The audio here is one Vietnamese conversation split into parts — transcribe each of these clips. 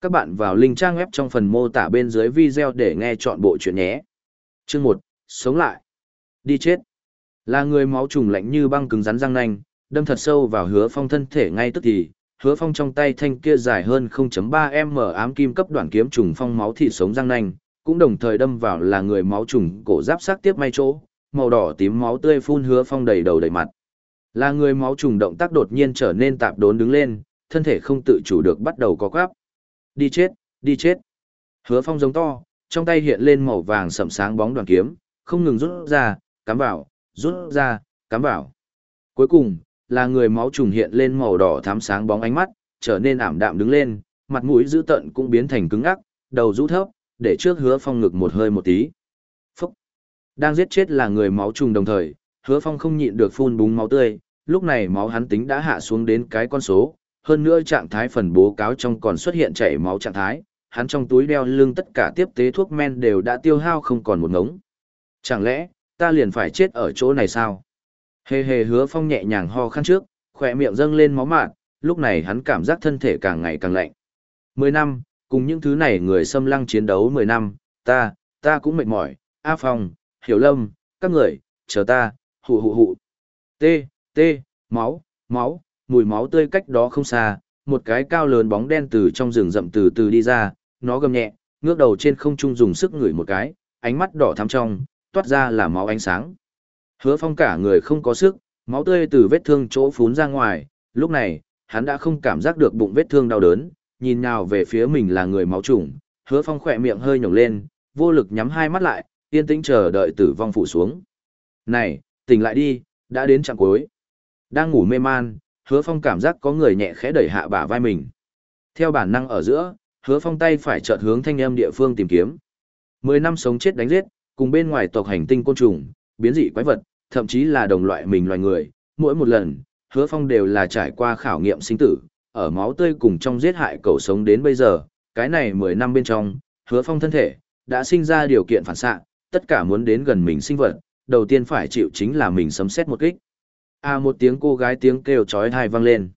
Các bạn vào link trang web trong phần mô tả bên dưới video để nghe chọn bộ chuyện nhé. Chương 1, sống lại. Đi chết. Là người máu trùng lạnh như băng cứng rắn răng nanh, đâm thật sâu vào hứa phong thân thể ngay tức thì, hứa phong trong tay thanh kia dài hơn 0.3m ám kim cấp đoạn kiếm trùng phong máu thịt sống răng nanh, cũng đồng thời đâm vào là người máu trùng cổ giáp sát tiếp may chỗ, màu đỏ tím máu tươi phun hứa phong đầy đầu đầy mặt. Là người máu trùng động tác đột nhiên trở nên tạp đốn đứng lên, thân thể không tự chủ được bắt đầu có quáp. Đi chết, đi chết. Hứa phong giống to, trong tay hiện lên màu vàng sậm sáng bóng đoàn kiếm, không ngừng rút ra, cắm vào, rút ra, cắm vào. Cuối cùng, là người máu trùng hiện lên màu đỏ thắm sáng bóng ánh mắt, trở nên ảm đạm đứng lên, mặt mũi dữ tợn cũng biến thành cứng ngắc, đầu rũ thấp, để trước hứa phong ngực một hơi một tí. Phúc! Đang giết chết là người máu trùng đồng thời, hứa phong không nhịn được phun búng máu tươi, lúc này máu hắn tính đã hạ xuống đến cái con số, hơn nữa trạng thái phần bố cáo trong còn xuất hiện chảy máu trạng thái, hắn trong túi đeo lưng tất cả tiếp tế thuốc men đều đã tiêu hao không còn một ngống. Chẳng lẽ, ta liền phải chết ở chỗ này sao? Hề hề hứa phong nhẹ nhàng ho khăn trước, khỏe miệng dâng lên máu mạn, lúc này hắn cảm giác thân thể càng ngày càng lạnh. Mười năm, cùng những thứ này người xâm lăng chiến đấu mười năm, ta, ta cũng mệt mỏi, A Phong, Hiểu Lâm, các người, chờ ta, hụ hụ hụ. T, T, máu, máu, mùi máu tươi cách đó không xa, một cái cao lớn bóng đen từ trong rừng rậm từ từ đi ra, nó gầm nhẹ, ngước đầu trên không trung dùng sức ngửi một cái, ánh mắt đỏ thắm trong, toát ra là máu ánh sáng. Hứa phong cả người không có sức, máu tươi từ vết thương chỗ phún ra ngoài, lúc này, hắn đã không cảm giác được bụng vết thương đau đớn, nhìn nào về phía mình là người máu trùng, hứa phong khỏe miệng hơi nhổng lên, vô lực nhắm hai mắt lại, yên tĩnh chờ đợi tử vong phụ xuống. Này, tỉnh lại đi, đã đến trạng cuối. Đang ngủ mê man, hứa phong cảm giác có người nhẹ khẽ đẩy hạ bả vai mình. Theo bản năng ở giữa, hứa phong tay phải chợt hướng thanh âm địa phương tìm kiếm. Mười năm sống chết đánh giết, cùng bên ngoài tộc hành tinh côn trùng, biến dị quái vật, thậm chí là đồng loại mình loài người, mỗi một lần, hứa phong đều là trải qua khảo nghiệm sinh tử, ở máu tươi cùng trong giết hại cầu sống đến bây giờ, cái này 10 năm bên trong, hứa phong thân thể, đã sinh ra điều kiện phản xạ, tất cả muốn đến gần mình sinh vật, đầu tiên phải chịu chính là mình sấm xét một kích. À một tiếng cô gái tiếng kêu chói tai vang lên.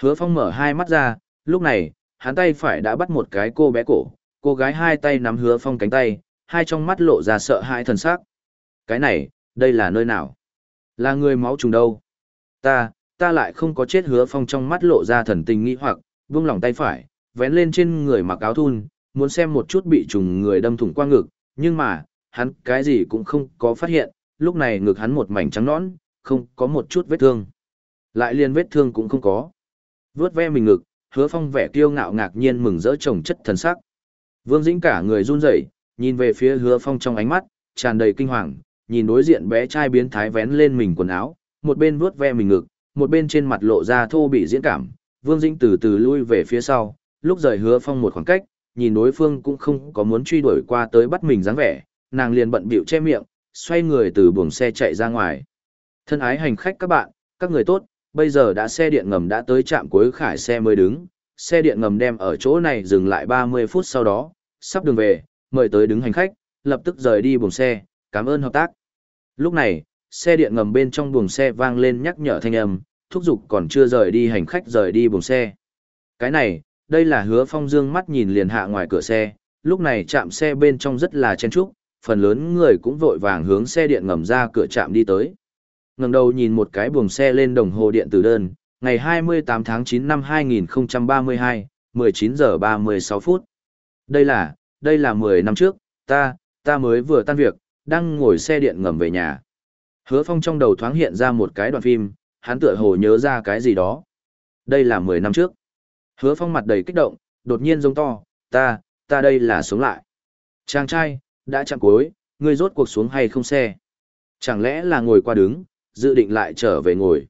Hứa phong mở hai mắt ra, lúc này, hắn tay phải đã bắt một cái cô bé cổ, cô gái hai tay nắm hứa phong cánh tay, hai trong mắt lộ ra sợ hãi thần sắc. Cái này, đây là nơi nào? Là người máu trùng đâu? Ta, ta lại không có chết hứa phong trong mắt lộ ra thần tình nghĩ hoặc, buông lòng tay phải, vén lên trên người mặc áo thun, muốn xem một chút bị trùng người đâm thủng qua ngực, nhưng mà, hắn cái gì cũng không có phát hiện, lúc này ngực hắn một mảnh trắng nõn, không có một chút vết thương. Lại liền vết thương cũng không có. Vướt ve mình ngực, hứa phong vẻ kiêu ngạo ngạc nhiên mừng rỡ chồng chất thần sắc. Vương Dĩnh cả người run rẩy, nhìn về phía hứa phong trong ánh mắt, tràn đầy kinh hoàng, nhìn đối diện bé trai biến thái vén lên mình quần áo, một bên vuốt ve mình ngực, một bên trên mặt lộ ra thô bị diễn cảm, Vương Dĩnh từ từ lui về phía sau, lúc rời hứa phong một khoảng cách, nhìn đối phương cũng không có muốn truy đuổi qua tới bắt mình dáng vẻ, nàng liền bận bịu che miệng, xoay người từ buồng xe chạy ra ngoài. Thân ái hành khách các bạn, các người tốt, bây giờ đã xe điện ngầm đã tới trạm cuối khải xe mới đứng, xe điện ngầm đem ở chỗ này dừng lại 30 phút sau đó, sắp đường về, mời tới đứng hành khách, lập tức rời đi buồng xe, cảm ơn hợp tác. Lúc này, xe điện ngầm bên trong buồng xe vang lên nhắc nhở thanh âm, thúc giục còn chưa rời đi hành khách rời đi buồng xe. Cái này, đây là hứa phong dương mắt nhìn liền hạ ngoài cửa xe, lúc này chạm xe bên trong rất là chen trúc, phần lớn người cũng vội vàng hướng xe điện ngầm ra cửa trạm đi tới ngẩng đầu nhìn một cái buồng xe lên đồng hồ điện tử đơn, ngày 28 tháng 9 năm 2032, 19 giờ 36 phút. Đây là, đây là 10 năm trước, ta, ta mới vừa tan việc, đang ngồi xe điện ngầm về nhà. Hứa Phong trong đầu thoáng hiện ra một cái đoạn phim, hắn tựa hồ nhớ ra cái gì đó. Đây là 10 năm trước. Hứa Phong mặt đầy kích động, đột nhiên giống to, ta, ta đây là sống lại. Chàng trai, đã chạm cuối, ngươi rốt cuộc xuống hay không xe? Chẳng lẽ là ngồi qua đứng, dự định lại trở về ngồi?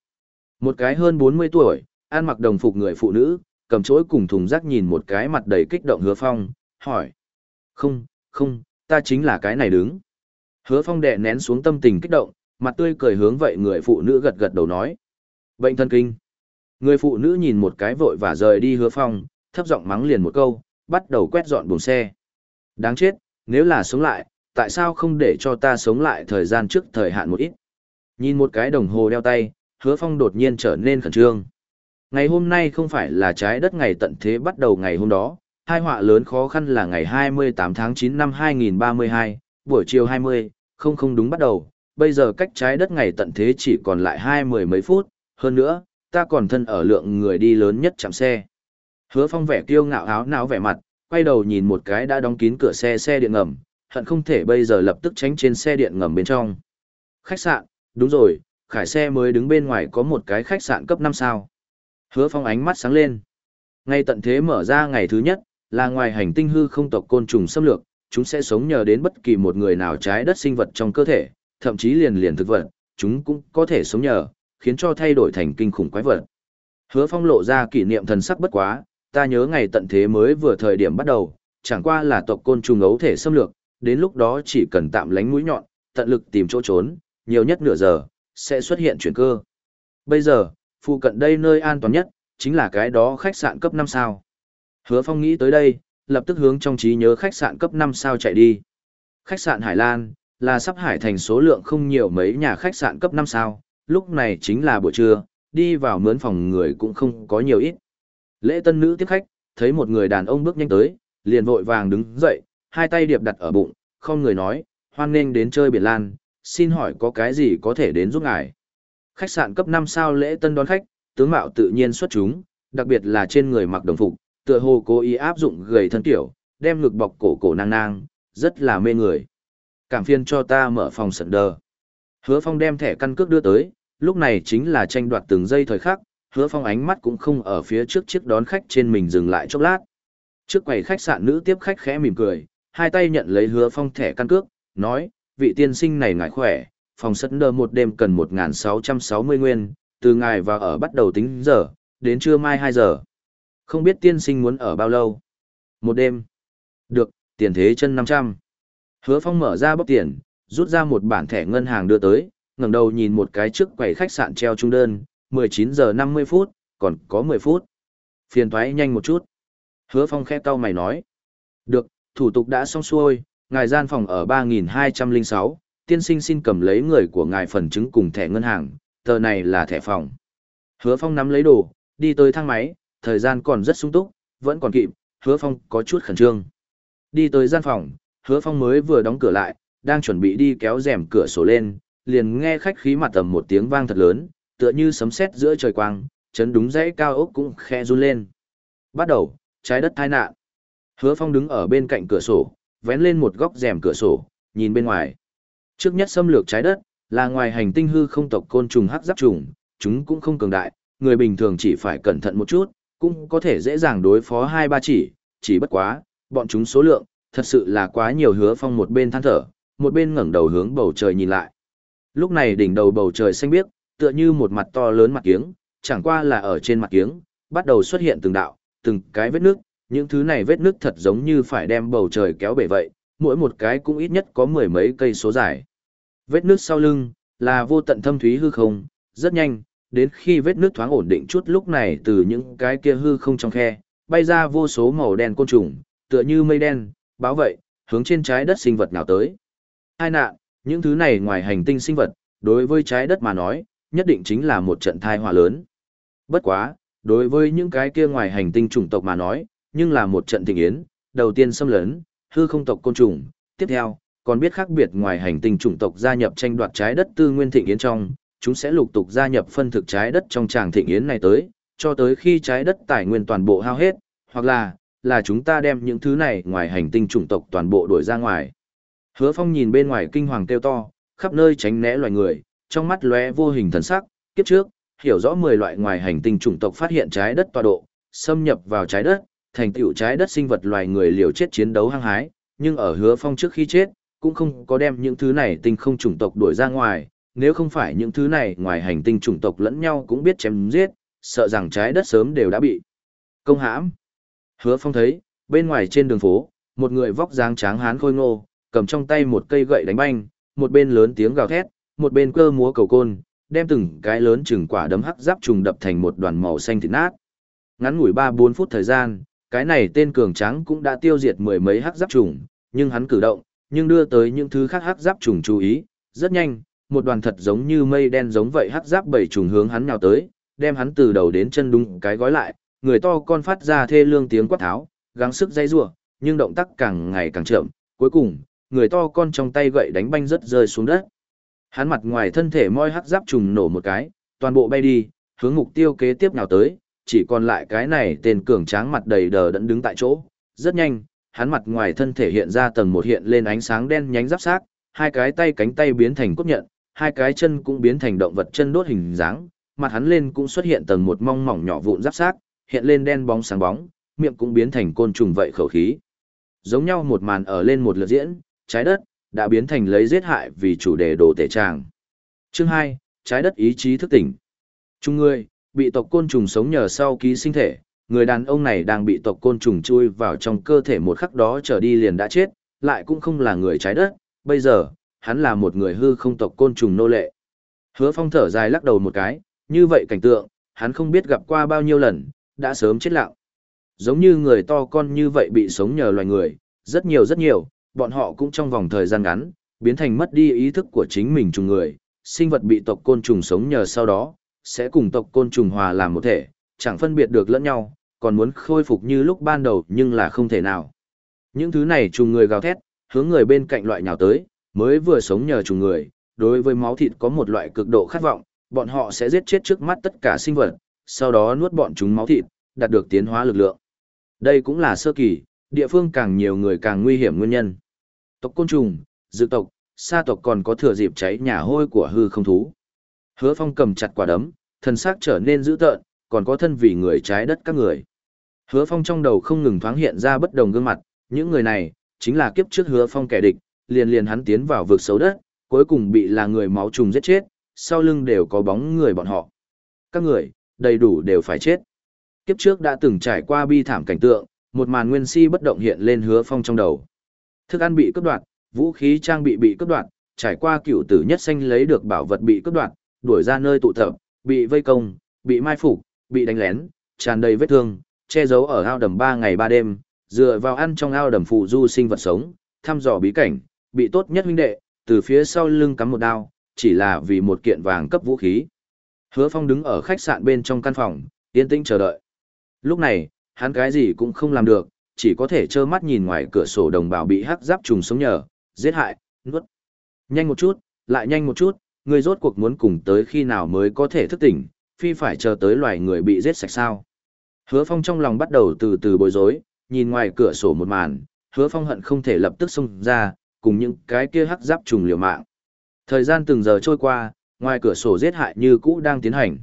Một cái hơn 40 tuổi, ăn mặc đồng phục người phụ nữ, cầm chối cùng thùng rác nhìn một cái mặt đầy kích động hứa phong, hỏi. Không, không, ta chính là cái này đứng. Hứa phong đè nén xuống tâm tình kích động, mặt tươi cười hướng vậy người phụ nữ gật gật đầu nói. Bệnh thân kinh. Người phụ nữ nhìn một cái vội và rời đi hứa phong, thấp giọng mắng liền một câu, bắt đầu quét dọn buồng xe. Đáng chết, nếu là sống lại, tại sao không để cho ta sống lại thời gian trước thời hạn một ít? Nhìn một cái đồng hồ đeo tay, hứa phong đột nhiên trở nên khẩn trương. Ngày hôm nay không phải là trái đất ngày tận thế bắt đầu ngày hôm đó, hai họa lớn khó khăn là ngày 28 tháng 9 năm 2032, buổi chiều 20, không không đúng bắt đầu, bây giờ cách trái đất ngày tận thế chỉ còn lại hai mười mấy phút, hơn nữa, ta còn thân ở lượng người đi lớn nhất chạm xe. Hứa phong vẻ kiêu ngạo áo não vẻ mặt, quay đầu nhìn một cái đã đóng kín cửa xe xe điện ngầm, hận không thể bây giờ lập tức tránh trên xe điện ngầm bên trong. Khách sạn, đúng rồi, khải xe mới đứng bên ngoài có một cái khách sạn cấp 5 sao. Hứa phong ánh mắt sáng lên. Ngay tận thế mở ra ngày thứ nhất, là ngoài hành tinh hư không tộc côn trùng xâm lược, chúng sẽ sống nhờ đến bất kỳ một người nào trái đất sinh vật trong cơ thể, thậm chí liền liền thực vật, chúng cũng có thể sống nhờ, khiến cho thay đổi thành kinh khủng quái vật. Hứa Phong lộ ra kỷ niệm thần sắc bất quá, ta nhớ ngày tận thế mới vừa thời điểm bắt đầu, chẳng qua là tộc côn trùng ấu thể xâm lược, đến lúc đó chỉ cần tạm lánh mũi nhọn, tận lực tìm chỗ trốn, nhiều nhất nửa giờ, sẽ xuất hiện chuyển cơ. Bây giờ, phụ cận đây nơi an toàn nhất, chính là cái đó khách sạn cấp 5 sao. Hứa Phong nghĩ tới đây, lập tức hướng trong trí nhớ khách sạn cấp 5 sao chạy đi. Khách sạn Hải Lan, là sắp hải thành số lượng không nhiều mấy nhà khách sạn cấp 5 sao, lúc này chính là buổi trưa, đi vào mướn phòng người cũng không có nhiều ít. Lễ tân nữ tiếp khách, thấy một người đàn ông bước nhanh tới, liền vội vàng đứng dậy, hai tay điệp đặt ở bụng, không người nói, hoan nghênh đến chơi biển lan, xin hỏi có cái gì có thể đến giúp ngài. Khách sạn cấp 5 sao lễ tân đón khách, tướng mạo tự nhiên xuất chúng, đặc biệt là trên người mặc đồng phục, tựa hồ cố ý áp dụng gầy thân tiểu, đem ngực bọc cổ cổ nang nang, rất là mê người. Cảm phiên cho ta mở phòng sẩn đờ. Hứa Phong đem thẻ căn cước đưa tới, lúc này chính là tranh đoạt từng giây thời khắc, Hứa Phong ánh mắt cũng không ở phía trước chiếc đón khách trên mình dừng lại chốc lát. Trước quầy khách sạn nữ tiếp khách khẽ mỉm cười, hai tay nhận lấy Hứa Phong thẻ căn cước, nói, vị tiên sinh này ngại khỏe, phòng sẩn đơ một đêm cần 1.660 nguyên, từ ngài vào ở bắt đầu tính giờ, đến trưa mai 2 giờ. Không biết tiên sinh muốn ở bao lâu? Một đêm. Được, tiền thế chân 500. Hứa Phong mở ra bóc tiền, rút ra một bản thẻ ngân hàng đưa tới, ngẩng đầu nhìn một cái trước quầy khách sạn treo trung đơn, 19 giờ 50 phút, còn có 10 phút. Phiền thoái nhanh một chút. Hứa Phong khẽ cau mày nói. Được, thủ tục đã xong xuôi, ngài gian phòng ở 3206, tiên sinh xin cầm lấy người của ngài phần chứng cùng thẻ ngân hàng, tờ này là thẻ phòng. Hứa Phong nắm lấy đồ, đi tới thang máy, thời gian còn rất sung túc, vẫn còn kịp, Hứa Phong có chút khẩn trương. Đi tới gian phòng, Hứa Phong mới vừa đóng cửa lại, đang chuẩn bị đi kéo rèm cửa sổ lên, liền nghe khách khí mặt tầm một tiếng vang thật lớn, tựa như sấm sét giữa trời quang, chấn đúng dãy cao ốc cũng khe run lên. Bắt đầu, trái đất tai nạn. Hứa Phong đứng ở bên cạnh cửa sổ, vén lên một góc rèm cửa sổ, nhìn bên ngoài. Trước nhất xâm lược trái đất, là ngoài hành tinh hư không tộc côn trùng hắc giáp trùng, chúng cũng không cường đại, người bình thường chỉ phải cẩn thận một chút, cũng có thể dễ dàng đối phó hai ba chỉ, chỉ bất quá, bọn chúng số lượng, thật sự là quá nhiều hứa phong một bên than thở, một bên ngẩng đầu hướng bầu trời nhìn lại. Lúc này đỉnh đầu bầu trời xanh biếc, tựa như một mặt to lớn mặt kiếng, chẳng qua là ở trên mặt kiếng, bắt đầu xuất hiện từng đạo, từng cái vết nước, những thứ này vết nước thật giống như phải đem bầu trời kéo bể vậy, mỗi một cái cũng ít nhất có mười mấy cây số dài. Vết nước sau lưng, là vô tận thâm thúy hư không, rất nhanh, đến khi vết nước thoáng ổn định chút lúc này từ những cái kia hư không trong khe, bay ra vô số màu đen côn trùng, tựa như mây đen, báo vậy, hướng trên trái đất sinh vật nào tới. Hai nạn, những thứ này ngoài hành tinh sinh vật, đối với trái đất mà nói, nhất định chính là một trận thai họa lớn. Bất quá, đối với những cái kia ngoài hành tinh chủng tộc mà nói, nhưng là một trận tình yến, đầu tiên xâm lấn, hư không tộc côn trùng, tiếp theo, còn biết khác biệt ngoài hành tinh chủng tộc gia nhập tranh đoạt trái đất tư nguyên thịnh yến trong, chúng sẽ lục tục gia nhập phân thực trái đất trong tràng thịnh yến này tới, cho tới khi trái đất tài nguyên toàn bộ hao hết, hoặc là, là chúng ta đem những thứ này ngoài hành tinh chủng tộc toàn bộ đuổi ra ngoài. Hứa Phong nhìn bên ngoài kinh hoàng kêu to, khắp nơi tránh né loài người, trong mắt lóe vô hình thần sắc, kiếp trước, hiểu rõ 10 loại ngoài hành tinh chủng tộc phát hiện trái đất tọa độ, xâm nhập vào trái đất, thành tựu trái đất sinh vật loài người liều chết chiến đấu hăng hái, nhưng ở Hứa Phong trước khi chết, cũng không có đem những thứ này tinh không chủng tộc đuổi ra ngoài, nếu không phải những thứ này ngoài hành tinh chủng tộc lẫn nhau cũng biết chém giết, sợ rằng trái đất sớm đều đã bị công hãm. Hứa Phong thấy, bên ngoài trên đường phố, một người vóc dáng tráng hán khôi ngô, cầm trong tay một cây gậy đánh banh, một bên lớn tiếng gào thét, một bên cơ múa cầu côn, đem từng cái lớn chừng quả đấm hắc giáp trùng đập thành một đoàn màu xanh thịt nát. Ngắn ngủi 3-4 phút thời gian, cái này tên cường tráng cũng đã tiêu diệt mười mấy hắc giáp trùng, nhưng hắn cử động, nhưng đưa tới những thứ khác hắc giáp trùng chú ý, rất nhanh, một đoàn thật giống như mây đen giống vậy hắc giáp bảy trùng hướng hắn nhào tới, đem hắn từ đầu đến chân đúng cái gói lại, người to con phát ra thê lương tiếng quát tháo, gắng sức dây rủa, nhưng động tác càng ngày càng chậm, cuối cùng, người to con trong tay gậy đánh banh rất rơi xuống đất. Hắn mặt ngoài thân thể moi hắc giáp trùng nổ một cái, toàn bộ bay đi, hướng mục tiêu kế tiếp nào tới, chỉ còn lại cái này tên cường tráng mặt đầy đờ đẫn đứng tại chỗ. Rất nhanh, hắn mặt ngoài thân thể hiện ra tầng một hiện lên ánh sáng đen nhánh giáp xác, hai cái tay cánh tay biến thành cốt nhận, hai cái chân cũng biến thành động vật chân đốt hình dáng, mặt hắn lên cũng xuất hiện tầng một mong mỏng nhỏ vụn giáp xác, hiện lên đen bóng sáng bóng, miệng cũng biến thành côn trùng vậy khẩu khí. Giống nhau một màn ở lên một lượt diễn, trái đất đã biến thành lấy giết hại vì chủ đề đồ tể tràng. Chương 2, trái đất ý chí thức tỉnh. Trung người, bị tộc côn trùng sống nhờ sau ký sinh thể, người đàn ông này đang bị tộc côn trùng chui vào trong cơ thể một khắc đó trở đi liền đã chết, lại cũng không là người trái đất, bây giờ, hắn là một người hư không tộc côn trùng nô lệ. Hứa phong thở dài lắc đầu một cái, như vậy cảnh tượng, hắn không biết gặp qua bao nhiêu lần, đã sớm chết lặng. Giống như người to con như vậy bị sống nhờ loài người, rất nhiều rất nhiều, bọn họ cũng trong vòng thời gian ngắn, biến thành mất đi ý thức của chính mình trùng người, sinh vật bị tộc côn trùng sống nhờ sau đó, sẽ cùng tộc côn trùng hòa làm một thể, chẳng phân biệt được lẫn nhau, còn muốn khôi phục như lúc ban đầu nhưng là không thể nào. Những thứ này trùng người gào thét, hướng người bên cạnh loại nhào tới, mới vừa sống nhờ trùng người, đối với máu thịt có một loại cực độ khát vọng, bọn họ sẽ giết chết trước mắt tất cả sinh vật, sau đó nuốt bọn chúng máu thịt, đạt được tiến hóa lực lượng. Đây cũng là sơ kỳ, địa phương càng nhiều người càng nguy hiểm nguyên nhân. Tộc côn trùng, dự tộc, sa tộc còn có thừa dịp cháy nhà hôi của hư không thú. Hứa Phong cầm chặt quả đấm, Thần xác trở nên dữ tợn, còn có thân vì người trái đất các người. Hứa Phong trong đầu không ngừng thoáng hiện ra bất đồng gương mặt, những người này, chính là kiếp trước Hứa Phong kẻ địch, liền liền hắn tiến vào vực xấu đất, cuối cùng bị là người máu trùng giết chết, sau lưng đều có bóng người bọn họ. Các người, đầy đủ đều phải chết. Kiếp trước đã từng trải qua bi thảm cảnh tượng, một màn nguyên si bất động hiện lên Hứa Phong trong đầu. Thức ăn bị cướp đoạt, vũ khí trang bị bị cướp đoạt, trải qua cựu tử nhất xanh lấy được bảo vật bị cướp đoạt, đuổi ra nơi tụ tập, bị vây công, bị mai phục, bị đánh lén, tràn đầy vết thương, che giấu ở ao đầm ba ngày ba đêm, dựa vào ăn trong ao đầm phụ du sinh vật sống, thăm dò bí cảnh, bị tốt nhất huynh đệ, từ phía sau lưng cắm một đao, chỉ là vì một kiện vàng cấp vũ khí. Hứa Phong đứng ở khách sạn bên trong căn phòng, yên tĩnh chờ đợi. Lúc này, hắn cái gì cũng không làm được, chỉ có thể trơ mắt nhìn ngoài cửa sổ đồng bào bị hắc giáp trùng sống nhờ, giết hại, nuốt. Nhanh một chút, lại nhanh một chút, người rốt cuộc muốn cùng tới khi nào mới có thể thức tỉnh, phi phải chờ tới loài người bị giết sạch sao. Hứa Phong trong lòng bắt đầu từ từ bối rối, nhìn ngoài cửa sổ một màn, Hứa Phong hận không thể lập tức xông ra, cùng những cái kia hắc giáp trùng liều mạng. Thời gian từng giờ trôi qua, ngoài cửa sổ giết hại như cũ đang tiến hành.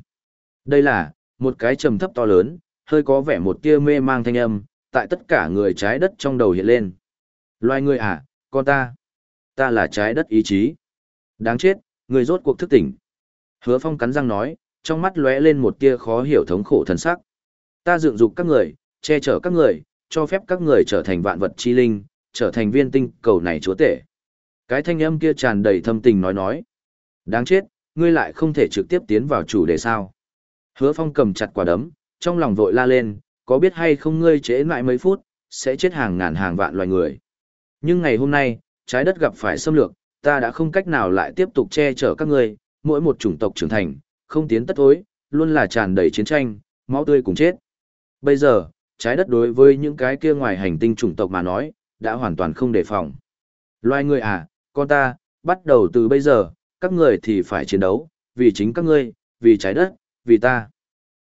Đây là một cái trầm thấp to lớn, hơi có vẻ một tia mê mang thanh âm, tại tất cả người trái đất trong đầu hiện lên. Loài người à, con ta. Ta là trái đất ý chí. Đáng chết, người rốt cuộc thức tỉnh. Hứa Phong cắn răng nói, trong mắt lóe lên một tia khó hiểu thống khổ thần sắc. Ta dựng dục các người, che chở các người, cho phép các người trở thành vạn vật chi linh, trở thành viên tinh cầu này chúa tể. Cái thanh âm kia tràn đầy thâm tình nói nói. Đáng chết, ngươi lại không thể trực tiếp tiến vào chủ đề sao. Hứa Phong cầm chặt quả đấm, trong lòng vội la lên, có biết hay không ngươi trễ lại mấy phút, sẽ chết hàng ngàn hàng vạn loài người. Nhưng ngày hôm nay, trái đất gặp phải xâm lược, ta đã không cách nào lại tiếp tục che chở các ngươi, mỗi một chủng tộc trưởng thành, không tiến tất thối, luôn là tràn đầy chiến tranh, máu tươi cùng chết. Bây giờ, trái đất đối với những cái kia ngoài hành tinh chủng tộc mà nói, đã hoàn toàn không đề phòng. Loài người à, con ta, bắt đầu từ bây giờ, các người thì phải chiến đấu, vì chính các ngươi, vì trái đất, vì ta.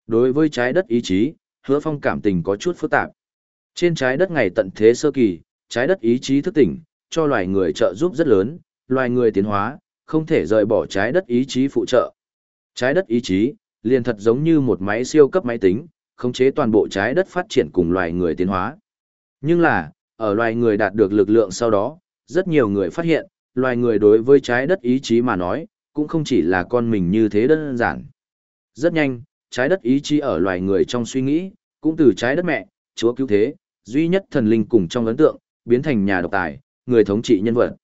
Đối với trái đất ý chí, hứa phong cảm tình có chút phức tạp. Trên trái đất ngày tận thế sơ kỳ, trái đất ý chí thức tỉnh, cho loài người trợ giúp rất lớn, loài người tiến hóa, không thể rời bỏ trái đất ý chí phụ trợ. Trái đất ý chí, liền thật giống như một máy siêu cấp máy tính, khống chế toàn bộ trái đất phát triển cùng loài người tiến hóa. Nhưng là, ở loài người đạt được lực lượng sau đó, rất nhiều người phát hiện, loài người đối với trái đất ý chí mà nói, cũng không chỉ là con mình như thế đơn giản. Rất nhanh, trái đất ý chí ở loài người trong suy nghĩ, cũng từ trái đất mẹ, chúa cứu thế, duy nhất thần linh cùng trong ấn tượng, biến thành nhà độc tài, người thống trị nhân vật.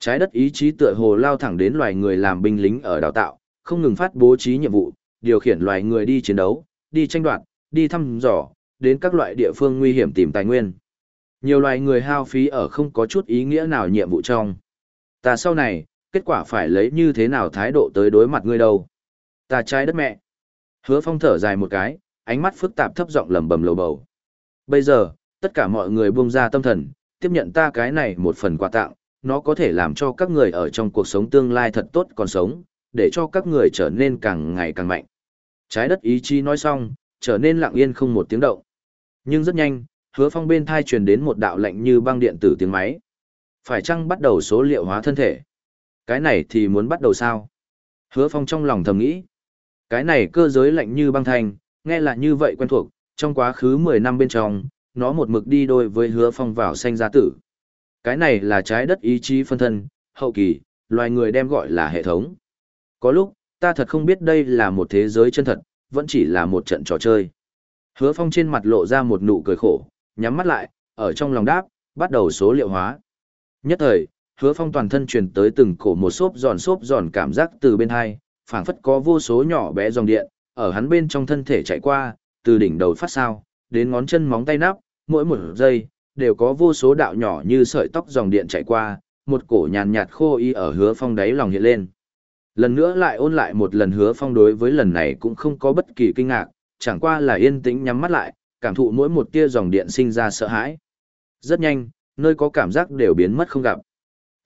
Trái đất ý chí tựa hồ lao thẳng đến loài người làm binh lính ở đào tạo, không ngừng phát bố trí nhiệm vụ, điều khiển loài người đi chiến đấu, đi tranh đoạt, đi thăm dò, đến các loại địa phương nguy hiểm tìm tài nguyên. Nhiều loài người hao phí ở không có chút ý nghĩa nào nhiệm vụ trong. Ta sau này, kết quả phải lấy như thế nào thái độ tới đối mặt ngươi đâu. Ta trái đất mẹ. Hứa phong thở dài một cái, ánh mắt phức tạp thấp giọng lầm bầm lầu bầu. Bây giờ, Tất cả mọi người buông ra tâm thần, tiếp nhận ta cái này một phần quà tặng, nó có thể làm cho các người ở trong cuộc sống tương lai thật tốt còn sống, để cho các người trở nên càng ngày càng mạnh. Trái đất ý chí nói xong, trở nên lặng yên không một tiếng động. Nhưng rất nhanh, hứa phong bên thai truyền đến một đạo lệnh như băng điện tử tiếng máy. Phải chăng bắt đầu số liệu hóa thân thể? Cái này thì muốn bắt đầu sao? Hứa phong trong lòng thầm nghĩ. Cái này cơ giới lạnh như băng thành, nghe là như vậy quen thuộc, trong quá khứ 10 năm bên trong, nó một mực đi đôi với hứa phong vào sanh gia tử. Cái này là trái đất ý chí phân thân, hậu kỳ, loài người đem gọi là hệ thống. Có lúc, ta thật không biết đây là một thế giới chân thật, vẫn chỉ là một trận trò chơi. Hứa phong trên mặt lộ ra một nụ cười khổ, nhắm mắt lại, ở trong lòng đáp, bắt đầu số liệu hóa. Nhất thời, hứa phong toàn thân truyền tới từng cổ một xốp giòn xốp giòn cảm giác từ bên hai, phảng phất có vô số nhỏ bé dòng điện, ở hắn bên trong thân thể chạy qua, từ đỉnh đầu phát sao, đến ngón chân móng tay nắp, mỗi một giây, đều có vô số đạo nhỏ như sợi tóc dòng điện chạy qua, một cổ nhàn nhạt khô y ở hứa phong đáy lòng hiện lên. Lần nữa lại ôn lại một lần hứa phong đối với lần này cũng không có bất kỳ kinh ngạc, chẳng qua là yên tĩnh nhắm mắt lại, cảm thụ mỗi một tia dòng điện sinh ra sợ hãi. Rất nhanh, nơi có cảm giác đều biến mất không gặp.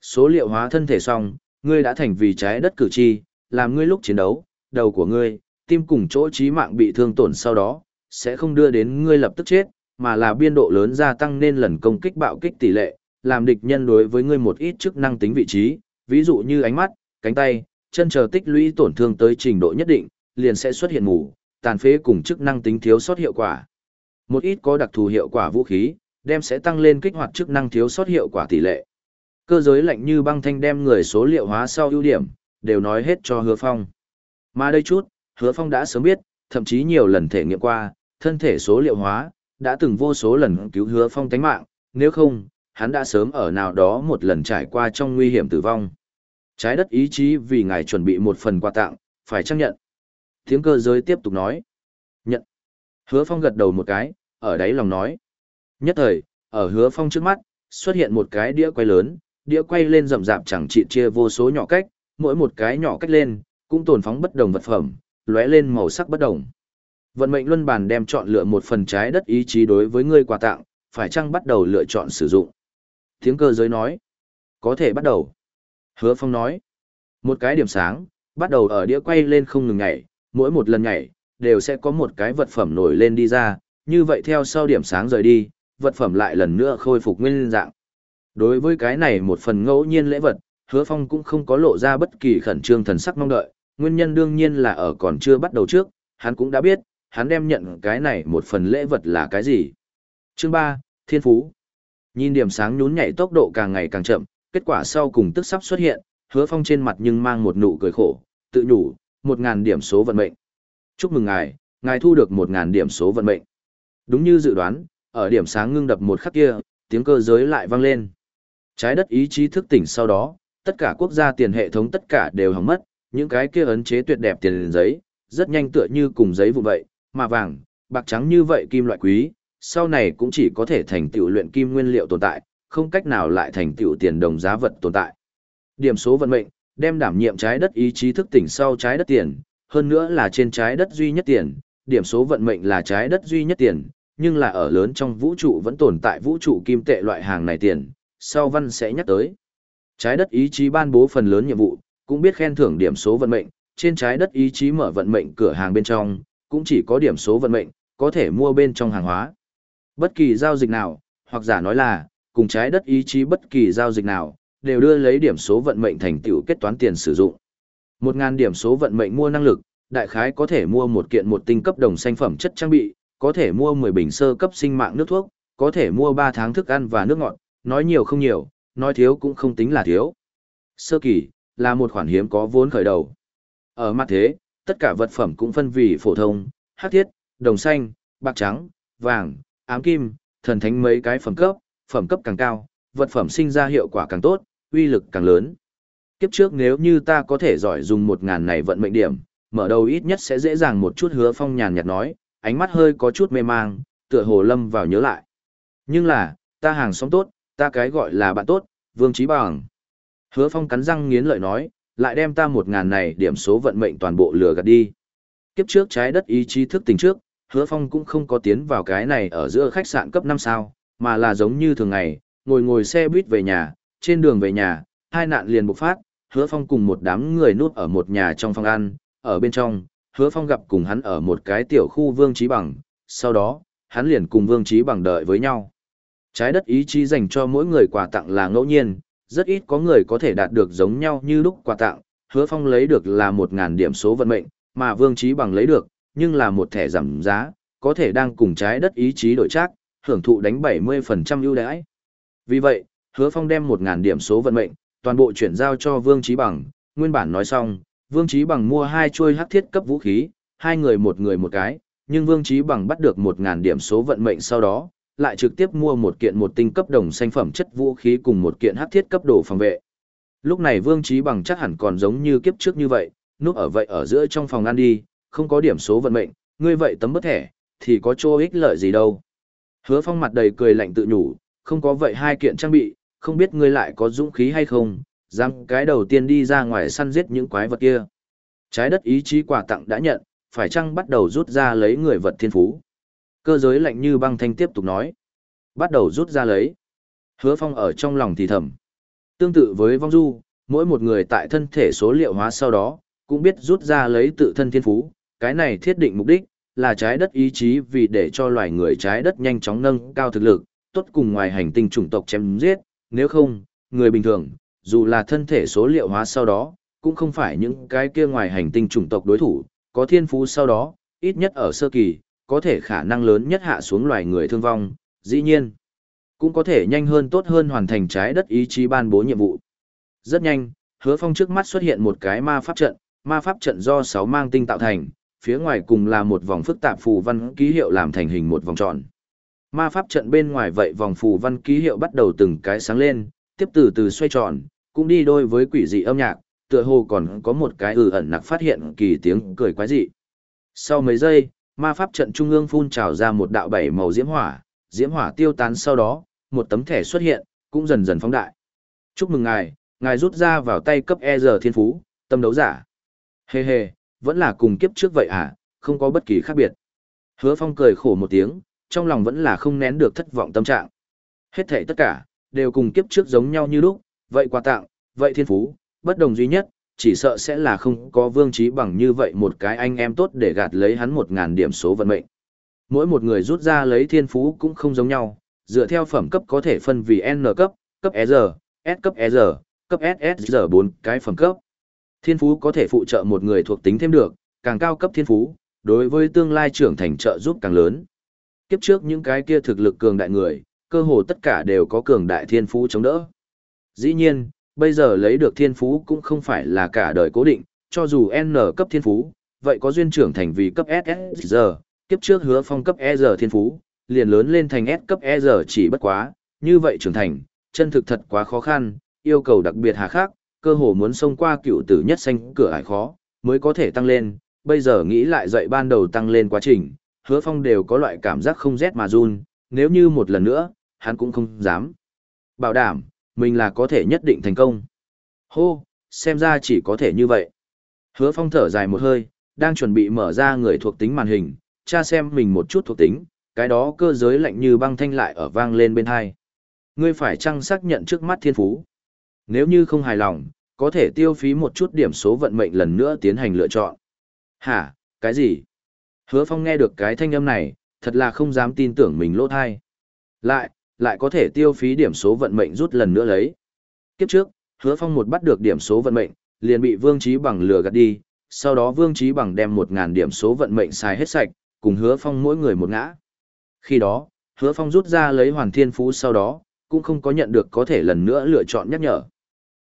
Số liệu hóa thân thể xong, ngươi đã thành vì trái đất cử tri, làm ngươi lúc chiến đấu, đầu của ngươi, tim cùng chỗ trí mạng bị thương tổn sau đó, sẽ không đưa đến ngươi lập tức chết, mà là biên độ lớn gia tăng nên lần công kích bạo kích tỷ lệ, làm địch nhân đối với ngươi một ít chức năng tính vị trí, ví dụ như ánh mắt, cánh tay, chân chờ tích lũy tổn thương tới trình độ nhất định, liền sẽ xuất hiện mù, tàn phế cùng chức năng tính thiếu sót hiệu quả. Một ít có đặc thù hiệu quả vũ khí, đem sẽ tăng lên kích hoạt chức năng thiếu sót hiệu quả tỷ lệ. Cơ giới lạnh như băng thanh đem người số liệu hóa sau ưu điểm, đều nói hết cho hứa phong. Mà đây chút, hứa phong đã sớm biết, thậm chí nhiều lần thể nghiệm qua, thân thể số liệu hóa, đã từng vô số lần cứu hứa phong tánh mạng, nếu không, hắn đã sớm ở nào đó một lần trải qua trong nguy hiểm tử vong. Trái đất ý chí vì ngài chuẩn bị một phần quà tặng, phải chấp nhận. Tiếng cơ giới tiếp tục nói. Nhận. Hứa phong gật đầu một cái, ở đấy lòng nói. Nhất thời, ở hứa phong trước mắt, xuất hiện một cái đĩa quay lớn, đĩa quay lên rậm rạp chẳng trị chia vô số nhỏ cách, mỗi một cái nhỏ cách lên, cũng tồn phóng bất đồng vật phẩm, lóe lên màu sắc bất đồng. Vận mệnh luân bàn đem chọn lựa một phần trái đất ý chí đối với ngươi quà tặng, phải chăng bắt đầu lựa chọn sử dụng. Tiếng cơ giới nói. Có thể bắt đầu. Hứa Phong nói. Một cái điểm sáng, bắt đầu ở đĩa quay lên không ngừng nhảy, mỗi một lần nhảy, đều sẽ có một cái vật phẩm nổi lên đi ra, như vậy theo sau điểm sáng rời đi, vật phẩm lại lần nữa khôi phục nguyên dạng. Đối với cái này một phần ngẫu nhiên lễ vật, hứa phong cũng không có lộ ra bất kỳ khẩn trương thần sắc mong đợi, nguyên nhân đương nhiên là ở còn chưa bắt đầu trước, hắn cũng đã biết, hắn đem nhận cái này một phần lễ vật là cái gì. Chương 3, Thiên Phú Nhìn điểm sáng nhún nhảy tốc độ càng ngày càng chậm, kết quả sau cùng tức sắp xuất hiện, hứa phong trên mặt nhưng mang một nụ cười khổ, tự nhủ, một ngàn điểm số vận mệnh. Chúc mừng ngài, ngài thu được một ngàn điểm số vận mệnh. Đúng như dự đoán, ở điểm sáng ngưng đập một khắc kia, tiếng cơ giới lại vang lên. Trái đất ý chí thức tỉnh sau đó, tất cả quốc gia tiền hệ thống tất cả đều hỏng mất, những cái kia ấn chế tuyệt đẹp tiền giấy, rất nhanh tựa như cùng giấy vụ vậy, mà vàng, bạc trắng như vậy kim loại quý, sau này cũng chỉ có thể thành tựu luyện kim nguyên liệu tồn tại, không cách nào lại thành tựu tiền đồng giá vật tồn tại. Điểm số vận mệnh, đem đảm nhiệm trái đất ý chí thức tỉnh sau trái đất tiền, hơn nữa là trên trái đất duy nhất tiền, điểm số vận mệnh là trái đất duy nhất tiền, nhưng là ở lớn trong vũ trụ vẫn tồn tại vũ trụ kim tệ loại hàng này tiền, sau văn sẽ nhắc tới. Trái đất ý chí ban bố phần lớn nhiệm vụ, cũng biết khen thưởng điểm số vận mệnh, trên trái đất ý chí mở vận mệnh cửa hàng bên trong, cũng chỉ có điểm số vận mệnh, có thể mua bên trong hàng hóa. Bất kỳ giao dịch nào, hoặc giả nói là, cùng trái đất ý chí bất kỳ giao dịch nào, đều đưa lấy điểm số vận mệnh thành tựu kết toán tiền sử dụng. Một ngàn điểm số vận mệnh mua năng lực, đại khái có thể mua một kiện một tinh cấp đồng xanh phẩm chất trang bị, có thể mua 10 bình sơ cấp sinh mạng nước thuốc, có thể mua 3 tháng thức ăn và nước ngọt, nói nhiều không nhiều, nói thiếu cũng không tính là thiếu. Sơ kỳ, là một khoản hiếm có vốn khởi đầu. Ở mặt thế, tất cả vật phẩm cũng phân vì phổ thông, hắc thiết, đồng xanh, bạc trắng, vàng, ám kim, thần thánh mấy cái phẩm cấp, phẩm cấp càng cao, vật phẩm sinh ra hiệu quả càng tốt, uy lực càng lớn. Kiếp trước nếu như ta có thể giỏi dùng một ngàn này vận mệnh điểm, mở đầu ít nhất sẽ dễ dàng một chút hứa phong nhàn nhạt nói, ánh mắt hơi có chút mê mang, tựa hồ lâm vào nhớ lại. Nhưng là, ta hàng xóm tốt, ta cái gọi là bạn tốt, Vương Trí Bằng. Hứa Phong cắn răng nghiến lợi nói, lại đem ta một ngàn này điểm số vận mệnh toàn bộ lừa gạt đi. Kiếp trước trái đất ý chí thức tỉnh trước, Hứa Phong cũng không có tiến vào cái này ở giữa khách sạn cấp 5 sao, mà là giống như thường ngày, ngồi ngồi xe buýt về nhà, trên đường về nhà, hai nạn liền bộc phát, hứa phong cùng một đám người nuốt ở một nhà trong phòng ăn, ở bên trong, hứa phong gặp cùng hắn ở một cái tiểu khu vương trí bằng, sau đó, hắn liền cùng vương trí bằng đợi với nhau. Trái đất ý chí dành cho mỗi người quà tặng là ngẫu nhiên, rất ít có người có thể đạt được giống nhau như lúc quà tặng, hứa phong lấy được là 1.000 điểm số vận mệnh, mà vương trí bằng lấy được, nhưng là một thẻ giảm giá, có thể đang cùng trái đất ý chí đổi trác, hưởng thụ đánh 70% ưu đãi. Vì vậy, hứa phong đem 1.000 điểm số vận mệnh, toàn bộ chuyển giao cho vương trí bằng, nguyên bản nói xong, vương trí bằng mua hai chuôi hắc thiết cấp vũ khí, hai người một người một cái, nhưng vương trí bằng bắt được 1.000 điểm số vận mệnh sau đó, lại trực tiếp mua một kiện một tinh cấp đồng xanh phẩm chất vũ khí cùng một kiện hắc thiết cấp đồ phòng vệ. Lúc này Vương Trí Bằng chắc hẳn còn giống như kiếp trước như vậy, núp ở vậy ở giữa trong phòng ăn đi, không có điểm số vận mệnh, ngươi vậy tấm bất thẻ, thì có chỗ ích lợi gì đâu. Hứa Phong mặt đầy cười lạnh tự nhủ, không có vậy hai kiện trang bị, không biết ngươi lại có dũng khí hay không, dám cái đầu tiên đi ra ngoài săn giết những quái vật kia. Trái đất ý chí quà tặng đã nhận, phải chăng bắt đầu rút ra lấy người vật thiên phú. Cơ giới lạnh như băng thanh tiếp tục nói. Bắt đầu rút ra lấy. Hứa phong ở trong lòng thì thầm. Tương tự với vong du, mỗi một người tại thân thể số liệu hóa sau đó, cũng biết rút ra lấy tự thân thiên phú. Cái này thiết định mục đích, là trái đất ý chí vì để cho loài người trái đất nhanh chóng nâng cao thực lực, tốt cùng ngoài hành tinh chủng tộc chém giết, nếu không, người bình thường, dù là thân thể số liệu hóa sau đó, cũng không phải những cái kia ngoài hành tinh chủng tộc đối thủ, có thiên phú sau đó, ít nhất ở sơ kỳ, có thể khả năng lớn nhất hạ xuống loài người thương vong, dĩ nhiên, cũng có thể nhanh hơn tốt hơn hoàn thành trái đất ý chí ban bố nhiệm vụ. Rất nhanh, hứa phong trước mắt xuất hiện một cái ma pháp trận, ma pháp trận do 6 mang tinh tạo thành, phía ngoài cùng là một vòng phức tạp phù văn ký hiệu làm thành hình một vòng tròn. Ma pháp trận bên ngoài vậy vòng phù văn ký hiệu bắt đầu từng cái sáng lên, tiếp từ từ xoay tròn, cũng đi đôi với quỷ dị âm nhạc, tựa hồ còn có một cái ừ ẩn nặc phát hiện kỳ tiếng cười quái dị. Sau mấy giây, ma pháp trận trung ương phun trào ra một đạo bảy màu diễm hỏa, diễm hỏa tiêu tán sau đó, một tấm thẻ xuất hiện, cũng dần dần phóng đại. Chúc mừng ngài, ngài rút ra vào tay cấp E giờ thiên phú, tâm đấu giả. Hê hê, vẫn là cùng kiếp trước vậy à, không có bất kỳ khác biệt. Hứa phong cười khổ một tiếng, trong lòng vẫn là không nén được thất vọng tâm trạng. Hết thảy tất cả, đều cùng kiếp trước giống nhau như lúc, vậy quà tặng, vậy thiên phú, bất đồng duy nhất, chỉ sợ sẽ là không có vương trí bằng như vậy một cái anh em tốt để gạt lấy hắn một ngàn điểm số vận mệnh. Mỗi một người rút ra lấy thiên phú cũng không giống nhau, dựa theo phẩm cấp có thể phân vì N cấp, cấp ER, S cấp ER, cấp SSR 4 cái phẩm cấp. Thiên phú có thể phụ trợ một người thuộc tính thêm được, càng cao cấp thiên phú, đối với tương lai trưởng thành trợ giúp càng lớn. Kiếp trước những cái kia thực lực cường đại người, cơ hồ tất cả đều có cường đại thiên phú chống đỡ. Dĩ nhiên, bây giờ lấy được thiên phú cũng không phải là cả đời cố định, cho dù N cấp thiên phú, vậy có duyên trưởng thành vì cấp SSR, kiếp trước hứa phong cấp ER thiên phú, liền lớn lên thành S cấp ER chỉ bất quá, như vậy trưởng thành, chân thực thật quá khó khăn, yêu cầu đặc biệt hà khắc, cơ hồ muốn xông qua cựu tử nhất xanh cửa ải khó, mới có thể tăng lên, bây giờ nghĩ lại dậy ban đầu tăng lên quá trình, hứa phong đều có loại cảm giác không rét mà run, nếu như một lần nữa, hắn cũng không dám. Bảo đảm, mình là có thể nhất định thành công. Hô, xem ra chỉ có thể như vậy. Hứa phong thở dài một hơi, đang chuẩn bị mở ra người thuộc tính màn hình, tra xem mình một chút thuộc tính, cái đó cơ giới lạnh như băng thanh lại ở vang lên bên hai. Ngươi phải chăng xác nhận trước mắt thiên phú? Nếu như không hài lòng, có thể tiêu phí một chút điểm số vận mệnh lần nữa tiến hành lựa chọn. Hả, cái gì? Hứa Phong nghe được cái thanh âm này, thật là không dám tin tưởng mình lỗ thai. Lại, lại có thể tiêu phí điểm số vận mệnh rút lần nữa lấy. Kiếp trước, Hứa Phong một bắt được điểm số vận mệnh, liền bị Vương Trí Bằng lừa gạt đi, sau đó Vương Trí Bằng đem 1000 điểm số vận mệnh xài hết sạch, cùng Hứa Phong mỗi người một ngã. Khi đó, Hứa Phong rút ra lấy Hoàn Thiên Phú sau đó, cũng không có nhận được có thể lần nữa lựa chọn nhắc nhở.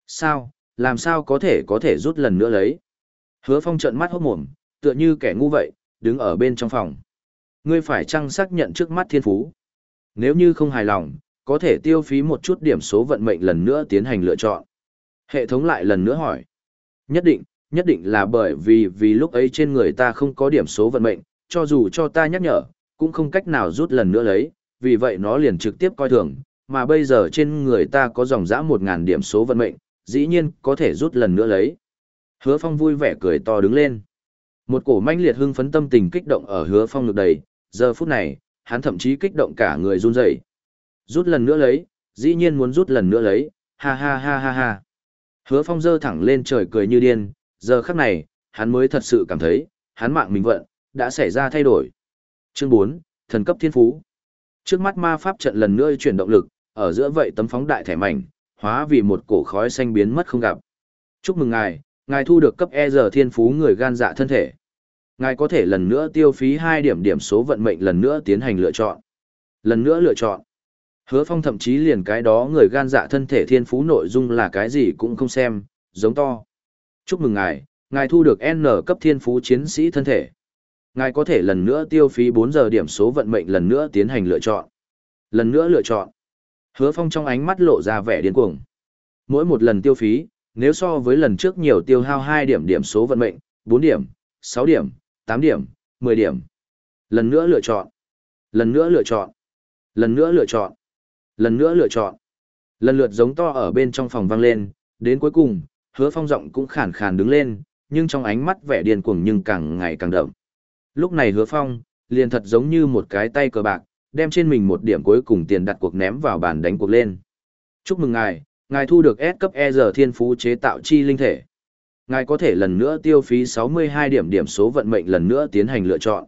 Sao, làm sao có thể có thể rút lần nữa lấy? Hứa Phong trợn mắt hốt mồm, tựa như kẻ ngu vậy, đứng ở bên trong phòng. Ngươi phải chăng xác nhận trước mắt thiên phú? Nếu như không hài lòng, có thể tiêu phí một chút điểm số vận mệnh lần nữa tiến hành lựa chọn. Hệ thống lại lần nữa hỏi. Nhất định, nhất định là bởi vì vì lúc ấy trên người ta không có điểm số vận mệnh, cho dù cho ta nhắc nhở, cũng không cách nào rút lần nữa lấy, vì vậy nó liền trực tiếp coi thường, mà bây giờ trên người ta có dòng dã 1.000 điểm số vận mệnh, dĩ nhiên có thể rút lần nữa lấy. Hứa Phong vui vẻ cười to đứng lên. Một cổ manh liệt hưng phấn tâm tình kích động ở Hứa Phong ngực đầy, giờ phút này, hắn thậm chí kích động cả người run rẩy. Rút lần nữa lấy, dĩ nhiên muốn rút lần nữa lấy, ha ha ha ha ha. Hứa phong dơ thẳng lên trời cười như điên, giờ khắc này, hắn mới thật sự cảm thấy, hắn mạng mình vận, đã xảy ra thay đổi. Chương 4, thần cấp thiên phú. Trước mắt ma pháp trận lần nữa chuyển động lực, ở giữa vậy tấm phóng đại thẻ mảnh, hóa vì một cổ khói xanh biến mất không gặp. Chúc mừng ngài, ngài thu được cấp E giờ thiên phú người gan dạ thân thể. Ngài có thể lần nữa tiêu phí hai điểm điểm số vận mệnh lần nữa tiến hành lựa chọn. Lần nữa lựa chọn. Hứa Phong thậm chí liền cái đó người gan dạ thân thể thiên phú nội dung là cái gì cũng không xem, giống to. Chúc mừng ngài, ngài thu được N cấp thiên phú chiến sĩ thân thể. Ngài có thể lần nữa tiêu phí bốn giờ điểm số vận mệnh lần nữa tiến hành lựa chọn. Lần nữa lựa chọn. Hứa Phong trong ánh mắt lộ ra vẻ điên cuồng. Mỗi một lần tiêu phí, nếu so với lần trước nhiều tiêu hao hai điểm điểm số vận mệnh, bốn điểm, sáu điểm, 8 điểm, 10 điểm. Lần nữa lựa chọn. Lần nữa lựa chọn. Lần nữa lựa chọn. Lần nữa lựa chọn. Lần lượt giống to ở bên trong phòng vang lên, đến cuối cùng, hứa phong giọng cũng khàn khàn đứng lên, nhưng trong ánh mắt vẻ điên cuồng nhưng càng ngày càng đậm. Lúc này hứa phong, liền thật giống như một cái tay cờ bạc, đem trên mình một điểm cuối cùng tiền đặt cuộc ném vào bàn đánh cuộc lên. Chúc mừng ngài, ngài thu được S cấp E giờ thiên phú chế tạo chi linh thể. Ngài có thể lần nữa tiêu phí 62 điểm điểm số vận mệnh lần nữa tiến hành lựa chọn.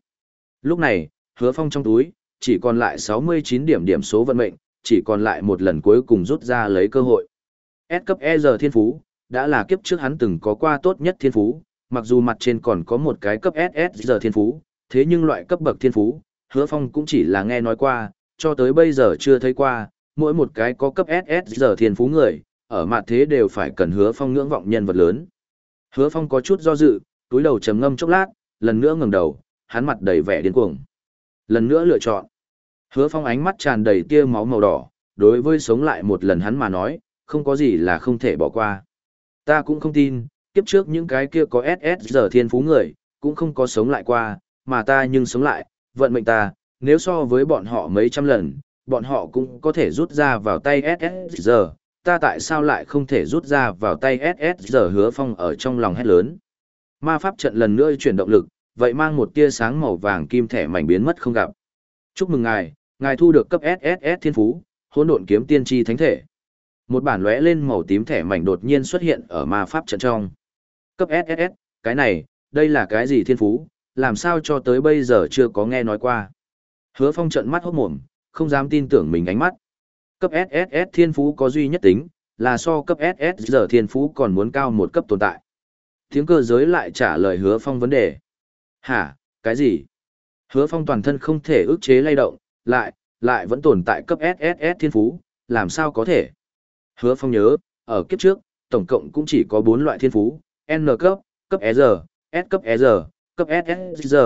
Lúc này, hứa phong trong túi, chỉ còn lại 69 điểm điểm số vận mệnh, chỉ còn lại một lần cuối cùng rút ra lấy cơ hội. S cấp E giờ thiên phú, đã là kiếp trước hắn từng có qua tốt nhất thiên phú, mặc dù mặt trên còn có một cái cấp SS giờ thiên phú, thế nhưng loại cấp bậc thiên phú, hứa phong cũng chỉ là nghe nói qua, cho tới bây giờ chưa thấy qua, mỗi một cái có cấp SS giờ thiên phú người, ở mặt thế đều phải cần hứa phong ngưỡng vọng nhân vật lớn. Hứa phong có chút do dự, túi đầu trầm ngâm chốc lát, lần nữa ngẩng đầu, hắn mặt đầy vẻ điên cuồng. Lần nữa lựa chọn. Hứa phong ánh mắt tràn đầy tia máu màu đỏ, đối với sống lại một lần hắn mà nói, không có gì là không thể bỏ qua. Ta cũng không tin, kiếp trước những cái kia có SS giờ thiên phú người, cũng không có sống lại qua, mà ta nhưng sống lại, vận mệnh ta, nếu so với bọn họ mấy trăm lần, bọn họ cũng có thể rút ra vào tay SS giờ, ta tại sao lại không thể rút ra vào tay SS giờ hứa phong ở trong lòng hét lớn. Ma pháp trận lần nữa chuyển động lực, vậy mang một tia sáng màu vàng kim thẻ mảnh biến mất không gặp. Chúc mừng ngài, ngài thu được cấp SSS thiên phú, hỗn độn kiếm tiên tri thánh thể. Một bản lóe lên màu tím thẻ mảnh đột nhiên xuất hiện ở ma pháp trận trong. Cấp SSS, cái này, đây là cái gì thiên phú, làm sao cho tới bây giờ chưa có nghe nói qua. Hứa phong trận mắt hốt mồm, không dám tin tưởng mình ánh mắt. Cấp SSS thiên phú có duy nhất tính, là so cấp SS giờ thiên phú còn muốn cao một cấp tồn tại. Tiếng cơ giới lại trả lời hứa phong vấn đề. Hả, cái gì? Hứa phong toàn thân không thể ức chế lay động, lại, lại vẫn tồn tại cấp SSS thiên phú, làm sao có thể? Hứa phong nhớ, ở kiếp trước, tổng cộng cũng chỉ có 4 loại thiên phú, N cấp, cấp ER, S cấp ER, cấp SSR,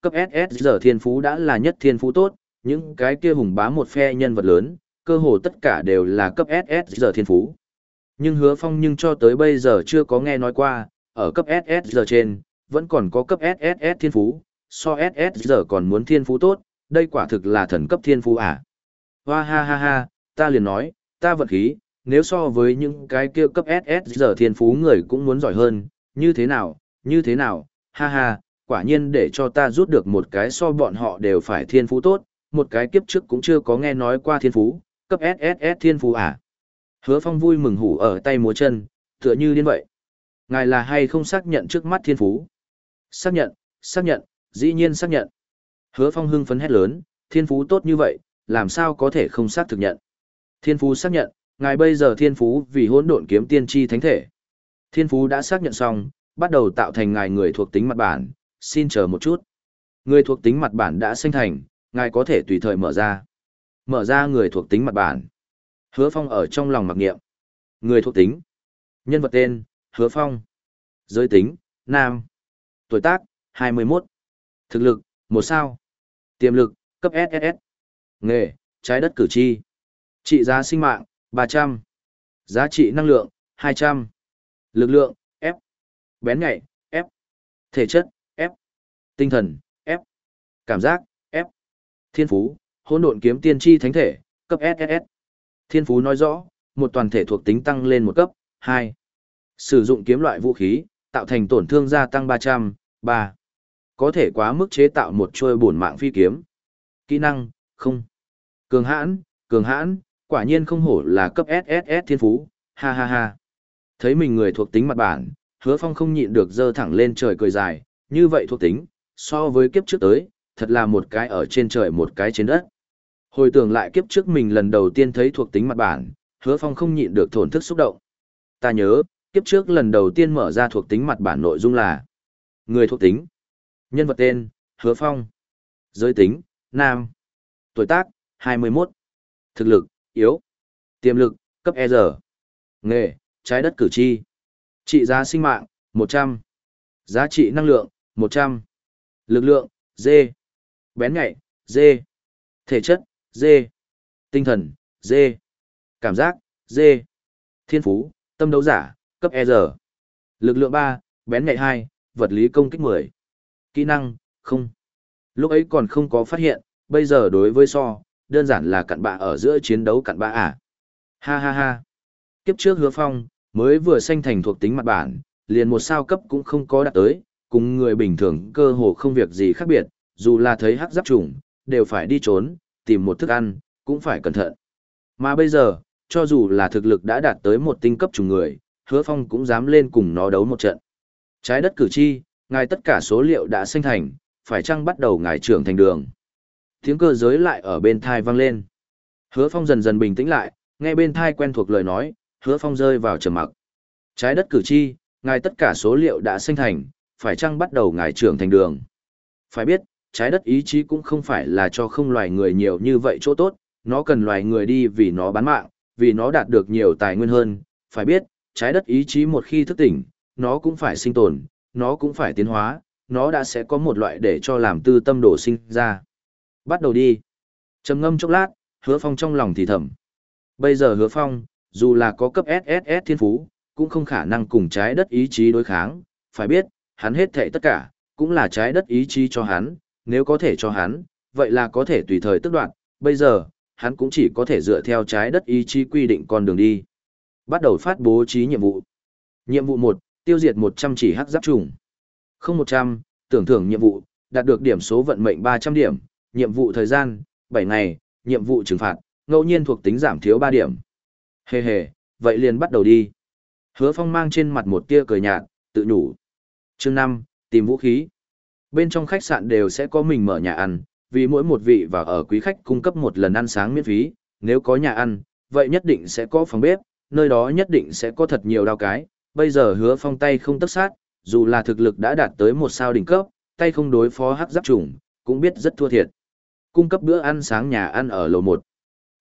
cấp SSR thiên phú đã là nhất thiên phú tốt, những cái kia hùng bá một phe nhân vật lớn, cơ hồ tất cả đều là cấp SSR thiên phú. Nhưng hứa phong nhưng cho tới bây giờ chưa có nghe nói qua, ở cấp SSR trên, vẫn còn có cấp SSS thiên phú, so SSR còn muốn thiên phú tốt, đây quả thực là thần cấp thiên phú à. Hoa ha ha ha, ta liền nói, ta vận khí, nếu so với những cái kia cấp SSR thiên phú người cũng muốn giỏi hơn, như thế nào, như thế nào, ha ha, quả nhiên để cho ta rút được một cái so bọn họ đều phải thiên phú tốt, một cái kiếp trước cũng chưa có nghe nói qua thiên phú, cấp SSS thiên phú à. Hứa phong vui mừng hủ ở tay múa chân, tựa như điên vậy. Ngài là hay không xác nhận trước mắt thiên phú? Xác nhận, xác nhận, dĩ nhiên xác nhận. Hứa phong hưng phấn hét lớn, thiên phú tốt như vậy, làm sao có thể không xác thực nhận. Thiên phú xác nhận, ngài bây giờ thiên phú vì hỗn độn kiếm tiên tri thánh thể. Thiên phú đã xác nhận xong, bắt đầu tạo thành ngài người thuộc tính mặt bản, xin chờ một chút. Người thuộc tính mặt bản đã sinh thành, ngài có thể tùy thời mở ra. Mở ra người thuộc tính mặt bản. Hứa Phong ở trong lòng mặc nghiệm. Người thuộc tính. Nhân vật tên, Hứa Phong. Giới tính, nam. Tuổi tác, 21. Thực lực, một sao. Tiềm lực, cấp SSS. Nghề, trái đất cử tri. Trị giá sinh mạng, 300. Giá trị năng lượng, 200. Lực lượng, F. Bén nhạy, F. Thể chất, F. Tinh thần, F. Cảm giác, F. Thiên phú, hỗn độn kiếm tiên tri thánh thể, cấp SSS. Thiên phú nói rõ, một toàn thể thuộc tính tăng lên một cấp, 2. Sử dụng kiếm loại vũ khí, tạo thành tổn thương gia tăng 300, 3. Có thể quá mức chế tạo một trôi bổn mạng phi kiếm. Kỹ năng, không. Cường hãn, cường hãn, quả nhiên không hổ là cấp SSS thiên phú, ha ha ha. Thấy mình người thuộc tính mặt bản, hứa phong không nhịn được dơ thẳng lên trời cười dài, như vậy thuộc tính, so với kiếp trước tới, thật là một cái ở trên trời một cái trên đất. Hồi tưởng lại kiếp trước mình lần đầu tiên thấy thuộc tính mặt bản, hứa phong không nhịn được thổn thức xúc động. Ta nhớ, kiếp trước lần đầu tiên mở ra thuộc tính mặt bản nội dung là Người thuộc tính Nhân vật tên, hứa phong. Giới tính, nam. Tuổi tác, 21 Thực lực, yếu. Tiềm lực, cấp E giờ Nghề, trái đất cử tri. Trị giá sinh mạng, 100 Giá trị năng lượng, 100 Lực lượng, D. Bén nhạy, D. Thể chất, dê. Tinh thần, dê. Cảm giác, dê. Thiên phú, tâm đấu giả, cấp E giờ Lực lượng ba, bén nhạy hai, vật lý công kích 10. Kỹ năng, không. Lúc ấy còn không có phát hiện, bây giờ đối với so, đơn giản là cặn bạ ở giữa chiến đấu cặn bạ à. Ha ha ha. Kiếp trước hứa phong, mới vừa sanh thành thuộc tính mặt bản, liền một sao cấp cũng không có đạt tới, cùng người bình thường cơ hồ không việc gì khác biệt, dù là thấy hắc giáp trùng, đều phải đi trốn, tìm một thức ăn, cũng phải cẩn thận. Mà bây giờ, cho dù là thực lực đã đạt tới một tinh cấp trùng người, hứa phong cũng dám lên cùng nó đấu một trận. Trái đất cử tri, ngài tất cả số liệu đã sinh thành, phải chăng bắt đầu ngài trưởng thành đường. Tiếng cơ giới lại ở bên thai vang lên. Hứa phong dần dần bình tĩnh lại, nghe bên thai quen thuộc lời nói, hứa phong rơi vào trầm mặc. Trái đất cử tri, ngài tất cả số liệu đã sinh thành, phải chăng bắt đầu ngài trưởng thành đường. Phải biết, trái đất ý chí cũng không phải là cho không loài người nhiều như vậy chỗ tốt, nó cần loài người đi vì nó bán mạng, vì nó đạt được nhiều tài nguyên hơn. Phải biết, trái đất ý chí một khi thức tỉnh, nó cũng phải sinh tồn, nó cũng phải tiến hóa, nó đã sẽ có một loại để cho làm tư tâm đổ sinh ra. Bắt đầu đi. trầm ngâm chốc lát, hứa phong trong lòng thì thầm. Bây giờ hứa phong, dù là có cấp SSS thiên phú, cũng không khả năng cùng trái đất ý chí đối kháng, phải biết, hắn hết thệ tất cả, cũng là trái đất ý chí cho hắn, nếu có thể cho hắn, vậy là có thể tùy thời tức đoạn, bây giờ, hắn cũng chỉ có thể dựa theo trái đất ý chí quy định con đường đi. Bắt đầu phát bố trí nhiệm vụ. Nhiệm vụ 1, tiêu diệt 100 chỉ hắc giáp trùng. Không 100, tưởng thưởng nhiệm vụ, đạt được điểm số vận mệnh 300 điểm, nhiệm vụ thời gian, 7 ngày, nhiệm vụ trừng phạt, ngẫu nhiên thuộc tính giảm thiếu 3 điểm. Hề hề, vậy liền bắt đầu đi. Hứa Phong mang trên mặt một tia cười nhạt, tự nhủ. Chương 5, tìm vũ khí. Bên trong khách sạn đều sẽ có mình mở nhà ăn, vì mỗi một vị và ở quý khách cung cấp một lần ăn sáng miễn phí, nếu có nhà ăn, vậy nhất định sẽ có phòng bếp, nơi đó nhất định sẽ có thật nhiều đao cái, bây giờ hứa phong tay không tất sát, dù là thực lực đã đạt tới một sao đỉnh cấp, tay không đối phó hắc giáp trùng, cũng biết rất thua thiệt. Cung cấp bữa ăn sáng nhà ăn ở lầu 1.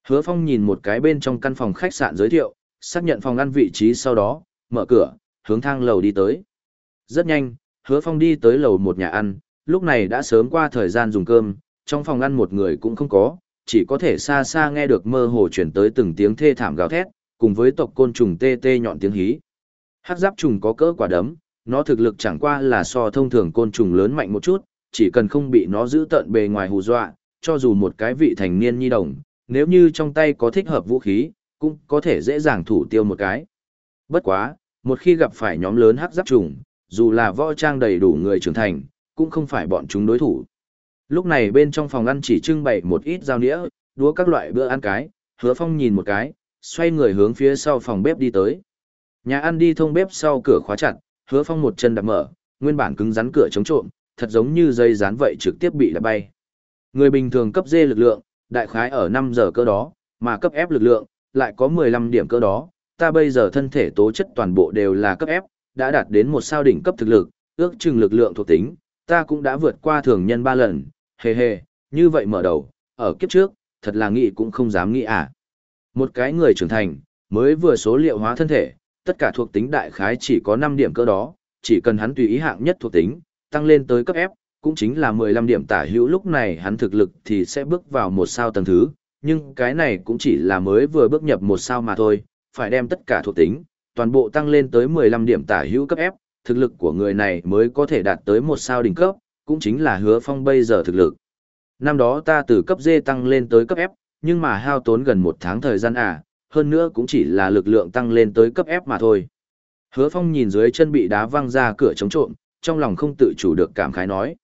Hứa phong nhìn một cái bên trong căn phòng khách sạn giới thiệu, xác nhận phòng ăn vị trí sau đó, mở cửa, hướng thang lầu đi tới. Rất nhanh, hứa phong đi tới lầu một nhà ăn, lúc này đã sớm qua thời gian dùng cơm, trong phòng ăn một người cũng không có, chỉ có thể xa xa nghe được mơ hồ chuyển tới từng tiếng thê thảm gào thét, cùng với tộc côn trùng tê tê nhọn tiếng hí. Hắc giáp trùng có cỡ quả đấm, nó thực lực chẳng qua là so thông thường côn trùng lớn mạnh một chút, chỉ cần không bị nó giữ tận bề ngoài hù dọa, cho dù một cái vị thành niên nhi đồng, nếu như trong tay có thích hợp vũ khí, cũng có thể dễ dàng thủ tiêu một cái. Bất quá, một khi gặp phải nhóm lớn hắc giáp trùng, dù là võ trang đầy đủ người trưởng thành, cũng không phải bọn chúng đối thủ. Lúc này bên trong phòng ăn chỉ trưng bày một ít dao nĩa, đũa các loại bữa ăn cái, hứa phong nhìn một cái, xoay người hướng phía sau phòng bếp đi tới. Nhà ăn đi thông bếp sau cửa khóa chặt, hứa phong một chân đạp mở, nguyên bản cứng rắn cửa chống trộm, thật giống như dây dán vậy trực tiếp bị đạp bay. Người bình thường cấp D lực lượng, đại khái ở 5 giờ cơ đó, mà cấp F lực lượng, lại có 15 điểm cơ đó. Ta bây giờ thân thể tố chất toàn bộ đều là cấp F, đã đạt đến một sao đỉnh cấp thực lực, ước chừng lực lượng thuộc tính, ta cũng đã vượt qua thường nhân ba lần, hề hề, như vậy mở đầu, ở kiếp trước, thật là nghĩ cũng không dám nghĩ à. Một cái người trưởng thành, mới vừa số liệu hóa thân thể, tất cả thuộc tính đại khái chỉ có 5 điểm cơ đó, chỉ cần hắn tùy ý hạng nhất thuộc tính, tăng lên tới cấp F, cũng chính là 15 điểm tả hữu lúc này hắn thực lực thì sẽ bước vào một sao tầng thứ, nhưng cái này cũng chỉ là mới vừa bước nhập một sao mà thôi, phải đem tất cả thuộc tính, toàn bộ tăng lên tới 15 điểm tả hữu cấp F, thực lực của người này mới có thể đạt tới một sao đỉnh cấp, cũng chính là hứa phong bây giờ thực lực. Năm đó ta từ cấp D tăng lên tới cấp F, nhưng mà hao tốn gần một tháng thời gian à, hơn nữa cũng chỉ là lực lượng tăng lên tới cấp F mà thôi. Hứa Phong nhìn dưới chân bị đá văng ra cửa chống trộm, trong lòng không tự chủ được cảm khái nói.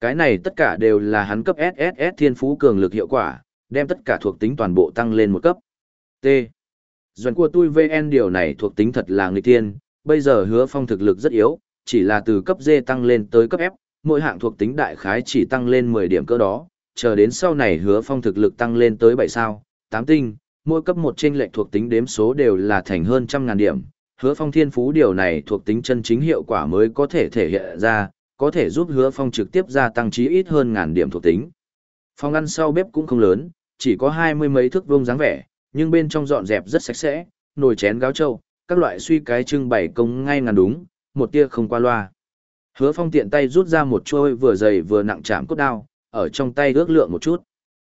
Cái này tất cả đều là hắn cấp SSS thiên phú cường lực hiệu quả, đem tất cả thuộc tính toàn bộ tăng lên một cấp. T. Doan của tôi VN điều này thuộc tính thật là người tiên, bây giờ hứa phong thực lực rất yếu, chỉ là từ cấp D tăng lên tới cấp F, mỗi hạng thuộc tính đại khái chỉ tăng lên 10 điểm cơ đó, chờ đến sau này hứa phong thực lực tăng lên tới 7 sao, 8 tinh, mỗi cấp một trên lệnh thuộc tính đếm số đều là thành hơn trăm ngàn điểm. Hứa phong thiên phú điều này thuộc tính chân chính hiệu quả mới có thể thể hiện ra, có thể giúp hứa phong trực tiếp gia tăng trí ít hơn ngàn điểm thuộc tính. Phòng ăn sau bếp cũng không lớn, chỉ có hai mươi mấy thước vuông dáng vẻ, nhưng bên trong dọn dẹp rất sạch sẽ, nồi chén gáo trâu, các loại suy cái trưng bày công ngay ngắn đúng, một tia không qua loa. Hứa Phong tiện tay rút ra một chuôi vừa dày vừa nặng chạm cốt đao, ở trong tay ước lượng một chút.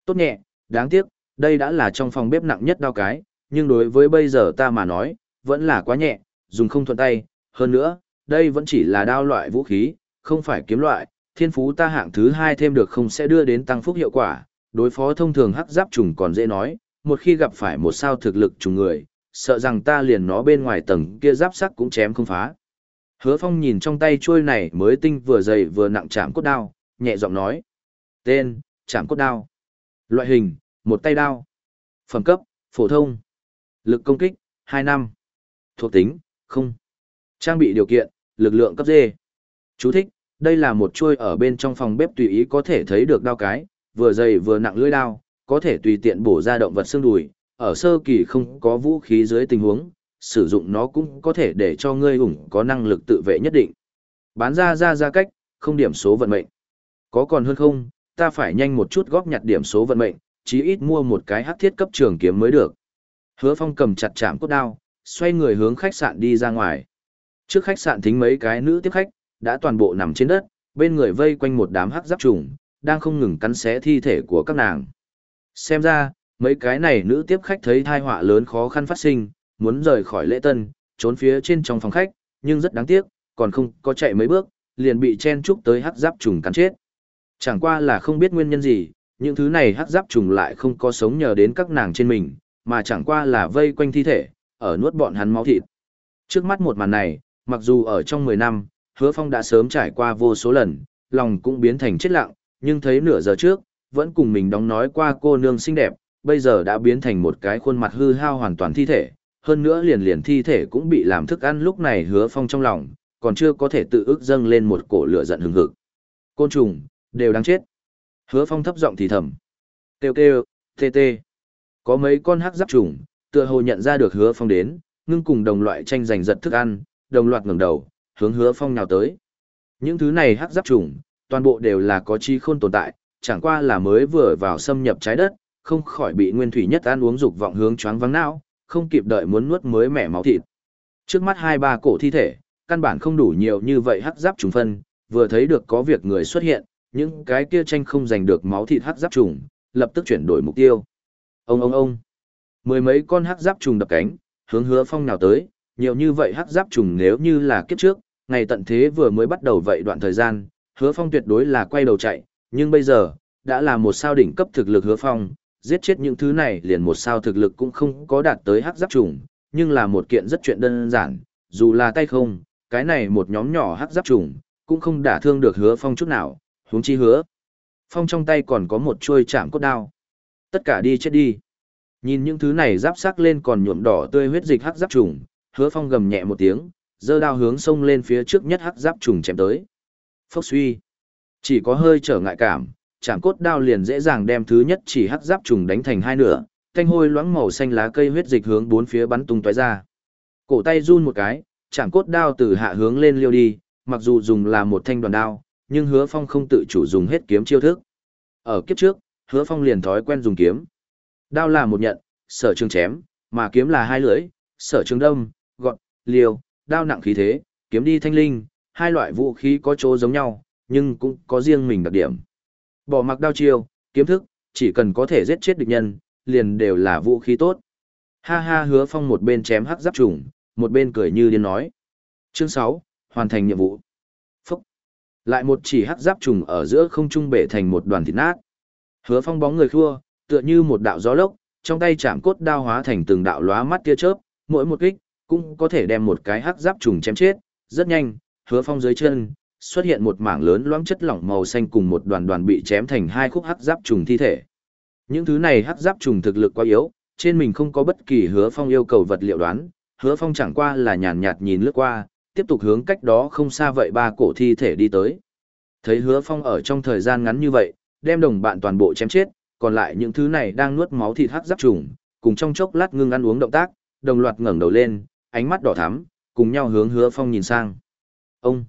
Tốt nhẹ, đáng tiếc, đây đã là trong phòng bếp nặng nhất đao cái, nhưng đối với bây giờ ta mà nói, vẫn là quá nhẹ, dùng không thuận tay, hơn nữa, đây vẫn chỉ là đao loại vũ khí, không phải kiếm loại, thiên phú ta hạng thứ hai thêm được không sẽ đưa đến tăng phúc hiệu quả, đối phó thông thường hắc giáp trùng còn dễ nói, một khi gặp phải một sao thực lực trùng người, sợ rằng ta liền nó bên ngoài tầng kia giáp sắc cũng chém không phá. Hứa Phong nhìn trong tay chuôi này mới tinh vừa dày vừa nặng chạm cốt đao, nhẹ giọng nói. Tên, chạm cốt đao. Loại hình, một tay đao. Phẩm cấp, phổ thông. Lực công kích, 2 năm. Thuộc tính, không. Trang bị điều kiện, lực lượng cấp D. Chú thích, đây là một chuôi ở bên trong phòng bếp tùy ý có thể thấy được đao cái, vừa dày vừa nặng lưỡi đao, có thể tùy tiện bổ ra động vật xương đùi, ở sơ kỳ không có vũ khí dưới tình huống, sử dụng nó cũng có thể để cho ngươi ủng có năng lực tự vệ nhất định. Bán ra ra ra cách, không điểm số vận mệnh. Có còn hơn không, ta phải nhanh một chút góp nhặt điểm số vận mệnh, chí ít mua một cái hắc thiết cấp trường kiếm mới được. Hứa Phong cầm chặt chạm cốt đao, xoay người hướng khách sạn đi ra ngoài. Trước khách sạn thính mấy cái nữ tiếp khách, đã toàn bộ nằm trên đất, bên người vây quanh một đám hắc giáp trùng, đang không ngừng cắn xé thi thể của các nàng. Xem ra, mấy cái này nữ tiếp khách thấy thai họa lớn khó khăn phát sinh, muốn rời khỏi lễ tân, trốn phía trên trong phòng khách, nhưng rất đáng tiếc, còn không có chạy mấy bước, liền bị chen trúc tới hắc giáp trùng cắn chết. Chẳng qua là không biết nguyên nhân gì, những thứ này hắc giáp trùng lại không có sống nhờ đến các nàng trên mình, mà chẳng qua là vây quanh thi thể, ở nuốt bọn hắn máu thịt. Trước mắt một màn này, mặc dù ở trong 10 năm, hứa phong đã sớm trải qua vô số lần, lòng cũng biến thành chết lặng, nhưng thấy nửa giờ trước, vẫn cùng mình đóng nói qua cô nương xinh đẹp, bây giờ đã biến thành một cái khuôn mặt hư hao hoàn toàn thi thể, hơn nữa liền liền thi thể cũng bị làm thức ăn lúc này hứa phong trong lòng, còn chưa có thể tự ức dâng lên một cổ lửa giận hừng hực. Côn trùng, đều đáng chết. Hứa phong thấp giọng thì thầm. Têu têu, tê tê. Có mấy con hắc giáp trùng, tựa hồ nhận ra được hứa phong đến, ngưng cùng đồng loại tranh giành giật thức ăn, đồng loạt ngẩng đầu, hướng hứa phong nào tới. Những thứ này hắc giáp trùng, toàn bộ đều là có chi khôn tồn tại, chẳng qua là mới vừa vào xâm nhập trái đất, không khỏi bị nguyên thủy nhất ăn uống dục vọng hướng choáng vắng não, không kịp đợi muốn nuốt mới mẻ máu thịt. Trước mắt hai ba cổ thi thể, căn bản không đủ nhiều như vậy hắc giáp trùng phân, vừa thấy được có việc người xuất hiện, những cái kia tranh không giành được máu thịt hắc giáp trùng, lập tức chuyển đổi mục tiêu. Ông ông ông. Mười mấy con hắc giáp trùng đập cánh, hướng Hứa Phong nào tới, nhiều như vậy hắc giáp trùng nếu như là kiếp trước, ngày tận thế vừa mới bắt đầu vậy đoạn thời gian, Hứa Phong tuyệt đối là quay đầu chạy, nhưng bây giờ, đã là một sao đỉnh cấp thực lực Hứa Phong, giết chết những thứ này liền một sao thực lực cũng không có đạt tới hắc giáp trùng, nhưng là một kiện rất chuyện đơn giản, dù là tay không, cái này một nhóm nhỏ hắc giáp trùng, cũng không đả thương được hứa phong chút nào, huống chi hứa. Phong trong tay còn có một chuôi chạm cốt đao. Tất cả đi chết đi. Nhìn những thứ này giáp sắc lên còn nhuộm đỏ tươi huyết dịch hắc giáp trùng, hứa phong gầm nhẹ một tiếng, giơ đao hướng sông lên phía trước nhất hắc giáp trùng chém tới. Phốc suy. Chỉ có hơi trở ngại cảm, chạm cốt đao liền dễ dàng đem thứ nhất chỉ hắc giáp trùng đánh thành hai nửa, thanh hôi loãng màu xanh lá cây huyết dịch hướng bốn phía bắn tung tóe ra. Cổ tay run một cái, chạm cốt đao từ hạ hướng lên liêu đi, mặc dù dùng là một thanh đoàn đao, nhưng Hứa Phong không tự chủ dùng hết kiếm chiêu thức. Ở kiếp trước, Hứa Phong liền thói quen dùng kiếm. Đao là một nhận, sở trường chém, mà kiếm là hai lưỡi, sở trường đâm, gọn, liều, đao nặng khí thế, kiếm đi thanh linh, hai loại vũ khí có chỗ giống nhau, nhưng cũng có riêng mình đặc điểm. Bỏ mặc đao chiêu, kiếm thức, chỉ cần có thể giết chết địch nhân, liền đều là vũ khí tốt. Ha ha hứa phong một bên chém hắc giáp trùng, một bên cười như điên nói. Chương 6, hoàn thành nhiệm vụ. Phúc. Lại một chỉ hắc giáp trùng ở giữa không trung bể thành một đoàn thịt nát. Hứa phong bóng người khua, tựa như một đạo gió lốc, trong tay chạm cốt đao hóa thành từng đạo lóa mắt tia chớp, mỗi một kích cũng có thể đem một cái hắc giáp trùng chém chết, rất nhanh, Hứa Phong dưới chân xuất hiện một mảng lớn loãng chất lỏng màu xanh cùng một đoàn đoàn bị chém thành hai khúc hắc giáp trùng thi thể. Những thứ này hắc giáp trùng thực lực quá yếu, trên mình không có bất kỳ hứa phong yêu cầu vật liệu đoán, hứa phong chẳng qua là nhàn nhạt nhìn lướt qua, tiếp tục hướng cách đó không xa vậy ba cổ thi thể đi tới. Thấy hứa phong ở trong thời gian ngắn như vậy, đem đồng bạn toàn bộ chém chết, còn lại những thứ này đang nuốt máu thịt hắc giáp trùng, cùng trong chốc lát ngưng ăn uống động tác, đồng loạt ngẩng đầu lên, ánh mắt đỏ thắm, cùng nhau hướng hứa phong nhìn sang. Ông!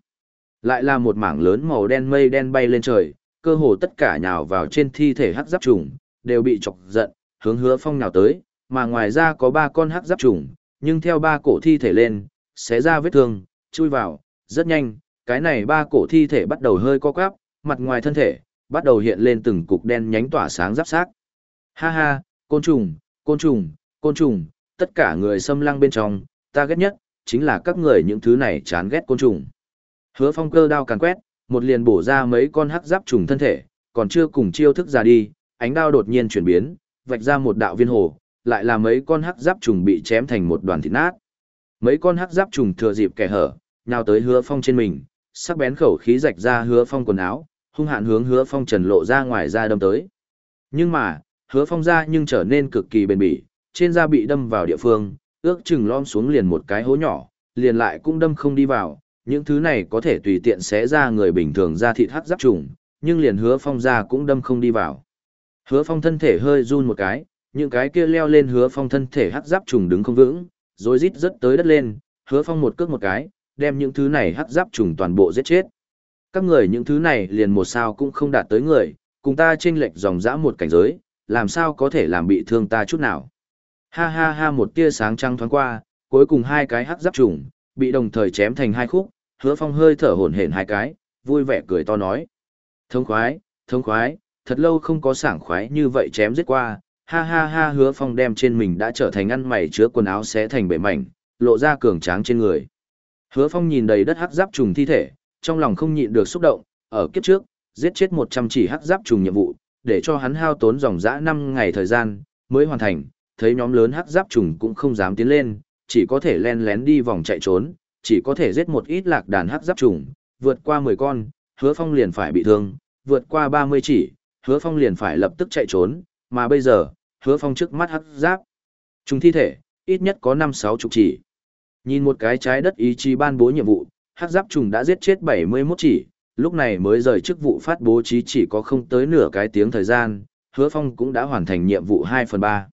Lại là một mảng lớn màu đen mây đen bay lên trời, cơ hồ tất cả nhào vào trên thi thể hắc giáp trùng, đều bị chọc giận, hướng hứa phong nhào tới, mà ngoài ra có ba con hắc giáp trùng, nhưng theo ba cổ thi thể lên, xé ra vết thương, chui vào, rất nhanh, cái này ba cổ thi thể bắt đầu hơi co quắp, mặt ngoài thân thể, bắt đầu hiện lên từng cục đen nhánh tỏa sáng giáp xác. Ha ha, côn trùng, côn trùng, côn trùng, tất cả người xâm lăng bên trong, ta ghét nhất, chính là các người những thứ này chán ghét côn trùng. Hứa phong cơ đao càn quét, một liền bổ ra mấy con hắc giáp trùng thân thể, còn chưa cùng chiêu thức ra đi, ánh đao đột nhiên chuyển biến, vạch ra một đạo viên hồ, lại là mấy con hắc giáp trùng bị chém thành một đoàn thịt nát. Mấy con hắc giáp trùng thừa dịp kẻ hở, nhào tới hứa phong trên mình, sắc bén khẩu khí rạch ra hứa phong quần áo, hung hạn hướng hứa phong trần lộ ra ngoài ra đâm tới. Nhưng mà, hứa phong ra nhưng trở nên cực kỳ bền bỉ, trên da bị đâm vào địa phương, ước chừng lom xuống liền một cái hố nhỏ, liền lại cũng đâm không đi vào, những thứ này có thể tùy tiện xé ra người bình thường ra thịt hắc giáp trùng, nhưng liền hứa phong ra cũng đâm không đi vào. Hứa phong thân thể hơi run một cái, những cái kia leo lên hứa phong thân thể hắc giáp trùng đứng không vững, rồi rít rất tới đất lên, hứa phong một cước một cái, đem những thứ này hắc giáp trùng toàn bộ giết chết. Các người những thứ này liền một sao cũng không đạt tới người, cùng ta chênh lệch dòng dã một cảnh giới, làm sao có thể làm bị thương ta chút nào. Ha ha ha một tia sáng trăng thoáng qua, cuối cùng hai cái hắc giáp trùng, bị đồng thời chém thành hai khúc, hứa phong hơi thở hổn hển hai cái, vui vẻ cười to nói. Thống khoái, thống khoái, thật lâu không có sảng khoái như vậy chém giết qua, ha ha ha hứa phong đem trên mình đã trở thành ăn mày chứa quần áo xé thành bể mảnh, lộ ra cường tráng trên người. Hứa phong nhìn đầy đất hắc giáp trùng thi thể, trong lòng không nhịn được xúc động, ở kiếp trước, giết chết một trăm chỉ hắc giáp trùng nhiệm vụ, để cho hắn hao tốn dòng dã năm ngày thời gian, mới hoàn thành, thấy nhóm lớn hắc giáp trùng cũng không dám tiến lên, chỉ có thể len lén đi vòng chạy trốn, chỉ có thể giết một ít lạc đàn hắc giáp trùng, vượt qua mười con, hứa phong liền phải bị thương, vượt qua ba mươi chỉ, hứa phong liền phải lập tức chạy trốn, mà bây giờ, hứa phong trước mắt hắc giáp. Trùng thi thể, ít nhất có năm sáu chục chỉ. Nhìn một cái trái đất ý chí ban bố nhiệm vụ, hắc giáp trùng đã giết chết bảy mươi 71 chỉ, lúc này mới rời chức vụ phát bố trí chỉ có không tới nửa cái tiếng thời gian, hứa phong cũng đã hoàn thành nhiệm vụ hai phần ba.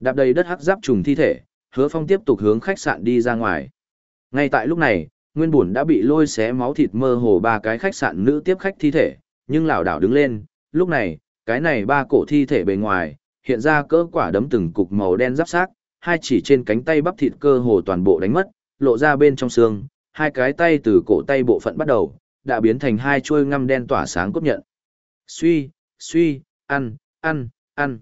Đạp đầy đất hắc giáp trùng thi thể, hứa phong tiếp tục hướng khách sạn đi ra ngoài. Ngay tại lúc này, nguyên bùn đã bị lôi xé máu thịt mơ hồ ba cái khách sạn nữ tiếp khách thi thể, nhưng lão đảo đứng lên, lúc này, cái này ba cổ thi thể bề ngoài, hiện ra cỡ quả đấm từng cục màu đen giáp xác, hai chỉ trên cánh tay bắp thịt cơ hồ toàn bộ đánh mất, lộ ra bên trong xương, hai cái tay từ cổ tay bộ phận bắt đầu, đã biến thành hai chuôi ngăm đen tỏa sáng cốt nhận. Suy, suy, ăn, ăn, ăn.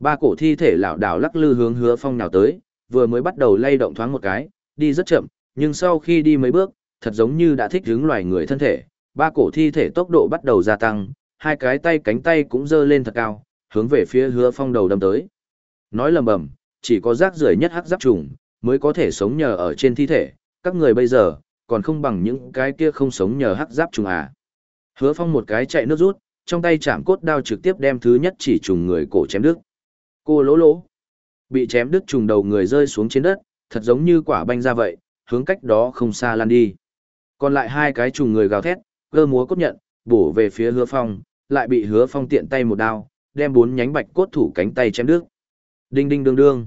Ba cổ thi thể lão đảo lắc lư hướng hứa phong nào tới, vừa mới bắt đầu lay động thoáng một cái, đi rất chậm, nhưng sau khi đi mấy bước, thật giống như đã thích hướng loài người thân thể, ba cổ thi thể tốc độ bắt đầu gia tăng, hai cái tay cánh tay cũng dơ lên thật cao, hướng về phía hứa phong đầu đâm tới. Nói lầm bầm, chỉ có rác rưởi nhất hắc giáp trùng, mới có thể sống nhờ ở trên thi thể, các người bây giờ, còn không bằng những cái kia không sống nhờ hắc giáp trùng à. Hứa phong một cái chạy nước rút, trong tay chạm cốt đao trực tiếp đem thứ nhất chỉ trùng người cổ chém đứt. Cô lỗ lỗ. Bị chém đứt trùng đầu người rơi xuống trên đất, thật giống như quả banh ra vậy, hướng cách đó không xa lan đi. Còn lại hai cái trùng người gào thét, cơ múa cốt nhận, bổ về phía hứa phong, lại bị hứa phong tiện tay một đao, đem bốn nhánh bạch cốt thủ cánh tay chém đứt. Đinh đinh đương đương.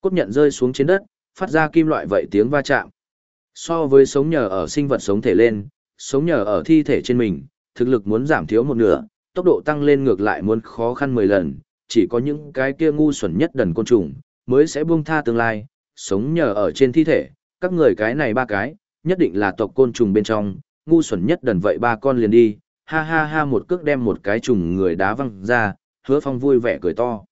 Cốt nhận rơi xuống trên đất, phát ra kim loại vậy tiếng va chạm. So với sống nhờ ở sinh vật sống thể lên, sống nhờ ở thi thể trên mình, thực lực muốn giảm thiếu một nửa, tốc độ tăng lên ngược lại muốn khó khăn 10 lần, chỉ có những cái kia ngu xuẩn nhất đần côn trùng, mới sẽ buông tha tương lai, sống nhờ ở trên thi thể, các người cái này ba cái, nhất định là tộc côn trùng bên trong, ngu xuẩn nhất đần vậy ba con liền đi, ha ha ha một cước đem một cái trùng người đá văng ra, hứa phong vui vẻ cười to.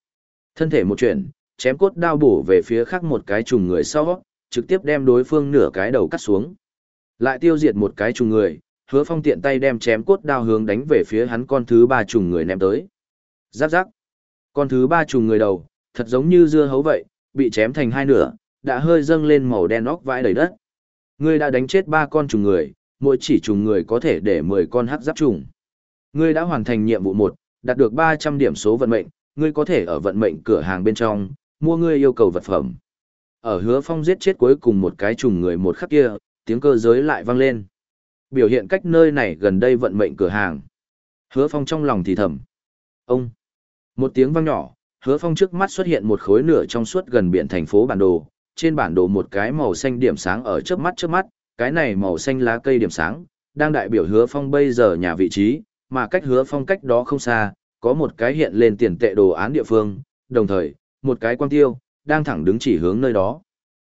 Thân thể một chuyển, chém cốt đao bổ về phía khác một cái trùng người sau, trực tiếp đem đối phương nửa cái đầu cắt xuống. Lại tiêu diệt một cái trùng người, hứa phong tiện tay đem chém cốt đao hướng đánh về phía hắn con thứ ba trùng người ném tới. Giáp giáp. Con thứ ba trùng người đầu, thật giống như dưa hấu vậy, bị chém thành hai nửa, đã hơi dâng lên màu đen óc vãi đầy đất. Ngươi đã đánh chết ba con trùng người, mỗi chỉ trùng người có thể để 10 con hắc giáp trùng. Ngươi đã hoàn thành nhiệm vụ 1, đạt được 300 điểm số vận mệnh, ngươi có thể ở vận mệnh cửa hàng bên trong, mua ngươi yêu cầu vật phẩm. Ở hứa phong giết chết cuối cùng một cái trùng người một khắc kia, tiếng cơ giới lại vang lên. Biểu hiện cách nơi này gần đây vận mệnh cửa hàng. Hứa phong trong lòng thì thầm. Ông! Một tiếng vang nhỏ, hứa phong trước mắt xuất hiện một khối nửa trong suốt gần biển thành phố bản đồ. Trên bản đồ một cái màu xanh điểm sáng ở trước mắt trước mắt, cái này màu xanh lá cây điểm sáng, đang đại biểu hứa phong bây giờ nhà vị trí, mà cách hứa phong cách đó không xa, có một cái hiện lên tiền tệ đồ án địa phương, đồng thời, một cái quang tiêu, đang thẳng đứng chỉ hướng nơi đó.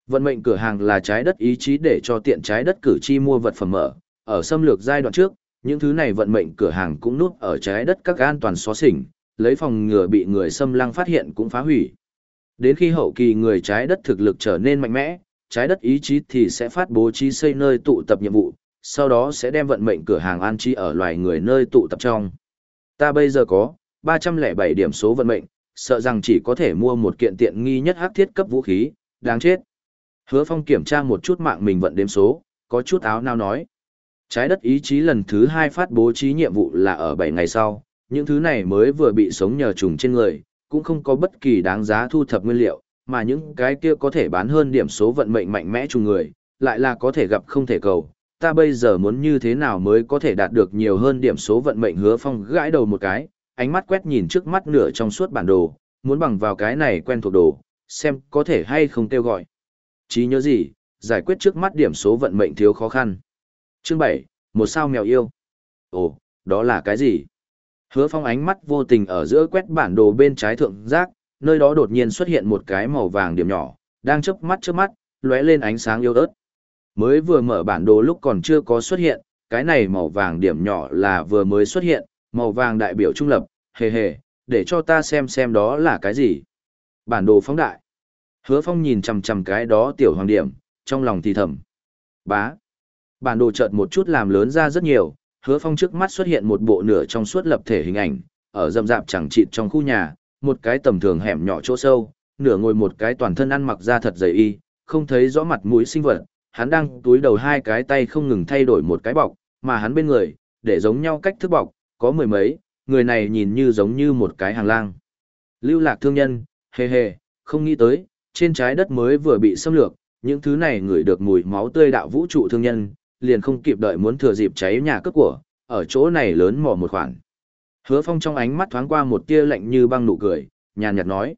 Vận mệnh cửa hàng là trái đất ý chí để cho tiện trái đất cử tri mua vật phẩm mở, ở xâm lược giai đoạn trước, những thứ này vận mệnh cửa hàng cũng núp ở trái đất các an toàn xóa xỉnh, lấy phòng ngừa bị người xâm lăng phát hiện cũng phá hủy. Đến khi hậu kỳ người trái đất thực lực trở nên mạnh mẽ, trái đất ý chí thì sẽ phát bố trí xây nơi tụ tập nhiệm vụ, sau đó sẽ đem vận mệnh cửa hàng an trí ở loài người nơi tụ tập trong. Ta bây giờ có 307 điểm số vận mệnh, sợ rằng chỉ có thể mua một kiện tiện nghi nhất hắc thiết cấp vũ khí, đáng chết. Hứa Phong kiểm tra một chút mạng mình vận đếm số, có chút áo nao nói. Trái đất ý chí lần thứ hai phát bố trí nhiệm vụ là ở 7 ngày sau, những thứ này mới vừa bị sống nhờ trùng trên người, cũng không có bất kỳ đáng giá thu thập nguyên liệu, mà những cái kia có thể bán hơn điểm số vận mệnh mạnh mẽ chung người, lại là có thể gặp không thể cầu. Ta bây giờ muốn như thế nào mới có thể đạt được nhiều hơn điểm số vận mệnh hứa phong gãi đầu một cái, ánh mắt quét nhìn trước mắt nửa trong suốt bản đồ, muốn bằng vào cái này quen thuộc đồ, xem có thể hay không kêu gọi. Chí nhớ gì, giải quyết trước mắt điểm số vận mệnh thiếu khó khăn. Chương 7, một sao mèo yêu. Ồ, đó là cái gì? Hứa phong ánh mắt vô tình ở giữa quét bản đồ bên trái thượng giác, nơi đó đột nhiên xuất hiện một cái màu vàng điểm nhỏ, đang chớp mắt chớp mắt, lóe lên ánh sáng yếu ớt. Mới vừa mở bản đồ lúc còn chưa có xuất hiện, cái này màu vàng điểm nhỏ là vừa mới xuất hiện, màu vàng đại biểu trung lập, hề hề, để cho ta xem xem đó là cái gì. Bản đồ phóng đại. Hứa Phong nhìn chằm chằm cái đó tiểu hoàng điểm, trong lòng thì thầm. Bá. Bản đồ chợt một chút làm lớn ra rất nhiều, Hứa Phong trước mắt xuất hiện một bộ nửa trong suốt lập thể hình ảnh, ở rậm rạp chẳng chịt trong khu nhà, một cái tầm thường hẻm nhỏ chỗ sâu, nửa ngồi một cái toàn thân ăn mặc da thật dày y, không thấy rõ mặt mũi sinh vật, hắn đang túi đầu hai cái tay không ngừng thay đổi một cái bọc, mà hắn bên người, để giống nhau cách thức bọc, có mười mấy, người này nhìn như giống như một cái hàng lang. Lưu lạc thương nhân, hề hề, không nghĩ tới, trên trái đất mới vừa bị xâm lược, những thứ này ngửi được mùi máu tươi đạo vũ trụ thương nhân, liền không kịp đợi muốn thừa dịp cháy nhà cướp của, ở chỗ này lớn mò một khoản. Hứa Phong trong ánh mắt thoáng qua một tia lạnh như băng nụ cười, nhàn nhạt nói.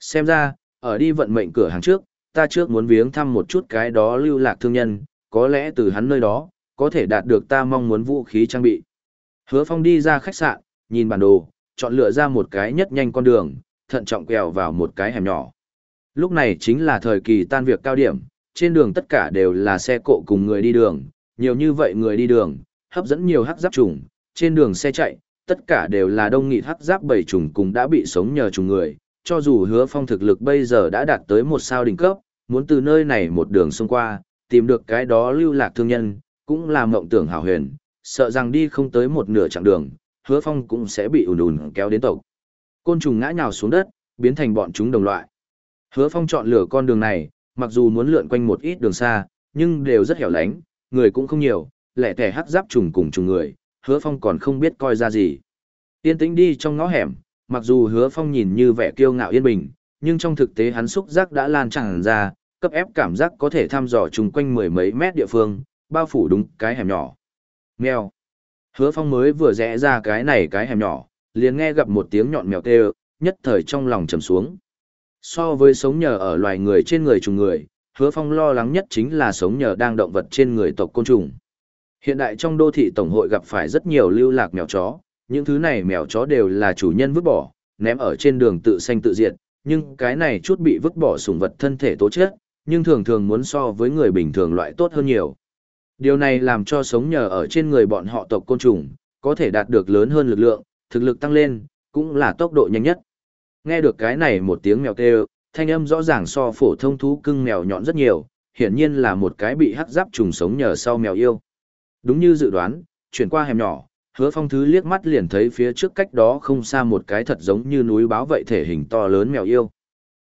Xem ra, ở đi vận mệnh cửa hàng trước, ta trước muốn viếng thăm một chút cái đó lưu lạc thương nhân, có lẽ từ hắn nơi đó, có thể đạt được ta mong muốn vũ khí trang bị. Hứa Phong đi ra khách sạn, nhìn bản đồ, chọn lựa ra một cái nhất nhanh con đường, thận trọng quẹo vào một cái hẻm nhỏ. Lúc này chính là thời kỳ tan việc cao điểm, trên đường tất cả đều là xe cộ cùng người đi đường, nhiều như vậy người đi đường, hấp dẫn nhiều hắc giáp trùng, trên đường xe chạy, tất cả đều là đông nghịt hắc giáp bảy trùng cùng đã bị sống nhờ trùng người, cho dù hứa phong thực lực bây giờ đã đạt tới một sao đỉnh cấp, muốn từ nơi này một đường xông qua, tìm được cái đó lưu lạc thương nhân, cũng là mộng tưởng hảo huyền, sợ rằng đi không tới một nửa chặng đường, hứa phong cũng sẽ bị ùn ùn kéo đến tộc. Côn trùng ngã nhào xuống đất, biến thành bọn chúng đồng loại. Hứa phong chọn lựa con đường này, mặc dù muốn lượn quanh một ít đường xa, nhưng đều rất hẻo lánh, người cũng không nhiều, lẻ tẻ hắc giáp trùng cùng trùng người, hứa phong còn không biết coi ra gì. Yên tĩnh đi trong ngõ hẻm, mặc dù hứa phong nhìn như vẻ kiêu ngạo yên bình, nhưng trong thực tế hắn xúc giác đã lan tràn ra, cấp ép cảm giác có thể thăm dò chung quanh mười mấy mét địa phương, bao phủ đúng cái hẻm nhỏ. Mèo. Hứa phong mới vừa rẽ ra cái này cái hẻm nhỏ, liền nghe gặp một tiếng nhọn mèo kêu, nhất thời trong lòng trầm xuống. So với sống nhờ ở loài người trên người trùng người, hứa phong lo lắng nhất chính là sống nhờ đang động vật trên người tộc côn trùng. Hiện đại trong đô thị tổng hội gặp phải rất nhiều lưu lạc mèo chó, những thứ này mèo chó đều là chủ nhân vứt bỏ, ném ở trên đường tự sanh tự diệt, nhưng cái này chút bị vứt bỏ sủng vật thân thể tố chết, nhưng thường thường muốn so với người bình thường loại tốt hơn nhiều. Điều này làm cho sống nhờ ở trên người bọn họ tộc côn trùng, có thể đạt được lớn hơn lực lượng, thực lực tăng lên, cũng là tốc độ nhanh nhất. Nghe được cái này một tiếng mèo kêu, thanh âm rõ ràng so phổ thông thú cưng mèo nhọn rất nhiều, hiển nhiên là một cái bị hắc giáp trùng sống nhờ sau mèo yêu. Đúng như dự đoán, chuyển qua hẻm nhỏ, hứa phong thứ liếc mắt liền thấy phía trước cách đó không xa một cái thật giống như núi báo vậy thể hình to lớn mèo yêu.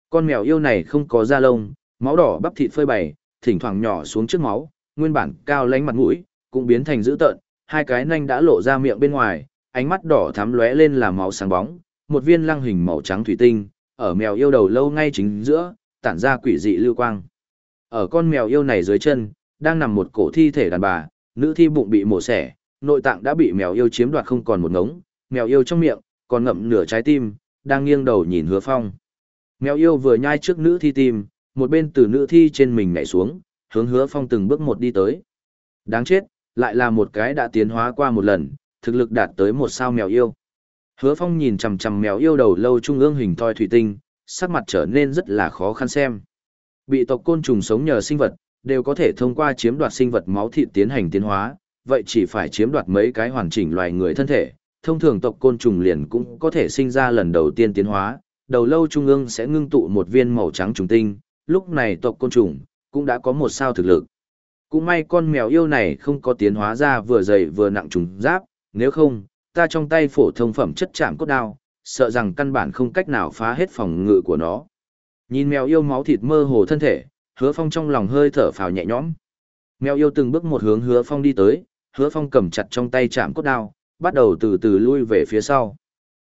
Con mèo yêu này không có da lông, máu đỏ bắp thịt phơi bày, thỉnh thoảng nhỏ xuống trước máu, nguyên bản cao lánh mặt mũi, cũng biến thành dữ tợn, hai cái nanh đã lộ ra miệng bên ngoài, ánh mắt đỏ thắm lóe lên là máu sáng bóng, một viên lăng hình màu trắng thủy tinh, ở mèo yêu đầu lâu ngay chính giữa, tản ra quỷ dị lưu quang. Ở con mèo yêu này dưới chân, đang nằm một cổ thi thể đàn bà, nữ thi bụng bị mổ xẻ, nội tạng đã bị mèo yêu chiếm đoạt không còn một ngống, mèo yêu trong miệng, còn ngậm nửa trái tim, đang nghiêng đầu nhìn hứa phong. Mèo yêu vừa nhai trước nữ thi tim, một bên từ nữ thi trên mình nhảy xuống, hướng hứa phong từng bước một đi tới. Đáng chết, lại là một cái đã tiến hóa qua một lần, thực lực đạt tới một sao mèo yêu. Hứa phong nhìn chằm chằm mèo yêu đầu lâu trung ương hình thoi thủy tinh, sắc mặt trở nên rất là khó khăn xem. Bị tộc côn trùng sống nhờ sinh vật, đều có thể thông qua chiếm đoạt sinh vật máu thịt tiến hành tiến hóa, vậy chỉ phải chiếm đoạt mấy cái hoàn chỉnh loài người thân thể. Thông thường tộc côn trùng liền cũng có thể sinh ra lần đầu tiên tiến hóa, đầu lâu trung ương sẽ ngưng tụ một viên màu trắng trùng tinh, lúc này tộc côn trùng cũng đã có một sao thực lực. Cũng may con mèo yêu này không có tiến hóa ra vừa dày vừa nặng trùng giáp, nếu không, ta trong tay phổ thông phẩm chất chạm cốt đao, sợ rằng căn bản không cách nào phá hết phòng ngự của nó. Nhìn mèo yêu máu thịt mơ hồ thân thể, hứa phong trong lòng hơi thở phào nhẹ nhõm. Mèo yêu từng bước một hướng hứa phong đi tới, hứa phong cầm chặt trong tay chạm cốt đao, bắt đầu từ từ lui về phía sau.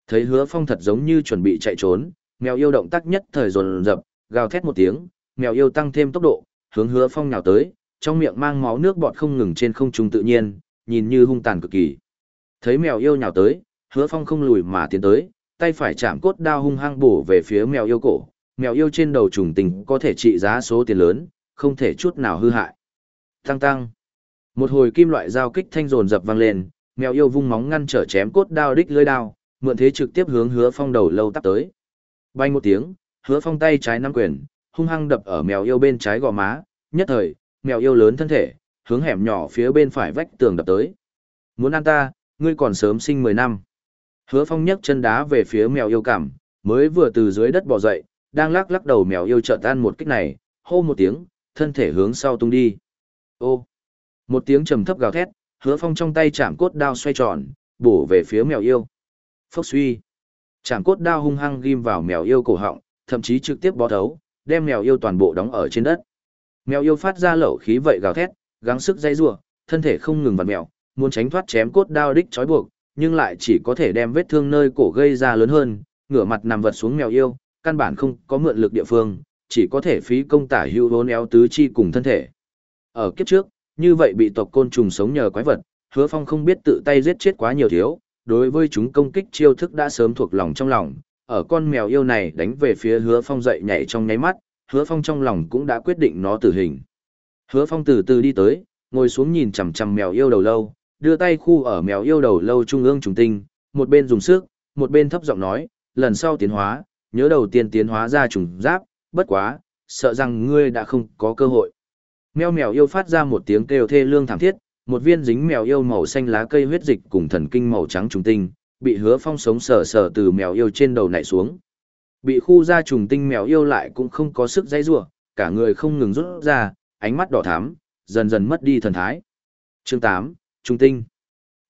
Thấy hứa phong thật giống như chuẩn bị chạy trốn, mèo yêu động tác nhất thời dồn dập, gào thét một tiếng, mèo yêu tăng thêm tốc độ, hướng hứa phong nhào tới, trong miệng mang máu nước bọt không ngừng trên không trung tự nhiên, nhìn như hung tàn cực kỳ. Thấy mèo yêu nhào tới, hứa phong không lùi mà tiến tới, tay phải chạm cốt đao hung hăng bổ về phía mèo yêu cổ, mèo yêu trên đầu trùng tình có thể trị giá số tiền lớn, không thể chút nào hư hại. Tăng tăng. Một hồi kim loại giao kích thanh rồn dập vang lên, mèo yêu vung móng ngăn trở chém cốt đao đích lưỡi đao, mượn thế trực tiếp hướng hứa phong đầu lâu tắp tới. Bay một tiếng, hứa phong tay trái nắm quyền, hung hăng đập ở mèo yêu bên trái gò má, nhất thời, mèo yêu lớn thân thể, hướng hẻm nhỏ phía bên phải vách tường đập tới. Muốn ăn ta, ngươi còn sớm sinh 10 năm. Hứa phong nhấc chân đá về phía mèo yêu cảm, mới vừa từ dưới đất bò dậy, đang lắc lắc đầu mèo yêu trợ tan một kích này, hô một tiếng, thân thể hướng sau tung đi. Ô! Một tiếng trầm thấp gào thét, hứa phong trong tay chạm cốt đao xoay tròn, bổ về phía mèo yêu. Phốc suy! Chạm cốt đao hung hăng ghim vào mèo yêu cổ họng, thậm chí trực tiếp bó thấu, đem mèo yêu toàn bộ đóng ở trên đất. Mèo yêu phát ra lẩu khí vậy gào thét, gắng sức dây rủa, thân thể không ngừng vặn mèo, muốn tránh thoát chém cốt đao đích trói buộc, nhưng lại chỉ có thể đem vết thương nơi cổ gây ra lớn hơn, ngửa mặt nằm vật xuống mèo yêu, căn bản không có mượn lực địa phương, chỉ có thể phí công tả hưu vốn éo tứ chi cùng thân thể. Ở kiếp trước, như vậy bị tộc côn trùng sống nhờ quái vật, hứa phong không biết tự tay giết chết quá nhiều thiếu, đối với chúng công kích chiêu thức đã sớm thuộc lòng trong lòng, ở con mèo yêu này đánh về phía hứa phong dậy nhảy trong nháy mắt, hứa phong trong lòng cũng đã quyết định nó tử hình. Hứa phong từ từ đi tới, ngồi xuống nhìn chằm chằm mèo yêu đầu lâu, đưa tay khu ở mèo yêu đầu lâu trung ương trùng tinh, một bên dùng sức, một bên thấp giọng nói, lần sau tiến hóa, nhớ đầu tiên tiến hóa ra trùng giáp, bất quá, sợ rằng ngươi đã không có cơ hội. Mèo mèo yêu phát ra một tiếng kêu thê lương thảm thiết, một viên dính mèo yêu màu xanh lá cây huyết dịch cùng thần kinh màu trắng trùng tinh, bị hứa phong sống sờ sờ từ mèo yêu trên đầu nảy xuống. Bị khu ra trùng tinh mèo yêu lại cũng không có sức dây rủa cả người không ngừng rút ra, ánh mắt đỏ thắm, dần dần mất đi thần thái. Chương 8, Trung tinh.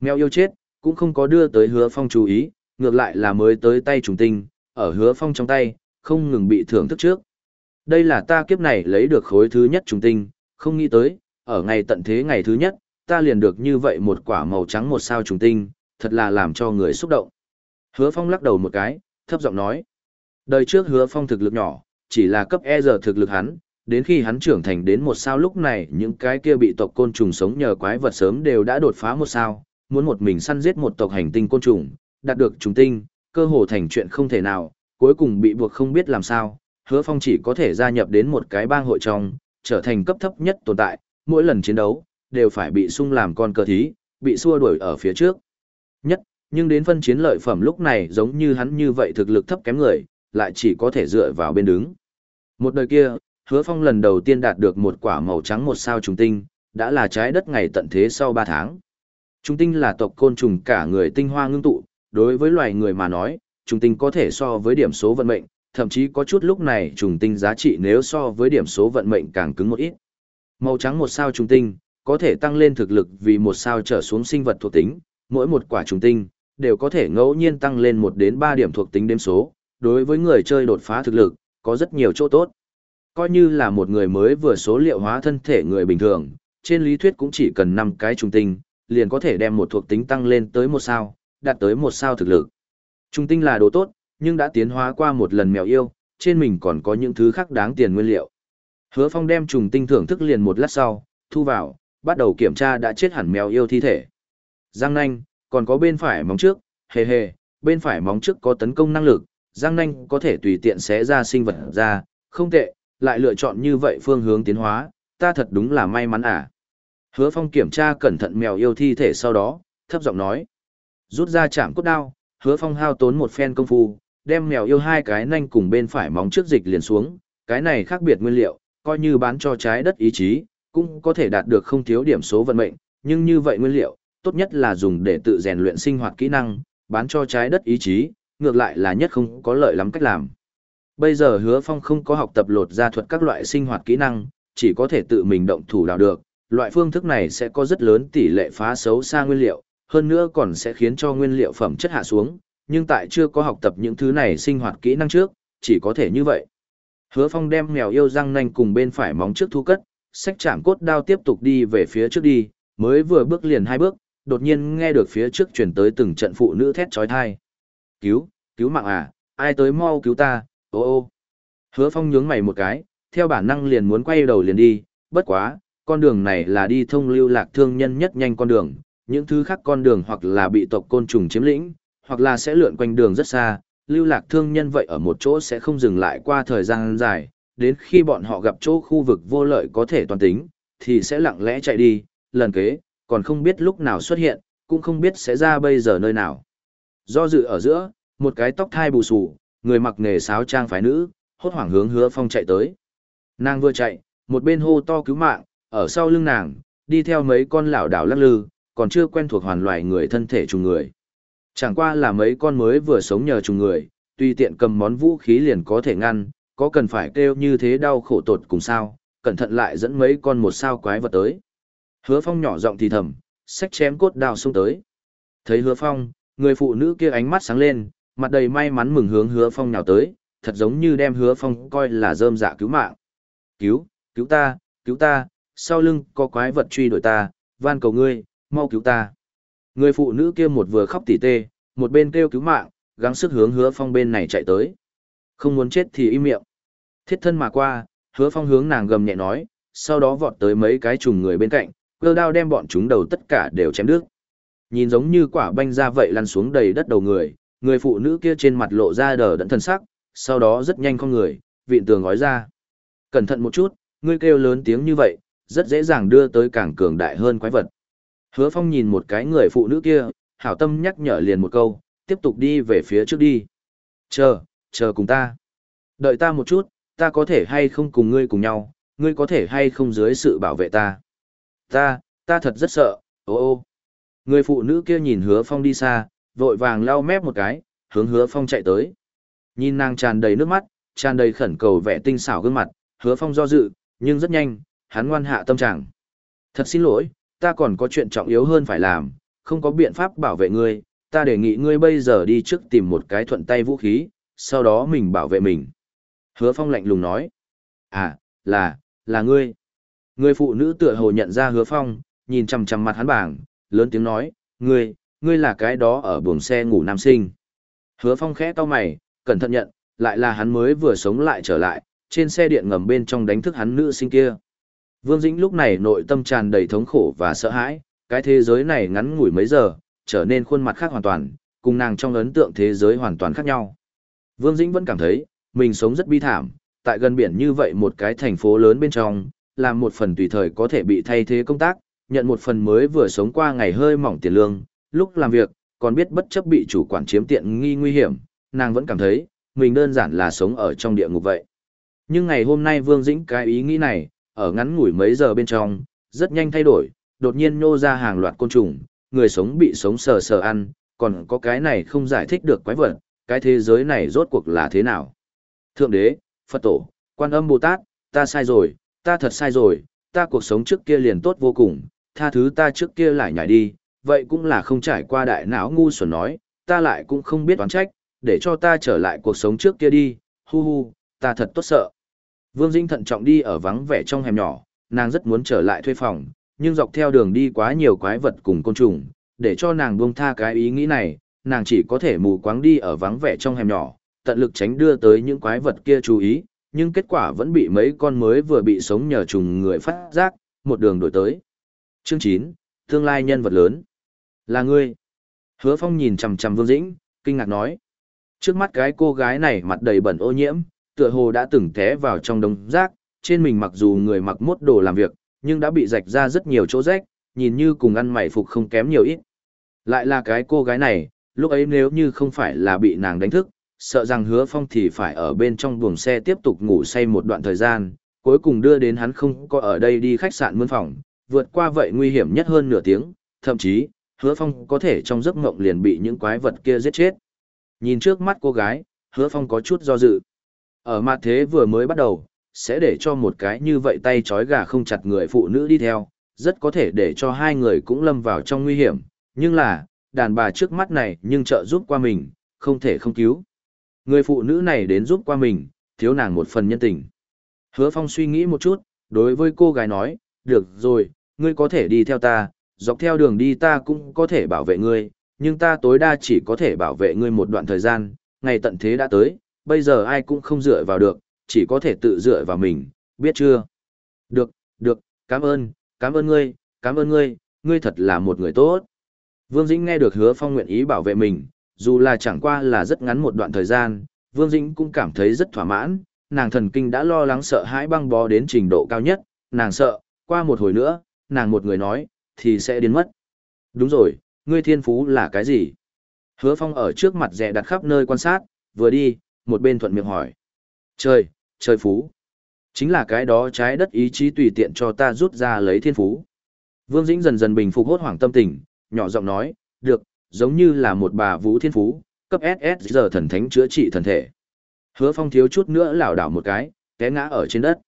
Mèo yêu chết, cũng không có đưa tới hứa phong chú ý, ngược lại là mới tới tay trùng tinh, ở hứa phong trong tay, không ngừng bị thưởng thức trước. Đây là ta kiếp này lấy được khối thứ nhất trùng tinh, không nghĩ tới, ở ngày tận thế ngày thứ nhất, ta liền được như vậy một quả màu trắng một sao trùng tinh, thật là làm cho người xúc động. Hứa phong lắc đầu một cái, thấp giọng nói. Đời trước hứa phong thực lực nhỏ, chỉ là cấp E giờ thực lực hắn, đến khi hắn trưởng thành đến một sao lúc này những cái kia bị tộc côn trùng sống nhờ quái vật sớm đều đã đột phá một sao, muốn một mình săn giết một tộc hành tinh côn trùng, đạt được trùng tinh, cơ hồ thành chuyện không thể nào, cuối cùng bị buộc không biết làm sao, hứa phong chỉ có thể gia nhập đến một cái bang hội trong, trở thành cấp thấp nhất tồn tại, mỗi lần chiến đấu, đều phải bị sung làm con cờ thí, bị xua đuổi ở phía trước. Nhất, nhưng đến phân chiến lợi phẩm lúc này giống như hắn như vậy thực lực thấp kém người, lại chỉ có thể dựa vào bên đứng. Một đời kia, hứa phong lần đầu tiên đạt được một quả màu trắng một sao trùng tinh, đã là trái đất ngày tận thế sau ba tháng. Trùng tinh là tộc côn trùng cả người tinh hoa ngưng tụ, đối với loài người mà nói, trùng tinh có thể so với điểm số vận mệnh, thậm chí có chút lúc này trùng tinh giá trị nếu so với điểm số vận mệnh càng cứng một ít. Màu trắng một sao trùng tinh, có thể tăng lên thực lực vì một sao trở xuống sinh vật thuộc tính, mỗi một quả trùng tinh, đều có thể ngẫu nhiên tăng lên một đến ba điểm thuộc tính đếm số, đối với người chơi đột phá thực lực, có rất nhiều chỗ tốt. Coi như là một người mới vừa số liệu hóa thân thể người bình thường, trên lý thuyết cũng chỉ cần 5 cái trùng tinh, liền có thể đem một thuộc tính tăng lên tới một sao, đạt tới một sao thực lực. Trung tinh là đồ tốt, nhưng đã tiến hóa qua một lần mèo yêu, trên mình còn có những thứ khác đáng tiền nguyên liệu. Hứa Phong đem trùng tinh thưởng thức liền một lát sau, thu vào, bắt đầu kiểm tra đã chết hẳn mèo yêu thi thể. Giang nanh, còn có bên phải móng trước, hề hề, bên phải móng trước có tấn công năng lực, giang nanh có thể tùy tiện xé ra sinh vật ra, không tệ, lại lựa chọn như vậy phương hướng tiến hóa, ta thật đúng là may mắn à. Hứa Phong kiểm tra cẩn thận mèo yêu thi thể sau đó, thấp giọng nói. Rút ra chạm cốt đao, Hứa Phong hao tốn một phen công phu, đem mèo yêu hai cái nanh cùng bên phải móng trước dịch liền xuống, cái này khác biệt nguyên liệu, coi như bán cho trái đất ý chí, cũng có thể đạt được không thiếu điểm số vận mệnh, nhưng như vậy nguyên liệu, tốt nhất là dùng để tự rèn luyện sinh hoạt kỹ năng, bán cho trái đất ý chí, ngược lại là nhất không có lợi lắm cách làm. Bây giờ hứa phong không có học tập lột ra thuật các loại sinh hoạt kỹ năng, chỉ có thể tự mình động thủ đào được, loại phương thức này sẽ có rất lớn tỷ lệ phá xấu xa nguyên liệu, hơn nữa còn sẽ khiến cho nguyên liệu phẩm chất hạ xuống, nhưng tại chưa có học tập những thứ này sinh hoạt kỹ năng trước, chỉ có thể như vậy. Hứa Phong đem mèo yêu răng nanh cùng bên phải móng trước thu cất, sách chạm cốt đao tiếp tục đi về phía trước đi, mới vừa bước liền hai bước, đột nhiên nghe được phía trước chuyển tới từng trận phụ nữ thét trói thai. Cứu, cứu mạng à, ai tới mau cứu ta, ô ô. Hứa Phong nhướng mày một cái, theo bản năng liền muốn quay đầu liền đi, bất quá, con đường này là đi thông lưu lạc thương nhân nhất nhanh con đường, những thứ khác con đường hoặc là bị tộc côn trùng chiếm lĩnh, hoặc là sẽ lượn quanh đường rất xa, lưu lạc thương nhân vậy ở một chỗ sẽ không dừng lại qua thời gian dài, đến khi bọn họ gặp chỗ khu vực vô lợi có thể toàn tính, thì sẽ lặng lẽ chạy đi, lần kế, còn không biết lúc nào xuất hiện, cũng không biết sẽ ra bây giờ nơi nào. Do dự ở giữa, một cái tóc thai bù xù, người mặc nghề sáo trang phái nữ, hốt hoảng hướng hứa phong chạy tới. Nàng vừa chạy, một bên hô to cứu mạng, ở sau lưng nàng, đi theo mấy con lão đảo lắc lư, còn chưa quen thuộc hoàn loài người thân thể trùng người. Chẳng qua là mấy con mới vừa sống nhờ trùng người, tuy tiện cầm món vũ khí liền có thể ngăn, có cần phải kêu như thế đau khổ tột cùng sao, cẩn thận lại dẫn mấy con một sao quái vật tới. Hứa phong nhỏ giọng thì thầm, xách chém cốt đào xông tới. Thấy hứa phong, người phụ nữ kia ánh mắt sáng lên, mặt đầy may mắn mừng hướng hứa phong nhào tới, thật giống như đem hứa phong coi là dơm dạ cứu mạng. Cứu, cứu ta, cứu ta, sau lưng có quái vật truy đuổi ta, van cầu ngươi, mau cứu ta. Người phụ nữ kia một vừa khóc tỉ tê, một bên kêu cứu mạng, gắng sức hướng hứa phong bên này chạy tới. Không muốn chết thì im miệng. Thiết thân mà qua, hứa phong hướng nàng gầm nhẹ nói, sau đó vọt tới mấy cái trùng người bên cạnh, cơ đao đem bọn chúng đầu tất cả đều chém đứt. Nhìn giống như quả banh ra vậy lăn xuống đầy đất đầu người, người phụ nữ kia trên mặt lộ ra đờ đẫn thân sắc, sau đó rất nhanh con người, vịn tường gói ra. Cẩn thận một chút, ngươi kêu lớn tiếng như vậy, rất dễ dàng đưa tới càng cường đại hơn quái vật. Hứa Phong nhìn một cái người phụ nữ kia, hảo tâm nhắc nhở liền một câu, tiếp tục đi về phía trước đi. Chờ, chờ cùng ta. Đợi ta một chút, ta có thể hay không cùng ngươi cùng nhau, ngươi có thể hay không dưới sự bảo vệ ta. Ta, ta thật rất sợ, ô ô. Người phụ nữ kia nhìn hứa phong đi xa, vội vàng lau mép một cái, hướng hứa phong chạy tới. Nhìn nàng tràn đầy nước mắt, tràn đầy khẩn cầu vẻ tinh xảo gương mặt, hứa phong do dự, nhưng rất nhanh, hắn ngoan hạ tâm trạng. Thật xin lỗi, ta còn có chuyện trọng yếu hơn phải làm, không có biện pháp bảo vệ ngươi, ta đề nghị ngươi bây giờ đi trước tìm một cái thuận tay vũ khí, sau đó mình bảo vệ mình. Hứa Phong lạnh lùng nói. À, là, là ngươi. Người phụ nữ tựa hồ nhận ra Hứa Phong, nhìn chằm chằm mặt hắn bảng, lớn tiếng nói, ngươi, ngươi là cái đó ở buồng xe ngủ nam sinh. Hứa Phong khẽ to mày, cẩn thận nhận, lại là hắn mới vừa sống lại trở lại, trên xe điện ngầm bên trong đánh thức hắn nữ sinh kia. Vương Dĩnh lúc này nội tâm tràn đầy thống khổ và sợ hãi, cái thế giới này ngắn ngủi mấy giờ, trở nên khuôn mặt khác hoàn toàn, cùng nàng trong ấn tượng thế giới hoàn toàn khác nhau. Vương Dĩnh vẫn cảm thấy, mình sống rất bi thảm, tại gần biển như vậy một cái thành phố lớn bên trong, làm một phần tùy thời có thể bị thay thế công tác, nhận một phần mới vừa sống qua ngày hơi mỏng tiền lương, lúc làm việc, còn biết bất chấp bị chủ quản chiếm tiện nghi nguy hiểm, nàng vẫn cảm thấy, mình đơn giản là sống ở trong địa ngục vậy. Nhưng ngày hôm nay Vương Dĩnh cái ý nghĩ này, ở ngắn ngủi mấy giờ bên trong, rất nhanh thay đổi, đột nhiên nô ra hàng loạt côn trùng, người sống bị sống sờ sờ ăn, còn có cái này không giải thích được quái vật, cái thế giới này rốt cuộc là thế nào. Thượng đế, Phật tổ, quan âm Bồ Tát, ta sai rồi, ta thật sai rồi, ta cuộc sống trước kia liền tốt vô cùng, tha thứ ta trước kia lại nhảy đi, vậy cũng là không trải qua đại não ngu xuẩn nói, ta lại cũng không biết oán trách, để cho ta trở lại cuộc sống trước kia đi, hu hu, ta thật tốt sợ. Vương Dĩnh thận trọng đi ở vắng vẻ trong hẻm nhỏ, nàng rất muốn trở lại thuê phòng, nhưng dọc theo đường đi quá nhiều quái vật cùng côn trùng, để cho nàng buông tha cái ý nghĩ này, nàng chỉ có thể mù quáng đi ở vắng vẻ trong hẻm nhỏ, tận lực tránh đưa tới những quái vật kia chú ý, nhưng kết quả vẫn bị mấy con mới vừa bị sống nhờ trùng người phát giác, một đường đổi tới. Chương 9, tương lai nhân vật lớn. Là ngươi. Hứa Phong nhìn chằm chằm Vương Dĩnh, kinh ngạc nói. Trước mắt cái cô gái này mặt đầy bẩn ô nhiễm, tựa hồ đã từng té vào trong đống rác, trên mình mặc dù người mặc mốt đồ làm việc, nhưng đã bị rạch ra rất nhiều chỗ rách, nhìn như cùng ăn mày phục không kém nhiều ít. Lại là cái cô gái này, lúc ấy nếu như không phải là bị nàng đánh thức, sợ rằng hứa phong thì phải ở bên trong buồng xe tiếp tục ngủ say một đoạn thời gian, cuối cùng đưa đến hắn không có ở đây đi khách sạn mướn phòng, vượt qua vậy nguy hiểm nhất hơn nửa tiếng, thậm chí, hứa phong có thể trong giấc mộng liền bị những quái vật kia giết chết. Nhìn trước mắt cô gái, hứa phong có chút do dự. Ở mặt thế vừa mới bắt đầu, sẽ để cho một cái như vậy tay trói gà không chặt người phụ nữ đi theo, rất có thể để cho hai người cũng lâm vào trong nguy hiểm, nhưng là, đàn bà trước mắt này nhưng trợ giúp qua mình, không thể không cứu. Người phụ nữ này đến giúp qua mình, thiếu nàng một phần nhân tình. Hứa Phong suy nghĩ một chút, đối với cô gái nói, được rồi, ngươi có thể đi theo ta, dọc theo đường đi ta cũng có thể bảo vệ ngươi, nhưng ta tối đa chỉ có thể bảo vệ ngươi một đoạn thời gian, ngày tận thế đã tới, bây giờ ai cũng không dựa vào được, chỉ có thể tự dựa vào mình, biết chưa? Được, được, cảm ơn, cảm ơn ngươi, cảm ơn ngươi, ngươi thật là một người tốt. Vương Dĩnh nghe được hứa phong nguyện ý bảo vệ mình, dù là chẳng qua là rất ngắn một đoạn thời gian, Vương Dĩnh cũng cảm thấy rất thỏa mãn, nàng thần kinh đã lo lắng sợ hãi băng bó đến trình độ cao nhất, nàng sợ, qua một hồi nữa, nàng một người nói, thì sẽ đến mất. Đúng rồi, ngươi thiên phú là cái gì? Hứa phong ở trước mặt rẻ đặt khắp nơi quan sát, vừa đi, một bên thuận miệng hỏi. Trời, trời phú. Chính là cái đó trái đất ý chí tùy tiện cho ta rút ra lấy thiên phú. Vương Dĩnh dần dần bình phục hốt hoảng tâm tình, nhỏ giọng nói, được, giống như là một bà vũ thiên phú, cấp SS giờ thần thánh chữa trị thần thể. Hứa phong thiếu chút nữa lảo đảo một cái, té ngã ở trên đất.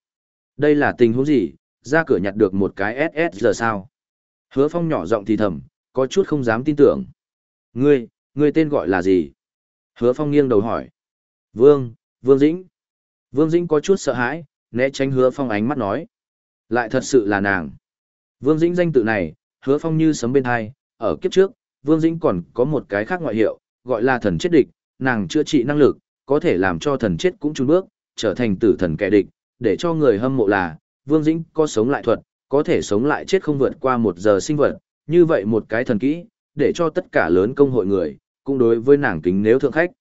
Đây là tình huống gì, ra cửa nhặt được một cái SS giờ sao? Hứa phong nhỏ giọng thì thầm, có chút không dám tin tưởng. Ngươi, ngươi tên gọi là gì? Hứa phong nghiêng đầu hỏi. Vương, Vương Dĩnh. Vương Dĩnh có chút sợ hãi, né tránh hứa phong ánh mắt nói. Lại thật sự là nàng. Vương Dĩnh danh tự này, hứa phong như sấm bên hai, ở kiếp trước, Vương Dĩnh còn có một cái khác ngoại hiệu, gọi là thần chết địch, nàng chữa trị năng lực, có thể làm cho thần chết cũng chun bước, trở thành tử thần kẻ địch, để cho người hâm mộ là, Vương Dĩnh có sống lại thuật, có thể sống lại chết không vượt qua một giờ sinh vật, như vậy một cái thần kỹ, để cho tất cả lớn công hội người, cũng đối với nàng kính nếu thượng khách.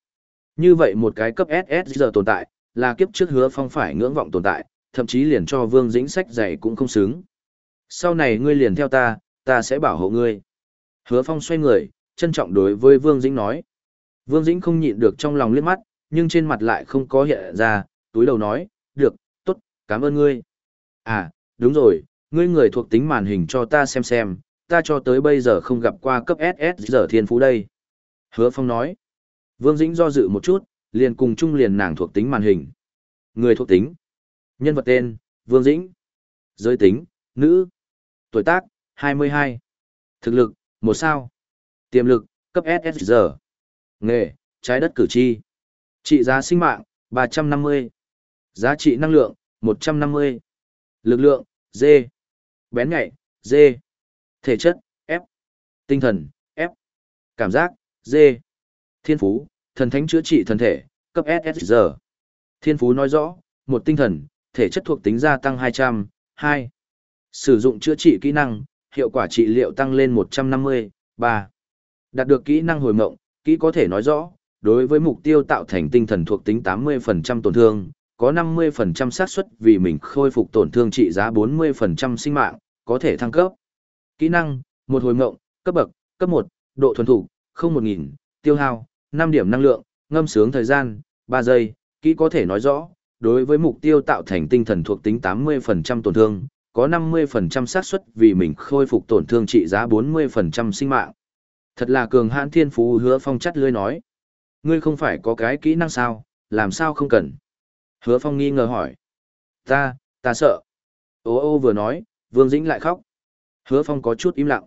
Như vậy một cái cấp SS giờ tồn tại, là kiếp trước hứa phong phải ngưỡng vọng tồn tại, thậm chí liền cho Vương Dĩnh sách dạy cũng không xứng. Sau này ngươi liền theo ta, ta sẽ bảo hộ ngươi. Hứa phong xoay người, trân trọng đối với Vương Dĩnh nói. Vương Dĩnh không nhịn được trong lòng liếc mắt, nhưng trên mặt lại không có hiện ra, túi đầu nói, được, tốt, cảm ơn ngươi. À, đúng rồi, ngươi người thuộc tính màn hình cho ta xem xem, ta cho tới bây giờ không gặp qua cấp SS giờ thiên phú đây. Hứa Phong nói, Vương Dĩnh do dự một chút, liền cùng chung liền nàng thuộc tính màn hình. Người thuộc tính, nhân vật tên, Vương Dĩnh, giới tính, nữ, tuổi tác, 22, thực lực, một sao, tiềm lực, cấp SS giờ, nghề, trái đất cử tri, trị giá sinh mạng, 350, giá trị năng lượng, 150, lực lượng, D, bén nhạy, D, thể chất, F, tinh thần, F, cảm giác, D, thiên phú, thần thánh chữa trị thân thể, cấp SSR. Thiên phú nói rõ, một tinh thần, thể chất thuộc tính gia tăng 200, 2. Sử dụng chữa trị kỹ năng, hiệu quả trị liệu tăng lên 150, 3. Đạt được kỹ năng hồi mộng, kỹ có thể nói rõ, đối với mục tiêu tạo thành tinh thần thuộc tính 80% tổn thương, có 50% xác suất vì mình khôi phục tổn thương trị giá 40% sinh mạng, có thể thăng cấp. Kỹ năng, một hồi mộng, cấp bậc, cấp 1, độ thuần thủ, 01000, tiêu hao, 5 điểm năng lượng, ngâm sướng thời gian, 3 giây, kỹ có thể nói rõ, đối với mục tiêu tạo thành tinh thần thuộc tính 80% tổn thương, có 50% xác suất vì mình khôi phục tổn thương trị giá 40% sinh mạng. Thật là cường hãn thiên phú hứa phong chắt lưới nói. Ngươi không phải có cái kỹ năng sao, làm sao không cần? Hứa phong nghi ngờ hỏi. Ta, ta sợ. Ô ô vừa nói, Vương Dĩnh lại khóc. Hứa phong có chút im lặng.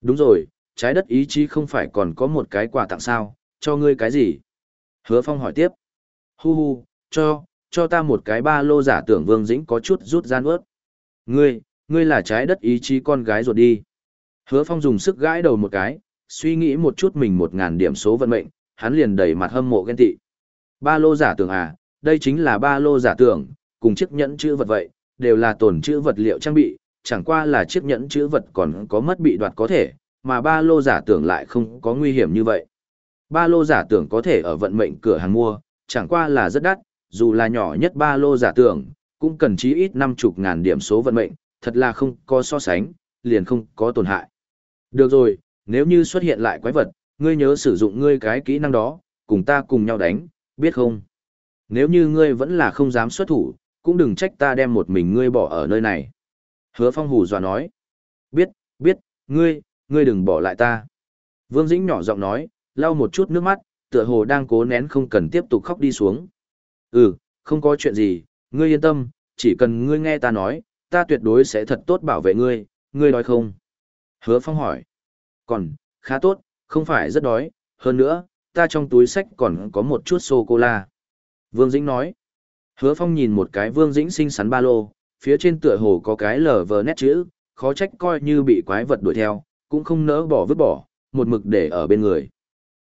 Đúng rồi, trái đất ý chí không phải còn có một cái quà tặng sao, cho ngươi cái gì? Hứa Phong hỏi tiếp. Hu hu, cho, cho ta một cái ba lô giả tưởng Vương Dĩnh có chút rút gian ướt. Ngươi, ngươi là trái đất ý chí con gái ruột đi. Hứa Phong dùng sức gãi đầu một cái, suy nghĩ một chút mình một ngàn điểm số vận mệnh, hắn liền đầy mặt hâm mộ ghen tị. Ba lô giả tưởng à, đây chính là ba lô giả tưởng, cùng chiếc nhẫn chữ vật vậy, đều là tổn chữ vật liệu trang bị, chẳng qua là chiếc nhẫn chữ vật còn có mất bị đoạt có thể, mà ba lô giả tưởng lại không có nguy hiểm như vậy. Ba lô giả tưởng có thể ở vận mệnh cửa hàng mua, chẳng qua là rất đắt, dù là nhỏ nhất ba lô giả tưởng, cũng cần chí ít năm chục ngàn điểm số vận mệnh, thật là không có so sánh, liền không có tổn hại. Được rồi, nếu như xuất hiện lại quái vật, ngươi nhớ sử dụng ngươi cái kỹ năng đó, cùng ta cùng nhau đánh, biết không? Nếu như ngươi vẫn là không dám xuất thủ, cũng đừng trách ta đem một mình ngươi bỏ ở nơi này. Hứa phong hù dọa nói. Biết, biết, ngươi, ngươi đừng bỏ lại ta. Vương Dĩnh nhỏ giọng nói, lau một chút nước mắt, tựa hồ đang cố nén không cần tiếp tục khóc đi xuống. Ừ, không có chuyện gì, ngươi yên tâm, chỉ cần ngươi nghe ta nói, ta tuyệt đối sẽ thật tốt bảo vệ ngươi, ngươi đói không? Hứa Phong hỏi. Còn, khá tốt, không phải rất đói, hơn nữa, ta trong túi sách còn có một chút sô-cô-la. Vương Dĩnh nói. Hứa Phong nhìn một cái Vương Dĩnh xinh xắn ba lô, phía trên tựa hồ có cái lờ vờ nét chữ, khó trách coi như bị quái vật đuổi theo, cũng không nỡ bỏ vứt bỏ, một mực để ở bên người.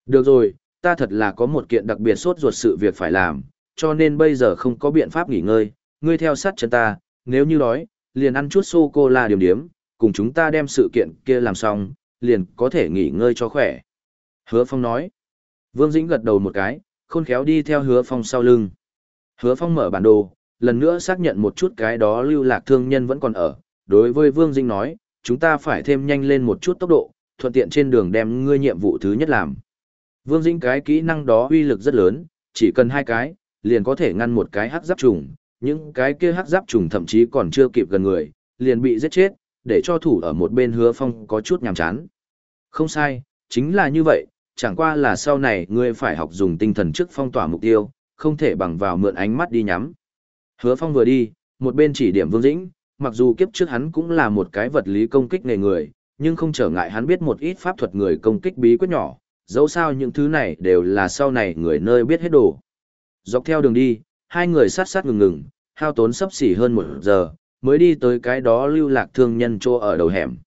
Được rồi, ta thật là có một kiện đặc biệt sốt ruột sự việc phải làm, cho nên bây giờ không có biện pháp nghỉ ngơi, ngươi theo sát chân ta, nếu như đói, liền ăn chút sô-cô-la điểm điểm, cùng chúng ta đem sự kiện kia làm xong, liền có thể nghỉ ngơi cho khỏe. Hứa Phong nói. Vương Dĩnh gật đầu một cái, khôn khéo đi theo Hứa Phong sau lưng. Hứa Phong mở bản đồ, lần nữa xác nhận một chút cái đó lưu lạc thương nhân vẫn còn ở. Đối với Vương Dĩnh nói, chúng ta phải thêm nhanh lên một chút tốc độ, thuận tiện trên đường đem ngươi nhiệm vụ thứ nhất làm. Vương Dĩnh cái kỹ năng đó uy lực rất lớn, chỉ cần hai cái, liền có thể ngăn một cái hắc giáp trùng, những cái kia hắc giáp trùng thậm chí còn chưa kịp gần người, liền bị giết chết, để cho thủ ở một bên hứa phong có chút nhàm chán. Không sai, chính là như vậy, chẳng qua là sau này ngươi phải học dùng tinh thần trước phong tỏa mục tiêu, không thể bằng vào mượn ánh mắt đi nhắm. Hứa phong vừa đi, một bên chỉ điểm Vương Dĩnh, mặc dù kiếp trước hắn cũng là một cái vật lý công kích nghề người, nhưng không trở ngại hắn biết một ít pháp thuật người công kích bí quyết nhỏ, dẫu sao những thứ này đều là sau này người nơi biết hết đồ. Dọc theo đường đi, hai người sát sát ngừng ngừng, hao tốn sấp xỉ hơn một giờ, mới đi tới cái đó lưu lạc thương nhân chỗ ở đầu hẻm.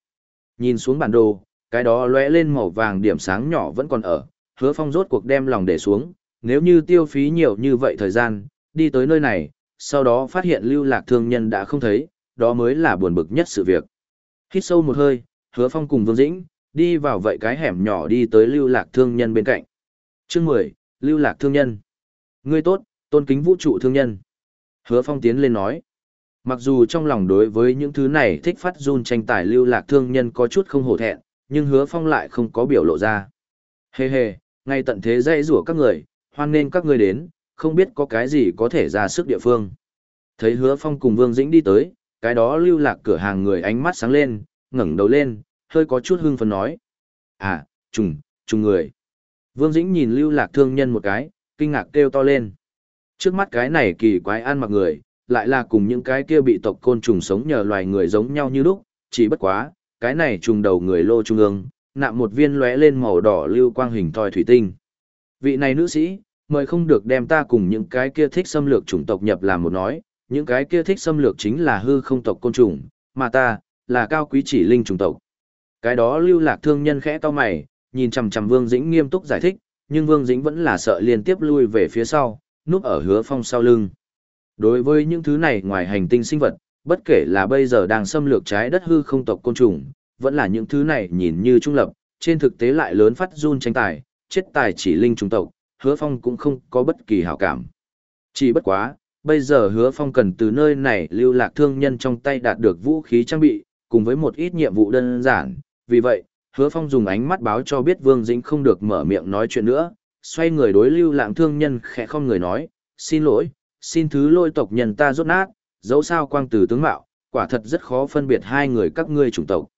Nhìn xuống bản đồ, cái đó lóe lên màu vàng điểm sáng nhỏ vẫn còn ở, hứa phong rốt cuộc đem lòng để xuống, nếu như tiêu phí nhiều như vậy thời gian, đi tới nơi này, sau đó phát hiện lưu lạc thương nhân đã không thấy, đó mới là buồn bực nhất sự việc. Hít sâu một hơi, hứa phong cùng Vương Dĩnh, đi vào vậy cái hẻm nhỏ đi tới lưu lạc thương nhân bên cạnh. Chương 10, lưu lạc thương nhân. Ngươi tốt, tôn kính vũ trụ thương nhân. Hứa phong tiến lên nói. Mặc dù trong lòng đối với những thứ này thích phát run tranh tài lưu lạc thương nhân có chút không hổ thẹn, nhưng hứa phong lại không có biểu lộ ra. Hề hề, ngay tận thế dây rủa các người, hoan nên các người đến, không biết có cái gì có thể ra sức địa phương. Thấy hứa phong cùng Vương Dĩnh đi tới, cái đó lưu lạc cửa hàng người ánh mắt sáng lên, ngẩng đầu lên, hơi có chút hưng phấn nói. À, trùng, trùng người. Vương Dĩnh nhìn lưu lạc thương nhân một cái, kinh ngạc kêu to lên. Trước mắt cái này kỳ quái ăn mặc người, lại là cùng những cái kia bị tộc côn trùng sống nhờ loài người giống nhau như lúc, chỉ bất quá, cái này trùng đầu người lô trung ương, nạm một viên lóe lên màu đỏ lưu quang hình thoi thủy tinh. Vị này nữ sĩ, mời không được đem ta cùng những cái kia thích xâm lược chủng tộc nhập làm một nói, những cái kia thích xâm lược chính là hư không tộc côn trùng, mà ta, là cao quý chỉ linh chủng tộc. Cái đó lưu lạc thương nhân khẽ to mày, nhìn chằm chằm Vương Dĩnh nghiêm túc giải thích, nhưng Vương Dĩnh vẫn là sợ liên tiếp lui về phía sau, núp ở hứa phong sau lưng. Đối với những thứ này ngoài hành tinh sinh vật, bất kể là bây giờ đang xâm lược trái đất hư không tộc côn trùng, vẫn là những thứ này nhìn như trung lập, trên thực tế lại lớn phát run tranh tài, chết tài chỉ linh trung tộc, hứa phong cũng không có bất kỳ hảo cảm. Chỉ bất quá, bây giờ hứa phong cần từ nơi này lưu lạc thương nhân trong tay đạt được vũ khí trang bị, cùng với một ít nhiệm vụ đơn giản, vì vậy, hứa phong dùng ánh mắt báo cho biết Vương Dĩnh không được mở miệng nói chuyện nữa, xoay người đối lưu lạng thương nhân khẽ không người nói, xin lỗi, xin thứ lôi tộc nhân ta rốt nát, dẫu sao quang từ tướng mạo, quả thật rất khó phân biệt hai người các ngươi chủng tộc.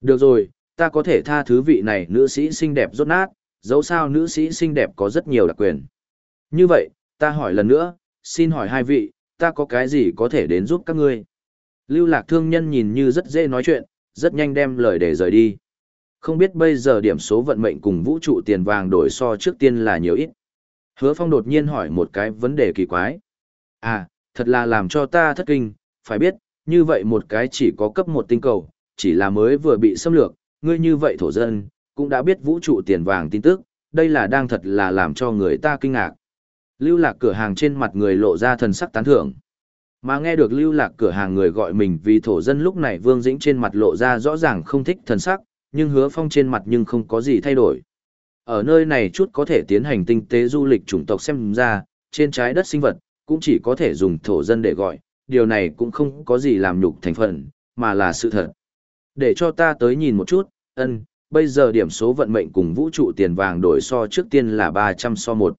Được rồi, ta có thể tha thứ vị này nữ sĩ xinh đẹp rốt nát, dẫu sao nữ sĩ xinh đẹp có rất nhiều đặc quyền. Như vậy, ta hỏi lần nữa, xin hỏi hai vị, ta có cái gì có thể đến giúp các ngươi? Lưu lạc thương nhân nhìn như rất dễ nói chuyện, rất nhanh đem lời để rời đi. Không biết bây giờ điểm số vận mệnh cùng vũ trụ tiền vàng đổi so trước tiên là nhiều ít. Hứa Phong đột nhiên hỏi một cái vấn đề kỳ quái. À, thật là làm cho ta thất kinh, phải biết, như vậy một cái chỉ có cấp một tinh cầu, chỉ là mới vừa bị xâm lược, ngươi như vậy thổ dân, cũng đã biết vũ trụ tiền vàng tin tức, đây là đang thật là làm cho người ta kinh ngạc. Lưu lạc cửa hàng trên mặt người lộ ra thần sắc tán thưởng. Mà nghe được lưu lạc cửa hàng người gọi mình vì thổ dân lúc này Vương Dĩnh trên mặt lộ ra rõ ràng không thích thần sắc, nhưng hứa phong trên mặt nhưng không có gì thay đổi. Ở nơi này chút có thể tiến hành tinh tế du lịch chủng tộc xem ra, trên trái đất sinh vật, cũng chỉ có thể dùng thổ dân để gọi, điều này cũng không có gì làm nhục thành phần, mà là sự thật. Để cho ta tới nhìn một chút, ân, bây giờ điểm số vận mệnh cùng vũ trụ tiền vàng đổi so trước tiên là 300 so 1.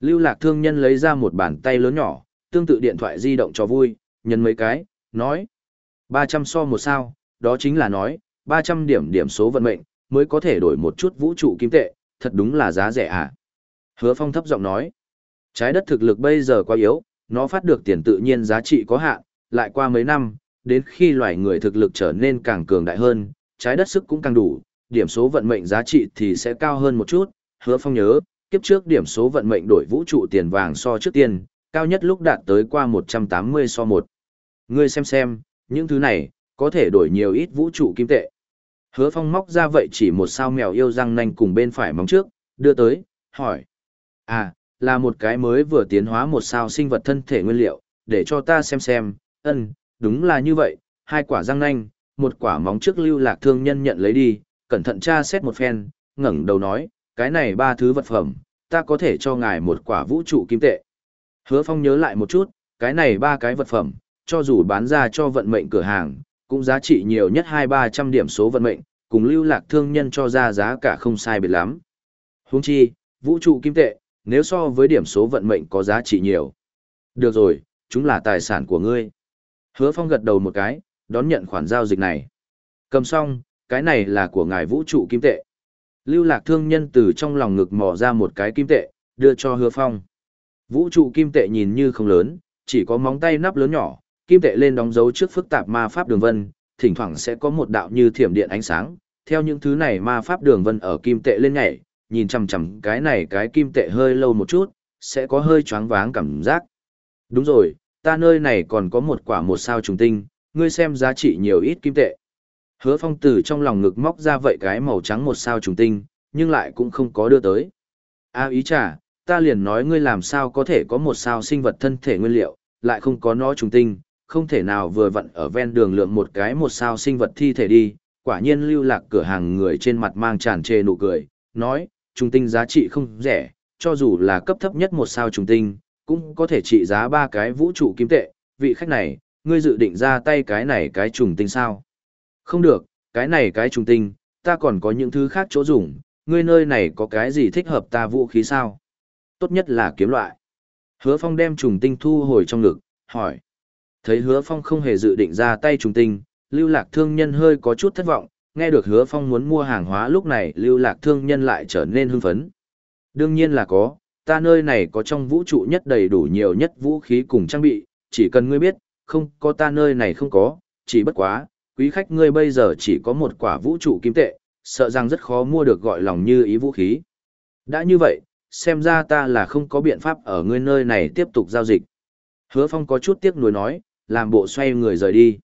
Lưu lạc thương nhân lấy ra một bàn tay lớn nhỏ, tương tự điện thoại di động cho vui, nhân mấy cái, nói. 300 so một sao, đó chính là nói, 300 điểm điểm số vận mệnh, mới có thể đổi một chút vũ trụ kim tệ, thật đúng là giá rẻ à. Hứa phong thấp giọng nói. Trái đất thực lực bây giờ quá yếu, nó phát được tiền tự nhiên giá trị có hạn, lại qua mấy năm, đến khi loài người thực lực trở nên càng cường đại hơn, trái đất sức cũng càng đủ, điểm số vận mệnh giá trị thì sẽ cao hơn một chút. Hứa Phong nhớ, kiếp trước điểm số vận mệnh đổi vũ trụ tiền vàng so trước tiên, cao nhất lúc đạt tới qua 180 so 1. Ngươi xem xem, những thứ này, có thể đổi nhiều ít vũ trụ kim tệ. Hứa Phong móc ra vậy chỉ một sao mèo yêu răng nanh cùng bên phải móng trước, đưa tới, hỏi. À, là một cái mới vừa tiến hóa một sao sinh vật thân thể nguyên liệu, để cho ta xem xem, ân, đúng là như vậy, hai quả răng nanh, một quả móng trước lưu lạc thương nhân nhận lấy đi, cẩn thận tra xét một phen, ngẩng đầu nói, cái này ba thứ vật phẩm, ta có thể cho ngài một quả vũ trụ kim tệ. Hứa Phong nhớ lại một chút, cái này ba cái vật phẩm, cho dù bán ra cho vận mệnh cửa hàng, cũng giá trị nhiều nhất hai ba trăm điểm số vận mệnh, cùng lưu lạc thương nhân cho ra giá cả không sai biệt lắm. Huống chi, vũ trụ kim tệ, nếu so với điểm số vận mệnh có giá trị nhiều. Được rồi, chúng là tài sản của ngươi. Hứa Phong gật đầu một cái, đón nhận khoản giao dịch này. Cầm xong, cái này là của ngài vũ trụ kim tệ. Lưu lạc thương nhân từ trong lòng ngực mò ra một cái kim tệ, đưa cho hứa phong. Vũ trụ kim tệ nhìn như không lớn, chỉ có móng tay nắp lớn nhỏ, kim tệ lên đóng dấu trước phức tạp ma pháp đường vân, thỉnh thoảng sẽ có một đạo như thiểm điện ánh sáng. Theo những thứ này ma pháp đường vân ở kim tệ lên nhảy, nhìn chằm chằm cái này cái kim tệ hơi lâu một chút, sẽ có hơi choáng váng cảm giác. Đúng rồi, ta nơi này còn có một quả một sao trùng tinh, ngươi xem giá trị nhiều ít kim tệ. Hứa phong tử trong lòng ngực móc ra vậy cái màu trắng một sao trùng tinh, nhưng lại cũng không có đưa tới. A ý chả, ta liền nói ngươi làm sao có thể có một sao sinh vật thân thể nguyên liệu, lại không có nó trùng tinh, không thể nào vừa vặn ở ven đường lượng một cái một sao sinh vật thi thể đi, quả nhiên lưu lạc cửa hàng người trên mặt mang tràn trề nụ cười, nói, trùng tinh giá trị không rẻ, cho dù là cấp thấp nhất một sao trùng tinh, cũng có thể trị giá ba cái vũ trụ kim tệ, vị khách này, ngươi dự định ra tay cái này cái trùng tinh sao? Không được, cái này cái trùng tinh, ta còn có những thứ khác chỗ dùng, ngươi nơi này có cái gì thích hợp ta vũ khí sao? Tốt nhất là kiếm loại. Hứa Phong đem trùng tinh thu hồi trong ngực, hỏi. Thấy Hứa Phong không hề dự định ra tay trùng tinh, lưu lạc thương nhân hơi có chút thất vọng, nghe được Hứa Phong muốn mua hàng hóa lúc này lưu lạc thương nhân lại trở nên hưng phấn. Đương nhiên là có, ta nơi này có trong vũ trụ nhất đầy đủ nhiều nhất vũ khí cùng trang bị, chỉ cần ngươi biết, không có ta nơi này không có, chỉ bất quá, quý khách ngươi bây giờ chỉ có một quả vũ trụ kim tệ, sợ rằng rất khó mua được gọi lòng như ý vũ khí. Đã như vậy, xem ra ta là không có biện pháp ở ngươi nơi này tiếp tục giao dịch. Hứa Phong có chút tiếc nuối nói, làm bộ xoay người rời đi.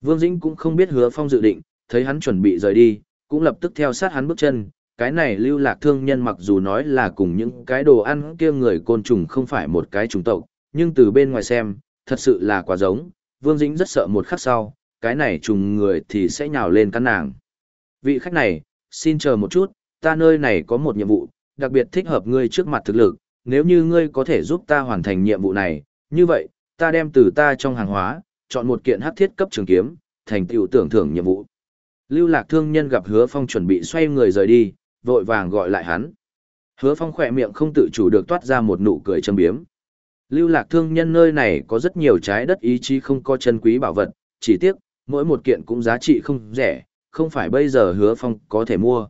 Vương Dĩnh cũng không biết Hứa Phong dự định, thấy hắn chuẩn bị rời đi, cũng lập tức theo sát hắn bước chân. Cái này lưu lạc thương nhân mặc dù nói là cùng những cái đồ ăn kia người côn trùng không phải một cái trùng tộc, nhưng từ bên ngoài xem, thật sự là quá giống. Vương Dĩnh rất sợ một khắc sau, cái này trùng người thì sẽ nhào lên căn nàng. Vị khách này, xin chờ một chút, ta nơi này có một nhiệm vụ, đặc biệt thích hợp ngươi trước mặt thực lực, nếu như ngươi có thể giúp ta hoàn thành nhiệm vụ này, như vậy, ta đem từ ta trong hàng hóa, chọn một kiện hắc thiết cấp trường kiếm, thành tựu tưởng thưởng nhiệm vụ. Lưu lạc thương nhân gặp hứa phong chuẩn bị xoay người rời đi, vội vàng gọi lại hắn. Hứa phong khỏe miệng không tự chủ được toát ra một nụ cười châm biếm. Lưu lạc thương nhân nơi này có rất nhiều trái đất ý chí không có chân quý bảo vật, chỉ tiếc, mỗi một kiện cũng giá trị không rẻ, không phải bây giờ hứa phong có thể mua.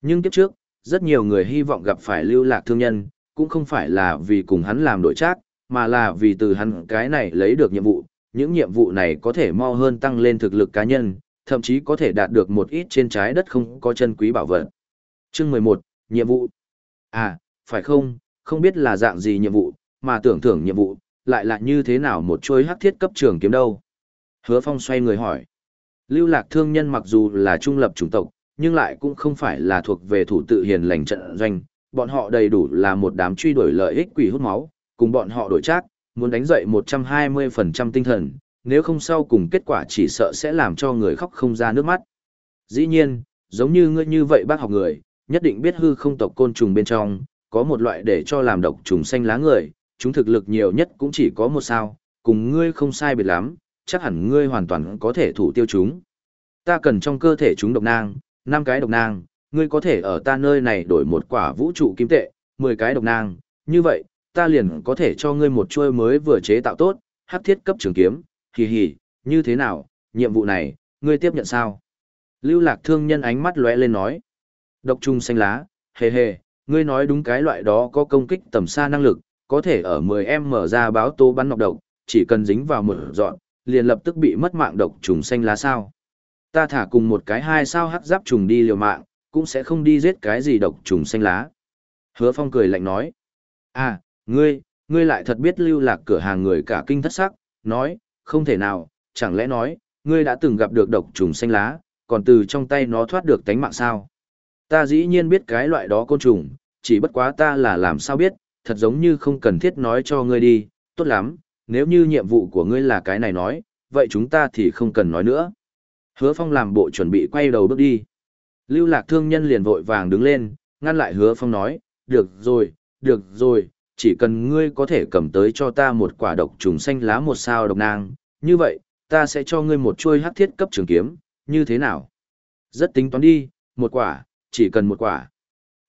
Nhưng kiếp trước, rất nhiều người hy vọng gặp phải lưu lạc thương nhân, cũng không phải là vì cùng hắn làm đổi trác, mà là vì từ hắn cái này lấy được nhiệm vụ, những nhiệm vụ này có thể mau hơn tăng lên thực lực cá nhân, thậm chí có thể đạt được một ít trên trái đất không có chân quý bảo vật. Chương 11, nhiệm vụ. À, phải không, không biết là dạng gì nhiệm vụ, mà tưởng thưởng nhiệm vụ, lại là như thế nào một chuôi hắc thiết cấp trường kiếm đâu. Hứa Phong xoay người hỏi. Lưu lạc thương nhân mặc dù là trung lập chủng tộc, nhưng lại cũng không phải là thuộc về thủ tự hiền lành trận doanh, bọn họ đầy đủ là một đám truy đuổi lợi ích quỷ hút máu, cùng bọn họ đổi trác, muốn đánh dậy 120% tinh thần, nếu không sau cùng kết quả chỉ sợ sẽ làm cho người khóc không ra nước mắt. Dĩ nhiên, giống như ngươi như vậy bác học người, nhất định biết hư không tộc côn trùng bên trong, có một loại để cho làm độc trùng xanh lá người, chúng thực lực nhiều nhất cũng chỉ có một sao, cùng ngươi không sai biệt lắm, chắc hẳn ngươi hoàn toàn có thể thủ tiêu chúng. Ta cần trong cơ thể chúng độc nang, 5 cái độc nang, ngươi có thể ở ta nơi này đổi một quả vũ trụ kim tệ, 10 cái độc nang, như vậy, ta liền có thể cho ngươi một chuôi mới vừa chế tạo tốt, hắc thiết cấp trường kiếm, hì hì, như thế nào, nhiệm vụ này, ngươi tiếp nhận sao? Lưu lạc thương nhân ánh mắt lóe lên nói. Độc trùng xanh lá, hề hề, ngươi nói đúng cái loại đó có công kích tầm xa năng lực, có thể ở 10 em mở ra báo tố bắn nọc độc, chỉ cần dính vào một dọn, liền lập tức bị mất mạng độc trùng xanh lá sao. Ta thả cùng một cái hai sao hắc giáp trùng đi liều mạng, cũng sẽ không đi giết cái gì độc trùng xanh lá. Hứa Phong cười lạnh nói. À, ngươi, ngươi lại thật biết lưu lạc cửa hàng người cả kinh thất sắc, nói, không thể nào, chẳng lẽ nói, ngươi đã từng gặp được độc trùng xanh lá, còn từ trong tay nó thoát được tánh mạng sao? Ta dĩ nhiên biết cái loại đó côn trùng, chỉ bất quá ta là làm sao biết, thật giống như không cần thiết nói cho ngươi đi, tốt lắm, nếu như nhiệm vụ của ngươi là cái này nói, vậy chúng ta thì không cần nói nữa. Hứa Phong làm bộ chuẩn bị quay đầu bước đi. Lưu lạc thương nhân liền vội vàng đứng lên, ngăn lại Hứa Phong nói, được rồi, được rồi, chỉ cần ngươi có thể cầm tới cho ta một quả độc trùng xanh lá một sao độc nang, như vậy, ta sẽ cho ngươi một chuôi hắc thiết cấp trường kiếm, như thế nào? Rất tính toán đi, một quả, chỉ cần một quả.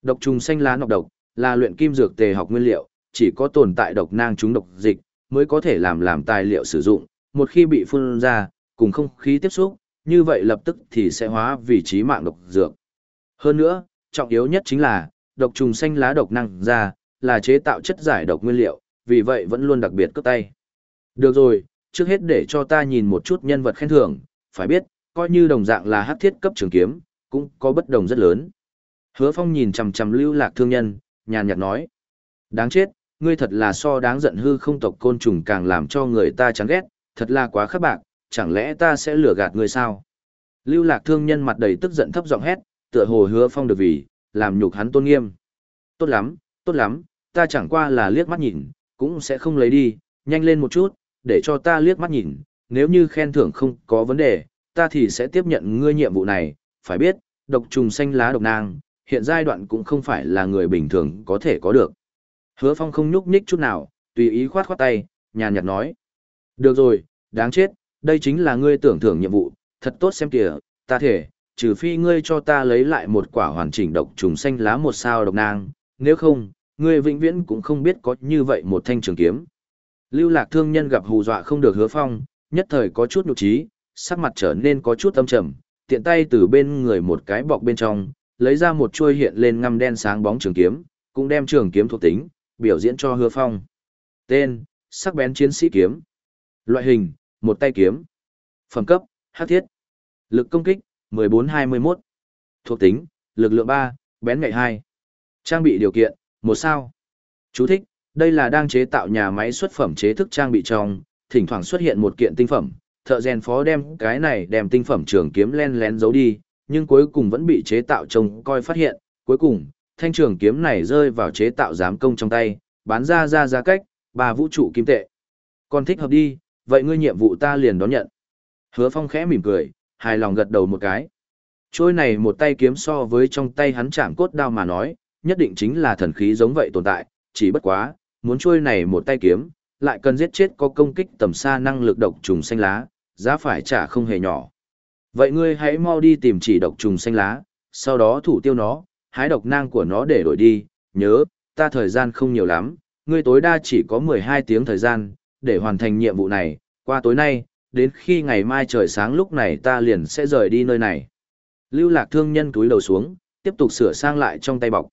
Độc trùng xanh lá nọc độc, là luyện kim dược tề học nguyên liệu, chỉ có tồn tại độc nang chúng độc dịch, mới có thể làm làm tài liệu sử dụng, một khi bị phun ra, cùng không khí tiếp xúc, như vậy lập tức thì sẽ hóa vì trí mạng độc dược. Hơn nữa, trọng yếu nhất chính là, độc trùng xanh lá độc năng ra, là chế tạo chất giải độc nguyên liệu, vì vậy vẫn luôn đặc biệt cướp tay. Được rồi, trước hết để cho ta nhìn một chút nhân vật khen thưởng, phải biết, coi như đồng dạng là hắc thiết cấp trường kiếm, cũng có bất đồng rất lớn. Hứa Phong nhìn chằm chằm Lưu Lạc thương nhân, nhàn nhạt nói: "Đáng chết, ngươi thật là so đáng giận hư không tộc côn trùng càng làm cho người ta chán ghét, thật là quá khắc bạc, chẳng lẽ ta sẽ lừa gạt ngươi sao?" Lưu Lạc thương nhân mặt đầy tức giận thấp giọng hét, tựa hồ Hứa Phong được vì làm nhục hắn tôn nghiêm. "Tốt lắm, tốt lắm, ta chẳng qua là liếc mắt nhìn, cũng sẽ không lấy đi, nhanh lên một chút, để cho ta liếc mắt nhìn, nếu như khen thưởng không có vấn đề, ta thì sẽ tiếp nhận ngươi nhiệm vụ này, phải biết, độc trùng xanh lá độc nang, hiện giai đoạn cũng không phải là người bình thường có thể có được. Hứa Phong không nhúc nhích chút nào, tùy ý khoát khoát tay, nhàn nhạt nói. Được rồi, đáng chết, đây chính là ngươi tưởng thưởng nhiệm vụ, thật tốt xem kìa, ta thể, trừ phi ngươi cho ta lấy lại một quả hoàn chỉnh độc trùng xanh lá một sao độc nang, nếu không, ngươi vĩnh viễn cũng không biết có như vậy một thanh trường kiếm. Lưu lạc thương nhân gặp hù dọa không được hứa phong, nhất thời có chút nhục trí, sắc mặt trở nên có chút âm trầm, tiện tay từ bên người một cái bọc bên trong, lấy ra một chuôi hiện lên ngăm đen sáng bóng trường kiếm, cũng đem trường kiếm thuộc tính, biểu diễn cho hứa phong. Tên, sắc bén chiến sĩ kiếm. Loại hình, một tay kiếm. Phẩm cấp, hắc thiết. Lực công kích, 14-21. Thuộc tính, lực lượng 3, bén ngại 2. Trang bị điều kiện, một sao. Chú thích, đây là đang chế tạo nhà máy xuất phẩm chế thức trang bị trong, thỉnh thoảng xuất hiện một kiện tinh phẩm, thợ rèn phó đem cái này đem tinh phẩm trường kiếm len lén giấu đi, nhưng cuối cùng vẫn bị chế tạo trông coi phát hiện, cuối cùng, thanh trường kiếm này rơi vào chế tạo giám công trong tay, bán ra ra giá cách, bà vũ trụ kim tệ. Còn thích hợp đi, vậy ngươi nhiệm vụ ta liền đón nhận. Hứa Phong khẽ mỉm cười, hài lòng gật đầu một cái. Trôi này một tay kiếm so với trong tay hắn chạm cốt đao mà nói, nhất định chính là thần khí giống vậy tồn tại, chỉ bất quá, muốn trôi này một tay kiếm, lại cần giết chết có công kích tầm xa năng lực độc trùng xanh lá, giá phải trả không hề nhỏ. Vậy ngươi hãy mau đi tìm chỉ độc trùng xanh lá, sau đó thủ tiêu nó, hái độc nang của nó để đổi đi, nhớ, ta thời gian không nhiều lắm, ngươi tối đa chỉ có 12 tiếng thời gian, để hoàn thành nhiệm vụ này, qua tối nay, đến khi ngày mai trời sáng lúc này ta liền sẽ rời đi nơi này. Lưu lạc thương nhân túi đầu xuống, tiếp tục sửa sang lại trong tay bọc.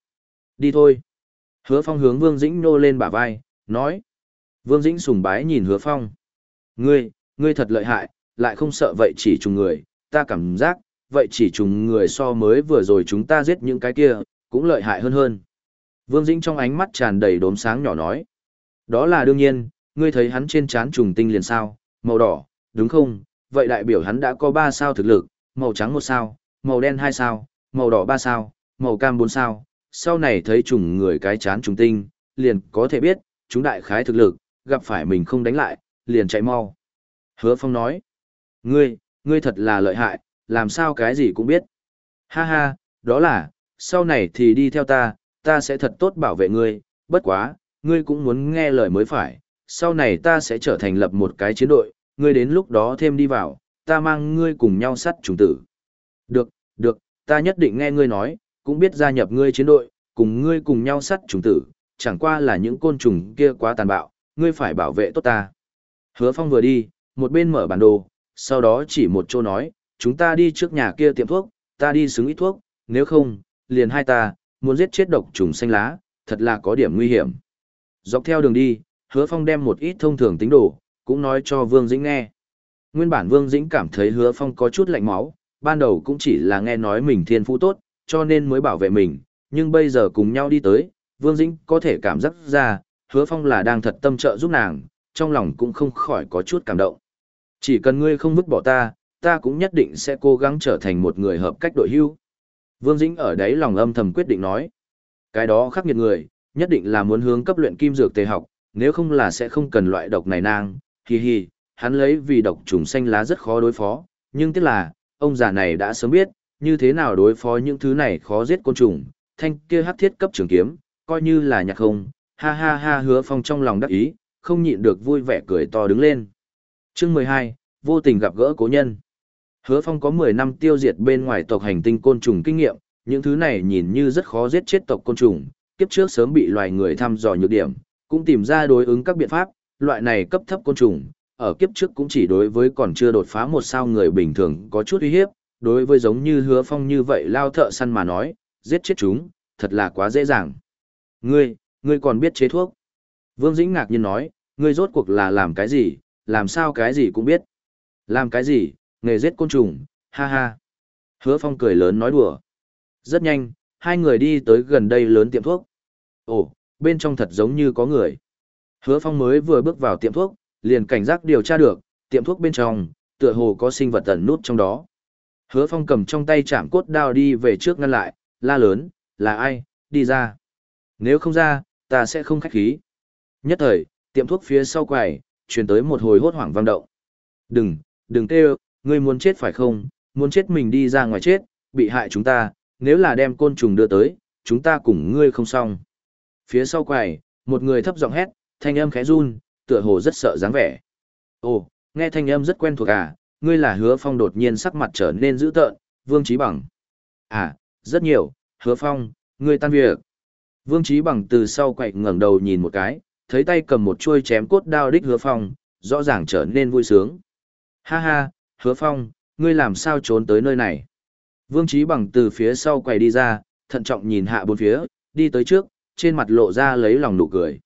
Đi thôi. Hứa Phong hướng Vương Dĩnh nô lên bả vai, nói. Vương Dĩnh sùng bái nhìn Hứa Phong. Ngươi, ngươi thật lợi hại, lại không sợ vậy chỉ trùng người, ta cảm giác, vậy chỉ trùng người so mới vừa rồi chúng ta giết những cái kia, cũng lợi hại hơn hơn. Vương Dĩnh trong ánh mắt tràn đầy đốm sáng nhỏ nói. Đó là đương nhiên, ngươi thấy hắn trên trán trùng tinh liền sao, màu đỏ, đúng không? Vậy đại biểu hắn đã có 3 sao thực lực, màu trắng 1 sao, màu đen 2 sao, màu đỏ 3 sao, màu cam 4 sao, sau này thấy trùng người cái chán trùng tinh, liền có thể biết, chúng đại khái thực lực, gặp phải mình không đánh lại, liền chạy mau. Hứa Phong nói, ngươi, ngươi thật là lợi hại, làm sao cái gì cũng biết. Ha ha, đó là, sau này thì đi theo ta, ta sẽ thật tốt bảo vệ ngươi, bất quá, ngươi cũng muốn nghe lời mới phải, sau này ta sẽ trở thành lập một cái chiến đội, ngươi đến lúc đó thêm đi vào, ta mang ngươi cùng nhau sắt trùng tử. Được, được, ta nhất định nghe ngươi nói, cũng biết gia nhập ngươi chiến đội, cùng ngươi cùng nhau sắt trùng tử, chẳng qua là những côn trùng kia quá tàn bạo, ngươi phải bảo vệ tốt ta. Hứa Phong vừa đi, một bên mở bản đồ, sau đó chỉ một chỗ nói, chúng ta đi trước nhà kia tiệm thuốc, ta đi xứng ít thuốc, nếu không, liền hai ta, muốn giết chết độc trùng xanh lá, thật là có điểm nguy hiểm. Dọc theo đường đi, hứa phong đem một ít thông thường tính đồ, cũng nói cho Vương Dĩnh nghe. Nguyên bản Vương Dĩnh cảm thấy hứa phong có chút lạnh máu, ban đầu cũng chỉ là nghe nói mình thiên phú tốt, cho nên mới bảo vệ mình, nhưng bây giờ cùng nhau đi tới, Vương Dĩnh có thể cảm giác ra, hứa phong là đang thật tâm trợ giúp nàng, trong lòng cũng không khỏi có chút cảm động. Chỉ cần ngươi không vứt bỏ ta, ta cũng nhất định sẽ cố gắng trở thành một người hợp cách đội hưu. Vương Dĩnh ở đấy lòng âm thầm quyết định nói. Cái đó khắc nghiệt người, nhất định là muốn hướng cấp luyện kim dược tề học, nếu không là sẽ không cần loại độc này nang, hi hi, hắn lấy vì độc trùng xanh lá rất khó đối phó, nhưng tiếc là, ông già này đã sớm biết, như thế nào đối phó những thứ này khó giết côn trùng, thanh kia hắc thiết cấp trường kiếm, coi như là nhạc không, ha ha ha hứa phong trong lòng đắc ý, không nhịn được vui vẻ cười to đứng lên. Chương mười hai vô tình gặp gỡ cố nhân. Hứa Phong có 10 năm tiêu diệt bên ngoài tộc hành tinh côn trùng kinh nghiệm, những thứ này nhìn như rất khó giết chết tộc côn trùng, kiếp trước sớm bị loài người thăm dò nhược điểm, cũng tìm ra đối ứng các biện pháp, loại này cấp thấp côn trùng, ở kiếp trước cũng chỉ đối với còn chưa đột phá một sao người bình thường có chút uy hiếp, đối với giống như Hứa Phong như vậy lao thợ săn mà nói, giết chết chúng, thật là quá dễ dàng. Ngươi, ngươi còn biết chế thuốc. Vương Dĩnh ngạc nhiên nói, ngươi rốt cuộc là làm cái gì, làm sao cái gì cũng biết. Làm cái gì, nghề giết côn trùng, ha ha. Hứa Phong cười lớn nói đùa. Rất nhanh, hai người đi tới gần đây lớn tiệm thuốc. Ồ, bên trong thật giống như có người. Hứa Phong mới vừa bước vào tiệm thuốc, liền cảnh giác điều tra được, tiệm thuốc bên trong, tựa hồ có sinh vật tẩn nút trong đó. Hứa Phong cầm trong tay chạm cốt đao đi về trước ngăn lại, la lớn, là ai, đi ra. Nếu không ra, ta sẽ không khách khí. Nhất thời, tiệm thuốc phía sau quầy, truyền tới một hồi hốt hoảng vang động. Đừng, đừng kêu, ngươi muốn chết phải không, muốn chết mình đi ra ngoài chết, bị hại chúng ta, nếu là đem côn trùng đưa tới, chúng ta cùng ngươi không xong. Phía sau quầy, một người thấp giọng hét, thanh âm khẽ run, tựa hồ rất sợ dáng vẻ. Ồ, nghe thanh âm rất quen thuộc à, ngươi là hứa phong đột nhiên sắc mặt trở nên dữ tợn, vương trí bằng. À, rất nhiều, hứa phong, ngươi tan việc. Vương trí bằng từ sau quậy ngẩng đầu nhìn một cái, thấy tay cầm một chuôi chém cốt đao đích hứa phong, rõ ràng trở nên vui sướng. Ha ha, hứa phong, ngươi làm sao trốn tới nơi này? Vương Trí Bằng từ phía sau quầy đi ra, thận trọng nhìn hạ bốn phía, đi tới trước, trên mặt lộ ra lấy lòng nụ cười.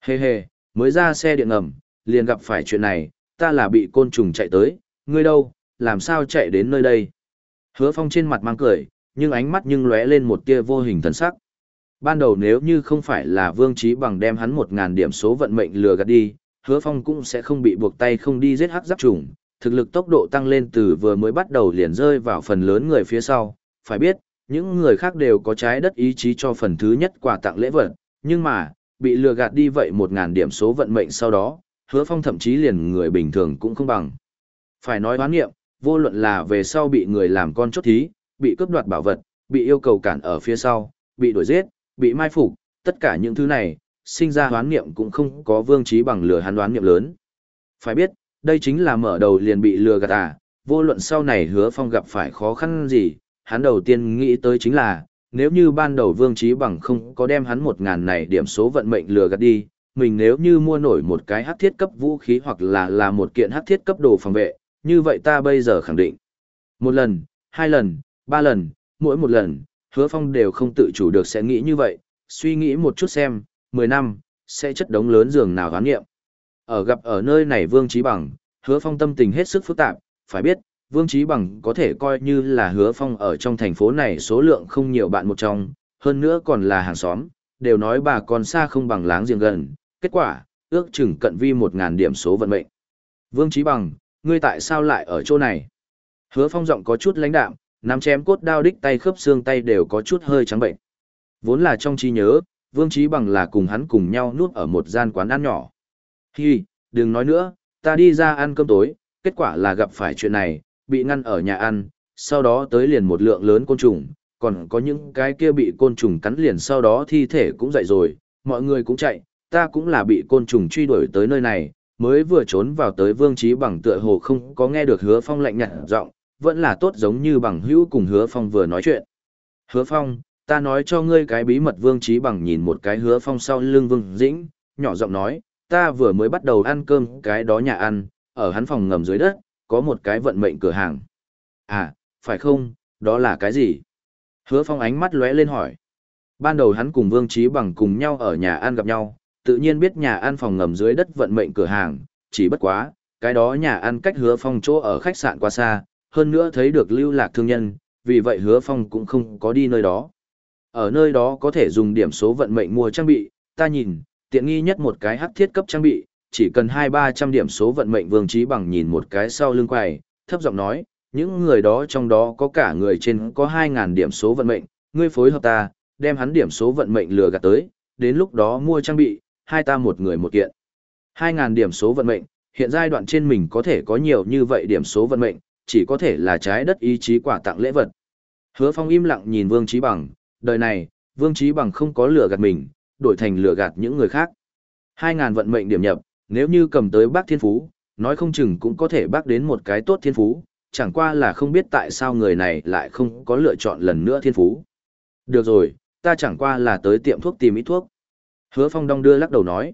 Hê hê, mới ra xe điện ngầm, liền gặp phải chuyện này, ta là bị côn trùng chạy tới, ngươi đâu, làm sao chạy đến nơi đây? Hứa Phong trên mặt mang cười, nhưng ánh mắt nhưng lóe lên một tia vô hình thần sắc. Ban đầu nếu như không phải là Vương Trí Bằng đem hắn một ngàn điểm số vận mệnh lừa gạt đi, Hứa Phong cũng sẽ không bị buộc tay không đi giết hắc giáp trùng, thực lực tốc độ tăng lên từ vừa mới bắt đầu liền rơi vào phần lớn người phía sau. Phải biết, những người khác đều có trái đất ý chí cho phần thứ nhất quà tặng lễ vật, nhưng mà, bị lừa gạt đi vậy một ngàn điểm số vận mệnh sau đó, hứa phong thậm chí liền người bình thường cũng không bằng. Phải nói hoán nghiệm, vô luận là về sau bị người làm con chốt thí, bị cướp đoạt bảo vật, bị yêu cầu cản ở phía sau, bị đuổi giết, bị mai phục, tất cả những thứ này, sinh ra hoán nghiệm cũng không có vương trí bằng lừa hắn hoán nghiệm lớn. Phải biết, đây chính là mở đầu liền bị lừa gạt à, vô luận sau này hứa phong gặp phải khó khăn gì, hắn đầu tiên nghĩ tới chính là, nếu như ban đầu Vương Trí Bằng không có đem hắn một ngàn này điểm số vận mệnh lừa gạt đi, mình nếu như mua nổi một cái hắc thiết cấp vũ khí hoặc là là một kiện hắc thiết cấp đồ phòng vệ, như vậy ta bây giờ khẳng định. Một lần, hai lần, ba lần, mỗi một lần, hứa phong đều không tự chủ được sẽ nghĩ như vậy, suy nghĩ một chút xem, mười năm, sẽ chất đống lớn giường nào gán nghiệm. Ở gặp ở nơi này Vương Trí Bằng, hứa phong tâm tình hết sức phức tạp, phải biết, Vương Trí Bằng có thể coi như là hứa phong ở trong thành phố này số lượng không nhiều bạn một trong, hơn nữa còn là hàng xóm, đều nói bà con xa không bằng láng giềng gần, kết quả, ước chừng cận vi một ngàn điểm số vận mệnh. Vương Trí Bằng, ngươi tại sao lại ở chỗ này? Hứa phong giọng có chút lãnh đạm, nắm chém cốt đao đích tay khớp xương tay đều có chút hơi trắng bệnh. Vốn là trong trí nhớ, Vương Trí Bằng là cùng hắn cùng nhau nuốt ở một gian quán ăn nhỏ. Hi, đừng nói nữa, ta đi ra ăn cơm tối, kết quả là gặp phải chuyện này, bị ngăn ở nhà ăn, sau đó tới liền một lượng lớn côn trùng, còn có những cái kia bị côn trùng cắn liền sau đó thi thể cũng dậy rồi, mọi người cũng chạy, ta cũng là bị côn trùng truy đuổi tới nơi này, mới vừa trốn vào tới Vương Trí Bằng tựa hồ không có nghe được Hứa Phong lạnh nhạt giọng, vẫn là tốt giống như bằng hữu cùng Hứa Phong vừa nói chuyện. Hứa Phong, ta nói cho ngươi cái bí mật Vương Trí Bằng nhìn một cái Hứa Phong sau lưng Vương Dĩnh, nhỏ giọng nói, ta vừa mới bắt đầu ăn cơm cái đó nhà ăn, ở hắn phòng ngầm dưới đất, có một cái vận mệnh cửa hàng. À, phải không, đó là cái gì? Hứa Phong ánh mắt lóe lên hỏi. Ban đầu hắn cùng Vương Trí Bằng cùng nhau ở nhà ăn gặp nhau, tự nhiên biết nhà ăn phòng ngầm dưới đất vận mệnh cửa hàng, chỉ bất quá, cái đó nhà ăn cách Hứa Phong chỗ ở khách sạn quá xa, hơn nữa thấy được lưu lạc thương nhân, vì vậy Hứa Phong cũng không có đi nơi đó. Ở nơi đó có thể dùng điểm số vận mệnh mua trang bị, ta nhìn, tiện nghi nhất một cái hắc thiết cấp trang bị, chỉ cần hai ba trăm điểm số vận mệnh Vương Trí Bằng nhìn một cái sau lưng quầy, thấp giọng nói, những người đó trong đó có cả người trên có 2.000 điểm số vận mệnh, ngươi phối hợp ta, đem hắn điểm số vận mệnh lừa gạt tới, đến lúc đó mua trang bị, hai ta một người một kiện. 2.000 điểm số vận mệnh, hiện giai đoạn trên mình có thể có nhiều như vậy điểm số vận mệnh, chỉ có thể là trái đất ý chí quả tặng lễ vật. Hứa Phong im lặng nhìn Vương Trí Bằng, đời này, Vương Trí Bằng không có lừa gạt mình, đổi thành lừa gạt những người khác. 2.000 vận mệnh điểm nhập, nếu như cầm tới bác thiên phú, nói không chừng cũng có thể bác đến một cái tốt thiên phú, chẳng qua là không biết tại sao người này lại không có lựa chọn lần nữa thiên phú. Được rồi, ta chẳng qua là tới tiệm thuốc tìm ít thuốc. Hứa Phong đong đưa lắc đầu nói.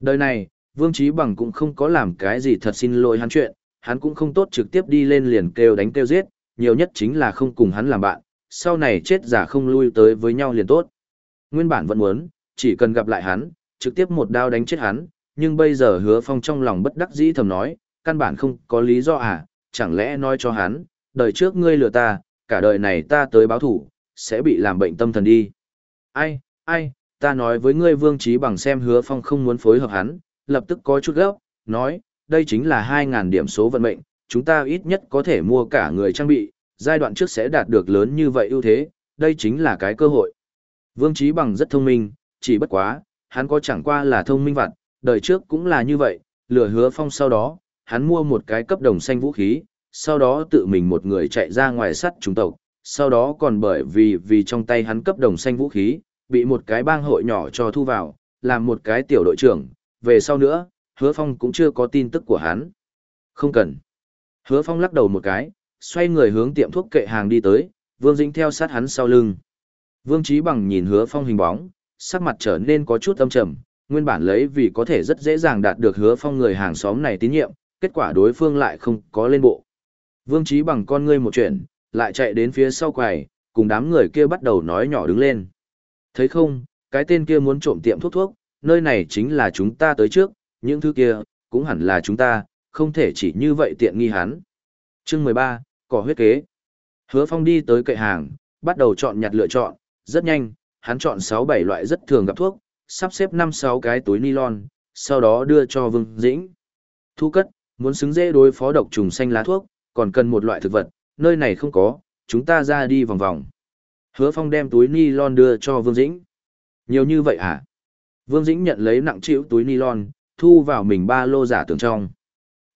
Đời này, Vương Trí Bằng cũng không có làm cái gì thật xin lỗi hắn chuyện, hắn cũng không tốt trực tiếp đi lên liền kêu đánh kêu giết, nhiều nhất chính là không cùng hắn làm bạn, sau này chết giả không lui tới với nhau liền tốt. Nguyên bản vẫn muốn, chỉ cần gặp lại hắn, trực tiếp một đao đánh chết hắn, nhưng bây giờ hứa phong trong lòng bất đắc dĩ thầm nói, căn bản không có lý do à, chẳng lẽ nói cho hắn, đời trước ngươi lừa ta, cả đời này ta tới báo thủ, sẽ bị làm bệnh tâm thần đi. Ai, ai, ta nói với ngươi vương trí bằng xem hứa phong không muốn phối hợp hắn, lập tức có chút gấp, nói, đây chính là 2.000 điểm số vận mệnh, chúng ta ít nhất có thể mua cả người trang bị, giai đoạn trước sẽ đạt được lớn như vậy ưu thế, đây chính là cái cơ hội. Vương trí bằng rất thông minh, chỉ bất quá, hắn có chẳng qua là thông minh vặt, đời trước cũng là như vậy, lừa hứa phong sau đó, hắn mua một cái cấp đồng xanh vũ khí, sau đó tự mình một người chạy ra ngoài sắt chúng tộc, sau đó còn bởi vì vì trong tay hắn cấp đồng xanh vũ khí, bị một cái bang hội nhỏ cho thu vào, làm một cái tiểu đội trưởng, về sau nữa, hứa phong cũng chưa có tin tức của hắn. Không cần. Hứa phong lắc đầu một cái, xoay người hướng tiệm thuốc kệ hàng đi tới, Vương Dĩnh theo sát hắn sau lưng. Vương Trí Bằng nhìn hứa phong hình bóng, sắc mặt trở nên có chút âm trầm, nguyên bản lấy vì có thể rất dễ dàng đạt được hứa phong người hàng xóm này tín nhiệm, kết quả đối phương lại không có lên bộ. Vương Trí bằng con ngươi một chuyện, lại chạy đến phía sau quầy, cùng đám người kia bắt đầu nói nhỏ đứng lên. Thấy không, cái tên kia muốn trộm tiệm thuốc thuốc, nơi này chính là chúng ta tới trước, những thứ kia, cũng hẳn là chúng ta, không thể chỉ như vậy tiện nghi hắn. Chương 13, cỏ huyết kế. Hứa Phong đi tới kệ hàng, bắt đầu chọn nhặt lựa chọn, rất nhanh, hắn chọn 6-7 loại rất thường gặp thuốc, sắp xếp 5-6 cái túi nylon, sau đó đưa cho Vương Dĩnh. Thu cất, muốn xứng dễ đối phó độc trùng xanh lá thuốc, còn cần một loại thực vật, nơi này không có, chúng ta ra đi vòng vòng. Hứa Phong đem túi nylon đưa cho Vương Dĩnh. Nhiều như vậy hả? Vương Dĩnh nhận lấy nặng chịu túi nylon, thu vào mình ba lô giả tưởng trong.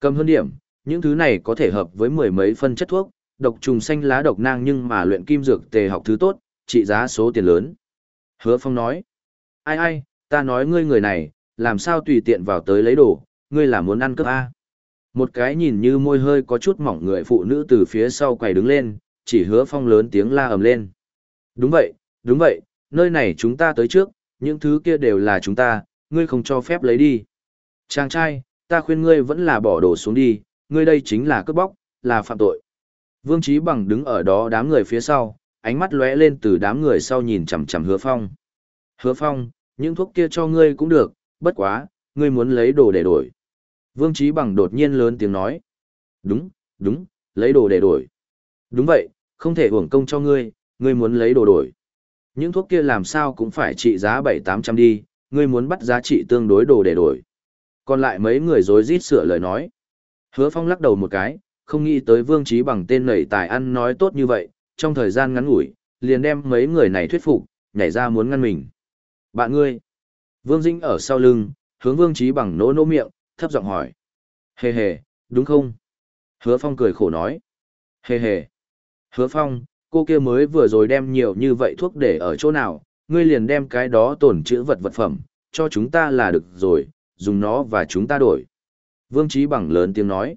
Cầm hơn điểm, những thứ này có thể hợp với mười mấy phân chất thuốc, độc trùng xanh lá độc nang nhưng mà luyện kim dược tề học thứ tốt, trị giá số tiền lớn. Hứa Phong nói, ai ai, ta nói ngươi người này, làm sao tùy tiện vào tới lấy đồ, ngươi là muốn ăn cướp A. Một cái nhìn như môi hơi có chút mỏng người phụ nữ từ phía sau quầy đứng lên, chỉ hứa phong lớn tiếng la ầm lên. Đúng vậy, đúng vậy, nơi này chúng ta tới trước, những thứ kia đều là chúng ta, ngươi không cho phép lấy đi. Chàng trai, ta khuyên ngươi vẫn là bỏ đồ xuống đi, ngươi đây chính là cướp bóc, là phạm tội. Vương Trí Bằng đứng ở đó đám người phía sau, ánh mắt lóe lên từ đám người sau nhìn chằm chằm Hứa Phong. Hứa Phong, những thuốc kia cho ngươi cũng được, bất quá, ngươi muốn lấy đồ để đổi. Vương Trí Bằng đột nhiên lớn tiếng nói. Đúng, đúng, lấy đồ để đổi. Đúng vậy, không thể hưởng công cho ngươi, ngươi muốn lấy đồ đổi. Những thuốc kia làm sao cũng phải trị giá bảy tám trăm đi, ngươi muốn bắt giá trị tương đối đồ để đổi. Còn lại mấy người dối rít sửa lời nói. Hứa Phong lắc đầu một cái, không nghĩ tới Vương Trí Bằng tên nảy tài ăn nói tốt như vậy, trong thời gian ngắn ngủi, liền đem mấy người này thuyết phục, nhảy ra muốn ngăn mình. Bạn ngươi. Vương Dĩnh ở sau lưng, hướng Vương Trí bằng nỗ nỗ miệng, thấp giọng hỏi. Hề hề, đúng không? Hứa Phong cười khổ nói. Hề hề. Hứa Phong, cô kia mới vừa rồi đem nhiều như vậy thuốc để ở chỗ nào, ngươi liền đem cái đó tổn chữ vật vật phẩm, cho chúng ta là được rồi, dùng nó và chúng ta đổi. Vương Trí Bằng lớn tiếng nói.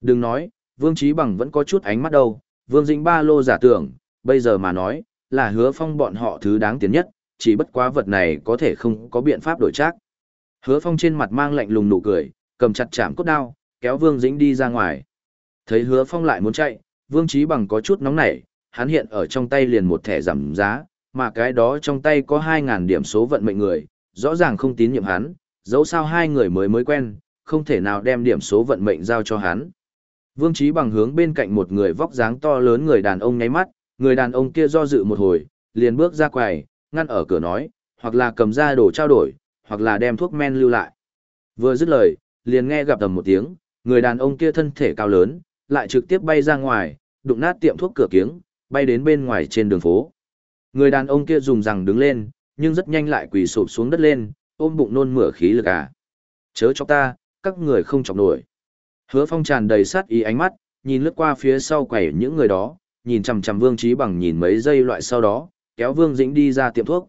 Đừng nói, Vương Trí Bằng vẫn có chút ánh mắt đâu, Vương Dĩnh ba lô giả tưởng, bây giờ mà nói, là hứa phong bọn họ thứ đáng tiền nhất, chỉ bất quá vật này có thể không có biện pháp đổi chắc. Hứa phong trên mặt mang lạnh lùng nụ cười, cầm chặt chạm cốt đao, kéo Vương Dĩnh đi ra ngoài. Thấy hứa phong lại muốn chạy, Vương Trí Bằng có chút nóng nảy, hắn hiện ở trong tay liền một thẻ giảm giá, mà cái đó trong tay có 2.000 điểm số vận mệnh người, rõ ràng không tín nhiệm hắn, dẫu sao hai người mới mới quen, không thể nào đem điểm số vận mệnh giao cho hắn. Vương Trí bằng hướng bên cạnh một người vóc dáng to lớn người đàn ông nháy mắt, người đàn ông kia do dự một hồi, liền bước ra quầy, ngăn ở cửa nói, hoặc là cầm ra đồ trao đổi, hoặc là đem thuốc men lưu lại. Vừa dứt lời, liền nghe gặp tầm một tiếng, người đàn ông kia thân thể cao lớn, lại trực tiếp bay ra ngoài, đụng nát tiệm thuốc cửa kiếng, bay đến bên ngoài trên đường phố. Người đàn ông kia dùng rằng đứng lên, nhưng rất nhanh lại quỳ sụp xuống đất lên, ôm bụng nôn mửa khí lực à. Chớ cho ta, các người không chọc nổi. Hứa phong tràn đầy sát ý ánh mắt, nhìn lướt qua phía sau quầy những người đó, nhìn chằm chằm vương trí bằng nhìn mấy giây loại sau đó, kéo vương dĩnh đi ra tiệm thuốc.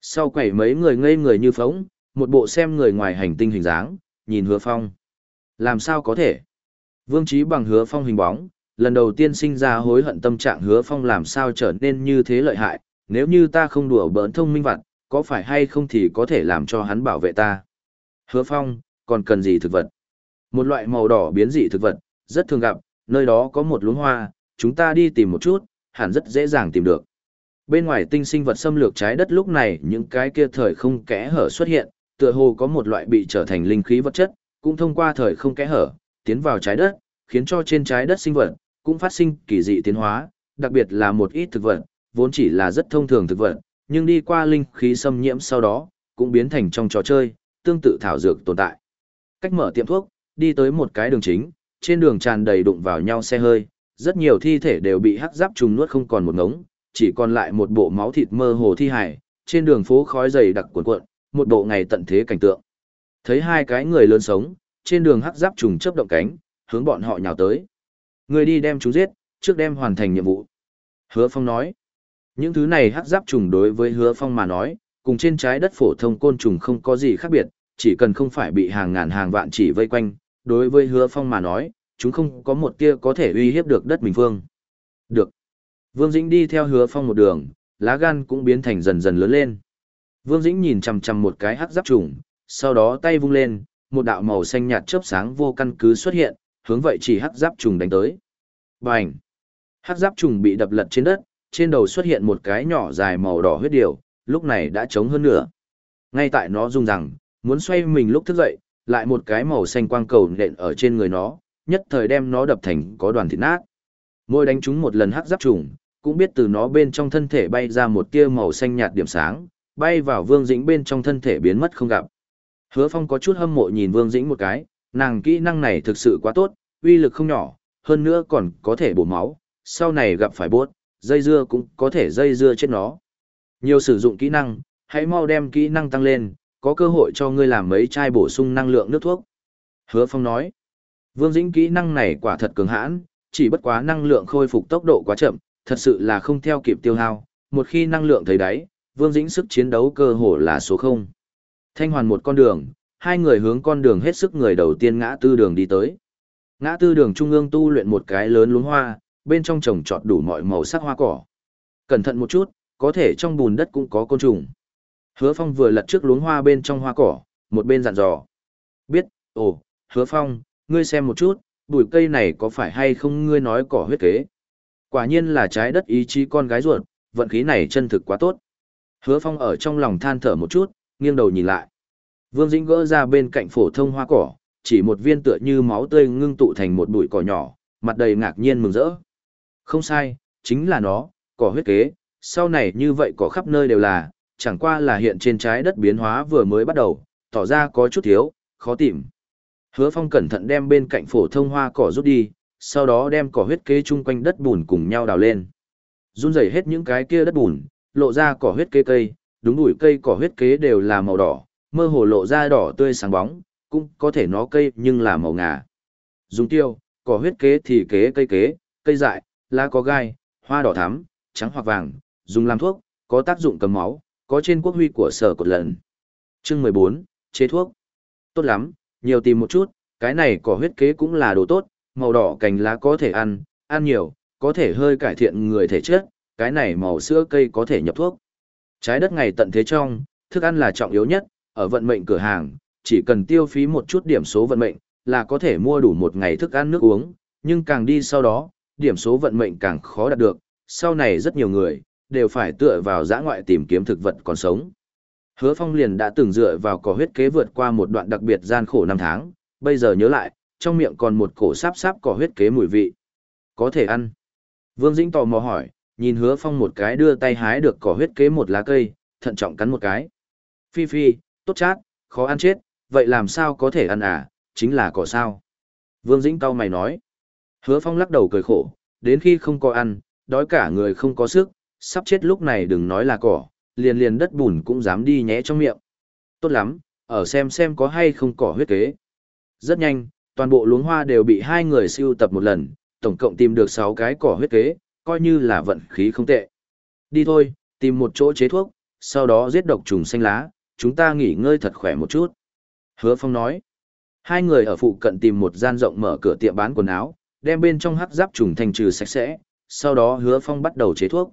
Sau quầy mấy người ngây người như phóng, một bộ xem người ngoài hành tinh hình dáng, nhìn hứa phong. Làm sao có thể? Vương trí bằng hứa phong hình bóng, lần đầu tiên sinh ra hối hận tâm trạng hứa phong làm sao trở nên như thế lợi hại, nếu như ta không đùa bỡn thông minh vặt, có phải hay không thì có thể làm cho hắn bảo vệ ta. Hứa phong, còn cần gì thực vật? Một loại màu đỏ biến dị thực vật, rất thường gặp, nơi đó có một luống hoa, chúng ta đi tìm một chút, hẳn rất dễ dàng tìm được. Bên ngoài tinh sinh vật xâm lược trái đất lúc này những cái kia thời không kẽ hở xuất hiện, tựa hồ có một loại bị trở thành linh khí vật chất, cũng thông qua thời không kẽ hở, tiến vào trái đất, khiến cho trên trái đất sinh vật, cũng phát sinh kỳ dị tiến hóa, đặc biệt là một ít thực vật, vốn chỉ là rất thông thường thực vật, nhưng đi qua linh khí xâm nhiễm sau đó, cũng biến thành trong trò chơi, tương tự thảo dược tồn tại. Cách mở tiệm thuốc, đi tới một cái đường chính, trên đường tràn đầy đụng vào nhau xe hơi, rất nhiều thi thể đều bị hắc giáp trùng nuốt không còn một ngống, chỉ còn lại một bộ máu thịt mơ hồ thi hải, trên đường phố khói dày đặc cuộn cuộn, một bộ ngày tận thế cảnh tượng. Thấy hai cái người lớn sống, trên đường hắc giáp trùng chớp động cánh, hướng bọn họ nhào tới. Người đi đem chúng giết, trước đem hoàn thành nhiệm vụ. Hứa Phong nói, những thứ này hắc giáp trùng đối với Hứa Phong mà nói, cùng trên trái đất phổ thông côn trùng không có gì khác biệt, chỉ cần không phải bị hàng ngàn hàng vạn chỉ vây quanh, đối với hứa phong mà nói, chúng không có một tia có thể uy hiếp được đất bình phương. Được. Vương Dĩnh đi theo hứa phong một đường, lá gan cũng biến thành dần dần lớn lên. Vương Dĩnh nhìn chằm chằm một cái hắc giáp trùng, sau đó tay vung lên, một đạo màu xanh nhạt chớp sáng vô căn cứ xuất hiện, hướng vậy chỉ hắc giáp trùng đánh tới. Bành! Hắc giáp trùng bị đập lật trên đất, trên đầu xuất hiện một cái nhỏ dài màu đỏ huyết điều, lúc này đã trống hơn nửa. Ngay tại nó rung rằng, muốn xoay mình lúc thức dậy, lại một cái màu xanh quang cầu nện ở trên người nó, nhất thời đem nó đập thành có đoàn thịt nát. Môi đánh trúng một lần hắc giáp trùng, cũng biết từ nó bên trong thân thể bay ra một tia màu xanh nhạt điểm sáng, bay vào Vương Dĩnh bên trong thân thể biến mất không gặp. Hứa Phong có chút hâm mộ nhìn Vương Dĩnh một cái, nàng kỹ năng này thực sự quá tốt, uy lực không nhỏ, hơn nữa còn có thể bổ máu, sau này gặp phải bốt, dây dưa cũng có thể dây dưa chết nó. Nhiều sử dụng kỹ năng, hãy mau đem kỹ năng tăng lên, có cơ hội cho ngươi làm mấy chai bổ sung năng lượng nước thuốc. Hứa Phong nói, Vương Dĩnh kỹ năng này quả thật cường hãn, chỉ bất quá năng lượng khôi phục tốc độ quá chậm, thật sự là không theo kịp tiêu hao, một khi năng lượng thấy đáy, Vương Dĩnh sức chiến đấu cơ hồ là số 0. Thanh hoàn một con đường, hai người hướng con đường hết sức người đầu tiên ngã tư đường đi tới. Ngã tư đường trung ương tu luyện một cái lớn luống hoa, bên trong trồng trọt đủ mọi màu sắc hoa cỏ. Cẩn thận một chút, có thể trong bùn đất cũng có côn trùng. Hứa Phong vừa lật trước luống hoa bên trong hoa cỏ, một bên dặn dò. Biết, ồ, Hứa Phong, ngươi xem một chút, bụi cây này có phải hay không ngươi nói cỏ huyết kế. Quả nhiên là trái đất ý chí con gái ruột, vận khí này chân thực quá tốt. Hứa Phong ở trong lòng than thở một chút, nghiêng đầu nhìn lại. Vương Dĩnh gỡ ra bên cạnh phổ thông hoa cỏ, chỉ một viên tựa như máu tươi ngưng tụ thành một bụi cỏ nhỏ, mặt đầy ngạc nhiên mừng rỡ. Không sai, chính là nó, cỏ huyết kế, sau này như vậy cỏ khắp nơi đều là, chẳng qua là hiện trên trái đất biến hóa vừa mới bắt đầu, tỏ ra có chút thiếu, khó tìm. Hứa Phong cẩn thận đem bên cạnh phổ thông hoa cỏ rút đi, sau đó đem cỏ huyết kế chung quanh đất bùn cùng nhau đào lên. Run rẩy hết những cái kia đất bùn, lộ ra cỏ huyết kế cây, đúng đuổi cây cỏ huyết kế đều là màu đỏ, mơ hồ lộ ra đỏ tươi sáng bóng, cũng có thể nó cây nhưng là màu ngà. Dùng tiêu, cỏ huyết kế thì kế cây kế, cây dại, lá có gai, hoa đỏ thắm, trắng hoặc vàng, dùng làm thuốc, có tác dụng cầm máu, có trên quốc huy của sở cột lận. Chương 14, chế thuốc. Tốt lắm, nhiều tìm một chút, cái này cỏ huyết kế cũng là đồ tốt, màu đỏ cành lá có thể ăn, ăn nhiều, có thể hơi cải thiện người thể chất, cái này màu sữa cây có thể nhập thuốc. Trái đất ngày tận thế trong, thức ăn là trọng yếu nhất, ở vận mệnh cửa hàng, chỉ cần tiêu phí một chút điểm số vận mệnh, là có thể mua đủ một ngày thức ăn nước uống, nhưng càng đi sau đó, điểm số vận mệnh càng khó đạt được, sau này rất nhiều người, đều phải tựa vào giã ngoại tìm kiếm thực vật còn sống. Hứa Phong liền đã từng dựa vào cỏ huyết kế vượt qua một đoạn đặc biệt gian khổ năm tháng, bây giờ nhớ lại, trong miệng còn một cổ sáp sáp cỏ huyết kế mùi vị. Có thể ăn. Vương Dĩnh tò mò hỏi, nhìn hứa phong một cái đưa tay hái được cỏ huyết kế một lá cây, thận trọng cắn một cái. Phi phi, tốt chát, khó ăn chết, vậy làm sao có thể ăn à, chính là cỏ sao. Vương Dĩnh cau mày nói. Hứa phong lắc đầu cười khổ, đến khi không có ăn, đói cả người không có sức, sắp chết lúc này đừng nói là cỏ, liền liền đất bùn cũng dám đi nhé trong miệng. Tốt lắm, ở xem xem có hay không cỏ huyết kế. Rất nhanh, toàn bộ luống hoa đều bị hai người siêu tập một lần, tổng cộng tìm được 6 cái cỏ huyết kế, coi như là vận khí không tệ. Đi thôi, tìm một chỗ chế thuốc, sau đó giết độc trùng xanh lá, chúng ta nghỉ ngơi thật khỏe một chút. Hứa Phong nói. Hai người ở phụ cận tìm một gian rộng mở cửa tiệm bán quần áo, đem bên trong hắc giáp trùng thành trừ sạch sẽ, sau đó Hứa Phong bắt đầu chế thuốc.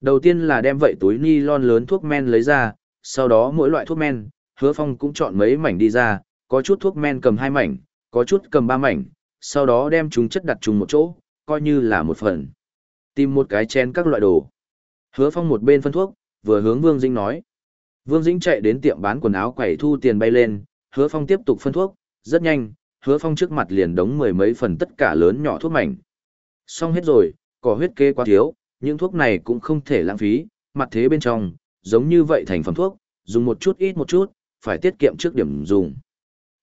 Đầu tiên là đem vậy túi ni lon lớn thuốc men lấy ra, sau đó mỗi loại thuốc men, Hứa Phong cũng chọn mấy mảnh đi ra, có chút thuốc men cầm hai mảnh, có chút cầm ba mảnh, sau đó đem chúng chất đặt chung một chỗ, coi như là một phần. Tìm một cái chén các loại đồ. Hứa Phong một bên phân thuốc, vừa hướng Vương Dinh nói. Vương Dĩnh chạy đến tiệm bán quần áo quẩy thu tiền bay lên, Hứa Phong tiếp tục phân thuốc, rất nhanh, Hứa Phong trước mặt liền đống mười mấy phần tất cả lớn nhỏ thuốc mảnh. Xong hết rồi, cỏ huyết kê quá thiếu, những thuốc này cũng không thể lãng phí, mặt thế bên trong, giống như vậy thành phẩm thuốc, dùng một chút ít một chút, phải tiết kiệm trước điểm dùng.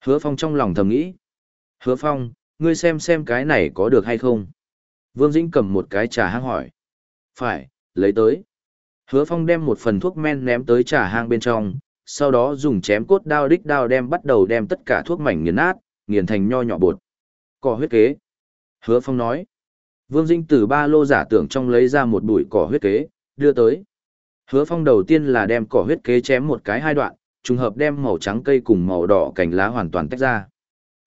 Hứa Phong trong lòng thầm nghĩ. Hứa Phong, ngươi xem xem cái này có được hay không? Vương Dĩnh cầm một cái trà hang hỏi. Phải, lấy tới. Hứa Phong đem một phần thuốc men ném tới trà hang bên trong, sau đó dùng chém cốt đao đích đao đem bắt đầu đem tất cả thuốc mảnh nghiền nát, nghiền thành nho nhỏ bột. Cỏ huyết kế. Hứa Phong nói. Vương Dinh từ ba lô giả tưởng trong lấy ra một bụi cỏ huyết kế, đưa tới. Hứa Phong đầu tiên là đem cỏ huyết kế chém một cái hai đoạn, trùng hợp đem màu trắng cây cùng màu đỏ cành lá hoàn toàn tách ra.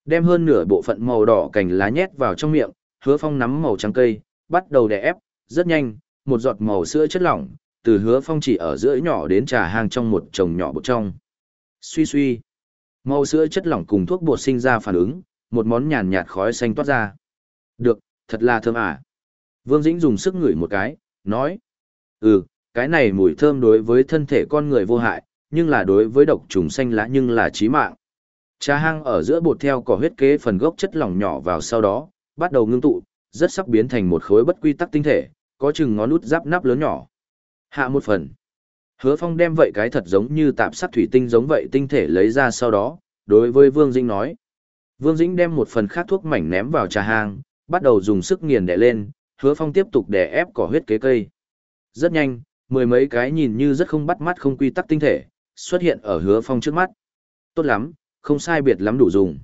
Đem hơn nửa bộ phận màu đỏ cành lá nhét vào trong miệng, hứa phong nắm màu trắng cây, bắt đầu đè ép, rất nhanh, một giọt màu sữa chất lỏng, từ hứa phong chỉ ở giữa nhỏ đến trà hang trong một chồng nhỏ bột trong. Suy suy, màu sữa chất lỏng cùng thuốc bột sinh ra phản ứng, một món nhàn nhạt khói xanh toát ra. Được, thật là thơm à. Vương Dĩnh dùng sức ngửi một cái, nói. Ừ, cái này mùi thơm đối với thân thể con người vô hại, nhưng là đối với độc trùng xanh lá nhưng là chí mạng. Trà hang ở giữa bột theo cỏ huyết kế phần gốc chất lỏng nhỏ vào sau đó, bắt đầu ngưng tụ, rất sắp biến thành một khối bất quy tắc tinh thể, có chừng ngón út giáp nắp lớn nhỏ. Hạ một phần. Hứa Phong đem vậy cái thật giống như tạp sắt thủy tinh giống vậy tinh thể lấy ra sau đó, đối với Vương Dĩnh nói. Vương Dĩnh đem một phần khác thuốc mảnh ném vào trà hang, bắt đầu dùng sức nghiền đè lên, Hứa Phong tiếp tục đè ép cỏ huyết kế cây. Rất nhanh, mười mấy cái nhìn như rất không bắt mắt không quy tắc tinh thể, xuất hiện ở Hứa Phong trước mắt. Tốt lắm, không sai biệt lắm đủ dùng.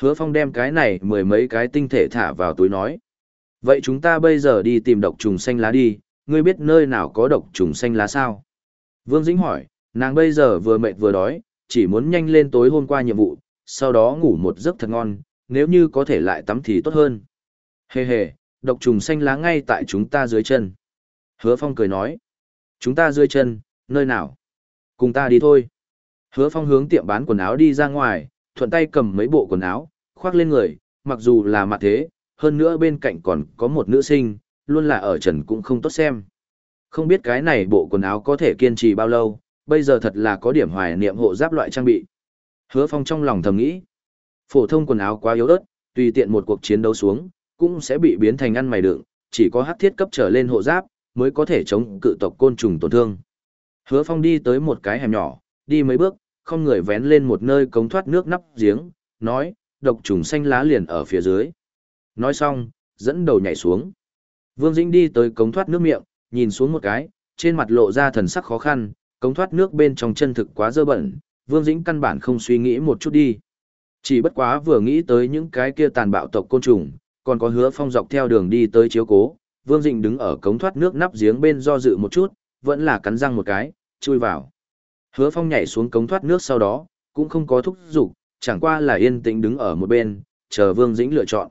Hứa Phong đem cái này mười mấy cái tinh thể thả vào túi nói. Vậy chúng ta bây giờ đi tìm độc trùng xanh lá đi, ngươi biết nơi nào có độc trùng xanh lá sao? Vương Dĩnh hỏi, nàng bây giờ vừa mệt vừa đói, chỉ muốn nhanh lên tối hôm qua nhiệm vụ, sau đó ngủ một giấc thật ngon, nếu như có thể lại tắm thì tốt hơn. Hề hề, độc trùng xanh lá ngay tại chúng ta dưới chân. Hứa Phong cười nói, chúng ta dưới chân, nơi nào? Cùng ta đi thôi. Hứa Phong hướng tiệm bán quần áo đi ra ngoài, thuận tay cầm mấy bộ quần áo, khoác lên người, mặc dù là mặt thế, hơn nữa bên cạnh còn có một nữ sinh, luôn là ở trần cũng không tốt xem. Không biết cái này bộ quần áo có thể kiên trì bao lâu, bây giờ thật là có điểm hoài niệm hộ giáp loại trang bị. Hứa Phong trong lòng thầm nghĩ, phổ thông quần áo quá yếu ớt, tùy tiện một cuộc chiến đấu xuống, cũng sẽ bị biến thành ăn mày đựng, chỉ có hắc thiết cấp trở lên hộ giáp, mới có thể chống cự tộc côn trùng tổn thương. Hứa Phong đi tới một cái hẻm nhỏ, đi mấy bước, không người vén lên một nơi cống thoát nước nắp giếng, nói, độc trùng xanh lá liền ở phía dưới. Nói xong, dẫn đầu nhảy xuống. Vương Dĩnh đi tới cống thoát nước miệng, nhìn xuống một cái, trên mặt lộ ra thần sắc khó khăn, cống thoát nước bên trong chân thực quá dơ bẩn, Vương Dĩnh căn bản không suy nghĩ một chút đi. Chỉ bất quá vừa nghĩ tới những cái kia tàn bạo tộc côn trùng, còn có hứa phong dọc theo đường đi tới chiếu cố, Vương Dĩnh đứng ở cống thoát nước nắp giếng bên do dự một chút, vẫn là cắn răng một cái, chui vào. Hứa phong nhảy xuống cống thoát nước sau đó, cũng không có thúc giục, chẳng qua là yên tĩnh đứng ở một bên, chờ Vương Dĩnh lựa chọn.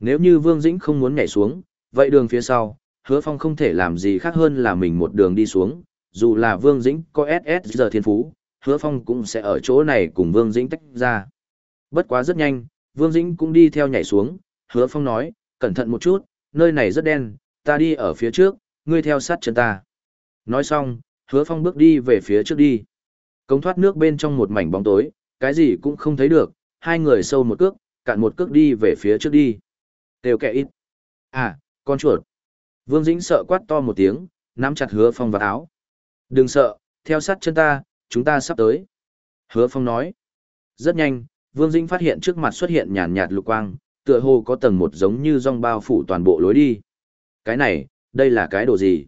Nếu như Vương Dĩnh không muốn nhảy xuống, vậy đường phía sau, hứa phong không thể làm gì khác hơn là mình một đường đi xuống, dù là Vương Dĩnh có SS giờ thiên phú, hứa phong cũng sẽ ở chỗ này cùng Vương Dĩnh tách ra. Bất quá rất nhanh, Vương Dĩnh cũng đi theo nhảy xuống, hứa phong nói, cẩn thận một chút, nơi này rất đen, ta đi ở phía trước, ngươi theo sát chân ta. Nói xong, hứa phong bước đi về phía trước đi. Cống thoát nước bên trong một mảnh bóng tối, cái gì cũng không thấy được, hai người sâu một cước, cạn một cước đi về phía trước đi. Đều kẻ ít. À, con chuột. Vương Dĩnh sợ quát to một tiếng, nắm chặt hứa phong vào áo. Đừng sợ, theo sát chân ta, chúng ta sắp tới. Hứa phong nói. Rất nhanh, Vương Dĩnh phát hiện trước mặt xuất hiện nhàn nhạt lục quang, tựa hồ có tầng một giống như rong bao phủ toàn bộ lối đi. Cái này, đây là cái đồ gì?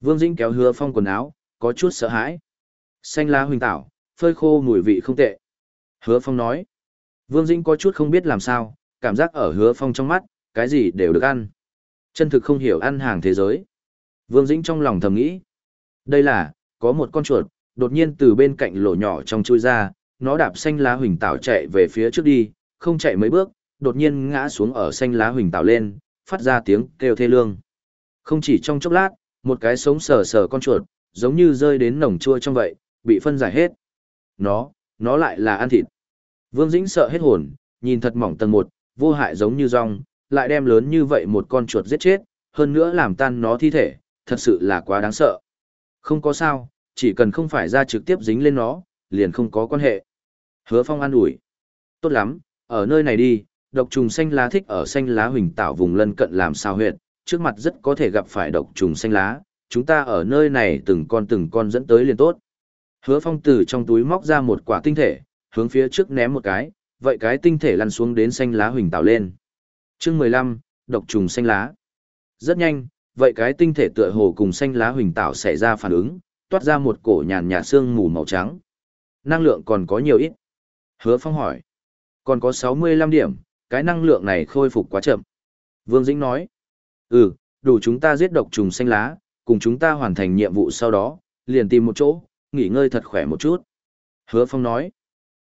Vương Dĩnh kéo hứa phong quần áo, có chút sợ hãi. Xanh lá huỳnh tảo, phơi khô mùi vị không tệ. Hứa phong nói. Vương Dĩnh có chút không biết làm sao, cảm giác ở hứa phong trong mắt, cái gì đều được ăn. Chân thực không hiểu ăn hàng thế giới. Vương Dĩnh trong lòng thầm nghĩ. Đây là, có một con chuột, đột nhiên từ bên cạnh lỗ nhỏ trong chui ra, nó đạp xanh lá huỳnh tảo chạy về phía trước đi, không chạy mấy bước, đột nhiên ngã xuống ở xanh lá huỳnh tảo lên, phát ra tiếng kêu thê lương. Không chỉ trong chốc lát, một cái sống sờ sờ con chuột, giống như rơi đến nồng chua trong vậy, bị phân giải hết. Nó, nó lại là ăn thịt. Vương Dĩnh sợ hết hồn, nhìn thật mỏng tầng một, vô hại giống như rong, lại đem lớn như vậy một con chuột giết chết, hơn nữa làm tan nó thi thể, thật sự là quá đáng sợ. Không có sao, chỉ cần không phải ra trực tiếp dính lên nó, liền không có quan hệ. Hứa Phong an ủi. Tốt lắm, ở nơi này đi, độc trùng xanh lá thích ở xanh lá huỳnh tạo vùng lân cận làm sao huyệt, trước mặt rất có thể gặp phải độc trùng xanh lá, chúng ta ở nơi này từng con từng con dẫn tới liền tốt. Hứa Phong từ trong túi móc ra một quả tinh thể, hướng phía trước ném một cái, vậy cái tinh thể lăn xuống đến xanh lá huỳnh tạo lên. Chương mười lăm, độc trùng xanh lá. Rất nhanh, vậy cái tinh thể tựa hồ cùng xanh lá huỳnh tạo xảy ra phản ứng, toát ra một cổ nhàn nhạt xương mù màu trắng. Năng lượng còn có nhiều ít. Hứa Phong hỏi. Còn có sáu mươi lăm điểm, cái năng lượng này khôi phục quá chậm. Vương Dĩnh nói. Ừ, đủ chúng ta giết độc trùng xanh lá, cùng chúng ta hoàn thành nhiệm vụ sau đó, liền tìm một chỗ, nghỉ ngơi thật khỏe một chút. Hứa Phong nói.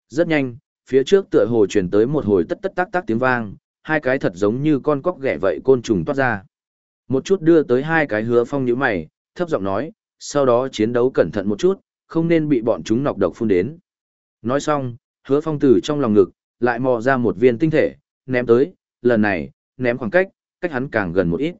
Rất nhanh, phía trước tựa hồ truyền tới một hồi tất tất tác tác tiếng vang, hai cái thật giống như con cóc ghẻ vậy côn trùng toát ra. Một chút đưa tới hai cái hứa phong nhíu mày, thấp giọng nói, sau đó chiến đấu cẩn thận một chút, không nên bị bọn chúng nọc độc phun đến. Nói xong, hứa phong từ trong lòng ngực, lại mò ra một viên tinh thể, ném tới, lần này, ném khoảng cách, cách hắn càng gần một ít.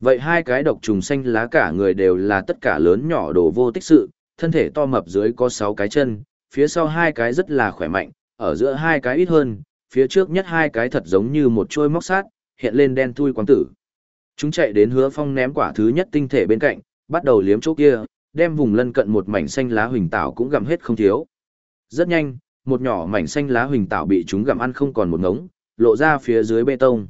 Vậy hai cái độc trùng xanh lá cả người đều là tất cả lớn nhỏ đồ vô tích sự, thân thể to mập dưới có sáu cái chân, phía sau hai cái rất là khỏe mạnh, ở giữa hai cái ít hơn, phía trước nhất hai cái thật giống như một trôi móc sát, hiện lên đen thui quang tử. Chúng chạy đến hứa phong ném quả thứ nhất tinh thể bên cạnh, bắt đầu liếm chỗ kia, đem vùng lân cận một mảnh xanh lá huỳnh tảo cũng gặm hết không thiếu. Rất nhanh, một nhỏ mảnh xanh lá huỳnh tảo bị chúng gặm ăn không còn một ngống, lộ ra phía dưới bê tông.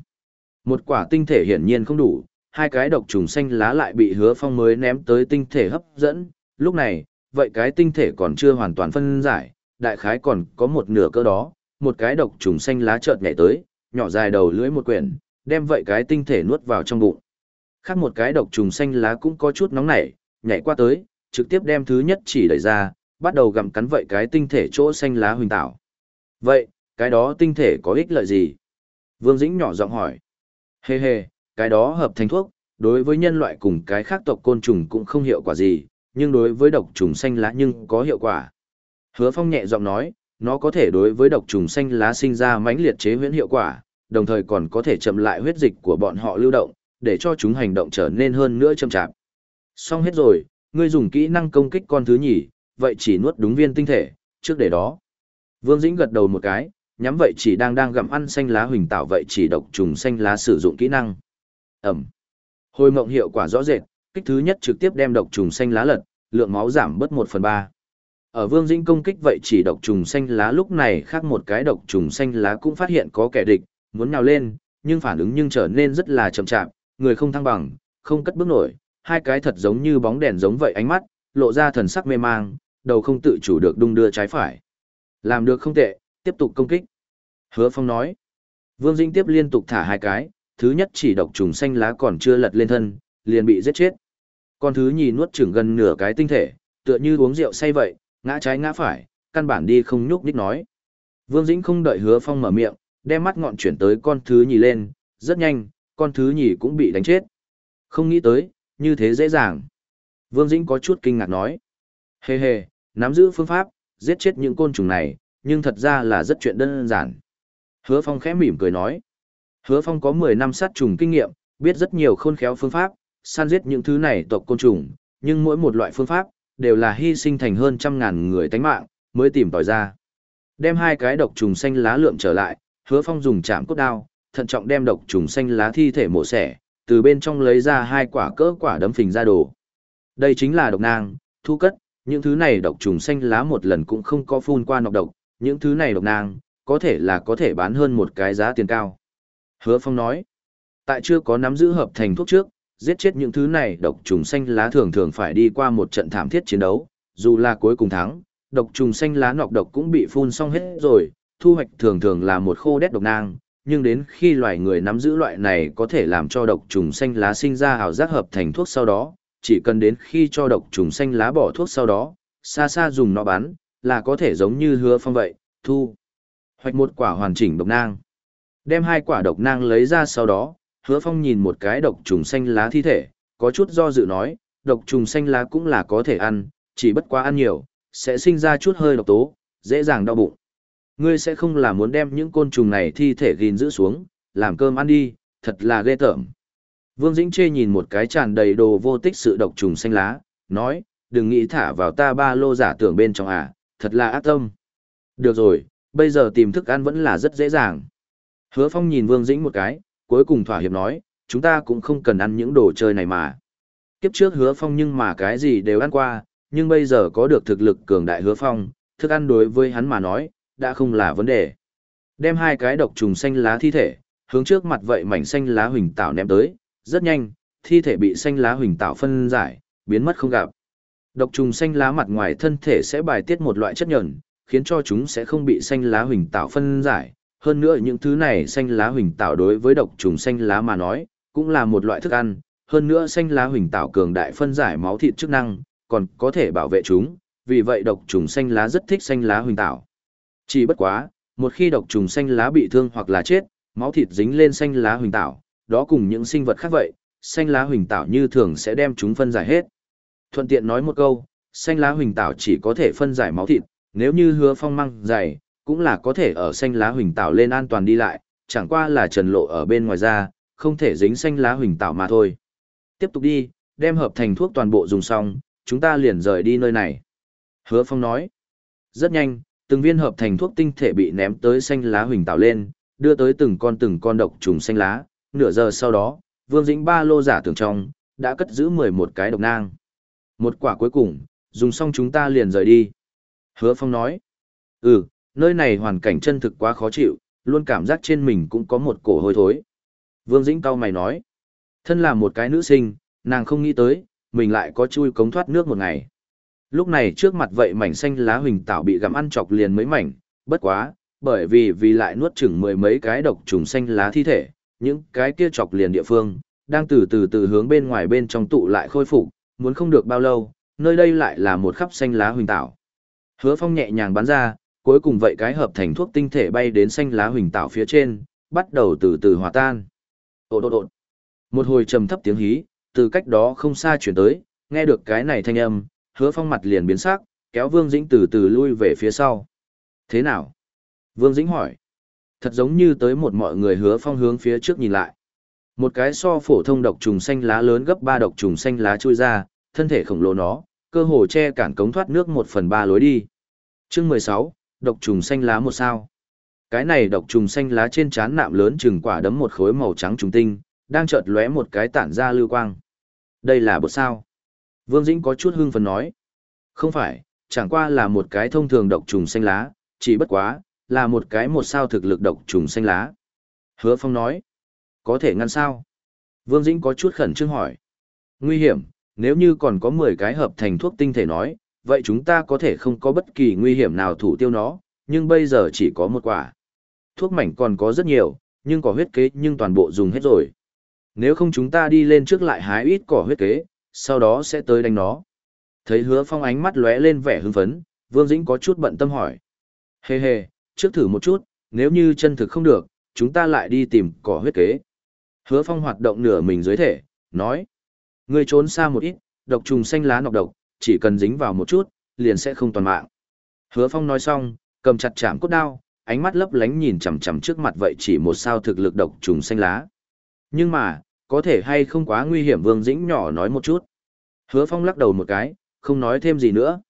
Một quả tinh thể hiển nhiên không đủ, hai cái độc trùng xanh lá lại bị hứa phong mới ném tới tinh thể hấp dẫn. Lúc này, vậy cái tinh thể còn chưa hoàn toàn phân giải, đại khái còn có một nửa cơ đó, một cái độc trùng xanh lá chợt nhảy tới, nhỏ dài đầu lưỡi một quyển, đem vậy cái tinh thể nuốt vào trong bụng. Khác một cái độc trùng xanh lá cũng có chút nóng nảy, nhảy qua tới, trực tiếp đem thứ nhất chỉ đẩy ra, bắt đầu gặm cắn vậy cái tinh thể chỗ xanh lá huỳnh tảo. Vậy, cái đó tinh thể có ích lợi gì? Vương Dĩnh nhỏ giọng hỏi. Hê hê, cái đó hợp thành thuốc, đối với nhân loại cùng cái khác tộc côn trùng cũng không hiệu quả gì, nhưng đối với độc trùng xanh lá nhưng có hiệu quả. Hứa Phong nhẹ giọng nói, nó có thể đối với độc trùng xanh lá sinh ra mãnh liệt chế huyễn hiệu quả, đồng thời còn có thể chậm lại huyết dịch của bọn họ lưu động, để cho chúng hành động trở nên hơn nữa chậm chạp. Xong hết rồi, ngươi dùng kỹ năng công kích con thứ nhì, vậy chỉ nuốt đúng viên tinh thể, trước để đó. Vương Dĩnh gật đầu một cái, nhắm vậy chỉ đang đang gặm ăn xanh lá huỳnh tạo vậy chỉ độc trùng xanh lá sử dụng kỹ năng. Ẩm. Hồi mộng hiệu quả rõ rệt, kích thứ nhất trực tiếp đem độc trùng xanh lá lật, lượng máu giảm bớt 1 phần 3. Ở Vương Dĩnh công kích vậy chỉ độc trùng xanh lá lúc này khác một cái độc trùng xanh lá cũng phát hiện có kẻ địch, muốn nhào lên, nhưng phản ứng nhưng trở nên rất là chậm chạp, người không thăng bằng, không cất bước nổi, hai cái thật giống như bóng đèn giống vậy ánh mắt, lộ ra thần sắc mê mang, đầu không tự chủ được đung đưa trái phải. Làm được không tệ, tiếp tục công kích. Hứa Phong nói. Vương Dĩnh tiếp liên tục thả hai cái, thứ nhất chỉ độc trùng xanh lá còn chưa lật lên thân, liền bị giết chết. Con thứ nhì nuốt chửng gần nửa cái tinh thể, tựa như uống rượu say vậy, ngã trái ngã phải, căn bản đi không nhúc nhích nói. Vương Dĩnh không đợi Hứa Phong mở miệng, đem mắt ngọn chuyển tới con thứ nhì lên, rất nhanh, con thứ nhì cũng bị đánh chết. Không nghĩ tới, như thế dễ dàng. Vương Dĩnh có chút kinh ngạc nói. Hề hề, nắm giữ phương pháp, giết chết những côn trùng này, nhưng thật ra là rất chuyện đơn giản. Hứa Phong khẽ mỉm cười nói. Hứa Phong có 10 năm sát trùng kinh nghiệm, biết rất nhiều khôn khéo phương pháp, săn giết những thứ này tộc côn trùng, nhưng mỗi một loại phương pháp, đều là hy sinh thành hơn trăm ngàn người tánh mạng, mới tìm tòi ra. Đem hai cái độc trùng xanh lá lượm trở lại, hứa phong dùng chạm cốt đao, thận trọng đem độc trùng xanh lá thi thể mổ xẻ, từ bên trong lấy ra hai quả cỡ quả đấm phình ra đồ. Đây chính là độc nang, thu cất, những thứ này độc trùng xanh lá một lần cũng không có phun qua nọc độc, những thứ này độc nang, có thể là có thể bán hơn một cái giá tiền cao. Hứa Phong nói, tại chưa có nắm giữ hợp thành thuốc trước, giết chết những thứ này độc trùng xanh lá thường thường phải đi qua một trận thảm thiết chiến đấu, dù là cuối cùng thắng, độc trùng xanh lá nọc độc cũng bị phun xong hết rồi, thu hoạch thường thường là một khô đét độc nang, nhưng đến khi loài người nắm giữ loại này có thể làm cho độc trùng xanh lá sinh ra ảo giác hợp thành thuốc sau đó, chỉ cần đến khi cho độc trùng xanh lá bỏ thuốc sau đó, xa xa dùng nó bắn, là có thể giống như hứa phong vậy, thu hoạch một quả hoàn chỉnh độc nang. Đem hai quả độc nang lấy ra sau đó, hứa phong nhìn một cái độc trùng xanh lá thi thể, có chút do dự nói, độc trùng xanh lá cũng là có thể ăn, chỉ bất quá ăn nhiều, sẽ sinh ra chút hơi độc tố, dễ dàng đau bụng. Ngươi sẽ không là muốn đem những côn trùng này thi thể gìn giữ xuống, làm cơm ăn đi, thật là ghê tởm. Vương Dĩnh Chê nhìn một cái tràn đầy đồ vô tích sự độc trùng xanh lá, nói, đừng nghĩ thả vào ta ba lô giả tưởng bên trong à, thật là ác tâm. Được rồi, bây giờ tìm thức ăn vẫn là rất dễ dàng. Hứa Phong nhìn Vương Dĩnh một cái, cuối cùng thỏa hiệp nói, chúng ta cũng không cần ăn những đồ chơi này mà. Kiếp trước Hứa Phong nhưng mà cái gì đều ăn qua, nhưng bây giờ có được thực lực cường đại Hứa Phong, thức ăn đối với hắn mà nói, đã không là vấn đề. Đem hai cái độc trùng xanh lá thi thể, hướng trước mặt vậy mảnh xanh lá huỳnh tạo ném tới, rất nhanh, thi thể bị xanh lá huỳnh tạo phân giải, biến mất không gặp. Độc trùng xanh lá mặt ngoài thân thể sẽ bài tiết một loại chất nhờn, khiến cho chúng sẽ không bị xanh lá huỳnh tạo phân giải. Hơn nữa những thứ này xanh lá huỳnh tạo đối với độc trùng xanh lá mà nói, cũng là một loại thức ăn. Hơn nữa xanh lá huỳnh tạo cường đại phân giải máu thịt chức năng, còn có thể bảo vệ chúng. Vì vậy độc trùng xanh lá rất thích xanh lá huỳnh tạo. Chỉ bất quá, một khi độc trùng xanh lá bị thương hoặc là chết, máu thịt dính lên xanh lá huỳnh tạo, đó cùng những sinh vật khác vậy, xanh lá huỳnh tạo như thường sẽ đem chúng phân giải hết. Thuận tiện nói một câu, xanh lá huỳnh tạo chỉ có thể phân giải máu thịt, nếu như hứa phong măng dày, cũng là có thể ở xanh lá huỳnh tạo lên an toàn đi lại, chẳng qua là trần lộ ở bên ngoài ra, không thể dính xanh lá huỳnh tạo mà thôi. Tiếp tục đi, đem hợp thành thuốc toàn bộ dùng xong, chúng ta liền rời đi nơi này. Hứa phong nói, rất nhanh, từng viên hợp thành thuốc tinh thể bị ném tới xanh lá huỳnh tạo lên, đưa tới từng con từng con độc trùng xanh lá, nửa giờ sau đó, Vương Dĩnh ba lô giả tưởng trong, đã cất giữ 11 cái độc nang. Một quả cuối cùng, dùng xong chúng ta liền rời đi. Hứa Phong nói, ừ, nơi này hoàn cảnh chân thực quá khó chịu, luôn cảm giác trên mình cũng có một cổ hôi thối. Vương Dĩnh cao mày nói, thân là một cái nữ sinh, nàng không nghĩ tới, mình lại có chui cống thoát nước một ngày. Lúc này trước mặt vậy mảnh xanh lá huỳnh tảo bị gặm ăn chọc liền mấy mảnh, bất quá, bởi vì vì lại nuốt chửng mười mấy cái độc trùng xanh lá thi thể, những cái kia chọc liền địa phương, đang từ từ từ hướng bên ngoài bên trong tụ lại khôi phục, muốn không được bao lâu, nơi đây lại là một khắp xanh lá huỳnh tảo. Hứa Phong nhẹ nhàng bắn ra, cuối cùng vậy cái hợp thành thuốc tinh thể bay đến xanh lá huỳnh tạo phía trên, bắt đầu từ từ hòa tan. Ồ đột đột. Một hồi trầm thấp tiếng hí, từ cách đó không xa chuyển tới, nghe được cái này thanh âm, Hứa Phong mặt liền biến sắc, kéo Vương Dĩnh từ từ lui về phía sau. Thế nào? Vương Dĩnh hỏi thật giống như tới một mọi người hứa phong hướng phía trước nhìn lại. Một cái so phổ thông độc trùng xanh lá lớn gấp ba độc trùng xanh lá chui ra, thân thể khổng lồ nó, cơ hồ che cản cống thoát nước một phần ba lối đi. Chương mười sáu độc trùng xanh lá một sao. Cái này độc trùng xanh lá trên trán nạm lớn chừng quả đấm một khối màu trắng trùng tinh, đang chợt lóe một cái tản ra lưu quang. Đây là bột sao? Vương Dĩnh có chút hưng phấn nói. Không phải, chẳng qua là một cái thông thường độc trùng xanh lá, chỉ bất quá, là một cái một sao thực lực độc trùng xanh lá. Hứa Phong nói, có thể ngăn sao? Vương Dĩnh có chút khẩn trương hỏi. Nguy hiểm, nếu như còn có 10 cái hợp thành thuốc tinh thể nói, vậy chúng ta có thể không có bất kỳ nguy hiểm nào thủ tiêu nó, nhưng bây giờ chỉ có một quả. Thuốc mảnh còn có rất nhiều, nhưng cỏ huyết kế nhưng toàn bộ dùng hết rồi. Nếu không chúng ta đi lên trước lại hái ít cỏ huyết kế, sau đó sẽ tới đánh nó. Thấy hứa phong ánh mắt lóe lên vẻ hưng phấn, Vương Dĩnh có chút bận tâm hỏi. Hề hề, trước thử một chút, nếu như chân thực không được, chúng ta lại đi tìm cỏ huyết kế. Hứa phong hoạt động nửa mình dưới thể, nói. Ngươi trốn xa một ít, độc trùng xanh lá nọc độc, chỉ cần dính vào một chút, liền sẽ không toàn mạng. Hứa phong nói xong, cầm chặt chạm cốt đao, ánh mắt lấp lánh nhìn chằm chằm trước mặt vậy chỉ một sao thực lực độc trùng xanh lá. Nhưng mà, có thể hay không quá nguy hiểm Vương Dĩnh nhỏ nói một chút. Hứa Phong lắc đầu một cái, không nói thêm gì nữa.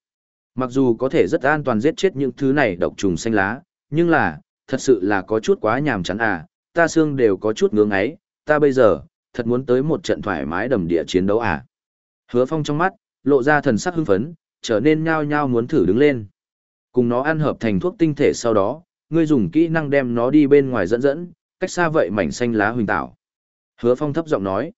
Mặc dù có thể rất an toàn giết chết những thứ này độc trùng xanh lá, nhưng là, thật sự là có chút quá nhàm chán à, ta xương đều có chút ngưỡng ấy, ta bây giờ, thật muốn tới một trận thoải mái đầm địa chiến đấu à. Hứa Phong trong mắt, lộ ra thần sắc hưng phấn, trở nên nhao nhao muốn thử đứng lên. Cùng nó ăn hợp thành thuốc tinh thể sau đó, ngươi dùng kỹ năng đem nó đi bên ngoài dẫn dẫn, cách xa vậy mảnh xanh lá huỳnh tạo. Hứa Phong thấp giọng nói.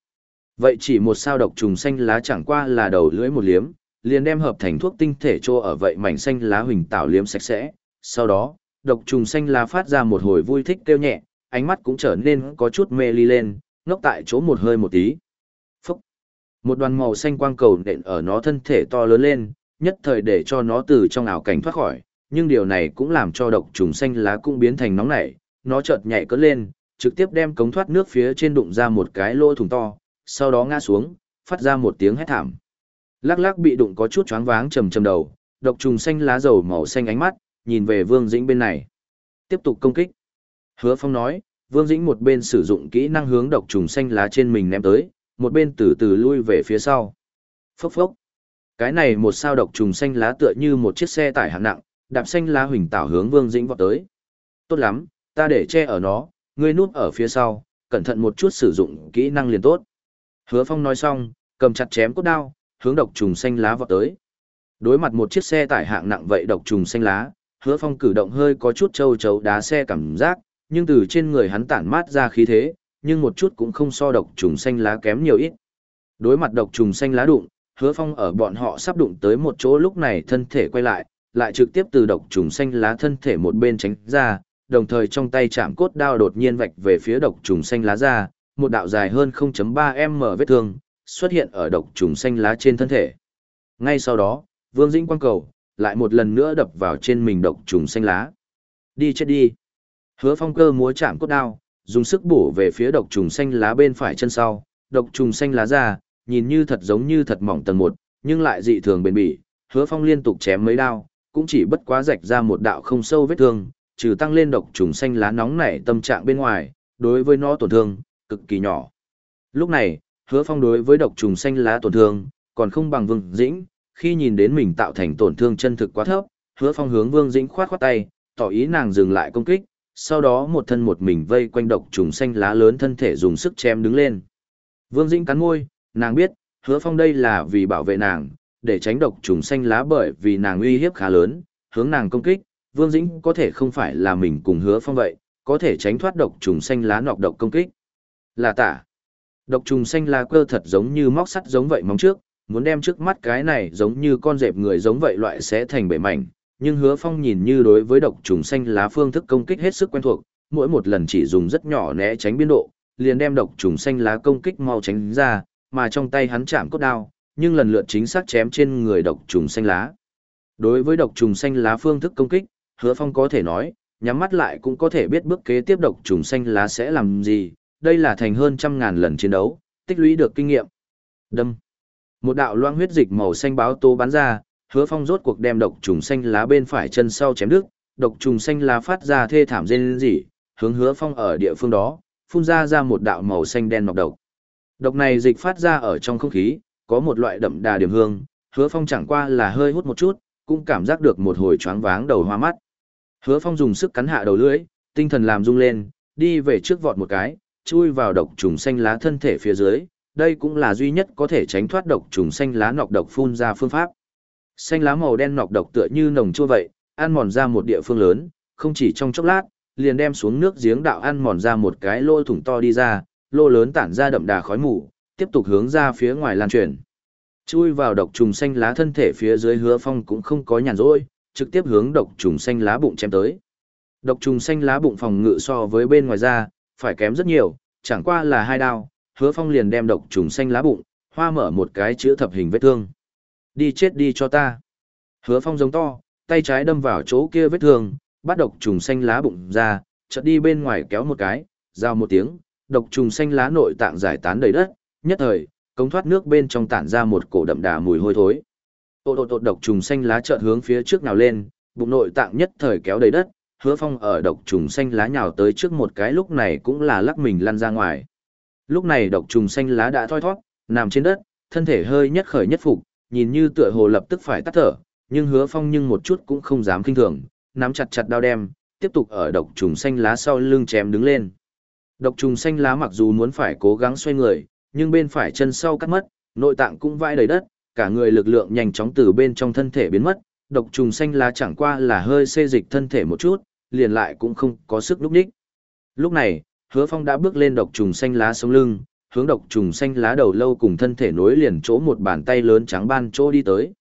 Vậy chỉ một sao độc trùng xanh lá chẳng qua là đầu lưỡi một liếm, liền đem hợp thành thuốc tinh thể cho ở vậy mảnh xanh lá huỳnh tạo liếm sạch sẽ. Sau đó, độc trùng xanh lá phát ra một hồi vui thích kêu nhẹ, ánh mắt cũng trở nên có chút mê ly lên, ngốc tại chỗ một hơi một tí. Một đoàn màu xanh quang cầu nện ở nó thân thể to lớn lên, nhất thời để cho nó từ trong ảo cảnh thoát khỏi, nhưng điều này cũng làm cho độc trùng xanh lá cũng biến thành nóng nảy, nó chợt nhảy cất lên, trực tiếp đem cống thoát nước phía trên đụng ra một cái lỗ thủng to, sau đó ngã xuống, phát ra một tiếng hét thảm. Lắc lắc bị đụng có chút choáng váng trầm trầm đầu, độc trùng xanh lá dầu màu xanh ánh mắt, nhìn về Vương Dĩnh bên này. Tiếp tục công kích. Hứa Phong nói, Vương Dĩnh một bên sử dụng kỹ năng hướng độc trùng xanh lá trên mình ném tới, một bên từ từ lui về phía sau. Phốc phốc. Cái này một sao độc trùng xanh lá tựa như một chiếc xe tải hạng nặng, đạp xanh lá huỳnh tảo hướng Vương Dĩnh vọt tới. Tốt lắm, ta để che ở nó, ngươi núp ở phía sau, cẩn thận một chút sử dụng kỹ năng liền tốt. Hứa Phong nói xong, cầm chặt chém cốt đao, hướng độc trùng xanh lá vọt tới. Đối mặt một chiếc xe tải hạng nặng vậy độc trùng xanh lá, Hứa Phong cử động hơi có chút châu chấu đá xe cảm giác, nhưng từ trên người hắn tản mát ra khí thế, nhưng một chút cũng không so độc trùng xanh lá kém nhiều ít. Đối mặt độc trùng xanh lá đụng, Hứa Phong ở bọn họ sắp đụng tới một chỗ lúc này thân thể quay lại, lại trực tiếp từ độc trùng xanh lá thân thể một bên tránh ra, đồng thời trong tay chạm cốt đao đột nhiên vạch về phía độc trùng xanh lá ra, một đạo dài hơn 0.3m vết thương, xuất hiện ở độc trùng xanh lá trên thân thể. Ngay sau đó, Vương Dĩnh quang cầu, lại một lần nữa đập vào trên mình độc trùng xanh lá. Đi chết đi. Hứa phong cơ múa chạm cốt đao, dùng sức bổ về phía độc trùng xanh lá bên phải chân sau, độc trùng xanh lá ra, nhìn như thật giống như thật mỏng tầng một, nhưng lại dị thường bền bỉ. Hứa phong liên tục chém mấy đao, cũng chỉ bất quá rạch ra một đạo không sâu vết thương, trừ tăng lên độc trùng xanh lá nóng nảy tâm trạng bên ngoài, đối với nó tổn thương, cực kỳ nhỏ. Lúc này, hứa phong đối với độc trùng xanh lá tổn thương, còn không bằng vương dĩnh, khi nhìn đến mình tạo thành tổn thương chân thực quá thấp, hứa phong hướng vương dĩnh khoát khoát tay, tỏ ý nàng dừng lại công kích, sau đó một thân một mình vây quanh độc trùng xanh lá lớn thân thể dùng sức chém đứng lên. Vương dĩnh cắn môi, nàng biết, hứa phong đây là vì bảo vệ nàng, để tránh độc trùng xanh lá bởi vì nàng uy hiếp khá lớn, hướng nàng công kích, Vương Dĩnh có thể không phải là mình cùng hứa phong vậy, có thể tránh thoát độc trùng xanh lá nọc độc công kích. Là tả. Độc trùng xanh lá cơ thật giống như móc sắt giống vậy móng trước, muốn đem trước mắt cái này giống như con dẹp người giống vậy loại sẽ thành bể mảnh, nhưng hứa phong nhìn như đối với độc trùng xanh lá phương thức công kích hết sức quen thuộc, mỗi một lần chỉ dùng rất nhỏ né tránh biên độ, liền đem độc trùng xanh lá công kích mau tránh ra, mà trong tay hắn chạm cốt đao, nhưng lần lượt chính xác chém trên người độc trùng xanh lá. Đối với độc trùng xanh lá phương thức công kích, hứa phong có thể nói, nhắm mắt lại cũng có thể biết bước kế tiếp độc trùng xanh lá sẽ làm gì, đây là thành hơn trăm ngàn lần chiến đấu, tích lũy được kinh nghiệm. Đâm. Một đạo loang huyết dịch màu xanh báo tố bắn ra, hứa phong rốt cuộc đem độc trùng xanh lá bên phải chân sau chém đứt, độc trùng xanh lá phát ra thê thảm rên rỉ, hướng hứa phong ở địa phương đó, phun ra ra một đạo màu xanh đen nọc độc. Độc này dịch phát ra ở trong không khí, có một loại đậm đà điểm hương, hứa phong chẳng qua là hơi hút một chút, cũng cảm giác được một hồi choáng váng đầu hoa mắt. Hứa Phong dùng sức cắn hạ đầu lưỡi, tinh thần làm rung lên, đi về trước vọt một cái, chui vào độc trùng xanh lá thân thể phía dưới, đây cũng là duy nhất có thể tránh thoát độc trùng xanh lá nọc độc phun ra phương pháp. Xanh lá màu đen nọc độc tựa như nồng chua vậy, ăn mòn ra một địa phương lớn, không chỉ trong chốc lát, liền đem xuống nước giếng đạo ăn mòn ra một cái lỗ thủng to đi ra, lỗ lớn tản ra đậm đà khói mù, tiếp tục hướng ra phía ngoài lan truyền. Chui vào độc trùng xanh lá thân thể phía dưới hứa phong cũng không có nhàn rỗi, trực tiếp hướng độc trùng xanh lá bụng chém tới. Độc trùng xanh lá bụng phòng ngự so với bên ngoài ra, phải kém rất nhiều, chẳng qua là hai đao, hứa phong liền đem độc trùng xanh lá bụng, hoa mở một cái chữ thập hình vết thương. Đi chết đi cho ta. Hứa phong giống to, tay trái đâm vào chỗ kia vết thương, bắt độc trùng xanh lá bụng ra, chợt đi bên ngoài kéo một cái, giao một tiếng, độc trùng xanh lá nội tạng giải tán đầy đất, nhất thời, cống thoát nước bên trong tản ra một cổ đậm đà mùi hôi thối. Ô ô ô độc trùng xanh lá chợt hướng phía trước nào lên, bụng nội tạng nhất thời kéo đầy đất, hứa phong ở độc trùng xanh lá nhào tới trước một cái lúc này cũng là lắc mình lăn ra ngoài. Lúc này độc trùng xanh lá đã thoi thoát, nằm trên đất, thân thể hơi nhất khởi nhất phục, nhìn như tựa hồ lập tức phải tắt thở, nhưng hứa phong nhưng một chút cũng không dám kinh thường, nắm chặt chặt đao đem, tiếp tục ở độc trùng xanh lá sau lưng chém đứng lên. Độc trùng xanh lá mặc dù muốn phải cố gắng xoay người, nhưng bên phải chân sau cắt mất, nội tạng cũng vãi đầy đất, cả người lực lượng nhanh chóng từ bên trong thân thể biến mất, độc trùng xanh lá chẳng qua là hơi xê dịch thân thể một chút, liền lại cũng không có sức lúc đích. Lúc này, hứa phong đã bước lên độc trùng xanh lá sống lưng, hướng độc trùng xanh lá đầu lâu cùng thân thể nối liền chỗ một bàn tay lớn trắng ban chỗ đi tới.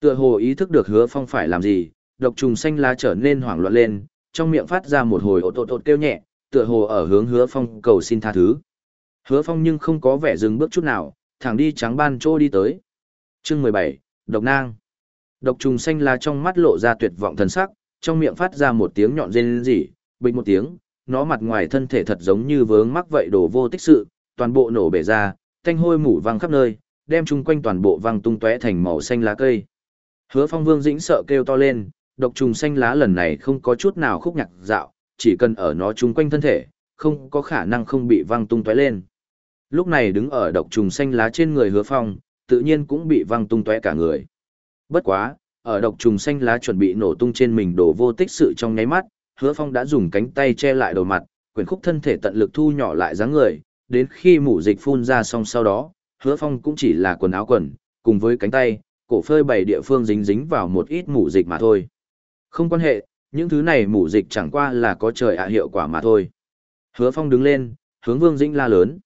Tựa hồ ý thức được hứa phong phải làm gì, độc trùng xanh lá trở nên hoảng loạn lên, trong miệng phát ra một hồi ột ột ột kêu nhẹ, tựa hồ ở hướng hứa phong cầu xin tha thứ. Hứa phong nhưng không có vẻ dừng bước chút nào, thẳng đi trắng ban chỗ đi tới. Chương mười bảy Độc Nang Độc trùng xanh lá trong mắt lộ ra tuyệt vọng thần sắc, trong miệng phát ra một tiếng nhọn rên rỉ, bình một tiếng, nó mặt ngoài thân thể thật giống như vướng mắc vậy đổ vô tích sự, toàn bộ nổ bể ra, thanh hôi mủ văng khắp nơi, đem chung quanh toàn bộ văng tung tóe thành màu xanh lá cây. Hứa Phong Vương dĩnh sợ kêu to lên, độc trùng xanh lá lần này không có chút nào khúc nhạc dạo, chỉ cần ở nó chung quanh thân thể, không có khả năng không bị văng tung tóe lên. Lúc này đứng ở độc trùng xanh lá trên người Hứa Phong, tự nhiên cũng bị văng tung tóe cả người. Bất quá, ở độc trùng xanh lá chuẩn bị nổ tung trên mình đổ vô tích sự trong nháy mắt, Hứa Phong đã dùng cánh tay che lại đầu mặt, quyền khúc thân thể tận lực thu nhỏ lại dáng người, đến khi mủ dịch phun ra xong sau đó, Hứa Phong cũng chỉ là quần áo quần, cùng với cánh tay, cổ phơi bảy địa phương dính dính vào một ít mủ dịch mà thôi. Không quan hệ, những thứ này mủ dịch chẳng qua là có trời ạ hiệu quả mà thôi. Hứa Phong đứng lên, hướng Vương Dĩnh la lớn.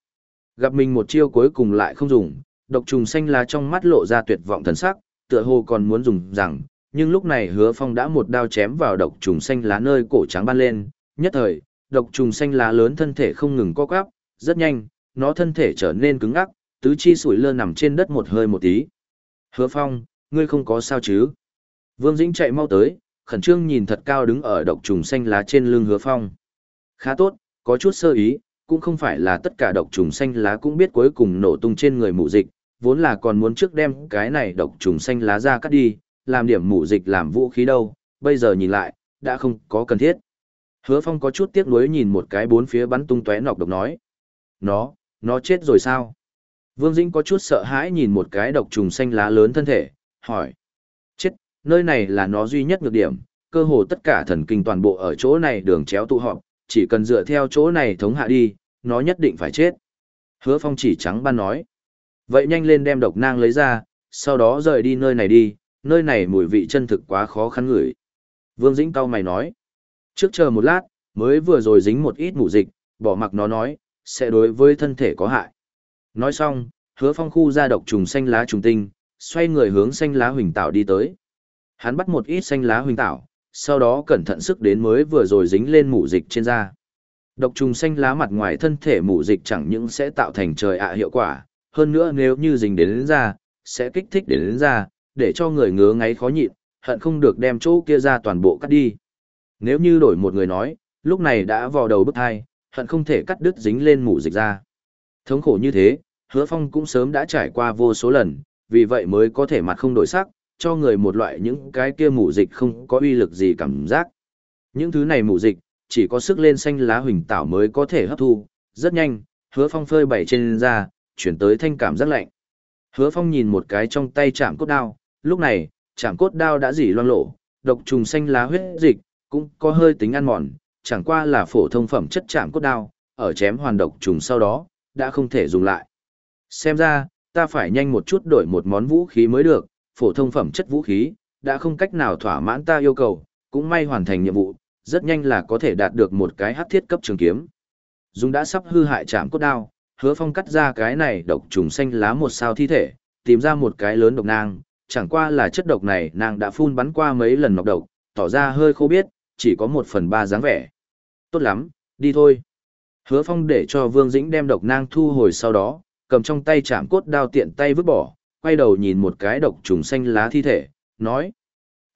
Gặp mình một chiêu cuối cùng lại không dùng, độc trùng xanh lá trong mắt lộ ra tuyệt vọng thần sắc, tựa hồ còn muốn dùng rằng, nhưng lúc này hứa phong đã một đao chém vào độc trùng xanh lá nơi cổ trắng ban lên, nhất thời, độc trùng xanh lá lớn thân thể không ngừng co quắp, rất nhanh, nó thân thể trở nên cứng ngắc, tứ chi sủi lơ nằm trên đất một hơi một tí. Hứa phong, ngươi không có sao chứ? Vương Dĩnh chạy mau tới, khẩn trương nhìn thật cao đứng ở độc trùng xanh lá trên lưng hứa phong. Khá tốt, có chút sơ ý, cũng không phải là tất cả độc trùng xanh lá cũng biết cuối cùng nổ tung trên người mụ dịch, vốn là còn muốn trước đem cái này độc trùng xanh lá ra cắt đi, làm điểm mụ dịch làm vũ khí đâu, bây giờ nhìn lại, đã không có cần thiết. Hứa Phong có chút tiếc nuối nhìn một cái bốn phía bắn tung tóe nọc độc nói. Nó, nó chết rồi sao? Vương Dĩnh có chút sợ hãi nhìn một cái độc trùng xanh lá lớn thân thể, hỏi. Chết, nơi này là nó duy nhất nhược điểm, cơ hồ tất cả thần kinh toàn bộ ở chỗ này đường chéo tụ họp, chỉ cần dựa theo chỗ này thống hạ đi, nó nhất định phải chết. Hứa Phong chỉ trắng ban nói. Vậy nhanh lên đem độc nang lấy ra, sau đó rời đi nơi này đi, nơi này mùi vị chân thực quá khó khăn ngửi. Vương Dĩnh cao mày nói. Trước chờ một lát, mới vừa rồi dính một ít mủ dịch, bỏ mặc nó nói, sẽ đối với thân thể có hại. Nói xong, hứa phong khu ra độc trùng xanh lá trùng tinh, xoay người hướng xanh lá huỳnh tảo đi tới. Hắn bắt một ít xanh lá huỳnh tảo, sau đó cẩn thận sức đến mới vừa rồi dính lên mủ dịch trên da. Độc trùng xanh lá mặt ngoài thân thể mủ dịch chẳng những sẽ tạo thành trời ạ hiệu quả, hơn nữa nếu như dính đến, đến da, sẽ kích thích đến, đến da, để cho người ngứa ngáy khó nhịn, hận không được đem chỗ kia ra toàn bộ cắt đi. Nếu như đổi một người nói, lúc này đã vào đầu bức thai, hận không thể cắt đứt dính lên mủ dịch ra. Thống khổ như thế, hứa phong cũng sớm đã trải qua vô số lần, vì vậy mới có thể mặt không đổi sắc, cho người một loại những cái kia mủ dịch không có uy lực gì cảm giác. Những thứ này mủ dịch, chỉ có sức lên xanh lá huỳnh tảo mới có thể hấp thu, rất nhanh, hứa phong phơi bảy trên da, chuyển tới thanh cảm rất lạnh. Hứa phong nhìn một cái trong tay chạm cốt đao, lúc này, chạm cốt đao đã dỉ loang lộ, độc trùng xanh lá huyết dịch, cũng có hơi tính ăn mòn, chẳng qua là phổ thông phẩm chất chạm cốt đao, ở chém hoàn độc trùng sau đó, đã không thể dùng lại. Xem ra, ta phải nhanh một chút đổi một món vũ khí mới được, phổ thông phẩm chất vũ khí, đã không cách nào thỏa mãn ta yêu cầu, cũng may hoàn thành nhiệm vụ, rất nhanh là có thể đạt được một cái hắc thiết cấp trường kiếm. Dùng đã sắp hư hại chạm cốt đao, hứa phong cắt ra cái này độc trùng xanh lá một sao thi thể, tìm ra một cái lớn độc nang, chẳng qua là chất độc này nàng đã phun bắn qua mấy lần nọc độc, tỏ ra hơi khô biết, chỉ có một phần ba dáng vẻ. Tốt lắm, đi thôi. Hứa Phong để cho Vương Dĩnh đem độc nang thu hồi sau đó, cầm trong tay chạm cốt đao tiện tay vứt bỏ, quay đầu nhìn một cái độc trùng xanh lá thi thể, nói.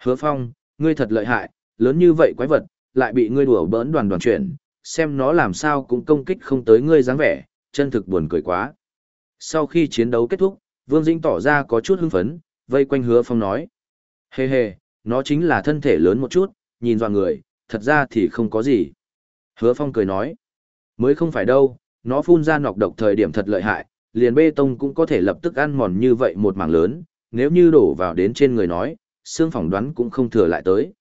Hứa Phong, ngươi thật lợi hại, lớn như vậy quái vật, lại bị ngươi đùa bỡn đoàn đoàn chuyển, xem nó làm sao cũng công kích không tới ngươi dáng vẻ, chân thực buồn cười quá. Sau khi chiến đấu kết thúc, Vương Dĩnh tỏ ra có chút hưng phấn, vây quanh hứa phong nói. Hê hê, nó chính là thân thể lớn một chút, nhìn vào người, thật ra thì không có gì. Hứa phong cười nói. Mới không phải đâu, nó phun ra nọc độc thời điểm thật lợi hại, liền bê tông cũng có thể lập tức ăn mòn như vậy một mảng lớn, nếu như đổ vào đến trên người nói, xương phỏng đoán cũng không thừa lại tới.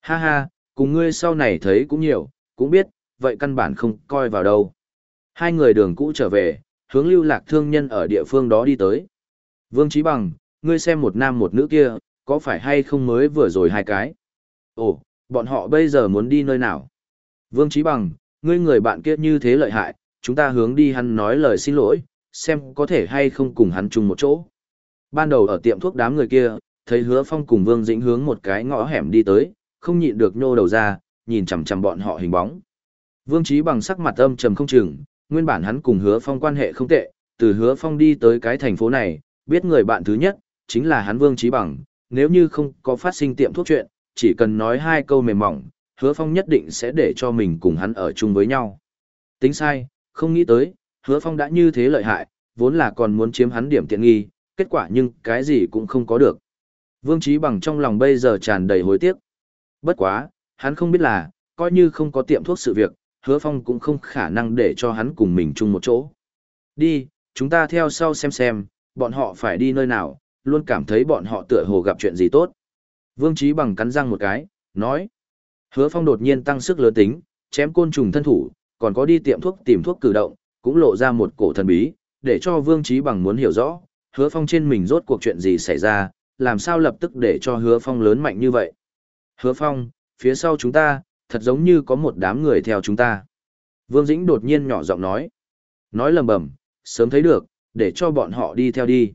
Ha ha, cùng ngươi sau này thấy cũng nhiều, cũng biết, vậy căn bản không coi vào đâu. Hai người đường cũ trở về, hướng lưu lạc thương nhân ở địa phương đó đi tới. Vương Trí Bằng, ngươi xem một nam một nữ kia, có phải hay không mới vừa rồi hai cái? Ồ, bọn họ bây giờ muốn đi nơi nào? Vương Trí Bằng, ngươi người bạn kia như thế lợi hại, chúng ta hướng đi hắn nói lời xin lỗi, xem có thể hay không cùng hắn chung một chỗ. Ban đầu ở tiệm thuốc đám người kia, thấy hứa phong cùng Vương Dĩnh hướng một cái ngõ hẻm đi tới, không nhịn được nhô đầu ra, nhìn chằm chằm bọn họ hình bóng. Vương Trí Bằng sắc mặt âm trầm không chừng, nguyên bản hắn cùng hứa phong quan hệ không tệ, từ hứa phong đi tới cái thành phố này, biết người bạn thứ nhất, chính là hắn Vương Trí Bằng, nếu như không có phát sinh tiệm thuốc chuyện, chỉ cần nói hai câu mềm mỏng, hứa phong nhất định sẽ để cho mình cùng hắn ở chung với nhau. Tính sai, không nghĩ tới, hứa phong đã như thế lợi hại, vốn là còn muốn chiếm hắn điểm tiện nghi, kết quả nhưng cái gì cũng không có được. Vương Trí Bằng trong lòng bây giờ tràn đầy hối tiếc. Bất quá, hắn không biết là, coi như không có tiệm thuốc sự việc, hứa phong cũng không khả năng để cho hắn cùng mình chung một chỗ. Đi, chúng ta theo sau xem xem, bọn họ phải đi nơi nào, luôn cảm thấy bọn họ tựa hồ gặp chuyện gì tốt. Vương Trí Bằng cắn răng một cái, nói. Hứa phong đột nhiên tăng sức lớn tính, chém côn trùng thân thủ, còn có đi tiệm thuốc tìm thuốc cử động, cũng lộ ra một cổ thần bí, để cho Vương Trí Bằng muốn hiểu rõ, hứa phong trên mình rốt cuộc chuyện gì xảy ra, làm sao lập tức để cho hứa phong lớn mạnh như vậy. Hứa phong, phía sau chúng ta, thật giống như có một đám người theo chúng ta. Vương Dĩnh đột nhiên nhỏ giọng nói. Nói lầm bầm, sớm thấy được, để cho bọn họ đi theo đi.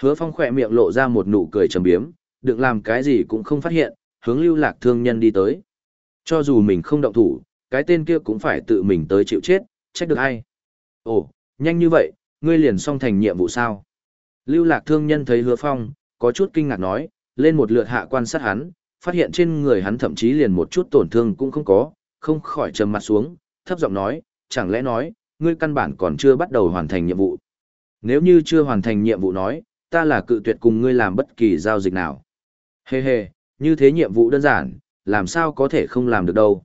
Hứa phong khỏe miệng lộ ra một nụ cười trầm biếm, đừng làm cái gì cũng không phát hiện, hướng lưu lạc thương nhân đi tới. Cho dù mình không động thủ, cái tên kia cũng phải tự mình tới chịu chết, trách được ai. Ồ, nhanh như vậy, ngươi liền xong thành nhiệm vụ sao? Lưu lạc thương nhân thấy hứa phong, có chút kinh ngạc nói, lên một lượt hạ quan sát hắn, phát hiện trên người hắn thậm chí liền một chút tổn thương cũng không có, không khỏi trầm mặt xuống, thấp giọng nói, chẳng lẽ nói, ngươi căn bản còn chưa bắt đầu hoàn thành nhiệm vụ. Nếu như chưa hoàn thành nhiệm vụ nói, ta là cự tuyệt cùng ngươi làm bất kỳ giao dịch nào. Hê hê, như thế nhiệm vụ đơn giản, làm sao có thể không làm được đâu.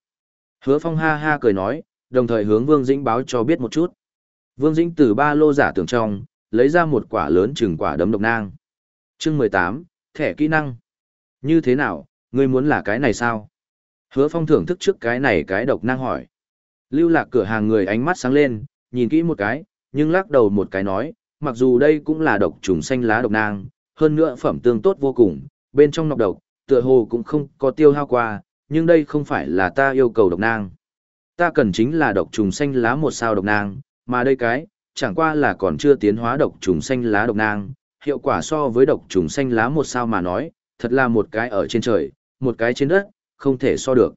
Hứa Phong ha ha cười nói, đồng thời hướng Vương Dĩnh báo cho biết một chút. Vương Dĩnh từ ba lô giả tưởng trong, lấy ra một quả lớn chừng quả đấm độc nang. Chương mười tám, thẻ kỹ năng. Như thế nào, ngươi muốn là cái này sao? Hứa Phong thưởng thức trước cái này cái độc nang hỏi. Lưu lạc cửa hàng người ánh mắt sáng lên, nhìn kỹ một cái, nhưng lắc đầu một cái nói, mặc dù đây cũng là độc trùng xanh lá độc nang, hơn nữa phẩm tương tốt vô cùng, bên trong nọc độc, tựa hồ cũng không có tiêu hao qua, nhưng đây không phải là ta yêu cầu độc nang. Ta cần chính là độc trùng xanh lá một sao độc nang, mà đây cái, chẳng qua là còn chưa tiến hóa độc trùng xanh lá độc nang, hiệu quả so với độc trùng xanh lá một sao mà nói, thật là một cái ở trên trời, một cái trên đất, không thể so được.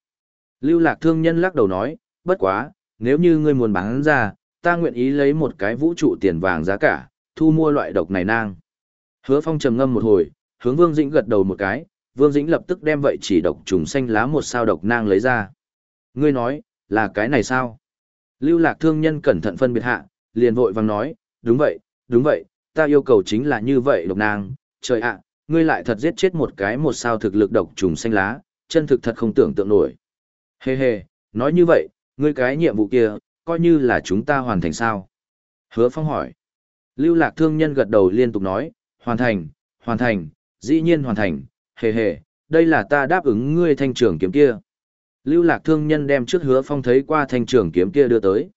Lưu lạc thương nhân lắc đầu nói, bất quá, nếu như ngươi muốn bán ra, ta nguyện ý lấy một cái vũ trụ tiền vàng giá cả, thu mua loại độc này nang. Hứa Phong trầm ngâm một hồi, hướng Vương Dĩnh gật đầu một cái, Vương Dĩnh lập tức đem vậy chỉ độc trùng xanh lá một sao độc nang lấy ra. Ngươi nói, là cái này sao? Lưu lạc thương nhân cẩn thận phân biệt hạ, liền vội vàng nói, đúng vậy, đúng vậy, ta yêu cầu chính là như vậy độc nang, trời ạ, ngươi lại thật giết chết một cái một sao thực lực độc trùng xanh lá, chân thực thật không tưởng tượng nổi. Hê hê, nói như vậy, ngươi cái nhiệm vụ kia, coi như là chúng ta hoàn thành sao? Hứa Phong hỏi. Lưu lạc thương nhân gật đầu liên tục nói, hoàn thành, hoàn thành, dĩ nhiên hoàn thành, hề hề, đây là ta đáp ứng ngươi thanh trưởng kiếm kia. Lưu lạc thương nhân đem trước hứa phong thấy qua thanh trưởng kiếm kia đưa tới.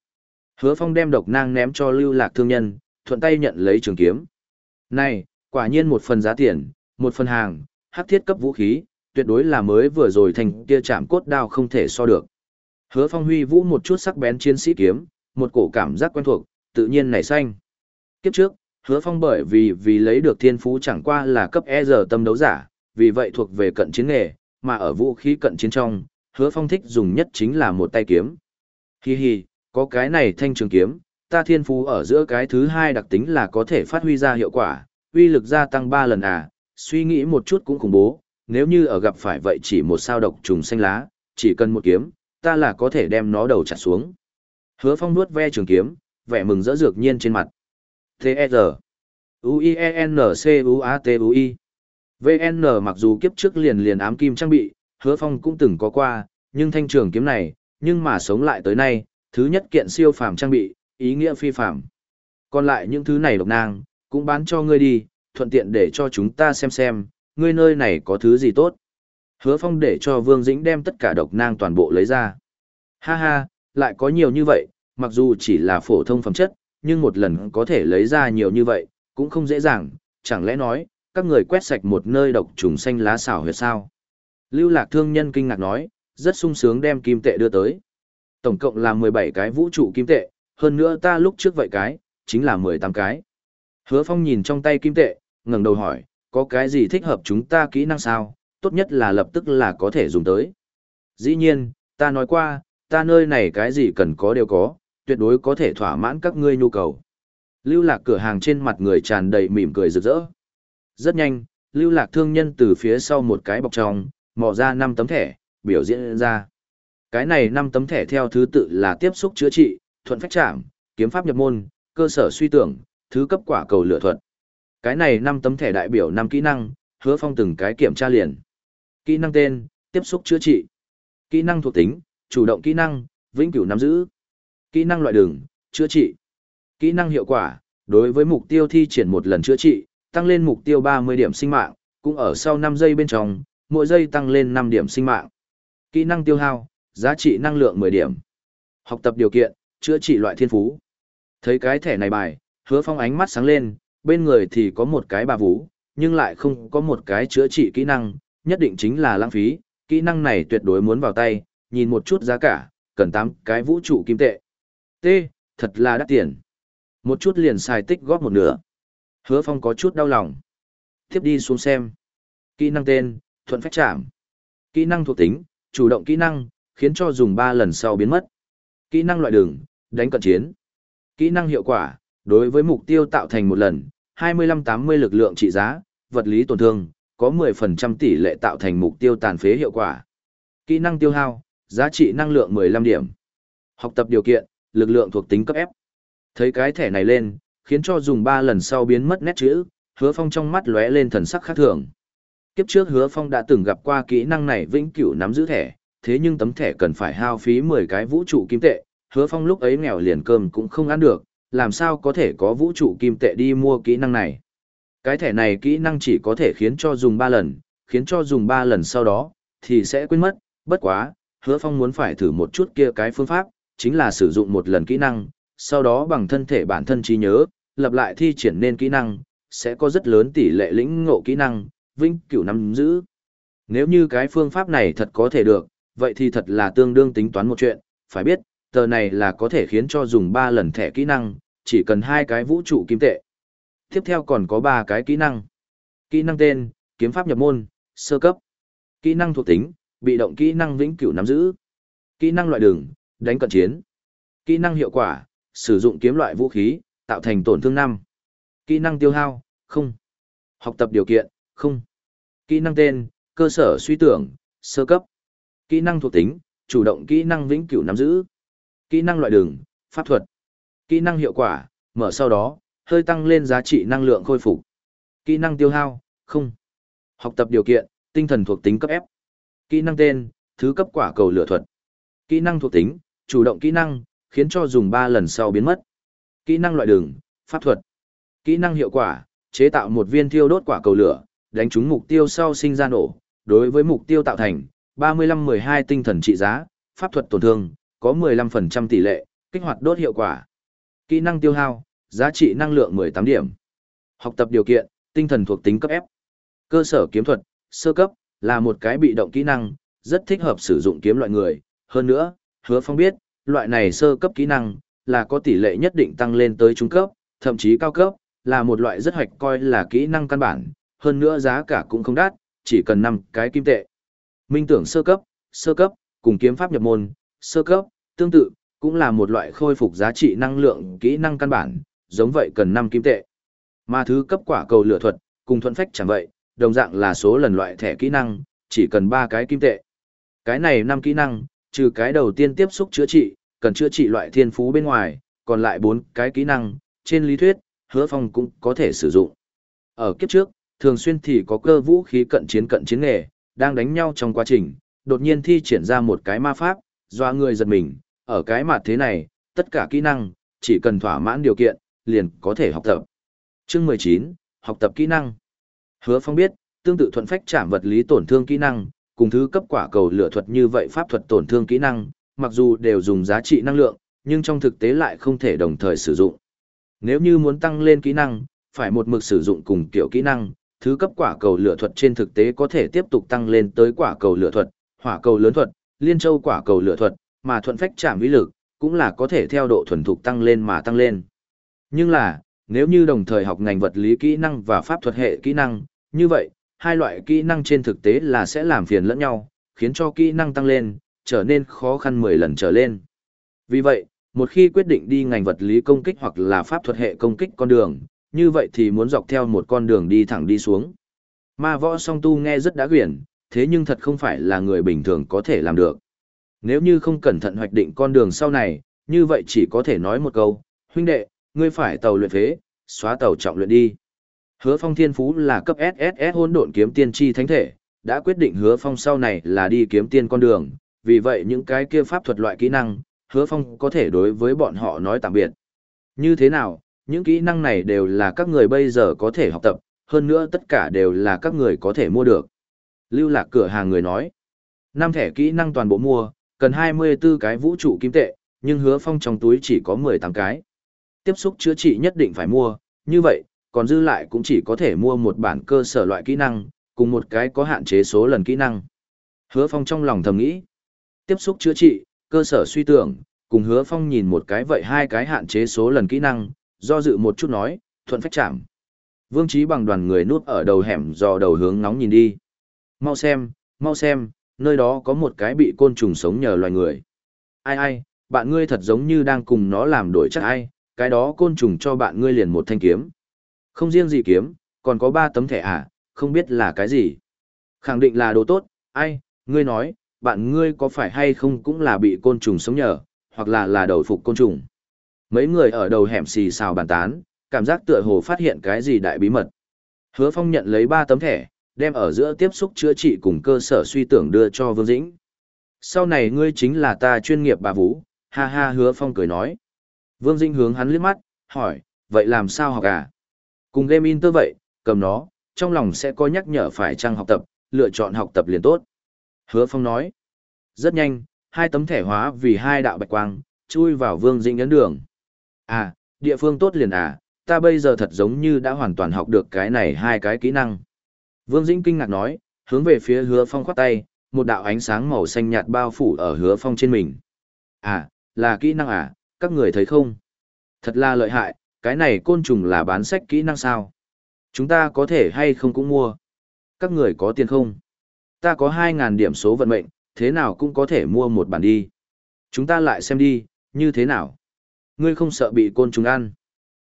Hứa phong đem độc nang ném cho lưu lạc thương nhân, thuận tay nhận lấy trường kiếm. Này, quả nhiên một phần giá tiền, một phần hàng, hắc thiết cấp vũ khí, tuyệt đối là mới vừa rồi thành kia chạm cốt đao không thể so được. Hứa phong huy vũ một chút sắc bén chiến sĩ kiếm, một cổ cảm giác quen thuộc, tự nhiên nảy xanh. Kiếp trước, Hứa Phong bởi vì vì lấy được thiên phú chẳng qua là cấp E giờ tâm đấu giả, vì vậy thuộc về cận chiến nghề, mà ở vũ khí cận chiến trong, Hứa Phong thích dùng nhất chính là một tay kiếm. Hi hi, có cái này thanh trường kiếm, ta thiên phú ở giữa cái thứ hai đặc tính là có thể phát huy ra hiệu quả, uy lực gia tăng 3 lần à, suy nghĩ một chút cũng khủng bố, nếu như ở gặp phải vậy chỉ một sao độc trùng xanh lá, chỉ cần một kiếm, ta là có thể đem nó đầu chặt xuống. Hứa Phong nuốt ve trường kiếm, vẻ mừng rỡ dược nhiên trên mặt. T.E.R. U-I-E-N-C-U-A-T-U-I VN mặc dù kiếp trước liền liền ám kim trang bị, hứa phong cũng từng có qua, nhưng thanh trường kiếm này, nhưng mà sống lại tới nay, thứ nhất kiện siêu phàm trang bị, ý nghĩa phi phàm. Còn lại những thứ này độc nang, cũng bán cho ngươi đi, thuận tiện để cho chúng ta xem xem, ngươi nơi này có thứ gì tốt. Hứa phong để cho Vương Dĩnh đem tất cả độc nang toàn bộ lấy ra. Ha ha, lại có nhiều như vậy, mặc dù chỉ là phổ thông phẩm chất, nhưng một lần có thể lấy ra nhiều như vậy, cũng không dễ dàng, chẳng lẽ nói, các người quét sạch một nơi độc trùng xanh lá xảo huyệt sao. Lưu lạc thương nhân kinh ngạc nói, rất sung sướng đem kim tệ đưa tới. Tổng cộng là 17 cái vũ trụ kim tệ, hơn nữa ta lúc trước vậy cái, chính là 18 cái. Hứa phong nhìn trong tay kim tệ, ngẩng đầu hỏi, có cái gì thích hợp chúng ta kỹ năng sao, tốt nhất là lập tức là có thể dùng tới. Dĩ nhiên, ta nói qua, ta nơi này cái gì cần có đều có, tuyệt đối có thể thỏa mãn các ngươi nhu cầu. Lưu lạc cửa hàng trên mặt người tràn đầy mỉm cười rực rỡ. Rất nhanh, lưu lạc thương nhân từ phía sau một cái bọc tròng, mò ra năm tấm thẻ, biểu diễn ra. Cái này năm tấm thẻ theo thứ tự là tiếp xúc chữa trị, thuận phách trạm, kiếm pháp nhập môn, cơ sở suy tưởng, thứ cấp quả cầu lửa thuật. Cái này năm tấm thẻ đại biểu năm kỹ năng, hứa phong từng cái kiểm tra liền. Kỹ năng tên, tiếp xúc chữa trị. Kỹ năng thuộc tính, chủ động kỹ năng, vĩnh cửu nắm giữ. Kỹ năng loại đường, chữa trị. Kỹ năng hiệu quả, đối với mục tiêu thi triển một lần chữa trị, tăng lên mục tiêu 30 điểm sinh mạng, cũng ở sau 5 giây bên trong, mỗi giây tăng lên 5 điểm sinh mạng. Kỹ năng tiêu hao, giá trị năng lượng 10 điểm. Học tập điều kiện, chữa trị loại thiên phú. Thấy cái thẻ này bài, hứa phong ánh mắt sáng lên, bên người thì có một cái bà vũ, nhưng lại không có một cái chữa trị kỹ năng, nhất định chính là lãng phí, kỹ năng này tuyệt đối muốn vào tay, nhìn một chút giá cả, cần 8 cái vũ trụ kim tệ. T, thật là đắt tiền. Một chút liền xài tích góp một nửa. Hứa Phong có chút đau lòng. Tiếp đi xuống xem. Kỹ năng tên, thuận phách chạm. Kỹ năng thuộc tính, chủ động kỹ năng, khiến cho dùng 3 lần sau biến mất. Kỹ năng loại đường, đánh cận chiến. Kỹ năng hiệu quả, đối với mục tiêu tạo thành một lần, 25-80 lực lượng trị giá, vật lý tổn thương, có 10% tỷ lệ tạo thành mục tiêu tàn phế hiệu quả. Kỹ năng tiêu hao, giá trị năng lượng 15 điểm. Học tập điều kiện, lực lượng thuộc tính cấp F. Thấy cái thẻ này lên, khiến cho dùng 3 lần sau biến mất nét chữ, hứa phong trong mắt lóe lên thần sắc khác thường. Kiếp trước hứa phong đã từng gặp qua kỹ năng này vĩnh cửu nắm giữ thẻ, thế nhưng tấm thẻ cần phải hao phí 10 cái vũ trụ kim tệ, hứa phong lúc ấy nghèo liền cơm cũng không ăn được, làm sao có thể có vũ trụ kim tệ đi mua kỹ năng này. Cái thẻ này kỹ năng chỉ có thể khiến cho dùng 3 lần, khiến cho dùng 3 lần sau đó, thì sẽ quên mất, bất quá, hứa phong muốn phải thử một chút kia cái phương pháp, chính là sử dụng một lần kỹ năng, sau đó bằng thân thể bản thân trí nhớ, lập lại thi triển nên kỹ năng, sẽ có rất lớn tỷ lệ lĩnh ngộ kỹ năng, vĩnh cửu nắm giữ. Nếu như cái phương pháp này thật có thể được, vậy thì thật là tương đương tính toán một chuyện, phải biết, tờ này là có thể khiến cho dùng 3 lần thẻ kỹ năng, chỉ cần hai cái vũ trụ kim tệ. Tiếp theo còn có 3 cái kỹ năng. Kỹ năng tên, kiếm pháp nhập môn, sơ cấp. Kỹ năng thuộc tính, bị động kỹ năng vĩnh cửu nắm giữ. Kỹ năng loại đường, đánh cận chiến. Kỹ năng hiệu quả, sử dụng kiếm loại vũ khí, tạo thành tổn thương năm Kỹ năng tiêu hao, không. Học tập điều kiện, không. Kỹ năng tên, cơ sở suy tưởng, sơ cấp. Kỹ năng thuộc tính, chủ động kỹ năng vĩnh cửu nắm giữ. Kỹ năng loại đường, pháp thuật. Kỹ năng hiệu quả, mở sau đó, hơi tăng lên giá trị năng lượng khôi phục. Kỹ năng tiêu hao, không. Học tập điều kiện, tinh thần thuộc tính cấp F. Kỹ năng tên, thứ cấp quả cầu lửa thuật. Kỹ năng thuộc tính, chủ động kỹ năng, khiến cho dùng ba lần sau biến mất. Kỹ năng loại đường, pháp thuật. Kỹ năng hiệu quả, chế tạo một viên thiêu đốt quả cầu lửa, đánh trúng mục tiêu sau sinh ra nổ, đối với mục tiêu tạo thành 35-12 tinh thần trị giá, pháp thuật tổn thương, có 15% tỷ lệ, kích hoạt đốt hiệu quả. Kỹ năng tiêu hao, giá trị năng lượng 18 điểm. Học tập điều kiện, tinh thần thuộc tính cấp F. Cơ sở kiếm thuật, sơ cấp, là một cái bị động kỹ năng, rất thích hợp sử dụng kiếm loại người. Hơn nữa, hứa phong biết, loại này sơ cấp kỹ năng, là có tỷ lệ nhất định tăng lên tới trung cấp, thậm chí cao cấp, là một loại rất hoạch coi là kỹ năng căn bản, hơn nữa giá cả cũng không đắt, chỉ cần 5 cái kim tệ. Minh tưởng sơ cấp, sơ cấp, cùng kiếm pháp nhập môn, sơ cấp, tương tự, cũng là một loại khôi phục giá trị năng lượng kỹ năng căn bản, giống vậy cần 5 kim tệ. Mà thứ cấp quả cầu lửa thuật, cùng thuận phách chẳng vậy, đồng dạng là số lần loại thẻ kỹ năng, chỉ cần 3 cái kim tệ. Cái này 5 kỹ năng, trừ cái đầu tiên tiếp xúc chữa trị, cần chữa trị loại thiên phú bên ngoài, còn lại 4 cái kỹ năng, trên lý thuyết, hứa phong cũng có thể sử dụng. Ở kiếp trước, thường xuyên thì có cơ vũ khí cận chiến cận chiến nghề, đang đánh nhau trong quá trình, đột nhiên thi triển ra một cái ma pháp, doa người giật mình, ở cái mặt thế này, tất cả kỹ năng, chỉ cần thỏa mãn điều kiện, liền có thể học tập. Chương 19, học tập kỹ năng. Hứa Phong biết, tương tự thuận phách chạm vật lý tổn thương kỹ năng, cùng thứ cấp quả cầu lửa thuật như vậy pháp thuật tổn thương kỹ năng, mặc dù đều dùng giá trị năng lượng, nhưng trong thực tế lại không thể đồng thời sử dụng. Nếu như muốn tăng lên kỹ năng, phải một mực sử dụng cùng kiểu kỹ năng, thứ cấp quả cầu lửa thuật trên thực tế có thể tiếp tục tăng lên tới quả cầu lửa thuật, hỏa cầu lớn thuật, liên châu quả cầu lửa thuật, mà thuận phách chạm vĩ lực, cũng là có thể theo độ thuần thục tăng lên mà tăng lên. Nhưng là, nếu như đồng thời học ngành vật lý kỹ năng và pháp thuật hệ kỹ năng, như vậy, hai loại kỹ năng trên thực tế là sẽ làm phiền lẫn nhau, khiến cho kỹ năng tăng lên, trở nên khó khăn 10 lần trở lên. Vì vậy, một khi quyết định đi ngành vật lý công kích hoặc là pháp thuật hệ công kích con đường, như vậy thì muốn dọc theo một con đường đi thẳng đi xuống. Ma võ song tu nghe rất đã quyển, thế nhưng thật không phải là người bình thường có thể làm được. Nếu như không cẩn thận hoạch định con đường sau này, như vậy chỉ có thể nói một câu, huynh đệ, ngươi phải tàu luyện phế, xóa tàu trọng luyện đi. Hứa Phong Thiên Phú là cấp SSS hôn độn kiếm tiên tri thánh thể, đã quyết định Hứa Phong sau này là đi kiếm tiên con đường, vì vậy những cái kia pháp thuật loại kỹ năng, Hứa Phong có thể đối với bọn họ nói tạm biệt. Như thế nào, những kỹ năng này đều là các người bây giờ có thể học tập, hơn nữa tất cả đều là các người có thể mua được. Lưu lạc cửa hàng người nói, năm thẻ kỹ năng toàn bộ mua, cần 24 cái vũ trụ kim tệ, nhưng hứa phong trong túi chỉ có 18 cái. Tiếp xúc chữa trị nhất định phải mua, như vậy, còn dư lại cũng chỉ có thể mua một bản cơ sở loại kỹ năng, cùng một cái có hạn chế số lần kỹ năng. Hứa phong trong lòng thầm nghĩ, tiếp xúc chữa trị, cơ sở suy tưởng, cùng hứa phong nhìn một cái vậy hai cái hạn chế số lần kỹ năng, do dự một chút nói, thuận phách chạm. Vương Trí bằng đoàn người nuốt ở đầu hẻm do đầu hướng nóng nhìn đi. Mau xem, mau xem, nơi đó có một cái bị côn trùng sống nhờ loài người. Ai ai, bạn ngươi thật giống như đang cùng nó làm đổi chắc ai, cái đó côn trùng cho bạn ngươi liền một thanh kiếm. Không riêng gì kiếm, còn có ba tấm thẻ à, không biết là cái gì. Khẳng định là đồ tốt, ai, ngươi nói, bạn ngươi có phải hay không cũng là bị côn trùng sống nhờ, hoặc là là đầu phục côn trùng. Mấy người ở đầu hẻm xì xào bàn tán, cảm giác tựa hồ phát hiện cái gì đại bí mật. Hứa Phong nhận lấy ba tấm thẻ, đem ở giữa tiếp xúc chữa trị cùng cơ sở suy tưởng đưa cho Vương Dĩnh. Sau này ngươi chính là ta chuyên nghiệp bà Vũ, ha ha hứa phong cười nói. Vương Dĩnh hướng hắn liếc mắt, hỏi, vậy làm sao học à? Cùng game inter vậy, cầm nó, trong lòng sẽ có nhắc nhở phải chăng học tập, lựa chọn học tập liền tốt. Hứa phong nói. Rất nhanh, hai tấm thẻ hóa vì hai đạo bạch quang, chui vào Vương Dĩnh ấn đường. À, địa phương tốt liền à, ta bây giờ thật giống như đã hoàn toàn học được cái này hai cái kỹ năng. Vương Dĩnh kinh ngạc nói, hướng về phía hứa phong khoát tay, một đạo ánh sáng màu xanh nhạt bao phủ ở hứa phong trên mình. À, là kỹ năng à, các người thấy không? Thật là lợi hại, cái này côn trùng là bán sách kỹ năng sao? Chúng ta có thể hay không cũng mua? Các người có tiền không? Ta có 2.000 điểm số vận mệnh, thế nào cũng có thể mua một bản đi. Chúng ta lại xem đi, như thế nào? Ngươi không sợ bị côn trùng ăn?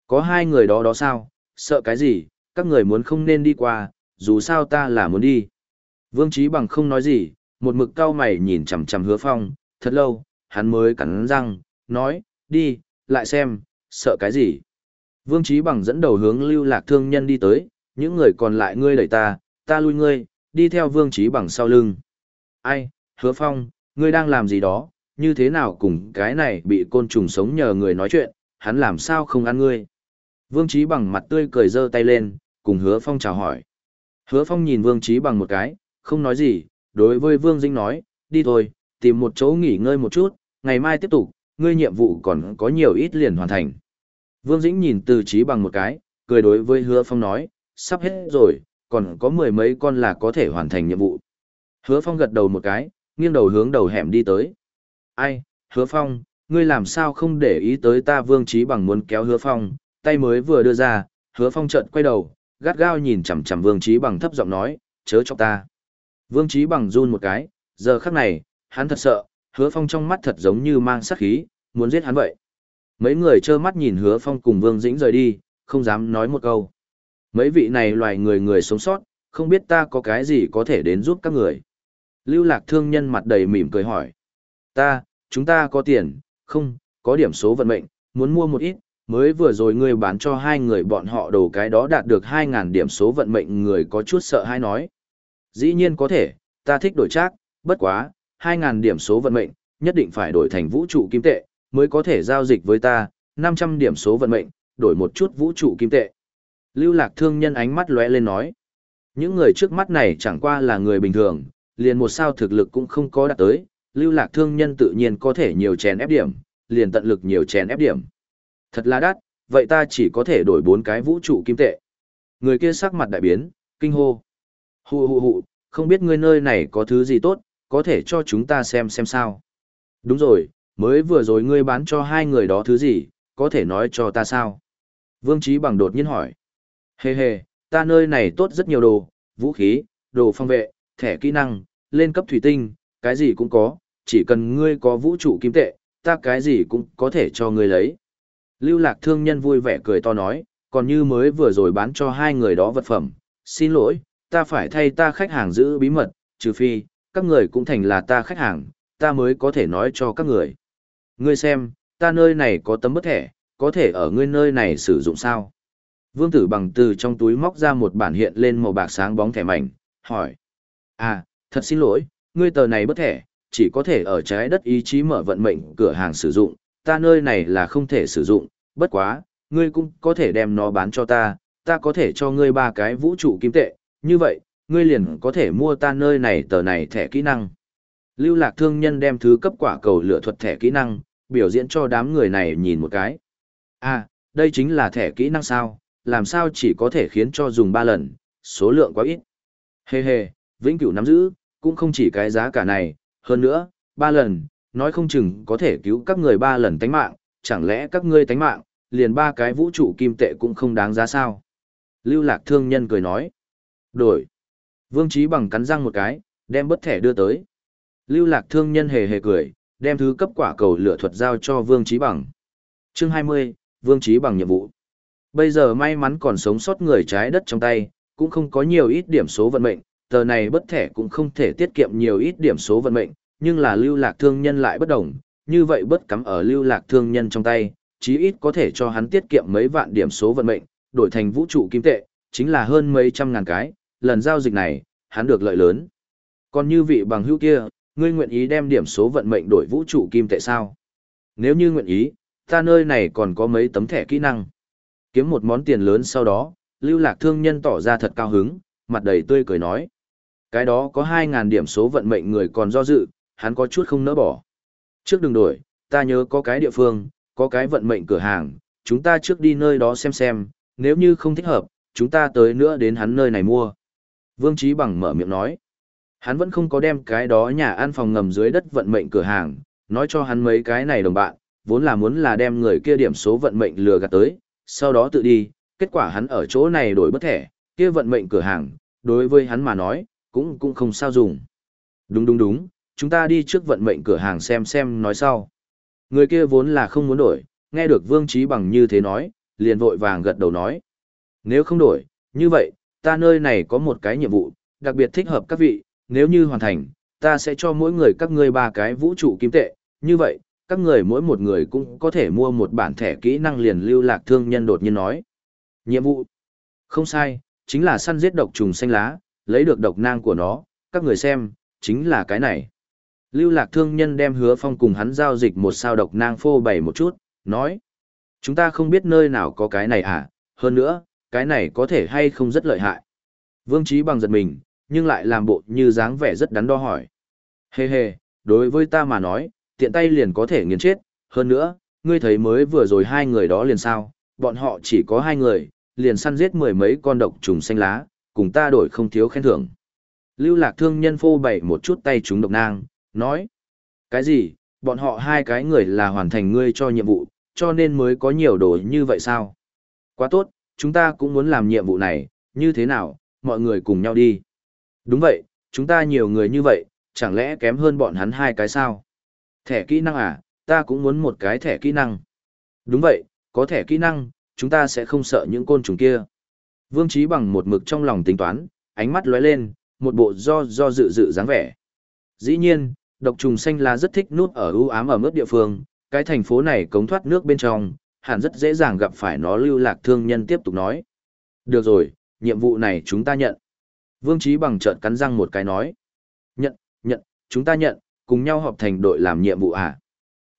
Có hai người đó đó sao? Sợ cái gì? Các người muốn không nên đi qua, dù sao ta là muốn đi. Vương Trí Bằng không nói gì, một mực cao mày nhìn chằm chằm hứa phong, thật lâu, hắn mới cắn răng, nói, đi, lại xem, sợ cái gì. Vương Trí Bằng dẫn đầu hướng lưu lạc thương nhân đi tới, những người còn lại ngươi đẩy ta, ta lui ngươi, đi theo Vương Trí Bằng sau lưng. Ai, hứa phong, ngươi đang làm gì đó, như thế nào cùng cái này bị côn trùng sống nhờ người nói chuyện, hắn làm sao không ăn ngươi. Vương Trí Bằng mặt tươi cười giơ tay lên, cùng hứa phong chào hỏi. Hứa Phong nhìn Vương Trí bằng một cái, không nói gì, đối với Vương Dĩnh nói, đi thôi, tìm một chỗ nghỉ ngơi một chút, ngày mai tiếp tục, ngươi nhiệm vụ còn có nhiều ít liền hoàn thành. Vương Dĩnh nhìn từ trí bằng một cái, cười đối với Hứa Phong nói, sắp hết rồi, còn có mười mấy con là có thể hoàn thành nhiệm vụ. Hứa Phong gật đầu một cái, nghiêng đầu hướng đầu hẻm đi tới. Ai, Hứa Phong, ngươi làm sao không để ý tới ta Vương Trí bằng muốn kéo Hứa Phong, tay mới vừa đưa ra, hứa phong chợt quay đầu, gắt gao nhìn chằm chằm Vương Trí Bằng thấp giọng nói, chớ cho ta. Vương Trí Bằng run một cái, giờ khắc này, hắn thật sợ, hứa phong trong mắt thật giống như mang sát khí, muốn giết hắn vậy. Mấy người trơ mắt nhìn hứa phong cùng Vương Dĩnh rời đi, không dám nói một câu. Mấy vị này loài người người sống sót, không biết ta có cái gì có thể đến giúp các người. Lưu lạc thương nhân mặt đầy mỉm cười hỏi. Ta, chúng ta có tiền, không, có điểm số vận mệnh, muốn mua một ít, mới vừa rồi ngươi bán cho hai người bọn họ đồ cái đó đạt được 2.000 điểm số vận mệnh người có chút sợ hay nói. Dĩ nhiên có thể, ta thích đổi trác, bất quá, 2.000 điểm số vận mệnh, nhất định phải đổi thành vũ trụ kim tệ, mới có thể giao dịch với ta, 500 điểm số vận mệnh, đổi một chút vũ trụ kim tệ. Lưu lạc thương nhân ánh mắt lóe lên nói. Những người trước mắt này chẳng qua là người bình thường, liền một sao thực lực cũng không có đạt tới, lưu lạc thương nhân tự nhiên có thể nhiều chèn ép điểm, liền tận lực nhiều chèn ép điểm. Thật là đắt, vậy ta chỉ có thể đổi bốn cái vũ trụ kim tệ. Người kia sắc mặt đại biến, kinh hô. Hù hù hù, không biết ngươi nơi này có thứ gì tốt, có thể cho chúng ta xem xem sao. Đúng rồi, mới vừa rồi ngươi bán cho hai người đó thứ gì, có thể nói cho ta sao? Vương Trí Bằng đột nhiên hỏi. Hề hề, ta nơi này tốt rất nhiều đồ, vũ khí, đồ phong vệ, thẻ kỹ năng, lên cấp thủy tinh, cái gì cũng có, chỉ cần ngươi có vũ trụ kim tệ, ta cái gì cũng có thể cho ngươi lấy. Lưu lạc thương nhân vui vẻ cười to nói, còn như mới vừa rồi bán cho hai người đó vật phẩm, xin lỗi, ta phải thay ta khách hàng giữ bí mật, trừ phi, các người cũng thành là ta khách hàng, ta mới có thể nói cho các người. Ngươi xem, ta nơi này có tấm bất thẻ, có thể ở ngươi nơi này sử dụng sao? Vương tử bằng từ trong túi móc ra một bản hiện lên màu bạc sáng bóng thẻ mảnh, hỏi. À, thật xin lỗi, ngươi tờ này bất thẻ, chỉ có thể ở trái đất ý chí mở vận mệnh cửa hàng sử dụng, ta nơi này là không thể sử dụng, bất quá, ngươi cũng có thể đem nó bán cho ta, ta có thể cho ngươi ba cái vũ trụ kim tệ, như vậy, ngươi liền có thể mua ta nơi này tờ này thẻ kỹ năng. Lưu lạc thương nhân đem thứ cấp quả cầu lửa thuật thẻ kỹ năng, biểu diễn cho đám người này nhìn một cái. À, đây chính là thẻ kỹ năng sao, làm sao chỉ có thể khiến cho dùng 3 lần, số lượng quá ít. Hê hê, vĩnh cửu nắm giữ, cũng không chỉ cái giá cả này, hơn nữa, 3 lần, nói không chừng có thể cứu các người 3 lần tánh mạng, chẳng lẽ các ngươi tánh mạng, liền ba cái vũ trụ kim tệ cũng không đáng giá sao. Lưu lạc thương nhân cười nói. Đổi. Vương Trí bằng cắn răng một cái, đem bất thẻ đưa tới. Lưu lạc thương nhân hề hề cười, đem thứ cấp quả cầu lửa thuật giao cho Vương Trí bằng. Chương 20, Vương Trí bằng nhiệm vụ. Bây giờ may mắn còn sống sót người trái đất trong tay, cũng không có nhiều ít điểm số vận mệnh, tờ này bất thẻ cũng không thể tiết kiệm nhiều ít điểm số vận mệnh, nhưng là lưu lạc thương nhân lại bất đồng, như vậy bất cắm ở lưu lạc thương nhân trong tay, chí ít có thể cho hắn tiết kiệm mấy vạn điểm số vận mệnh, đổi thành vũ trụ kim tệ, chính là hơn mấy trăm ngàn cái, lần giao dịch này, hắn được lợi lớn. Còn như vị bằng hữu kia, ngươi nguyện ý đem điểm số vận mệnh đổi vũ trụ kim tệ sao? Nếu như nguyện ý, ta nơi này còn có mấy tấm thẻ kỹ năng. Kiếm một món tiền lớn sau đó, lưu lạc thương nhân tỏ ra thật cao hứng, mặt đầy tươi cười nói. Cái đó có 2.000 điểm số vận mệnh người còn do dự, hắn có chút không nỡ bỏ. Trước đừng đổi, ta nhớ có cái địa phương, có cái vận mệnh cửa hàng, chúng ta trước đi nơi đó xem xem, nếu như không thích hợp, chúng ta tới nữa đến hắn nơi này mua. Vương Trí Bằng mở miệng nói. Hắn vẫn không có đem cái đó nhà ăn phòng ngầm dưới đất vận mệnh cửa hàng, nói cho hắn mấy cái này đồng bạn, vốn là muốn là đem người kia điểm số vận mệnh lừa gạt tới, sau đó tự đi, kết quả hắn ở chỗ này đổi bất thẻ, kia vận mệnh cửa hàng, đối với hắn mà nói, cũng cũng không sao dùng. Đúng đúng đúng, chúng ta đi trước vận mệnh cửa hàng xem xem nói sau. Người kia vốn là không muốn đổi, nghe được Vương Trí Bằng như thế nói, liền vội vàng gật đầu nói. Nếu không đổi, như vậy, ta nơi này có một cái nhiệm vụ, đặc biệt thích hợp các vị, nếu như hoàn thành, ta sẽ cho mỗi người các ngươi ba cái vũ trụ kim tệ, như vậy, các người mỗi một người cũng có thể mua một bản thẻ kỹ năng liền lưu lạc thương nhân đột nhiên nói. Nhiệm vụ. Không sai, chính là săn giết độc trùng xanh lá, lấy được độc nang của nó, các người xem, chính là cái này. Lưu lạc thương nhân đem hứa phong cùng hắn giao dịch một sao độc nang phô bày một chút, nói. Chúng ta không biết nơi nào có cái này à, hơn nữa, cái này có thể hay không rất lợi hại. Vương Trí bằng giật mình, nhưng lại làm bộ như dáng vẻ rất đắn đo hỏi. Hê hê, đối với ta mà nói, tiện tay liền có thể nghiền chết, hơn nữa, ngươi thấy mới vừa rồi hai người đó liền sao, bọn họ chỉ có hai người, liền săn giết mười mấy con độc trùng xanh lá, cùng ta đổi không thiếu khen thưởng. Lưu lạc thương nhân phô bày một chút tay chúng độc nang, nói. Cái gì, bọn họ hai cái người là hoàn thành ngươi cho nhiệm vụ, cho nên mới có nhiều đồ như vậy sao? Quá tốt, chúng ta cũng muốn làm nhiệm vụ này, như thế nào, mọi người cùng nhau đi. Đúng vậy, chúng ta nhiều người như vậy, chẳng lẽ kém hơn bọn hắn hai cái sao? Thẻ kỹ năng à, ta cũng muốn một cái thẻ kỹ năng. Đúng vậy, có thẻ kỹ năng, chúng ta sẽ không sợ những côn trùng kia. Vương Trí bằng một mực trong lòng tính toán, ánh mắt lóe lên, một bộ do do dự dự dáng vẻ. Dĩ nhiên, độc trùng xanh lá rất thích nút ở ưu ám ở mức địa phương, cái thành phố này cống thoát nước bên trong, hẳn rất dễ dàng gặp phải nó lưu lạc thương nhân tiếp tục nói. Được rồi, nhiệm vụ này chúng ta nhận. Vương Trí bằng trợn cắn răng một cái nói. Nhận, nhận, chúng ta nhận, cùng nhau họp thành đội làm nhiệm vụ à?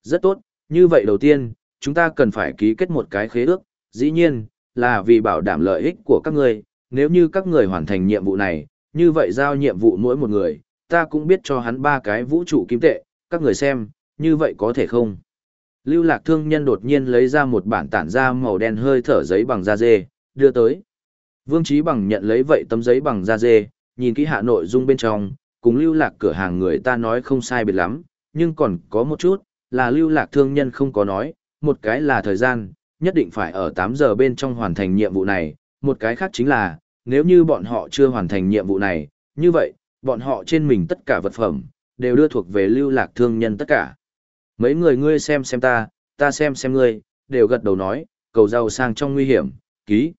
Rất tốt, như vậy đầu tiên, chúng ta cần phải ký kết một cái khế ước, dĩ nhiên, là vì bảo đảm lợi ích của các người, nếu như các người hoàn thành nhiệm vụ này, như vậy giao nhiệm vụ mỗi một người, ta cũng biết cho hắn ba cái vũ trụ kim tệ, các người xem, như vậy có thể không? Lưu lạc thương nhân đột nhiên lấy ra một bản tản da màu đen hơi thở giấy bằng da dê, đưa tới. Vương Trí Bằng nhận lấy vậy tấm giấy bằng da dê, nhìn kỹ hạ nội dung bên trong, cùng lưu lạc cửa hàng người ta nói không sai biệt lắm, nhưng còn có một chút, là lưu lạc thương nhân không có nói, một cái là thời gian, nhất định phải ở 8 giờ bên trong hoàn thành nhiệm vụ này, một cái khác chính là, nếu như bọn họ chưa hoàn thành nhiệm vụ này, như vậy, bọn họ trên mình tất cả vật phẩm, đều đưa thuộc về lưu lạc thương nhân tất cả. Mấy người ngươi xem xem ta, ta xem xem ngươi, đều gật đầu nói, cầu giàu sang trong nguy hiểm, ký.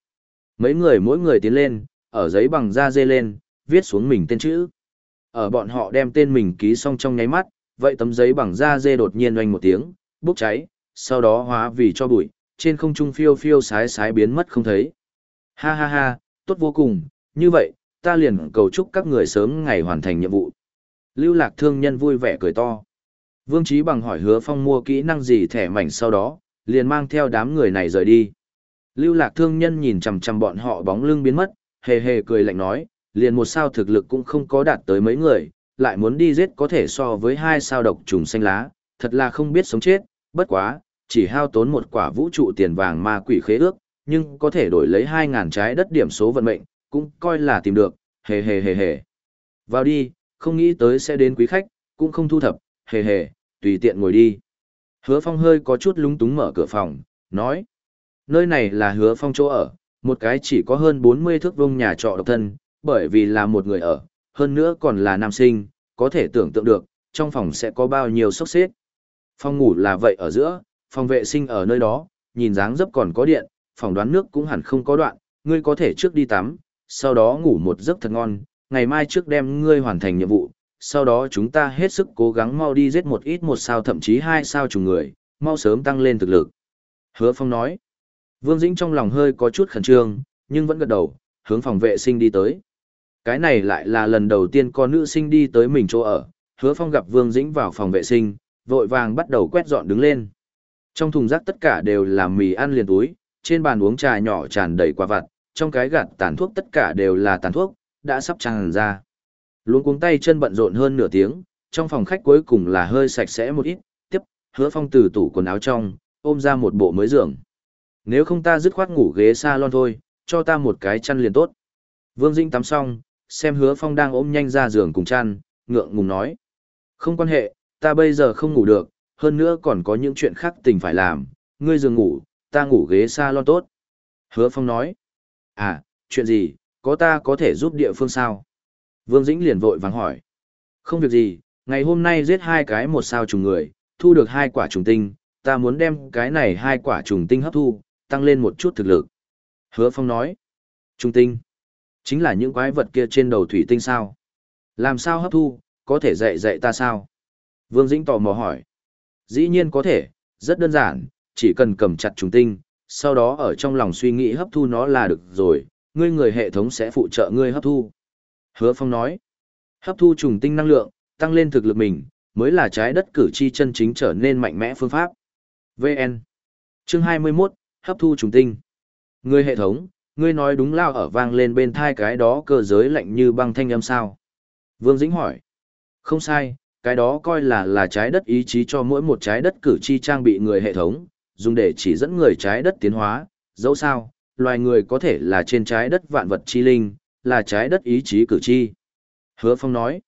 Mấy người mỗi người tiến lên, ở giấy bằng da dê lên, viết xuống mình tên chữ. Ở bọn họ đem tên mình ký xong trong nháy mắt, vậy tấm giấy bằng da dê đột nhiên oanh một tiếng, bốc cháy, sau đó hóa vì cho bụi, trên không trung phiêu phiêu sái sái biến mất không thấy. Ha ha ha, tốt vô cùng, như vậy, ta liền cầu chúc các người sớm ngày hoàn thành nhiệm vụ. Lưu lạc thương nhân vui vẻ cười to. Vương Trí Bằng hỏi hứa phong mua kỹ năng gì thẻ mảnh sau đó, liền mang theo đám người này rời đi. Lưu lạc thương nhân nhìn chằm chằm bọn họ bóng lưng biến mất, hề hề cười lạnh nói, liền một sao thực lực cũng không có đạt tới mấy người, lại muốn đi giết có thể so với hai sao độc trùng xanh lá, thật là không biết sống chết, bất quá, chỉ hao tốn một quả vũ trụ tiền vàng ma quỷ khế ước, nhưng có thể đổi lấy 2.000 trái đất điểm số vận mệnh, cũng coi là tìm được, hề hề hề hề. Vào đi, không nghĩ tới sẽ đến quý khách, cũng không thu thập, hề hề, tùy tiện ngồi đi. Hứa Phong hơi có chút lúng túng mở cửa phòng, nói. Nơi này là hứa Phong chỗ ở, một cái chỉ có hơn 40 thước vuông nhà trọ độc thân, bởi vì là một người ở, hơn nữa còn là nam sinh, có thể tưởng tượng được, trong phòng sẽ có bao nhiêu sốc xếp. Phòng ngủ là vậy ở giữa, phòng vệ sinh ở nơi đó, nhìn dáng dấp còn có điện, phòng đoán nước cũng hẳn không có đoạn, ngươi có thể trước đi tắm, sau đó ngủ một giấc thật ngon, ngày mai trước đem ngươi hoàn thành nhiệm vụ, sau đó chúng ta hết sức cố gắng mau đi giết một ít một sao thậm chí hai sao trùng người, mau sớm tăng lên thực lực. Hứa Phong nói, Vương Dĩnh trong lòng hơi có chút khẩn trương, nhưng vẫn gật đầu, hướng phòng vệ sinh đi tới. Cái này lại là lần đầu tiên con nữ sinh đi tới mình chỗ ở, Hứa Phong gặp Vương Dĩnh vào phòng vệ sinh, vội vàng bắt đầu quét dọn đứng lên. Trong thùng rác tất cả đều là mì ăn liền túi, trên bàn uống trà nhỏ tràn đầy quả vặt, trong cái gạt tàn thuốc tất cả đều là tàn thuốc, đã sắp tràn ra. Luống cuống tay chân bận rộn hơn nửa tiếng, trong phòng khách cuối cùng là hơi sạch sẽ một ít, tiếp, hứa phong từ tủ quần áo trong, ôm ra một bộ mới giường. Nếu không ta dứt khoát ngủ ghế salon thôi, cho ta một cái chăn liền tốt. Vương Dĩnh tắm xong, xem hứa phong đang ôm nhanh ra giường cùng chăn, ngượng ngùng nói. Không quan hệ, ta bây giờ không ngủ được, hơn nữa còn có những chuyện khác tình phải làm, ngươi giường ngủ, ta ngủ ghế salon tốt. Hứa Phong nói, à, chuyện gì, có ta có thể giúp địa phương sao? Vương Dĩnh liền vội vàng hỏi, không việc gì, ngày hôm nay giết hai cái một sao trùng người, thu được hai quả trùng tinh, ta muốn đem cái này hai quả trùng tinh hấp thu, tăng lên một chút thực lực. Hứa Phong nói, trùng tinh, chính là những quái vật kia trên đầu thủy tinh sao? Làm sao hấp thu, có thể dạy dạy ta sao? Vương Dĩnh tò mò hỏi, dĩ nhiên có thể, rất đơn giản, chỉ cần cầm chặt trùng tinh, sau đó ở trong lòng suy nghĩ hấp thu nó là được rồi, ngươi người hệ thống sẽ phụ trợ ngươi hấp thu. Hứa Phong nói, hấp thu trùng tinh năng lượng, tăng lên thực lực mình, mới là trái đất cử chi chân chính trở nên mạnh mẽ phương pháp. VN Chương 21, hấp thu trùng tinh. Ngươi hệ thống, ngươi nói đúng lao ở vang lên bên thai cái đó cơ giới lạnh như băng thanh âm sao? Vương Dĩnh hỏi. Không sai, cái đó coi là là trái đất ý chí cho mỗi một trái đất cử chi trang bị người hệ thống, dùng để chỉ dẫn người trái đất tiến hóa, dẫu sao, loài người có thể là trên trái đất vạn vật chi linh, là trái đất ý chí cử chi. Hứa Phong nói,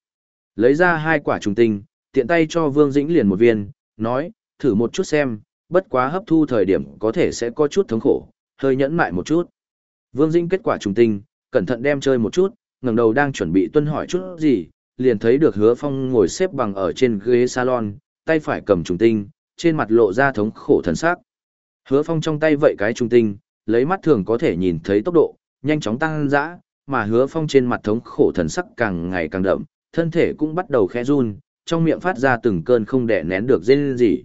lấy ra hai quả trùng tinh, tiện tay cho Vương Dĩnh liền một viên, nói, thử một chút xem, bất quá hấp thu thời điểm có thể sẽ có chút thống khổ, hơi nhẫn mại một chút. Vương Dĩnh kết quả trùng tinh, cẩn thận đem chơi một chút, ngẩng đầu đang chuẩn bị tuân hỏi chút gì, liền thấy được hứa phong ngồi xếp bằng ở trên ghế salon, tay phải cầm trùng tinh, trên mặt lộ ra thống khổ thần sắc. Hứa phong trong tay vậy cái trùng tinh, lấy mắt thường có thể nhìn thấy tốc độ, nhanh chóng tăng dã, mà hứa phong trên mặt thống khổ thần sắc càng ngày càng đậm, thân thể cũng bắt đầu khẽ run, trong miệng phát ra từng cơn không đè nén được rên gì.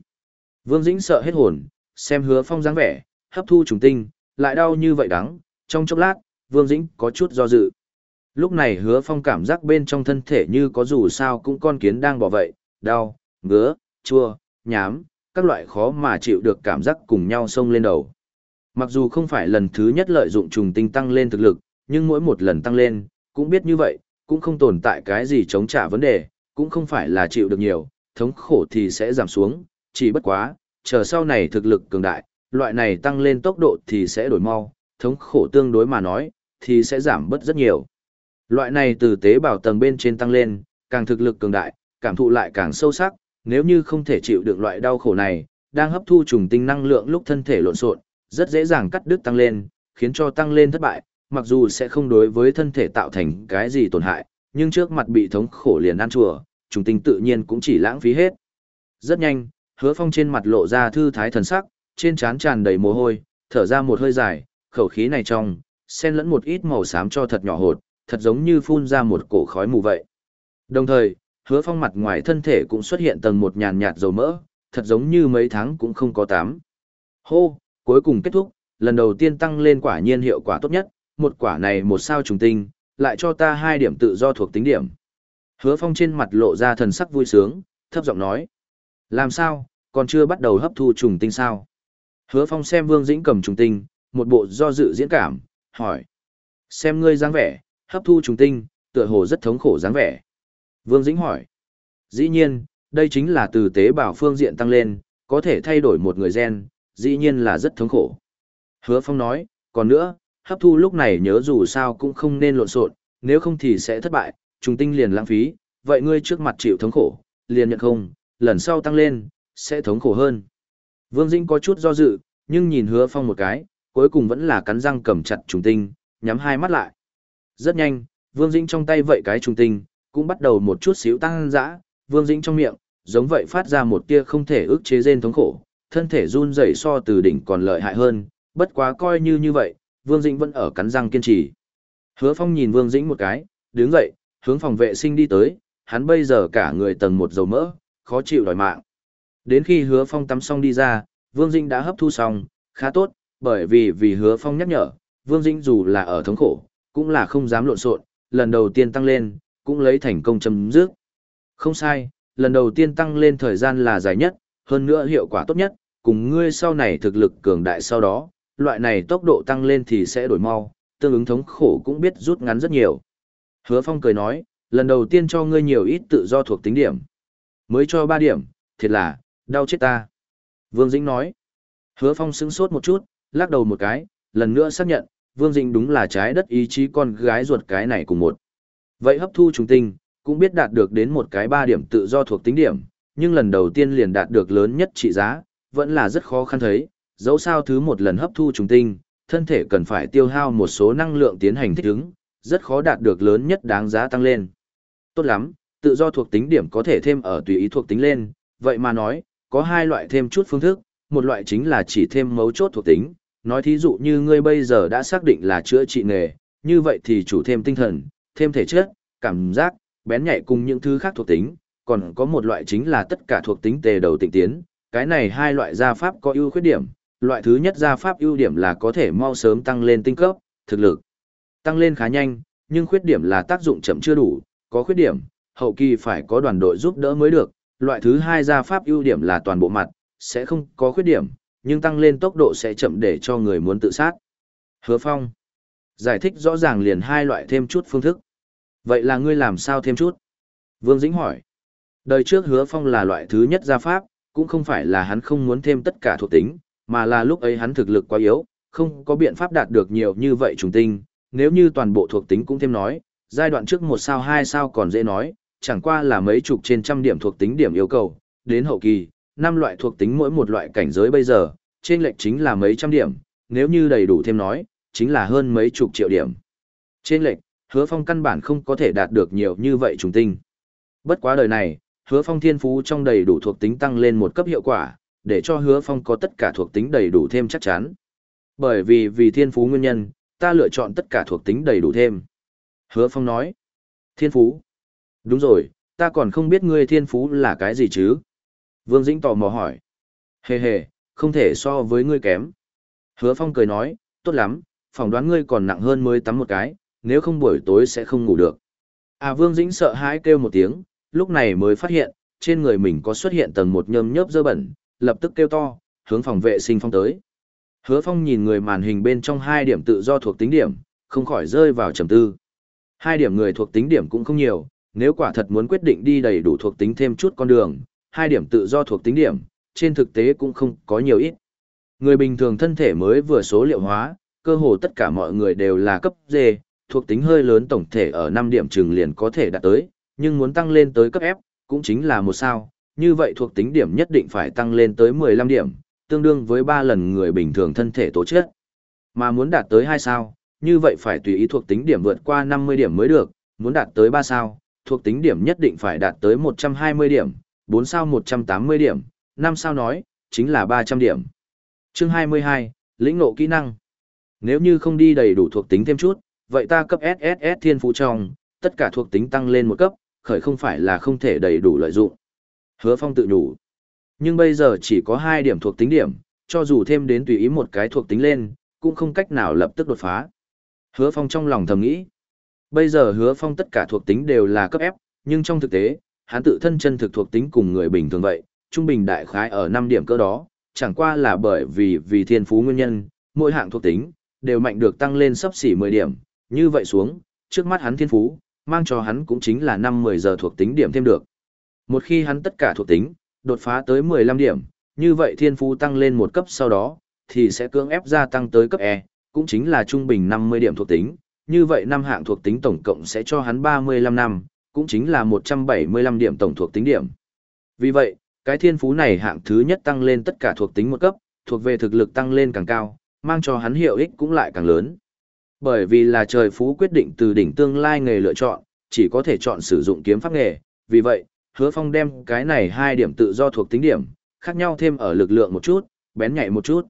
Vương Dĩnh sợ hết hồn, xem hứa phong dáng vẻ, hấp thu trùng tinh, lại đau như vậy đắng, trong chốc lát, Vương Dĩnh có chút do dự. Lúc này hứa phong cảm giác bên trong thân thể như có dù sao cũng con kiến đang bỏ vậy, đau, ngứa, chua, nhám, các loại khó mà chịu được cảm giác cùng nhau xông lên đầu. Mặc dù không phải lần thứ nhất lợi dụng trùng tinh tăng lên thực lực, nhưng mỗi một lần tăng lên, cũng biết như vậy, cũng không tồn tại cái gì chống trả vấn đề, cũng không phải là chịu được nhiều, thống khổ thì sẽ giảm xuống, chỉ bất quá, chờ sau này thực lực cường đại, loại này tăng lên tốc độ thì sẽ đổi mau, thống khổ tương đối mà nói, thì sẽ giảm bớt rất nhiều. Loại này từ tế bào tầng bên trên tăng lên, càng thực lực cường đại, cảm thụ lại càng sâu sắc, nếu như không thể chịu được loại đau khổ này, đang hấp thu trùng tinh năng lượng lúc thân thể lộn xộn, rất dễ dàng cắt đứt tăng lên, khiến cho tăng lên thất bại, mặc dù sẽ không đối với thân thể tạo thành cái gì tổn hại, nhưng trước mặt bị thống khổ liền ăn chùa, trùng tinh tự nhiên cũng chỉ lãng phí hết. Rất nhanh, hứa phong trên mặt lộ ra thư thái thần sắc, trên trán tràn đầy mồ hôi, thở ra một hơi dài, khẩu khí này trong, xen lẫn một ít màu xám cho thật nhỏ hột, thật giống như phun ra một cổ khói mù vậy. Đồng thời, hứa phong mặt ngoài thân thể cũng xuất hiện tầng một nhàn nhạt dầu mỡ, thật giống như mấy tháng cũng không có tám. Hô, cuối cùng kết thúc, lần đầu tiên tăng lên quả nhiên hiệu quả tốt nhất, một quả này một sao trùng tinh, lại cho ta hai điểm tự do thuộc tính điểm. Hứa phong trên mặt lộ ra thần sắc vui sướng, thấp giọng nói. Làm sao, còn chưa bắt đầu hấp thu trùng tinh sao? Hứa phong xem vương dĩnh cầm trùng tinh, một bộ do dự diễn cảm, hỏi. Xem ngươi dáng vẻ, hấp thu trùng tinh, tựa hồ rất thống khổ dáng vẻ. Vương Dĩnh hỏi. Dĩ nhiên, đây chính là từ tế bào phương diện tăng lên, có thể thay đổi một người gen, dĩ nhiên là rất thống khổ. Hứa Phong nói, còn nữa, hấp thu lúc này nhớ dù sao cũng không nên lộn xộn, nếu không thì sẽ thất bại, trùng tinh liền lãng phí, vậy ngươi trước mặt chịu thống khổ, liền nhận không, lần sau tăng lên, sẽ thống khổ hơn. Vương Dĩnh có chút do dự, nhưng nhìn hứa phong một cái, cuối cùng vẫn là cắn răng cầm chặt trùng tinh, nhắm hai mắt lại. Rất nhanh, Vương Dĩnh trong tay vậy cái trùng tinh, cũng bắt đầu một chút xíu tăng dã, Vương Dĩnh trong miệng, giống vậy phát ra một tia không thể ức chế rên thống khổ, thân thể run rẩy so từ đỉnh còn lợi hại hơn, bất quá coi như như vậy, Vương Dĩnh vẫn ở cắn răng kiên trì. Hứa Phong nhìn Vương Dĩnh một cái, đứng dậy, hướng phòng vệ sinh đi tới, hắn bây giờ cả người tầng một dầu mỡ, khó chịu đòi mạng. Đến khi Hứa Phong tắm xong đi ra, Vương Dĩnh đã hấp thu xong, khá tốt, bởi vì vì Hứa Phong nhắc nhở, Vương Dĩnh dù là ở thống khổ, cũng là không dám lộn xộn, lần đầu tiên tăng lên, cũng lấy thành công chấm dứt. Không sai, lần đầu tiên tăng lên thời gian là dài nhất, hơn nữa hiệu quả tốt nhất, cùng ngươi sau này thực lực cường đại sau đó, loại này tốc độ tăng lên thì sẽ đổi mau, tương ứng thống khổ cũng biết rút ngắn rất nhiều. Hứa Phong cười nói, lần đầu tiên cho ngươi nhiều ít tự do thuộc tính điểm. Mới cho ba điểm, thiệt là, đau chết ta. Vương Dĩnh nói. Hứa Phong sững sốt một chút, lắc đầu một cái, lần nữa xác nhận, Vương Dĩnh đúng là trái đất ý chí con gái ruột cái này cùng một. Vậy hấp thu trùng tinh, cũng biết đạt được đến một cái 3 điểm tự do thuộc tính điểm, nhưng lần đầu tiên liền đạt được lớn nhất trị giá, vẫn là rất khó khăn thấy, dẫu sao thứ một lần hấp thu trùng tinh, thân thể cần phải tiêu hao một số năng lượng tiến hành thích ứng, rất khó đạt được lớn nhất đáng giá tăng lên. Tốt lắm, tự do thuộc tính điểm có thể thêm ở tùy ý thuộc tính lên, vậy mà nói, có hai loại thêm chút phương thức, một loại chính là chỉ thêm mấu chốt thuộc tính, nói thí dụ như ngươi bây giờ đã xác định là chữa trị nghề, như vậy thì chủ thêm tinh thần, thêm thể chất, cảm giác, bén nhạy cùng những thứ khác thuộc tính, còn có một loại chính là tất cả thuộc tính tề đầu tịnh tiến, cái này hai loại gia pháp có ưu khuyết điểm, loại thứ nhất gia pháp ưu điểm là có thể mau sớm tăng lên tinh cấp, thực lực tăng lên khá nhanh, nhưng khuyết điểm là tác dụng chậm chưa đủ, có khuyết điểm, hậu kỳ phải có đoàn đội giúp đỡ mới được, loại thứ hai gia pháp ưu điểm là toàn bộ mặt, sẽ không có khuyết điểm, nhưng tăng lên tốc độ sẽ chậm để cho người muốn tự sát. Hứa Phong giải thích rõ ràng liền hai loại thêm chút phương thức. Vậy là ngươi làm sao thêm chút? Vương Dĩnh hỏi. Đời trước Hứa Phong là loại thứ nhất gia pháp, cũng không phải là hắn không muốn thêm tất cả thuộc tính, mà là lúc ấy hắn thực lực quá yếu, không có biện pháp đạt được nhiều như vậy trùng tinh, nếu như toàn bộ thuộc tính cũng thêm nói, giai đoạn trước một sao hai sao còn dễ nói, chẳng qua là mấy chục trên trăm điểm thuộc tính điểm yêu cầu, đến hậu kỳ, năm loại thuộc tính mỗi một loại cảnh giới bây giờ, trên lệch chính là mấy trăm điểm, nếu như đầy đủ thêm nói, chính là hơn mấy chục triệu điểm. Trên lệch, hứa phong căn bản không có thể đạt được nhiều như vậy trùng tinh. Bất quá đời này, hứa phong thiên phú trong đầy đủ thuộc tính tăng lên một cấp hiệu quả, để cho hứa phong có tất cả thuộc tính đầy đủ thêm chắc chắn. Bởi vì vì thiên phú nguyên nhân, ta lựa chọn tất cả thuộc tính đầy đủ thêm. Hứa phong nói, thiên phú. Đúng rồi, ta còn không biết ngươi thiên phú là cái gì chứ? Vương Dĩnh tò mò hỏi. Hề hề, không thể so với ngươi kém. Hứa phong cười nói, tốt lắm, phỏng đoán ngươi còn nặng hơn mới tắm một cái, nếu không buổi tối sẽ không ngủ được. À Vương Dĩnh sợ hãi kêu một tiếng, lúc này mới phát hiện, trên người mình có xuất hiện tầng một nhơm nhớp dơ bẩn, lập tức kêu to, hướng phòng vệ sinh phong tới. Hứa Phong nhìn người màn hình bên trong hai điểm tự do thuộc tính điểm, không khỏi rơi vào trầm tư. Hai điểm người thuộc tính điểm cũng không nhiều, nếu quả thật muốn quyết định đi đầy đủ thuộc tính thêm chút con đường, hai điểm tự do thuộc tính điểm, trên thực tế cũng không có nhiều ít. Người bình thường thân thể mới vừa số liệu hóa, cơ hồ tất cả mọi người đều là cấp D, thuộc tính hơi lớn tổng thể ở 5 điểm trường liền có thể đạt tới, nhưng muốn tăng lên tới cấp F, cũng chính là một sao, như vậy thuộc tính điểm nhất định phải tăng lên tới 15 điểm, tương đương với 3 lần người bình thường thân thể tố chất. Mà muốn đạt tới 2 sao, như vậy phải tùy ý thuộc tính điểm vượt qua 50 điểm mới được, muốn đạt tới 3 sao, thuộc tính điểm nhất định phải đạt tới 120 điểm, 4 sao 180 điểm, 5 sao nói, chính là 300 điểm. Chương 22, lĩnh ngộ kỹ năng. Nếu như không đi đầy đủ thuộc tính thêm chút, vậy ta cấp SSS thiên phú trong, tất cả thuộc tính tăng lên một cấp, khởi không phải là không thể đầy đủ lợi dụng. Hứa Phong tự nhủ. Nhưng bây giờ chỉ có hai điểm thuộc tính điểm, cho dù thêm đến tùy ý một cái thuộc tính lên, cũng không cách nào lập tức đột phá. Hứa Phong trong lòng thầm nghĩ. Bây giờ Hứa Phong tất cả thuộc tính đều là cấp F, nhưng trong thực tế, hắn tự thân chân thực thuộc tính cùng người bình thường vậy, trung bình đại khái ở 5 điểm cơ đó, chẳng qua là bởi vì vì thiên phú nguyên nhân, mỗi hạng thuộc tính đều mạnh được tăng lên sấp xỉ 10 điểm, như vậy xuống, trước mắt hắn thiên phú, mang cho hắn cũng chính là 5-10 giờ thuộc tính điểm thêm được. Một khi hắn tất cả thuộc tính, đột phá tới 15 điểm, như vậy thiên phú tăng lên một cấp sau đó, thì sẽ cưỡng ép gia tăng tới cấp E, cũng chính là trung bình 50 điểm thuộc tính, như vậy năm hạng thuộc tính tổng cộng sẽ cho hắn 35 năm, cũng chính là 175 điểm tổng thuộc tính điểm. Vì vậy, cái thiên phú này hạng thứ nhất tăng lên tất cả thuộc tính một cấp, thuộc về thực lực tăng lên càng cao, mang cho hắn hiệu ích cũng lại càng lớn. Bởi vì là trời phú quyết định từ đỉnh tương lai nghề lựa chọn, chỉ có thể chọn sử dụng kiếm pháp nghề, vì vậy, hứa phong đem cái này hai điểm tự do thuộc tính điểm, khác nhau thêm ở lực lượng một chút, bén nhạy một chút.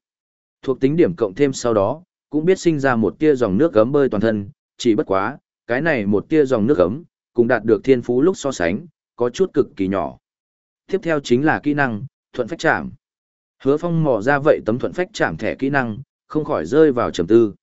Thuộc tính điểm cộng thêm sau đó, cũng biết sinh ra một tia dòng nước gấm bơi toàn thân, chỉ bất quá, cái này một tia dòng nước gấm, cùng đạt được thiên phú lúc so sánh, có chút cực kỳ nhỏ. Tiếp theo chính là kỹ năng, thuận phách chạm. Hứa phong mò ra vậy tấm thuận phách chạm thẻ kỹ năng, không khỏi rơi vào trầm tư.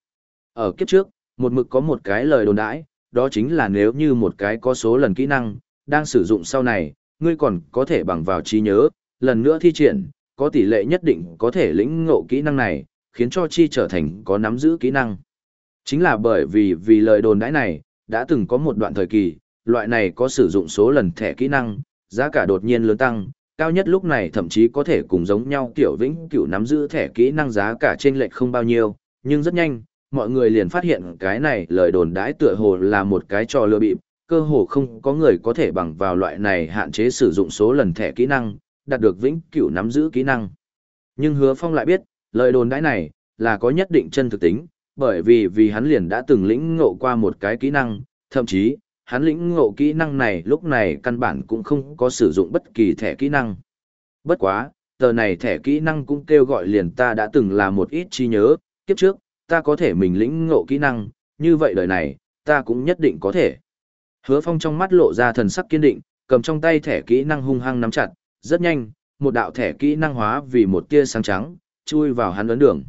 Ở kiếp trước, một mực có một cái lời đồn đãi, đó chính là nếu như một cái có số lần kỹ năng, đang sử dụng sau này, ngươi còn có thể bằng vào trí nhớ, lần nữa thi triển, có tỷ lệ nhất định có thể lĩnh ngộ kỹ năng này, khiến cho chi trở thành có nắm giữ kỹ năng. Chính là bởi vì vì lời đồn đãi này, đã từng có một đoạn thời kỳ, loại này có sử dụng số lần thẻ kỹ năng, giá cả đột nhiên lớn tăng, cao nhất lúc này thậm chí có thể cùng giống nhau tiểu vĩnh cửu nắm giữ thẻ kỹ năng giá cả trên lệch không bao nhiêu, nhưng rất nhanh, mọi người liền phát hiện cái này lời đồn đãi tựa hồ là một cái trò lừa bịp, cơ hồ không có người có thể bằng vào loại này hạn chế sử dụng số lần thẻ kỹ năng, đạt được vĩnh cửu nắm giữ kỹ năng. Nhưng hứa phong lại biết, lời đồn đãi này, là có nhất định chân thực tính, bởi vì vì hắn liền đã từng lĩnh ngộ qua một cái kỹ năng, thậm chí, hắn lĩnh ngộ kỹ năng này lúc này căn bản cũng không có sử dụng bất kỳ thẻ kỹ năng. Bất quá, tờ này thẻ kỹ năng cũng kêu gọi liền ta đã từng là một ít chi nhớ, kiếp trước, ta có thể mình lĩnh ngộ kỹ năng, như vậy đời này, ta cũng nhất định có thể. Hứa Phong trong mắt lộ ra thần sắc kiên định, cầm trong tay thẻ kỹ năng hung hăng nắm chặt, rất nhanh, một đạo thẻ kỹ năng hóa vì một tia sáng trắng, chui vào hắn ấn đường.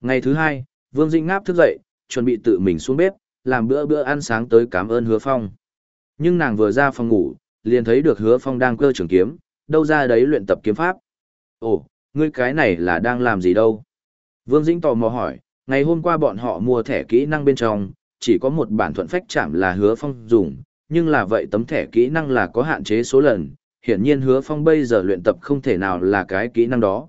Ngày thứ hai, Vương Dinh ngáp thức dậy, chuẩn bị tự mình xuống bếp, làm bữa bữa ăn sáng tới cảm ơn Hứa Phong. Nhưng nàng vừa ra phòng ngủ, liền thấy được Hứa Phong đang cơ trường kiếm, đâu ra đấy luyện tập kiếm pháp. Ồ, ngươi cái này là đang làm gì đâu? Vương Dĩnh tò mò hỏi, ngày hôm qua bọn họ mua thẻ kỹ năng bên trong, chỉ có một bản thuận phách chạm là hứa phong dùng, nhưng là vậy tấm thẻ kỹ năng là có hạn chế số lần, hiển nhiên hứa phong bây giờ luyện tập không thể nào là cái kỹ năng đó.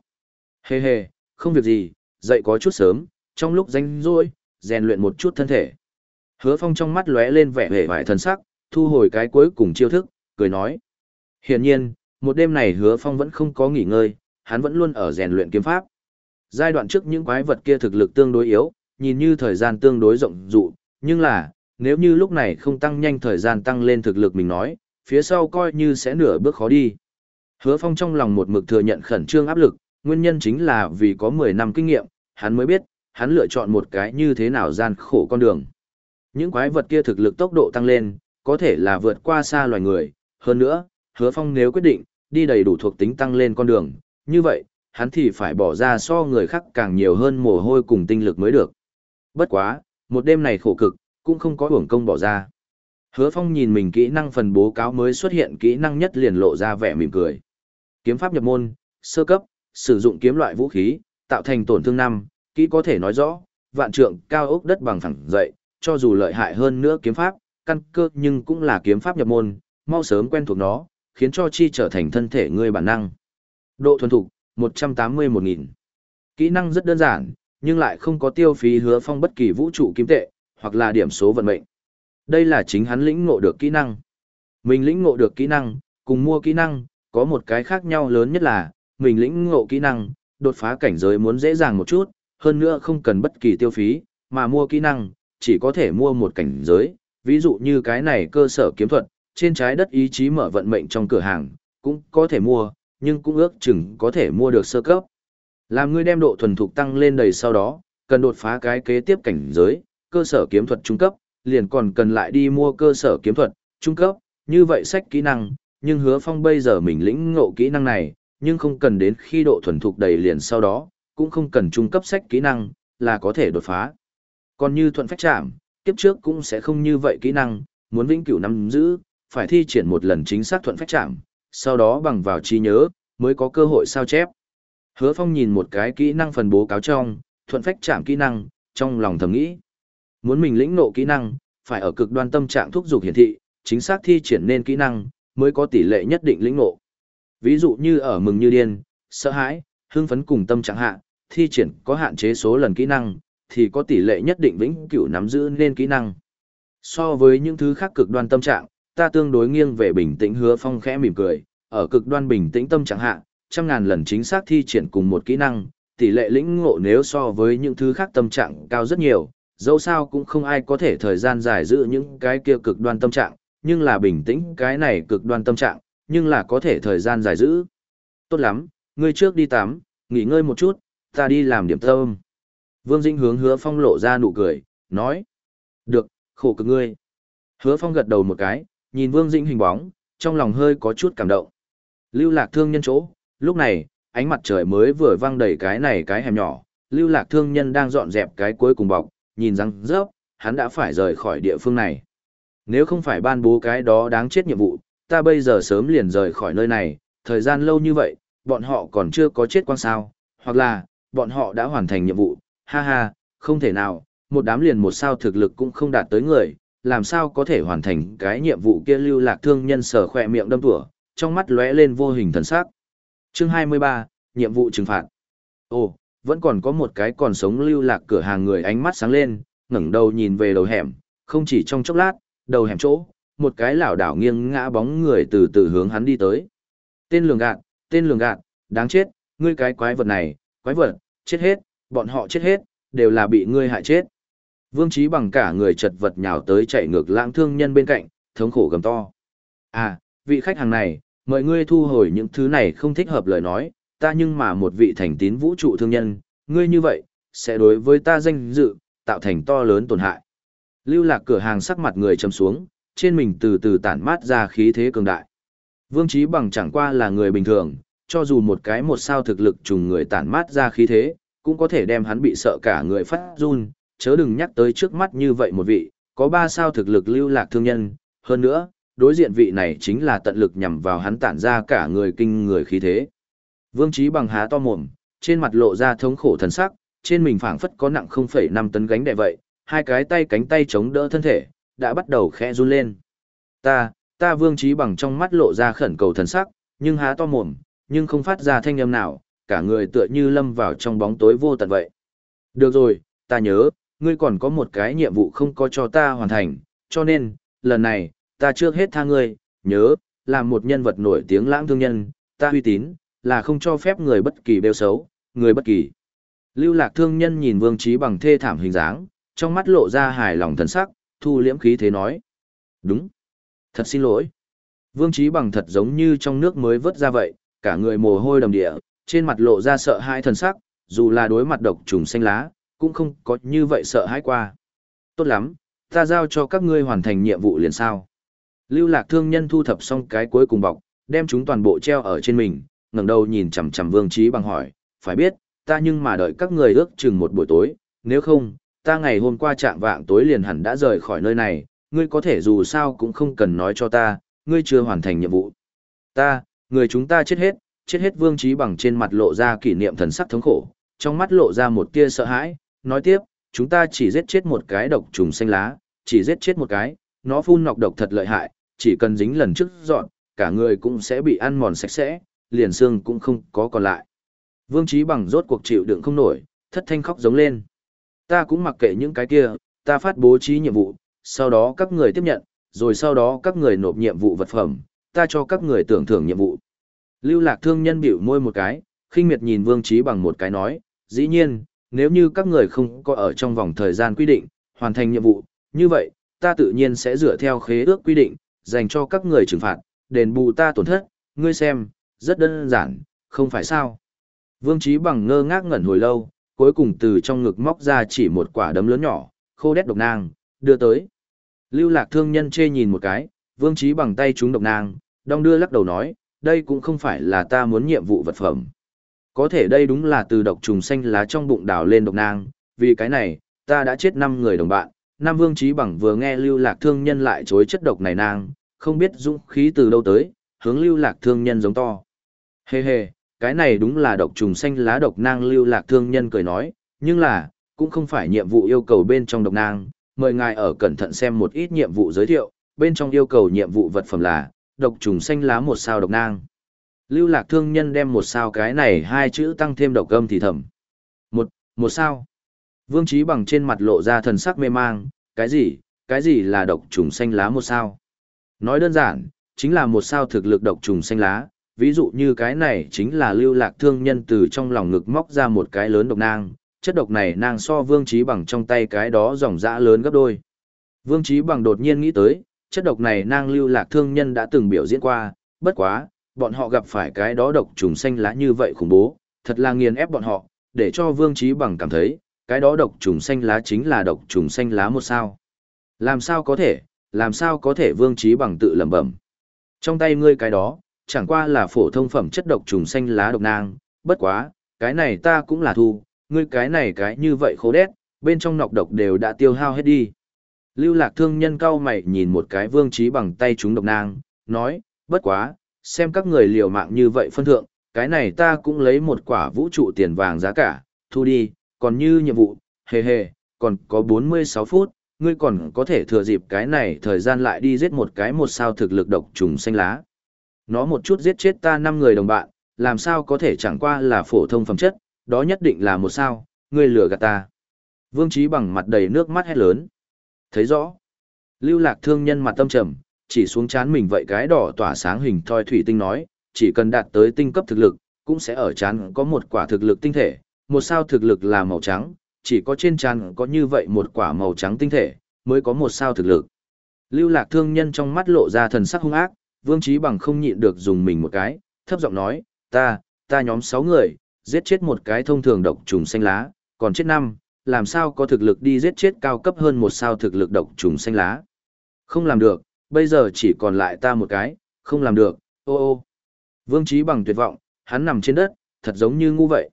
Hê hê, không việc gì, dậy có chút sớm, trong lúc ranh rỗi, rèn luyện một chút thân thể. Hứa phong trong mắt lóe lên vẻ vẻ vải thần sắc, thu hồi cái cuối cùng chiêu thức, cười nói. Hiển nhiên, một đêm này hứa phong vẫn không có nghỉ ngơi, hắn vẫn luôn ở rèn luyện kiếm pháp. Giai đoạn trước những quái vật kia thực lực tương đối yếu, nhìn như thời gian tương đối rộng dụ, nhưng là, nếu như lúc này không tăng nhanh thời gian tăng lên thực lực mình nói, phía sau coi như sẽ nửa bước khó đi. Hứa Phong trong lòng một mực thừa nhận khẩn trương áp lực, nguyên nhân chính là vì có 10 năm kinh nghiệm, hắn mới biết, hắn lựa chọn một cái như thế nào gian khổ con đường. Những quái vật kia thực lực tốc độ tăng lên, có thể là vượt qua xa loài người, hơn nữa, Hứa Phong nếu quyết định, đi đầy đủ thuộc tính tăng lên con đường, như vậy, hắn thì phải bỏ ra so người khác càng nhiều hơn mồ hôi cùng tinh lực mới được. Bất quá, một đêm này khổ cực, cũng không có hưởng công bỏ ra. Hứa Phong nhìn mình kỹ năng phần bố cáo mới xuất hiện kỹ năng nhất liền lộ ra vẻ mỉm cười. Kiếm pháp nhập môn, sơ cấp, sử dụng kiếm loại vũ khí, tạo thành tổn thương năm, kỹ có thể nói rõ, vạn trượng cao ốc đất bằng phẳng dậy, cho dù lợi hại hơn nữa kiếm pháp, căn cơ nhưng cũng là kiếm pháp nhập môn, mau sớm quen thuộc nó, khiến cho chi trở thành thân thể ngươi bản năng. Độ thuần thục, 181.000. Kỹ năng rất đơn giản, nhưng lại không có tiêu phí hứa phong bất kỳ vũ trụ kim tệ, hoặc là điểm số vận mệnh. Đây là chính hắn lĩnh ngộ được kỹ năng. Mình lĩnh ngộ được kỹ năng, cùng mua kỹ năng, có một cái khác nhau lớn nhất là, mình lĩnh ngộ kỹ năng, đột phá cảnh giới muốn dễ dàng một chút, hơn nữa không cần bất kỳ tiêu phí, mà mua kỹ năng, chỉ có thể mua một cảnh giới, ví dụ như cái này cơ sở kiếm thuật, trên trái đất ý chí mở vận mệnh trong cửa hàng, cũng có thể mua, nhưng cũng ước chừng có thể mua được sơ cấp. Làm ngươi đem độ thuần thục tăng lên đầy sau đó, cần đột phá cái kế tiếp cảnh giới, cơ sở kiếm thuật trung cấp, liền còn cần lại đi mua cơ sở kiếm thuật trung cấp, như vậy sách kỹ năng, nhưng hứa phong bây giờ mình lĩnh ngộ kỹ năng này, nhưng không cần đến khi độ thuần thục đầy liền sau đó, cũng không cần trung cấp sách kỹ năng, là có thể đột phá. Còn như thuận phách chạm, kiếp trước cũng sẽ không như vậy kỹ năng, muốn vĩnh cửu nắm giữ, phải thi triển một lần chính xác thuận phách chạm, sau đó bằng vào trí nhớ, mới có cơ hội sao chép. Hứa Phong nhìn một cái kỹ năng phần bố cáo trong, thuận phách chạm kỹ năng, trong lòng thầm nghĩ. Muốn mình lĩnh nộ kỹ năng, phải ở cực đoan tâm trạng thúc dục hiển thị, chính xác thi triển nên kỹ năng, mới có tỷ lệ nhất định lĩnh nộ. Ví dụ như ở mừng như điên, sợ hãi, hưng phấn cùng tâm trạng hạ, thi triển có hạn chế số lần kỹ năng, thì có tỷ lệ nhất định vĩnh cửu nắm giữ nên kỹ năng. So với những thứ khác cực đoan tâm trạng, ta tương đối nghiêng về bình tĩnh hứa phong khẽ mỉm cười, ở cực đoan bình tĩnh tâm trạng hạ, trăm ngàn lần chính xác thi triển cùng một kỹ năng, tỷ lệ lĩnh ngộ nếu so với những thứ khác tâm trạng cao rất nhiều, dẫu sao cũng không ai có thể thời gian dài giữ những cái kia cực đoan tâm trạng, nhưng là bình tĩnh cái này cực đoan tâm trạng, nhưng là có thể thời gian dài giữ. Tốt lắm, ngươi trước đi tắm, nghỉ ngơi một chút, ta đi làm điểm tâm. Vương Dĩnh hướng hứa phong lộ ra nụ cười, nói. Được, khổ cực ngươi. Hứa phong gật đầu một cái, nhìn Vương Dĩnh hình bóng, trong lòng hơi có chút cảm động. Lưu lạc thương nhân chỗ, lúc này, ánh mặt trời mới vừa văng đầy cái này cái hẻm nhỏ, lưu lạc thương nhân đang dọn dẹp cái cuối cùng bọc, nhìn răng rớp, hắn đã phải rời khỏi địa phương này. Nếu không phải ban bố cái đó đáng chết nhiệm vụ, ta bây giờ sớm liền rời khỏi nơi này, thời gian lâu như vậy, bọn họ còn chưa có chết quang sao, hoặc là, bọn họ đã hoàn thành nhiệm vụ, ha ha, không thể nào, một đám liền một sao thực lực cũng không đạt tới người, làm sao có thể hoàn thành cái nhiệm vụ kia lưu lạc thương nhân sở khỏe miệng đâm tủa, trong mắt lóe lên vô hình thần sắc. Chương 23, nhiệm vụ trừng phạt. Ồ, vẫn còn có một cái còn sống lưu lạc cửa hàng người ánh mắt sáng lên, ngẩng đầu nhìn về đầu hẻm, không chỉ trong chốc lát, đầu hẻm chỗ, một cái lảo đảo nghiêng ngã bóng người từ từ hướng hắn đi tới. Tên lường gạt, tên lường gạt, đáng chết, ngươi cái quái vật này, quái vật, chết hết, bọn họ chết hết, đều là bị ngươi hại chết. Vương Trí bằng cả người chật vật nhào tới chạy ngược lãng thương nhân bên cạnh, thống khổ gầm to. À, vị khách hàng này, mời ngươi thu hồi những thứ này không thích hợp lời nói, ta nhưng mà một vị thành tín vũ trụ thương nhân, ngươi như vậy, sẽ đối với ta danh dự, tạo thành to lớn tổn hại. Lưu lạc cửa hàng sắc mặt người trầm xuống, trên mình từ từ tản mát ra khí thế cường đại. Vương Trí Bằng chẳng qua là người bình thường, cho dù một cái một sao thực lực trùng người tản mát ra khí thế, cũng có thể đem hắn bị sợ cả người phát run, chớ đừng nhắc tới trước mắt như vậy một vị, có ba sao thực lực lưu lạc thương nhân, hơn nữa, đối diện vị này chính là tận lực nhằm vào hắn tản ra cả người kinh người khí thế. Vương Trí Bằng há to mồm, trên mặt lộ ra thống khổ thần sắc, trên mình phảng phất có nặng 0,5 tấn gánh đè vậy, hai cái tay cánh tay chống đỡ thân thể, đã bắt đầu khẽ run lên. Ta, ta Vương Trí Bằng trong mắt lộ ra khẩn cầu thần sắc, nhưng há to mồm, nhưng không phát ra thanh âm nào, cả người tựa như lâm vào trong bóng tối vô tận vậy. Được rồi, ta nhớ, ngươi còn có một cái nhiệm vụ không có cho ta hoàn thành, cho nên, lần này, ta trước hết tha ngươi, nhớ, làm một nhân vật nổi tiếng lãng thương nhân, ta uy tín, là không cho phép người bất kỳ bêu xấu, người bất kỳ. Lưu lạc thương nhân nhìn Vương Trí bằng thê thảm hình dáng, trong mắt lộ ra hài lòng thần sắc, thu liễm khí thế nói. Đúng. Thật xin lỗi. Vương Trí bằng thật giống như trong nước mới vớt ra vậy, cả người mồ hôi đầm địa, trên mặt lộ ra sợ hãi thần sắc, dù là đối mặt độc trùng xanh lá, cũng không có như vậy sợ hãi qua. Tốt lắm, ta giao cho các ngươi hoàn thành nhiệm vụ liền sao. Lưu lạc thương nhân thu thập xong cái cuối cùng bọc, đem chúng toàn bộ treo ở trên mình, ngẩng đầu nhìn chằm chằm Vương Trí bằng hỏi, phải biết, ta nhưng mà đợi các người ước chừng một buổi tối, nếu không, ta ngày hôm qua trạng vạng tối liền hẳn đã rời khỏi nơi này, ngươi có thể dù sao cũng không cần nói cho ta, ngươi chưa hoàn thành nhiệm vụ. Ta, người chúng ta chết hết, chết hết Vương Trí bằng trên mặt lộ ra kỷ niệm thần sắc thống khổ, trong mắt lộ ra một tia sợ hãi, nói tiếp, chúng ta chỉ giết chết một cái độc trùng xanh lá, chỉ giết chết một cái, nó phun nọc độc thật lợi hại, chỉ cần dính lần trước dọn, cả người cũng sẽ bị ăn mòn sạch sẽ, liền xương cũng không có còn lại. Vương Trí bằng rốt cuộc chịu đựng không nổi, thất thanh khóc giống lên. Ta cũng mặc kệ những cái kia, ta phát bố trí nhiệm vụ, sau đó các người tiếp nhận, rồi sau đó các người nộp nhiệm vụ vật phẩm, ta cho các người tưởng thưởng nhiệm vụ. Lưu lạc thương nhân biểu môi một cái, khinh miệt nhìn Vương Trí bằng một cái nói, dĩ nhiên, nếu như các người không có ở trong vòng thời gian quy định, hoàn thành nhiệm vụ, như vậy, ta tự nhiên sẽ dựa theo khế ước quy định, dành cho các người trừng phạt, đền bù ta tổn thất, ngươi xem, rất đơn giản, không phải sao. Vương Trí bằng ngơ ngác ngẩn hồi lâu, cuối cùng từ trong ngực móc ra chỉ một quả đấm lớn nhỏ, khô đét độc nang, đưa tới. Lưu lạc thương nhân chê nhìn một cái, Vương Trí bằng tay trúng độc nang, đong đưa lắc đầu nói, đây cũng không phải là ta muốn nhiệm vụ vật phẩm. Có thể đây đúng là từ độc trùng xanh lá trong bụng đào lên độc nang, vì cái này, ta đã chết 5 người đồng bạn. Nam Vương Trí Bằng vừa nghe Lưu Lạc Thương Nhân lại chối chất độc này nang, không biết dũng khí từ đâu tới, hướng Lưu Lạc Thương Nhân giống to. Hê hê, cái này đúng là độc trùng xanh lá độc nang Lưu Lạc Thương Nhân cười nói, nhưng là, cũng không phải nhiệm vụ yêu cầu bên trong độc nang, mời ngài ở cẩn thận xem một ít nhiệm vụ giới thiệu, bên trong yêu cầu nhiệm vụ vật phẩm là, độc trùng xanh lá một sao độc nang. Lưu lạc thương nhân đem một sao cái này hai chữ tăng thêm độc âm thì thầm. Một, một sao. Vương Trí bằng trên mặt lộ ra thần sắc mê mang, cái gì, cái gì là độc trùng xanh lá một sao? Nói đơn giản, chính là một sao thực lực độc trùng xanh lá, ví dụ như cái này chính là lưu lạc thương nhân từ trong lòng ngực móc ra một cái lớn độc nang, chất độc này nang so vương trí bằng trong tay cái đó dòng dã lớn gấp đôi. Vương trí bằng đột nhiên nghĩ tới, chất độc này nang lưu lạc thương nhân đã từng biểu diễn qua, bất quá, bọn họ gặp phải cái đó độc trùng xanh lá như vậy khủng bố, thật là nghiền ép bọn họ, để cho Vương Trí Bằng cảm thấy, cái đó độc trùng xanh lá chính là độc trùng xanh lá một sao. Làm sao có thể, làm sao có thể Vương Trí Bằng tự lẩm bẩm. Trong tay ngươi cái đó, chẳng qua là phổ thông phẩm chất độc trùng xanh lá độc nang, bất quá, cái này ta cũng là thu, ngươi cái này cái như vậy khô đét, bên trong nọc độc đều đã tiêu hao hết đi. Lưu lạc thương nhân cao mày nhìn một cái vương trí bằng tay chúng độc nang, nói, bất quá, xem các người liều mạng như vậy phân thượng, cái này ta cũng lấy một quả vũ trụ tiền vàng giá cả, thu đi, còn như nhiệm vụ, hề hề, còn có 46 phút, ngươi còn có thể thừa dịp cái này thời gian lại đi giết một cái một sao thực lực độc trùng xanh lá. Nó một chút giết chết ta năm người đồng bạn, làm sao có thể chẳng qua là phổ thông phẩm chất, đó nhất định là một sao, ngươi lừa gạt ta. Vương Trí bằng mặt đầy nước mắt hét lớn. Thấy rõ. Lưu lạc thương nhân mặt tâm trầm, chỉ xuống chán mình vậy cái đỏ tỏa sáng hình thoi thủy tinh nói, chỉ cần đạt tới tinh cấp thực lực, cũng sẽ ở chán có một quả thực lực tinh thể, một sao thực lực là màu trắng, chỉ có trên chán có như vậy một quả màu trắng tinh thể, mới có một sao thực lực. Lưu lạc thương nhân trong mắt lộ ra thần sắc hung ác, vương trí bằng không nhịn được dùng mình một cái, thấp giọng nói, ta, ta nhóm sáu người, giết chết một cái thông thường độc trùng xanh lá, còn chết năm, làm sao có thực lực đi giết chết cao cấp hơn một sao thực lực độc trùng xanh lá. Không làm được, bây giờ chỉ còn lại ta một cái, không làm được, ô ô. Vương Trí bằng tuyệt vọng, hắn nằm trên đất, thật giống như ngu vậy.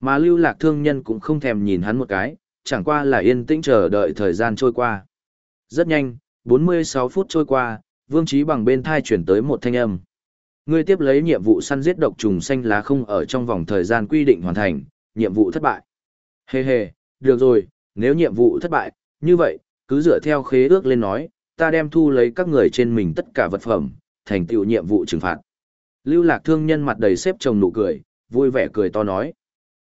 Mà lưu lạc thương nhân cũng không thèm nhìn hắn một cái, chẳng qua là yên tĩnh chờ đợi thời gian trôi qua. Rất nhanh, 46 phút trôi qua, Vương Trí bằng bên thai chuyển tới một thanh âm. Ngươi tiếp lấy nhiệm vụ săn giết độc trùng xanh lá không ở trong vòng thời gian quy định hoàn thành, nhiệm vụ thất bại. Hê hê, được rồi, nếu nhiệm vụ thất bại, như vậy, cứ dựa theo khế ước lên nói, ta đem thu lấy các người trên mình tất cả vật phẩm, thành tựu nhiệm vụ trừng phạt. Lưu lạc thương nhân mặt đầy xếp chồng nụ cười, vui vẻ cười to nói.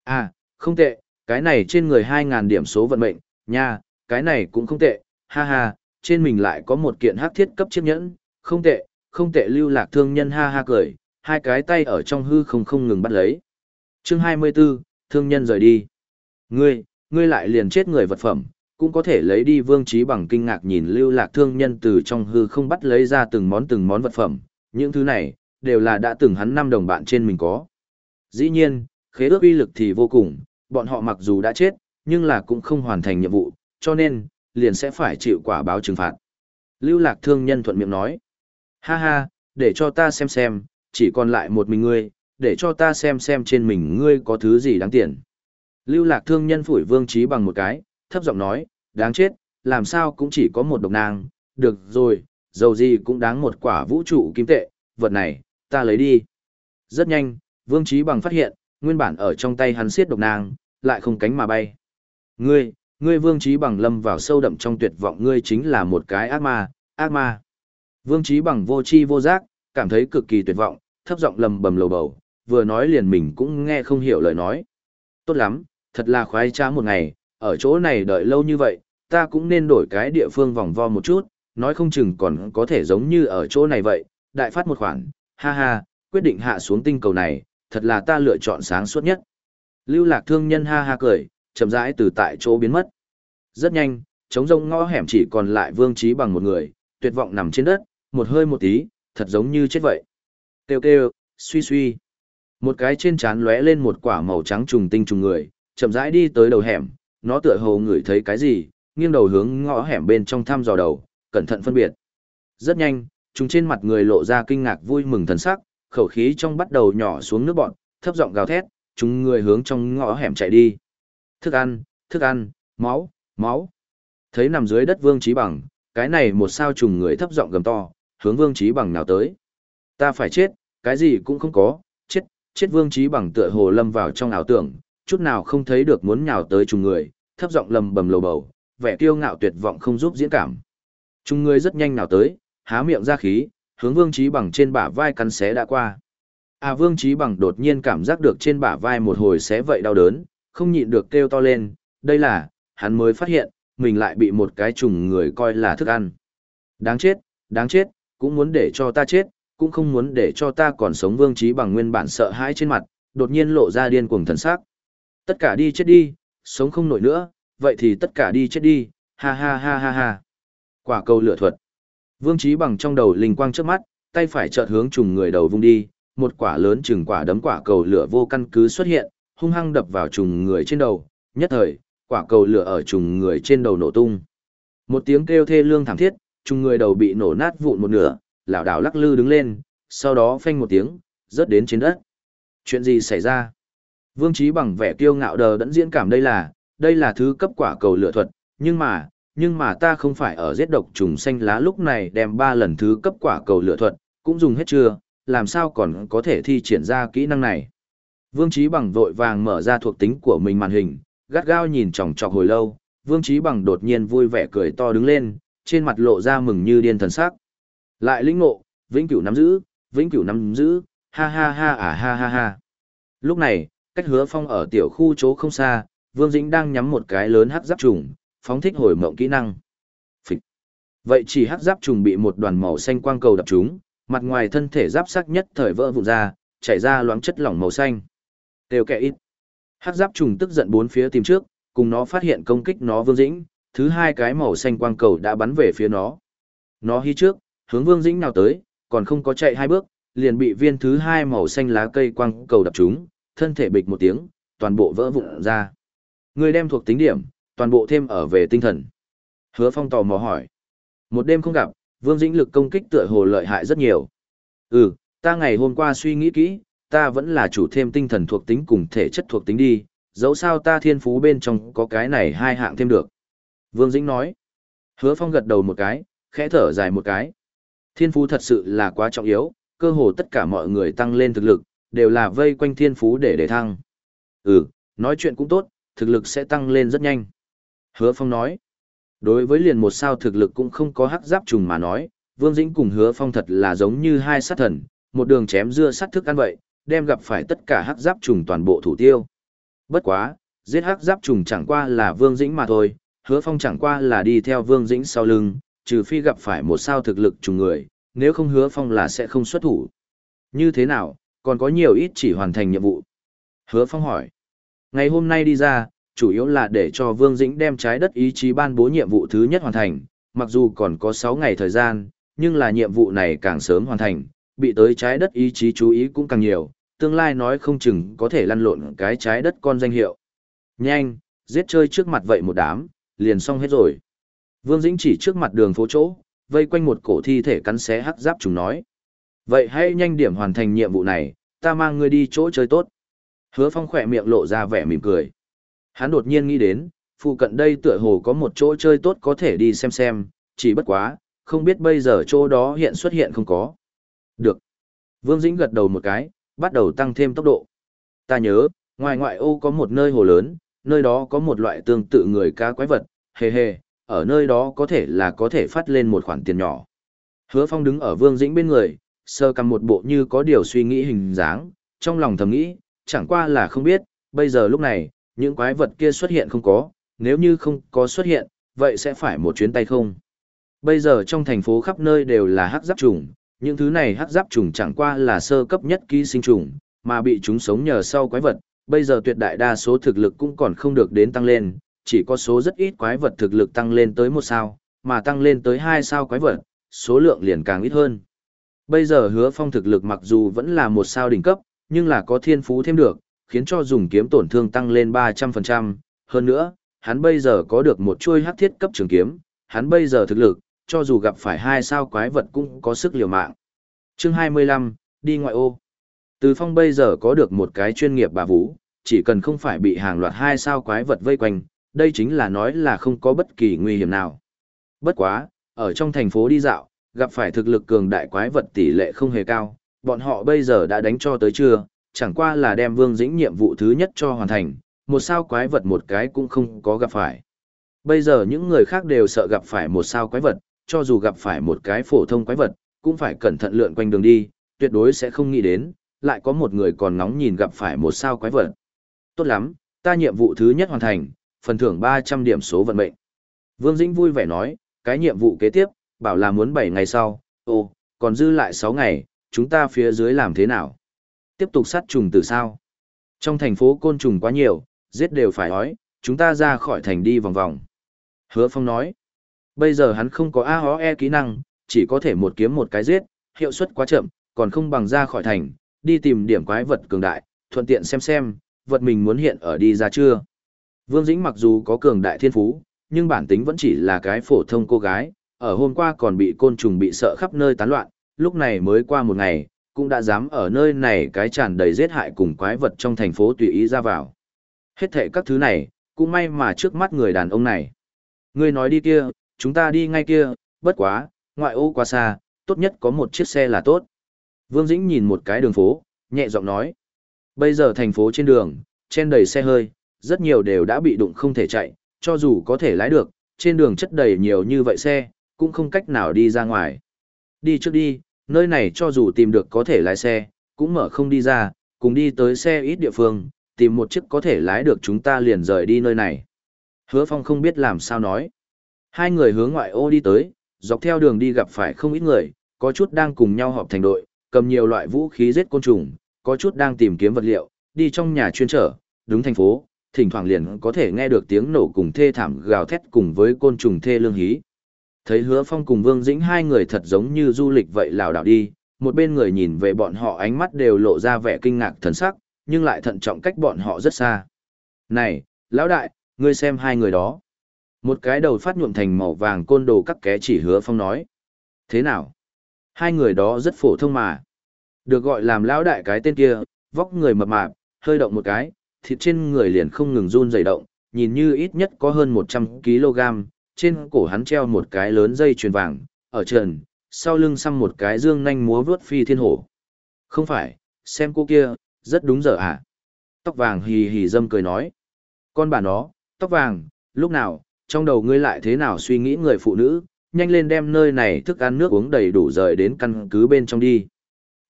À, không tệ, cái này trên người 2.000 điểm số vận mệnh, nha, cái này cũng không tệ, ha ha, trên mình lại có một kiện hắc thiết cấp chiếc nhẫn, không tệ, không tệ lưu lạc thương nhân ha ha cười, hai cái tay ở trong hư không không ngừng bắt lấy. Chương 24, thương nhân rời đi. Ngươi, ngươi lại liền chết người vật phẩm, cũng có thể lấy đi vương trí bằng kinh ngạc nhìn lưu lạc thương nhân từ trong hư không bắt lấy ra từng món từng món vật phẩm, những thứ này, đều là đã từng hắn năm đồng bạn trên mình có. Dĩ nhiên, khế ước uy lực thì vô cùng, bọn họ mặc dù đã chết, nhưng là cũng không hoàn thành nhiệm vụ, cho nên, liền sẽ phải chịu quả báo trừng phạt. Lưu lạc thương nhân thuận miệng nói, ha ha, để cho ta xem xem, chỉ còn lại một mình ngươi, để cho ta xem xem trên mình ngươi có thứ gì đáng tiền. Lưu lạc thương nhân phủi vương trí bằng một cái, thấp giọng nói, đáng chết, làm sao cũng chỉ có một độc nang, được rồi, dầu gì cũng đáng một quả vũ trụ kim tệ, vật này, ta lấy đi. Rất nhanh, vương trí bằng phát hiện, nguyên bản ở trong tay hắn siết độc nang, lại không cánh mà bay. Ngươi, ngươi vương trí bằng lâm vào sâu đậm trong tuyệt vọng ngươi chính là một cái ác ma, ác ma. Vương trí bằng vô chi vô giác, cảm thấy cực kỳ tuyệt vọng, thấp giọng lầm bầm lầu bầu, vừa nói liền mình cũng nghe không hiểu lời nói. Tốt lắm, thật là khoái trá một ngày, ở chỗ này đợi lâu như vậy, ta cũng nên đổi cái địa phương vòng vo một chút, nói không chừng còn có thể giống như ở chỗ này vậy, đại phát một khoản, ha ha, quyết định hạ xuống tinh cầu này, thật là ta lựa chọn sáng suốt nhất. Lưu lạc thương nhân ha ha cười, chậm rãi từ tại chỗ biến mất. Rất nhanh, trống rông ngõ hẻm chỉ còn lại vương trí bằng một người, tuyệt vọng nằm trên đất, một hơi một tí, thật giống như chết vậy. Kêu kêu, suy suy. Một cái trên trán lóe lên một quả màu trắng trùng tinh trùng người, chậm rãi đi tới đầu hẻm, nó tựa hồ ngửi thấy cái gì, nghiêng đầu hướng ngõ hẻm bên trong thăm dò đầu, cẩn thận phân biệt. Rất nhanh, chúng trên mặt người lộ ra kinh ngạc vui mừng thần sắc, khẩu khí trong bắt đầu nhỏ xuống nước bọn, thấp giọng gào thét, chúng người hướng trong ngõ hẻm chạy đi. Thức ăn, thức ăn, máu, máu. Thấy nằm dưới đất Vương Trí Bằng, cái này một sao trùng người thấp giọng gầm to, hướng Vương Trí Bằng nào tới. Ta phải chết, cái gì cũng không có, chết, chết Vương Trí Bằng tựa hồ lâm vào trong ảo tưởng, chút nào không thấy được muốn nhào tới trùng người, thấp giọng lầm bầm lầu bầu, vẻ kiêu ngạo tuyệt vọng không giúp diễn cảm. Trùng người rất nhanh nào tới, há miệng ra khí, hướng Vương Trí Bằng trên bả vai cắn xé đã qua. À Vương Trí Bằng đột nhiên cảm giác được trên bả vai một hồi xé vậy đau đớn, không nhịn được kêu to lên, đây là, hắn mới phát hiện, mình lại bị một cái trùng người coi là thức ăn. Đáng chết, đáng chết, cũng muốn để cho ta chết, cũng không muốn để cho ta còn sống Vương Trí Bằng nguyên bản sợ hãi trên mặt, đột nhiên lộ ra điên cuồng thần sắc. Tất cả đi chết đi, sống không nổi nữa, vậy thì tất cả đi chết đi, ha ha ha ha ha. Quả cầu lửa thuật. Vương Trí bằng trong đầu linh quang trước mắt, tay phải chợt hướng trùng người đầu vung đi, một quả lớn chừng quả đấm quả cầu lửa vô căn cứ xuất hiện, hung hăng đập vào trùng người trên đầu, nhất thời, quả cầu lửa ở trùng người trên đầu nổ tung. Một tiếng kêu thê lương thảm thiết, trùng người đầu bị nổ nát vụn một nửa, lảo đảo lắc lư đứng lên, sau đó phanh một tiếng, rớt đến trên đất. Chuyện gì xảy ra? Vương Trí bằng vẻ kiêu ngạo đờ đẫn diễn cảm đây là, đây là thứ cấp quả cầu lửa thuật, nhưng mà, nhưng mà ta không phải ở giết độc trùng xanh lá lúc này đem ba lần thứ cấp quả cầu lửa thuật, cũng dùng hết chưa, làm sao còn có thể thi triển ra kỹ năng này. Vương Trí bằng vội vàng mở ra thuộc tính của mình màn hình, gắt gao nhìn chòng chọc hồi lâu, Vương Trí bằng đột nhiên vui vẻ cười to đứng lên, trên mặt lộ ra mừng như điên thần sắc. Lại lĩnh ngộ, vĩnh cửu nắm giữ, vĩnh cửu nắm giữ, ha ha ha à ha ha ha. Lúc này, cách hứa phong ở tiểu khu chỗ không xa, Vương Dĩnh đang nhắm một cái lớn hắc giáp trùng, phóng thích hồi mộng kỹ năng. Phịch. Vậy chỉ hắc giáp trùng bị một đoàn màu xanh quang cầu đập trúng, mặt ngoài thân thể giáp sắc nhất thời vỡ vụn ra, chảy ra loáng chất lỏng màu xanh. Tiêu kẻ ít. Hắc giáp trùng tức giận bốn phía tìm trước, cùng nó phát hiện công kích nó Vương Dĩnh, thứ hai cái màu xanh quang cầu đã bắn về phía nó. Nó hy trước, hướng Vương Dĩnh nào tới, còn không có chạy hai bước, liền bị viên thứ hai màu xanh lá cây quang cầu đập trúng, thân thể bịch một tiếng, toàn bộ vỡ vụn ra. Người đem thuộc tính điểm, toàn bộ thêm ở về tinh thần. Hứa Phong tò mò hỏi. Một đêm không gặp, Vương Dĩnh lực công kích tựa hồ lợi hại rất nhiều. Ừ, ta ngày hôm qua suy nghĩ kỹ, ta vẫn là chủ thêm tinh thần thuộc tính cùng thể chất thuộc tính đi, dẫu sao ta thiên phú bên trong có cái này hai hạng thêm được. Vương Dĩnh nói. Hứa Phong gật đầu một cái, khẽ thở dài một cái. Thiên phú thật sự là quá trọng yếu, cơ hồ tất cả mọi người tăng lên thực lực, đều là vây quanh thiên phú để để thăng. Ừ, nói chuyện cũng tốt, thực lực sẽ tăng lên rất nhanh. Hứa Phong nói, đối với liền một sao thực lực cũng không có hắc giáp trùng mà nói, Vương Dĩnh cùng Hứa Phong thật là giống như hai sát thần, một đường chém dưa sắt thức ăn vậy, đem gặp phải tất cả hắc giáp trùng toàn bộ thủ tiêu. Bất quá, giết hắc giáp trùng chẳng qua là Vương Dĩnh mà thôi, Hứa Phong chẳng qua là đi theo Vương Dĩnh sau lưng, trừ phi gặp phải một sao thực lực trùng người, nếu không Hứa Phong là sẽ không xuất thủ. Như thế nào, còn có nhiều ít chỉ hoàn thành nhiệm vụ. Hứa Phong hỏi. Ngày hôm nay đi ra, chủ yếu là để cho Vương Dĩnh đem trái đất ý chí ban bố nhiệm vụ thứ nhất hoàn thành, mặc dù còn có 6 ngày thời gian, nhưng là nhiệm vụ này càng sớm hoàn thành, bị tới trái đất ý chí chú ý cũng càng nhiều, tương lai nói không chừng có thể lăn lộn cái trái đất con danh hiệu. Nhanh, giết chơi trước mặt vậy một đám, liền xong hết rồi. Vương Dĩnh chỉ trước mặt đường phố chỗ, vây quanh một cổ thi thể cắn xé hắc giáp chúng nói. Vậy hãy nhanh điểm hoàn thành nhiệm vụ này, ta mang ngươi đi chỗ chơi tốt. Hứa Phong khỏe miệng lộ ra vẻ mỉm cười. Hắn đột nhiên nghĩ đến, phụ cận đây tựa hồ có một chỗ chơi tốt có thể đi xem xem, chỉ bất quá, không biết bây giờ chỗ đó hiện xuất hiện không có. Được. Vương Dĩnh gật đầu một cái, bắt đầu tăng thêm tốc độ. Ta nhớ, ngoài ngoại ô có một nơi hồ lớn, nơi đó có một loại tương tự người cá quái vật, hề hề, ở nơi đó có thể là có thể phát lên một khoản tiền nhỏ. Hứa Phong đứng ở Vương Dĩnh bên người, sơ cầm một bộ như có điều suy nghĩ hình dáng, trong lòng thầm nghĩ, chẳng qua là không biết, bây giờ lúc này, những quái vật kia xuất hiện không có, nếu như không có xuất hiện, vậy sẽ phải một chuyến tay không. Bây giờ trong thành phố khắp nơi đều là hắc giáp trùng, những thứ này hắc giáp trùng chẳng qua là sơ cấp nhất ký sinh trùng, mà bị chúng sống nhờ sau quái vật, bây giờ tuyệt đại đa số thực lực cũng còn không được đến tăng lên, chỉ có số rất ít quái vật thực lực tăng lên tới một sao, mà tăng lên tới hai sao quái vật, số lượng liền càng ít hơn. Bây giờ hứa phong thực lực mặc dù vẫn là một sao đỉnh cấp, nhưng là có thiên phú thêm được, khiến cho dùng kiếm tổn thương tăng lên 300%. Hơn nữa, hắn bây giờ có được một chuôi hắc thiết cấp trường kiếm, hắn bây giờ thực lực, cho dù gặp phải hai sao quái vật cũng có sức liều mạng. Chương 25, đi ngoại ô. Từ phong bây giờ có được một cái chuyên nghiệp bà vũ, chỉ cần không phải bị hàng loạt hai sao quái vật vây quanh, đây chính là nói là không có bất kỳ nguy hiểm nào. Bất quá, ở trong thành phố đi dạo, gặp phải thực lực cường đại quái vật tỷ lệ không hề cao, bọn họ bây giờ đã đánh cho tới chưa, chẳng qua là đem Vương Dĩnh nhiệm vụ thứ nhất cho hoàn thành, một sao quái vật một cái cũng không có gặp phải. Bây giờ những người khác đều sợ gặp phải một sao quái vật, cho dù gặp phải một cái phổ thông quái vật, cũng phải cẩn thận lượn quanh đường đi, tuyệt đối sẽ không nghĩ đến, lại có một người còn nóng nhìn gặp phải một sao quái vật. Tốt lắm, ta nhiệm vụ thứ nhất hoàn thành, phần thưởng 300 điểm số vận mệnh. Vương Dĩnh vui vẻ nói, cái nhiệm vụ kế tiếp, bảo là muốn 7 ngày sau, ồ, còn dư lại 6 ngày, chúng ta phía dưới làm thế nào? Tiếp tục sát trùng từ sao? Trong thành phố côn trùng quá nhiều, giết đều phải hói, chúng ta ra khỏi thành đi vòng vòng. Hứa Phong nói, bây giờ hắn không có A hó e kỹ năng, chỉ có thể một kiếm một cái giết, hiệu suất quá chậm, còn không bằng ra khỏi thành, đi tìm điểm quái vật cường đại, thuận tiện xem xem, vật mình muốn hiện ở đi ra chưa. Vương Dĩnh mặc dù có cường đại thiên phú, nhưng bản tính vẫn chỉ là cái phổ thông cô gái, ở hôm qua còn bị côn trùng bị sợ khắp nơi tán loạn, lúc này mới qua một ngày, cũng đã dám ở nơi này cái tràn đầy giết hại cùng quái vật trong thành phố tùy ý ra vào. Hết thệ các thứ này, cũng may mà trước mắt người đàn ông này. Ngươi nói đi kia, chúng ta đi ngay kia, bất quá, ngoại ô quá xa, tốt nhất có một chiếc xe là tốt. Vương Dĩnh nhìn một cái đường phố, nhẹ giọng nói. Bây giờ thành phố trên đường, trên đầy xe hơi, rất nhiều đều đã bị đụng không thể chạy, cho dù có thể lái được, trên đường chất đầy nhiều như vậy xe, cũng không cách nào đi ra ngoài. Đi trước đi, nơi này cho dù tìm được có thể lái xe, cũng mở không đi ra, cùng đi tới xe ít địa phương, tìm một chiếc có thể lái được chúng ta liền rời đi nơi này. Hứa Phong không biết làm sao nói. Hai người hướng ngoại ô đi tới, dọc theo đường đi gặp phải không ít người, có chút đang cùng nhau họp thành đội, cầm nhiều loại vũ khí giết côn trùng, có chút đang tìm kiếm vật liệu, đi trong nhà chuyên trở, đứng thành phố, thỉnh thoảng liền có thể nghe được tiếng nổ cùng thê thảm gào thét cùng với côn trùng thê lương hí. Thấy hứa phong cùng Vương Dĩnh hai người thật giống như du lịch vậy lảo đảo đi, một bên người nhìn về bọn họ ánh mắt đều lộ ra vẻ kinh ngạc thần sắc, nhưng lại thận trọng cách bọn họ rất xa. Này, lão đại, ngươi xem hai người đó. Một cái đầu phát nhuộm thành màu vàng côn đồ cắt ké chỉ hứa phong nói. Thế nào? Hai người đó rất phổ thông mà. Được gọi làm lão đại cái tên kia, vóc người mập mạp, hơi động một cái, thịt trên người liền không ngừng run dày động, nhìn như ít nhất có hơn 100 kg, trên cổ hắn treo một cái lớn dây chuyền vàng, ở trần, sau lưng xăm một cái dương nanh múa vướt phi thiên hổ. Không phải, xem cô kia, rất đúng giờ à. Tóc vàng hì hì dâm cười nói. Con bà nó, tóc vàng, lúc nào, trong đầu ngươi lại thế nào suy nghĩ người phụ nữ, nhanh lên đem nơi này thức ăn nước uống đầy đủ rời đến căn cứ bên trong đi.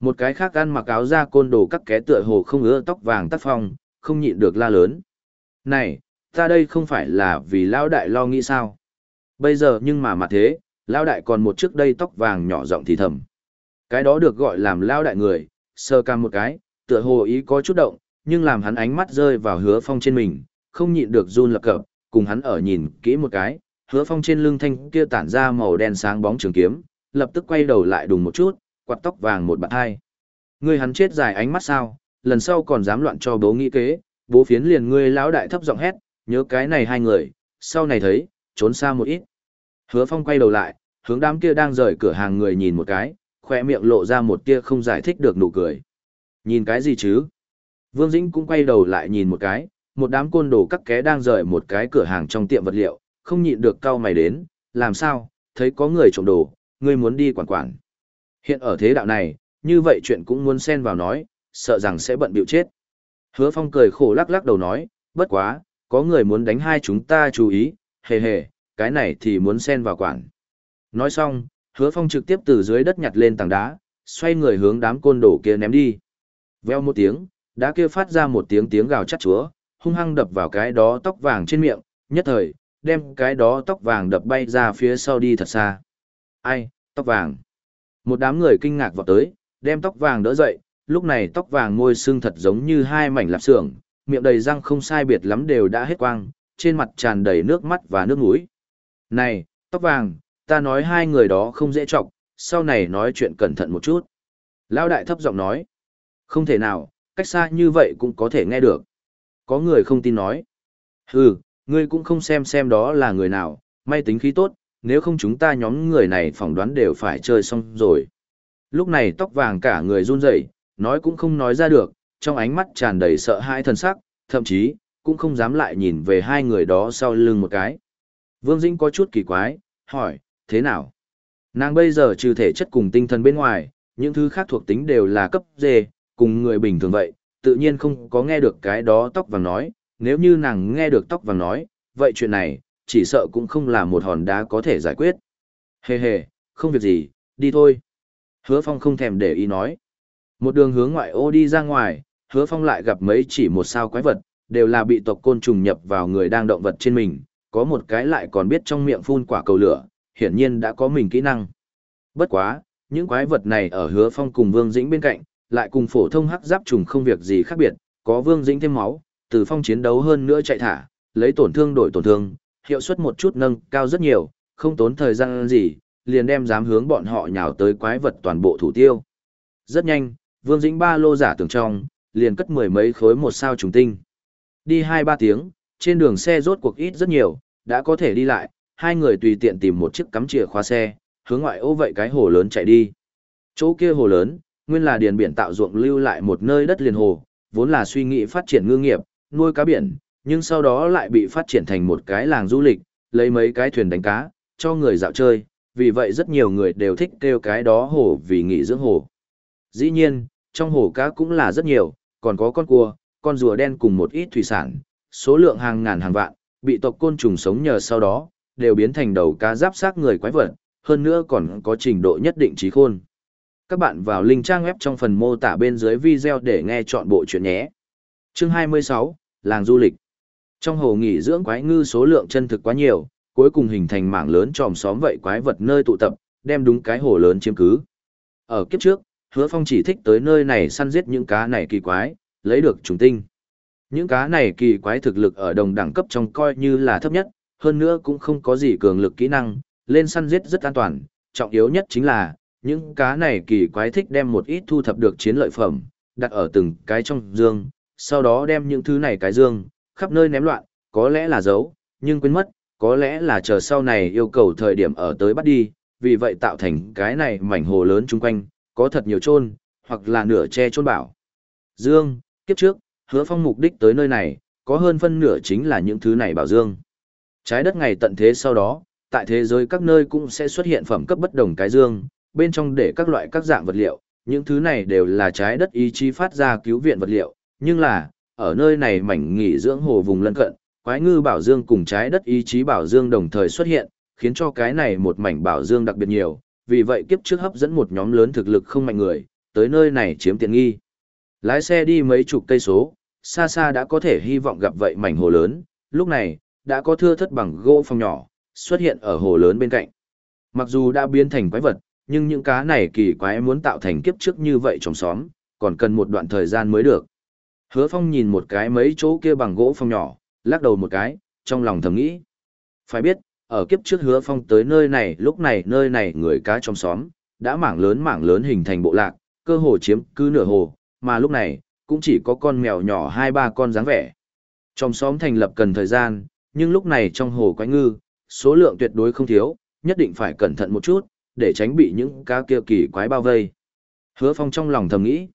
Một cái khác ăn mặc áo da côn đồ cắt ké tựa hồ không ưa tóc vàng tác phong, không nhịn được la lớn. Này, ta đây không phải là vì lão đại lo nghĩ sao? Bây giờ nhưng mà mà thế, lão đại còn một chiếc đây tóc vàng nhỏ giọng thì thầm. Cái đó được gọi làm lão đại người, sơ cam một cái, tựa hồ ý có chút động, nhưng làm hắn ánh mắt rơi vào hứa phong trên mình, không nhịn được run lập cập, cùng hắn ở nhìn kỹ một cái, hứa phong trên lưng thanh kia tản ra màu đen sáng bóng trường kiếm, lập tức quay đầu lại đùng một chút, quạt tóc vàng một bạn hai. Ngươi hắn chết dài ánh mắt sao, lần sau còn dám loạn cho bố nghĩ kế, bố phiến liền ngươi lão đại thấp giọng hét, nhớ cái này hai người, sau này thấy, trốn xa một ít. Hứa phong quay đầu lại, hướng đám kia đang rời cửa hàng người nhìn một cái, khoe miệng lộ ra một tia không giải thích được nụ cười. Nhìn cái gì chứ? Vương Dĩnh cũng quay đầu lại nhìn một cái, một đám côn đồ cắt ké đang rời một cái cửa hàng trong tiệm vật liệu, không nhịn được cau mày đến, làm sao, thấy có người trộm đồ, ngươi muốn đi quản quản. Hiện ở thế đạo này, như vậy chuyện cũng muốn xen vào nói, sợ rằng sẽ bận bịu chết. Hứa Phong cười khổ lắc lắc đầu nói, bất quá, có người muốn đánh hai chúng ta chú ý, hề hề, cái này thì muốn xen vào quản. Nói xong, Hứa Phong trực tiếp từ dưới đất nhặt lên tảng đá, xoay người hướng đám côn đồ kia ném đi. Veo một tiếng, đá kia phát ra một tiếng tiếng gào chát chúa, hung hăng đập vào cái đó tóc vàng trên miệng, nhất thời, đem cái đó tóc vàng đập bay ra phía sau đi thật xa. Ai, tóc vàng. Một đám người kinh ngạc vọt tới, đem tóc vàng đỡ dậy, lúc này tóc vàng môi xương thật giống như hai mảnh lạp xưởng, miệng đầy răng không sai biệt lắm đều đã hết quang, trên mặt tràn đầy nước mắt và nước mũi. Này, tóc vàng, ta nói hai người đó không dễ trọng, sau này nói chuyện cẩn thận một chút. Lão đại thấp giọng nói, không thể nào, cách xa như vậy cũng có thể nghe được. Có người không tin nói, hừ, ngươi cũng không xem xem đó là người nào, may tính khí tốt, nếu không chúng ta nhóm người này phỏng đoán đều phải chơi xong rồi. Lúc này tóc vàng cả người run rẩy, nói cũng không nói ra được, trong ánh mắt tràn đầy sợ hãi thần sắc, thậm chí, cũng không dám lại nhìn về hai người đó sau lưng một cái. Vương Dĩnh có chút kỳ quái, hỏi, thế nào? Nàng bây giờ trừ thể chất cùng tinh thần bên ngoài, những thứ khác thuộc tính đều là cấp D, cùng người bình thường vậy, tự nhiên không có nghe được cái đó tóc vàng nói, nếu như nàng nghe được tóc vàng nói, vậy chuyện này, chỉ sợ cũng không là một hòn đá có thể giải quyết. Hề hề, không việc gì, đi thôi. Hứa Phong không thèm để ý nói. Một đường hướng ngoại ô đi ra ngoài, Hứa Phong lại gặp mấy chỉ một sao quái vật, đều là bị tộc côn trùng nhập vào người đang động vật trên mình, có một cái lại còn biết trong miệng phun quả cầu lửa, hiển nhiên đã có mình kỹ năng. Bất quá, những quái vật này ở Hứa Phong cùng Vương Dĩnh bên cạnh, lại cùng phổ thông hắc giáp trùng không việc gì khác biệt, có Vương Dĩnh thêm máu, từ phong chiến đấu hơn nữa chạy thả, lấy tổn thương đổi tổn thương, hiệu suất một chút nâng cao rất nhiều, không tốn thời gian gì, liền đem dám hướng bọn họ nhào tới quái vật toàn bộ thủ tiêu. Rất nhanh, Vương Dĩnh ba lô giả tưởng trong, liền cất mười mấy khối một sao trùng tinh. Đi hai ba tiếng, trên đường xe rốt cuộc ít rất nhiều, đã có thể đi lại, hai người tùy tiện tìm một chiếc cắm chìa khóa xe, hướng ngoại ô vậy cái hồ lớn chạy đi. Chỗ kia hồ lớn, nguyên là điền biển tạo ruộng lưu lại một nơi đất liền hồ, vốn là suy nghĩ phát triển ngư nghiệp, nuôi cá biển, nhưng sau đó lại bị phát triển thành một cái làng du lịch, lấy mấy cái thuyền đánh cá, cho người dạo chơi, vì vậy rất nhiều người đều thích kêu cái đó hồ vì nghỉ dưỡng hồ. Dĩ nhiên, trong hồ cá cũng là rất nhiều, còn có con cua, con rùa đen cùng một ít thủy sản, số lượng hàng ngàn hàng vạn, bị tộc côn trùng sống nhờ sau đó, đều biến thành đầu cá giáp xác người quái vật, hơn nữa còn có trình độ nhất định trí khôn. Các bạn vào link trang web trong phần mô tả bên dưới video để nghe chọn bộ chuyện nhé. Chương 26, Làng Du lịch Trong hồ nghỉ dưỡng quái ngư số lượng chân thực quá nhiều, cuối cùng hình thành mảng lớn tròm xóm vậy quái vật nơi tụ tập, đem đúng cái hồ lớn chiếm cứ. Ở kiếp trước, hứa phong chỉ thích tới nơi này săn giết những cá này kỳ quái, lấy được trùng tinh. Những cá này kỳ quái thực lực ở đồng đẳng cấp trong coi như là thấp nhất, hơn nữa cũng không có gì cường lực kỹ năng, lên săn giết rất an toàn, trọng yếu nhất chính là, những cá này kỳ quái thích đem một ít thu thập được chiến lợi phẩm, đặt ở từng cái trong dương, sau đó đem những thứ này cái dương, khắp nơi ném loạn, có lẽ là giấu, nhưng quên mất, có lẽ là chờ sau này yêu cầu thời điểm ở tới bắt đi, vì vậy tạo thành cái này mảnh hồ lớn chung quanh, có thật nhiều trôn, hoặc là nửa che trôn bảo. Dương, kiếp trước, hứa phong mục đích tới nơi này, có hơn phân nửa chính là những thứ này bảo dương. Trái đất ngày tận thế sau đó, tại thế giới các nơi cũng sẽ xuất hiện phẩm cấp bất đồng cái dương, bên trong để các loại các dạng vật liệu, những thứ này đều là trái đất ý chí phát ra cứu viện vật liệu, nhưng là, ở nơi này mảnh nghỉ dưỡng hồ vùng lân cận, quái ngư bảo dương cùng trái đất ý chí bảo dương đồng thời xuất hiện, khiến cho cái này một mảnh bảo dương đặc biệt nhiều, vì vậy kiếp trước hấp dẫn một nhóm lớn thực lực không mạnh người, tới nơi này chiếm tiện nghi. Lái xe đi mấy chục cây số, xa xa đã có thể hy vọng gặp vậy mảnh hồ lớn, lúc này, đã có thưa thất bằng gỗ phòng nhỏ, xuất hiện ở hồ lớn bên cạnh. Mặc dù đã biến thành quái vật, nhưng những cá này kỳ quái muốn tạo thành kiếp trước như vậy trong xóm, còn cần một đoạn thời gian mới được. Hứa Phong nhìn một cái mấy chỗ kia bằng gỗ phòng nhỏ, lắc đầu một cái, trong lòng thầm nghĩ. Phải biết, ở kiếp trước hứa phong tới nơi này lúc này nơi này người cá trong xóm, đã mảng lớn mảng lớn hình thành bộ lạc, cơ hồ chiếm cứ nửa hồ, mà lúc này, cũng chỉ có con mèo nhỏ hai ba con dáng vẻ. Trong xóm thành lập cần thời gian, nhưng lúc này trong hồ quái ngư, số lượng tuyệt đối không thiếu, nhất định phải cẩn thận một chút, để tránh bị những cá kia kỳ quái bao vây. Hứa Phong trong lòng thầm nghĩ.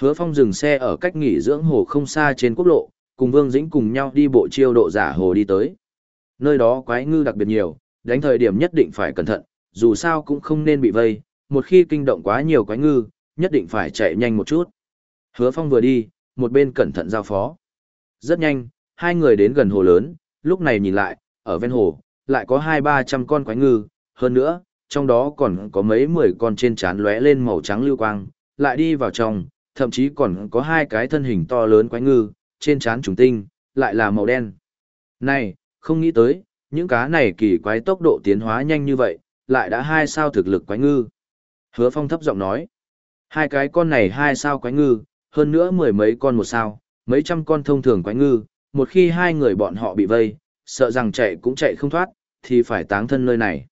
Hứa Phong dừng xe ở cách nghỉ dưỡng hồ không xa trên quốc lộ, cùng Vương Dĩnh cùng nhau đi bộ chiêu độ giả hồ đi tới. Nơi đó quái ngư đặc biệt nhiều, đánh thời điểm nhất định phải cẩn thận, dù sao cũng không nên bị vây, một khi kinh động quá nhiều quái ngư, nhất định phải chạy nhanh một chút. Hứa Phong vừa đi, một bên cẩn thận giao phó. Rất nhanh, hai người đến gần hồ lớn, lúc này nhìn lại, ở ven hồ, lại có hai ba trăm con quái ngư, hơn nữa, trong đó còn có mấy mười con trên trán lóe lên màu trắng lưu quang, lại đi vào trong, thậm chí còn có hai cái thân hình to lớn quái ngư, trên trán trùng tinh, lại là màu đen. Này, không nghĩ tới, những cá này kỳ quái tốc độ tiến hóa nhanh như vậy, lại đã hai sao thực lực quái ngư. Hứa Phong thấp giọng nói, hai cái con này hai sao quái ngư, hơn nữa mười mấy con một sao, mấy trăm con thông thường quái ngư, một khi hai người bọn họ bị vây, sợ rằng chạy cũng chạy không thoát, thì phải táng thân nơi này.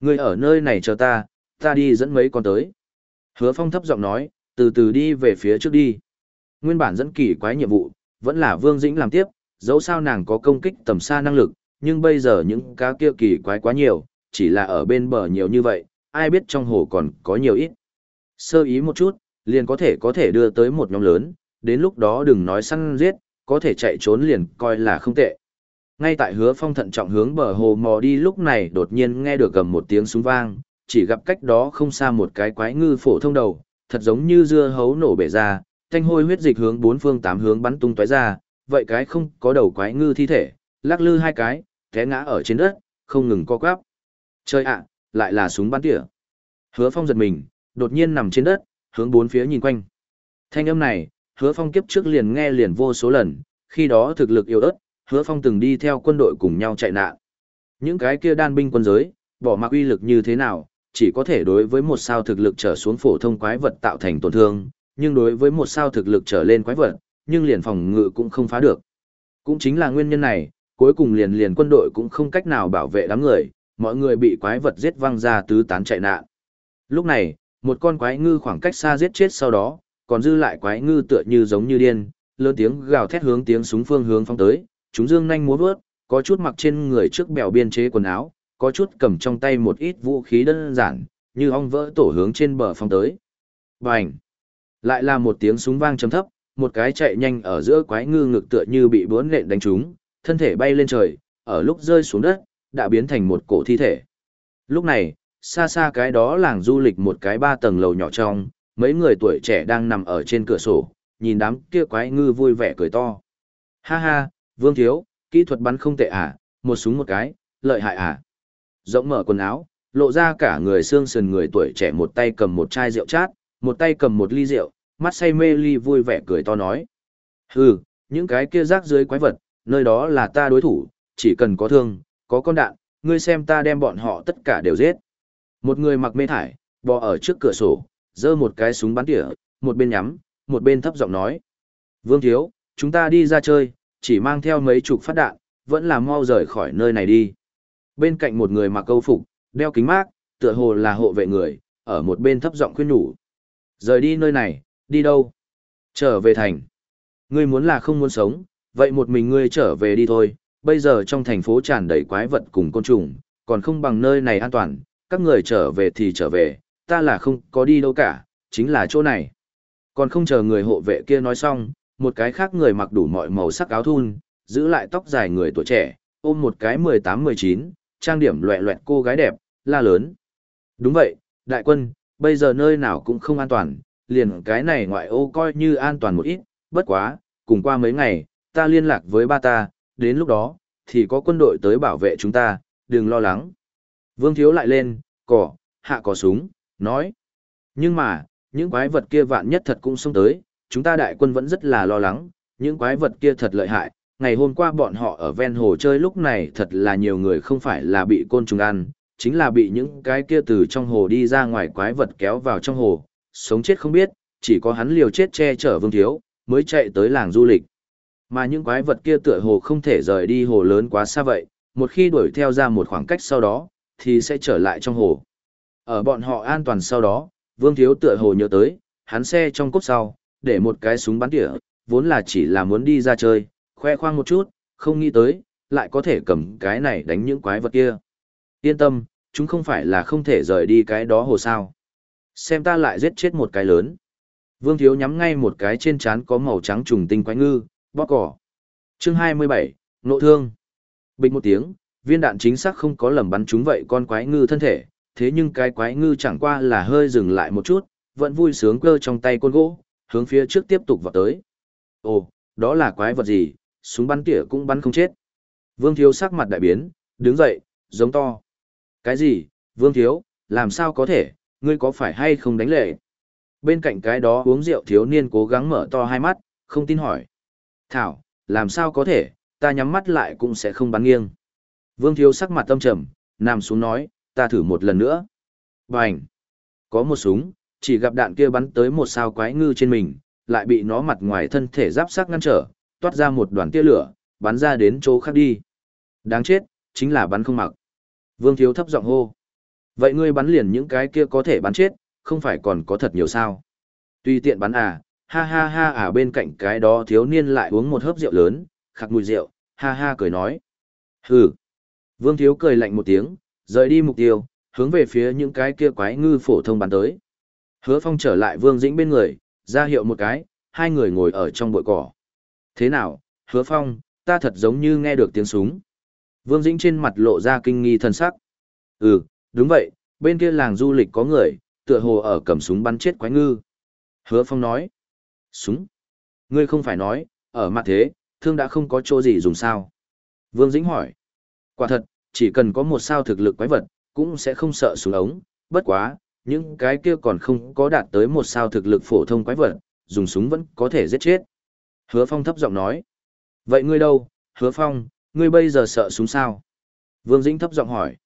Người ở nơi này chờ ta, ta đi dẫn mấy con tới. Hứa Phong thấp giọng nói, từ từ đi về phía trước đi. Nguyên bản dẫn kỳ quái nhiệm vụ, vẫn là Vương Dĩnh làm tiếp, dẫu sao nàng có công kích tầm xa năng lực, nhưng bây giờ những cá kia kỳ quái quá nhiều, chỉ là ở bên bờ nhiều như vậy, ai biết trong hồ còn có nhiều ít. Sơ ý một chút, liền có thể có thể đưa tới một nhóm lớn, đến lúc đó đừng nói săn giết, có thể chạy trốn liền coi là không tệ. Ngay tại hứa phong thận trọng hướng bờ hồ mò đi lúc này đột nhiên nghe được gầm một tiếng súng vang, chỉ gặp cách đó không xa một cái quái ngư phổ thông đầu, thật giống như dưa hấu nổ bể ra, thanh hôi huyết dịch hướng bốn phương tám hướng bắn tung tóe ra, vậy cái không có đầu quái ngư thi thể, lắc lư hai cái, té ngã ở trên đất, không ngừng co quắp. Chơi ạ, lại là súng bắn tỉa. Hứa Phong giật mình, đột nhiên nằm trên đất, hướng bốn phía nhìn quanh. Thanh âm này, Hứa Phong kiếp trước liền nghe liền vô số lần, khi đó thực lực yếu ớt, Hứa Phong từng đi theo quân đội cùng nhau chạy nạn. Những cái kia đan binh quân giới, bỏ mặc uy lực như thế nào, chỉ có thể đối với một sao thực lực trở xuống phổ thông quái vật tạo thành tổn thương, nhưng đối với một sao thực lực trở lên quái vật, nhưng liền phòng ngự cũng không phá được. Cũng chính là nguyên nhân này, cuối cùng liền liền quân đội cũng không cách nào bảo vệ đám người, mọi người bị quái vật giết văng ra tứ tán chạy nạn. Lúc này, một con quái ngư khoảng cách xa giết chết sau đó, còn dư lại quái ngư tựa như giống như điên, lớn tiếng gào thét hướng tiếng súng phương hướng phóng tới, chúng dương nhanh múa vớt, có chút mặc trên người trước bèo biên chế quần áo, có chút cầm trong tay một ít vũ khí đơn giản, như ong vỡ tổ hướng trên bờ phóng tới. Bành! Lại là một tiếng súng vang trầm thấp, một cái chạy nhanh ở giữa quái ngư ngực tựa như bị bướn lện đánh trúng, thân thể bay lên trời, ở lúc rơi xuống đất, đã biến thành một cổ thi thể. Lúc này, xa xa cái đó làng du lịch một cái ba tầng lầu nhỏ trong, mấy người tuổi trẻ đang nằm ở trên cửa sổ, nhìn đám kia quái ngư vui vẻ cười to. Ha ha, Vương Thiếu, kỹ thuật bắn không tệ à, một súng một cái, lợi hại à. Rộng mở quần áo, lộ ra cả người xương sườn người tuổi trẻ một tay cầm một chai rượu chát, một tay cầm một ly rượu, mắt say mê ly vui vẻ cười to nói. Hừ, những cái kia rác dưới quái vật, nơi đó là ta đối thủ, chỉ cần có thương, có con đạn, ngươi xem ta đem bọn họ tất cả đều giết. Một người mặc mê thải, bò ở trước cửa sổ, giơ một cái súng bắn tỉa, một bên nhắm, một bên thấp giọng nói. Vương Thiếu, chúng ta đi ra chơi, chỉ mang theo mấy chục phát đạn, vẫn là mau rời khỏi nơi này đi. Bên cạnh một người mặc câu phục, đeo kính mát, tựa hồ là hộ vệ người, ở một bên thấp giọng khuyên nhủ. Rời đi nơi này, đi đâu? Trở về thành. Ngươi muốn là không muốn sống, vậy một mình ngươi trở về đi thôi. Bây giờ trong thành phố tràn đầy quái vật cùng côn trùng, còn không bằng nơi này an toàn, các người trở về thì trở về, ta là không có đi đâu cả, chính là chỗ này. Còn không chờ người hộ vệ kia nói xong, một cái khác người mặc đủ mọi màu sắc áo thun, giữ lại tóc dài người tuổi trẻ, ôm một cái 18-19, trang điểm loẹ loẹt cô gái đẹp, la lớn. Đúng vậy, đại quân, bây giờ nơi nào cũng không an toàn, liền cái này ngoại ô coi như an toàn một ít, bất quá, cùng qua mấy ngày, ta liên lạc với ba ta, đến lúc đó, thì có quân đội tới bảo vệ chúng ta, đừng lo lắng. Vương Thiếu lại lên, cỏ, hạ cỏ súng, nói. Nhưng mà, những quái vật kia vạn nhất thật cũng xông tới, chúng ta đại quân vẫn rất là lo lắng, những quái vật kia thật lợi hại. Ngày hôm qua bọn họ ở ven hồ chơi lúc này thật là nhiều người không phải là bị côn trùng ăn, chính là bị những cái kia từ trong hồ đi ra ngoài quái vật kéo vào trong hồ, sống chết không biết, chỉ có hắn liều chết che chở Vương Thiếu, mới chạy tới làng du lịch. Mà những quái vật kia tựa hồ không thể rời đi hồ lớn quá xa vậy, một khi đuổi theo ra một khoảng cách sau đó, thì sẽ trở lại trong hồ. Ở bọn họ an toàn sau đó, Vương Thiếu tựa hồ nhớ tới, hắn xe trong cốt sau, để một cái súng bắn tỉa, vốn là chỉ là muốn đi ra chơi, khoe khoang một chút, không nghĩ tới, lại có thể cầm cái này đánh những quái vật kia. Yên tâm, chúng không phải là không thể rời đi cái đó hồ sao. Xem ta lại giết chết một cái lớn. Vương Thiếu nhắm ngay một cái trên trán có màu trắng trùng tinh quái ngư, bóp cỏ. Chương 27, Nộ thương. Bình một tiếng, viên đạn chính xác không có lầm bắn trúng vậy con quái ngư thân thể, thế nhưng cái quái ngư chẳng qua là hơi dừng lại một chút, vẫn vui sướng cơ trong tay côn gỗ, hướng phía trước tiếp tục vào tới. Ồ, đó là quái vật gì, súng bắn tỉa cũng bắn không chết. Vương Thiếu sắc mặt đại biến, đứng dậy, giống to. Cái gì, Vương Thiếu, làm sao có thể, ngươi có phải hay không đánh lệ? Bên cạnh cái đó uống rượu thiếu niên cố gắng mở to hai mắt, không tin hỏi. Thảo, làm sao có thể, ta nhắm mắt lại cũng sẽ không bắn nghiêng. Vương Thiếu sắc mặt tâm trầm, nằm xuống nói, ta thử một lần nữa. Bành! Có một súng, chỉ gặp đạn kia bắn tới một sao quái ngư trên mình, lại bị nó mặt ngoài thân thể giáp sắc ngăn trở, toát ra một đoàn tia lửa, bắn ra đến chỗ khác đi. Đáng chết, chính là bắn không mặc. Vương Thiếu thấp giọng hô. Vậy ngươi bắn liền những cái kia có thể bắn chết, không phải còn có thật nhiều sao. Tùy tiện bắn à, ha ha ha à bên cạnh cái đó thiếu niên lại uống một hớp rượu lớn, khắc mùi rượu, ha ha cười nói. Hừ. Vương Thiếu cười lạnh một tiếng, rời đi mục tiêu, hướng về phía những cái kia quái ngư phổ thông bắn tới. Hứa Phong trở lại Vương Dĩnh bên người, ra hiệu một cái, hai người ngồi ở trong bụi cỏ. Thế nào, Hứa Phong, ta thật giống như nghe được tiếng súng. Vương Dĩnh trên mặt lộ ra kinh nghi thần sắc. Ừ, đúng vậy, bên kia làng du lịch có người, tựa hồ ở cầm súng bắn chết quái ngư. Hứa Phong nói. Súng? Ngươi không phải nói, ở mặt thế, thương đã không có chỗ gì dùng sao? Vương Dĩnh hỏi. Quả thật, chỉ cần có một sao thực lực quái vật, cũng sẽ không sợ súng ống, bất quá, những cái kia còn không có đạt tới một sao thực lực phổ thông quái vật, dùng súng vẫn có thể giết chết. Hứa Phong thấp giọng nói. Vậy ngươi đâu, Hứa Phong, ngươi bây giờ sợ súng sao? Vương Dĩnh thấp giọng hỏi.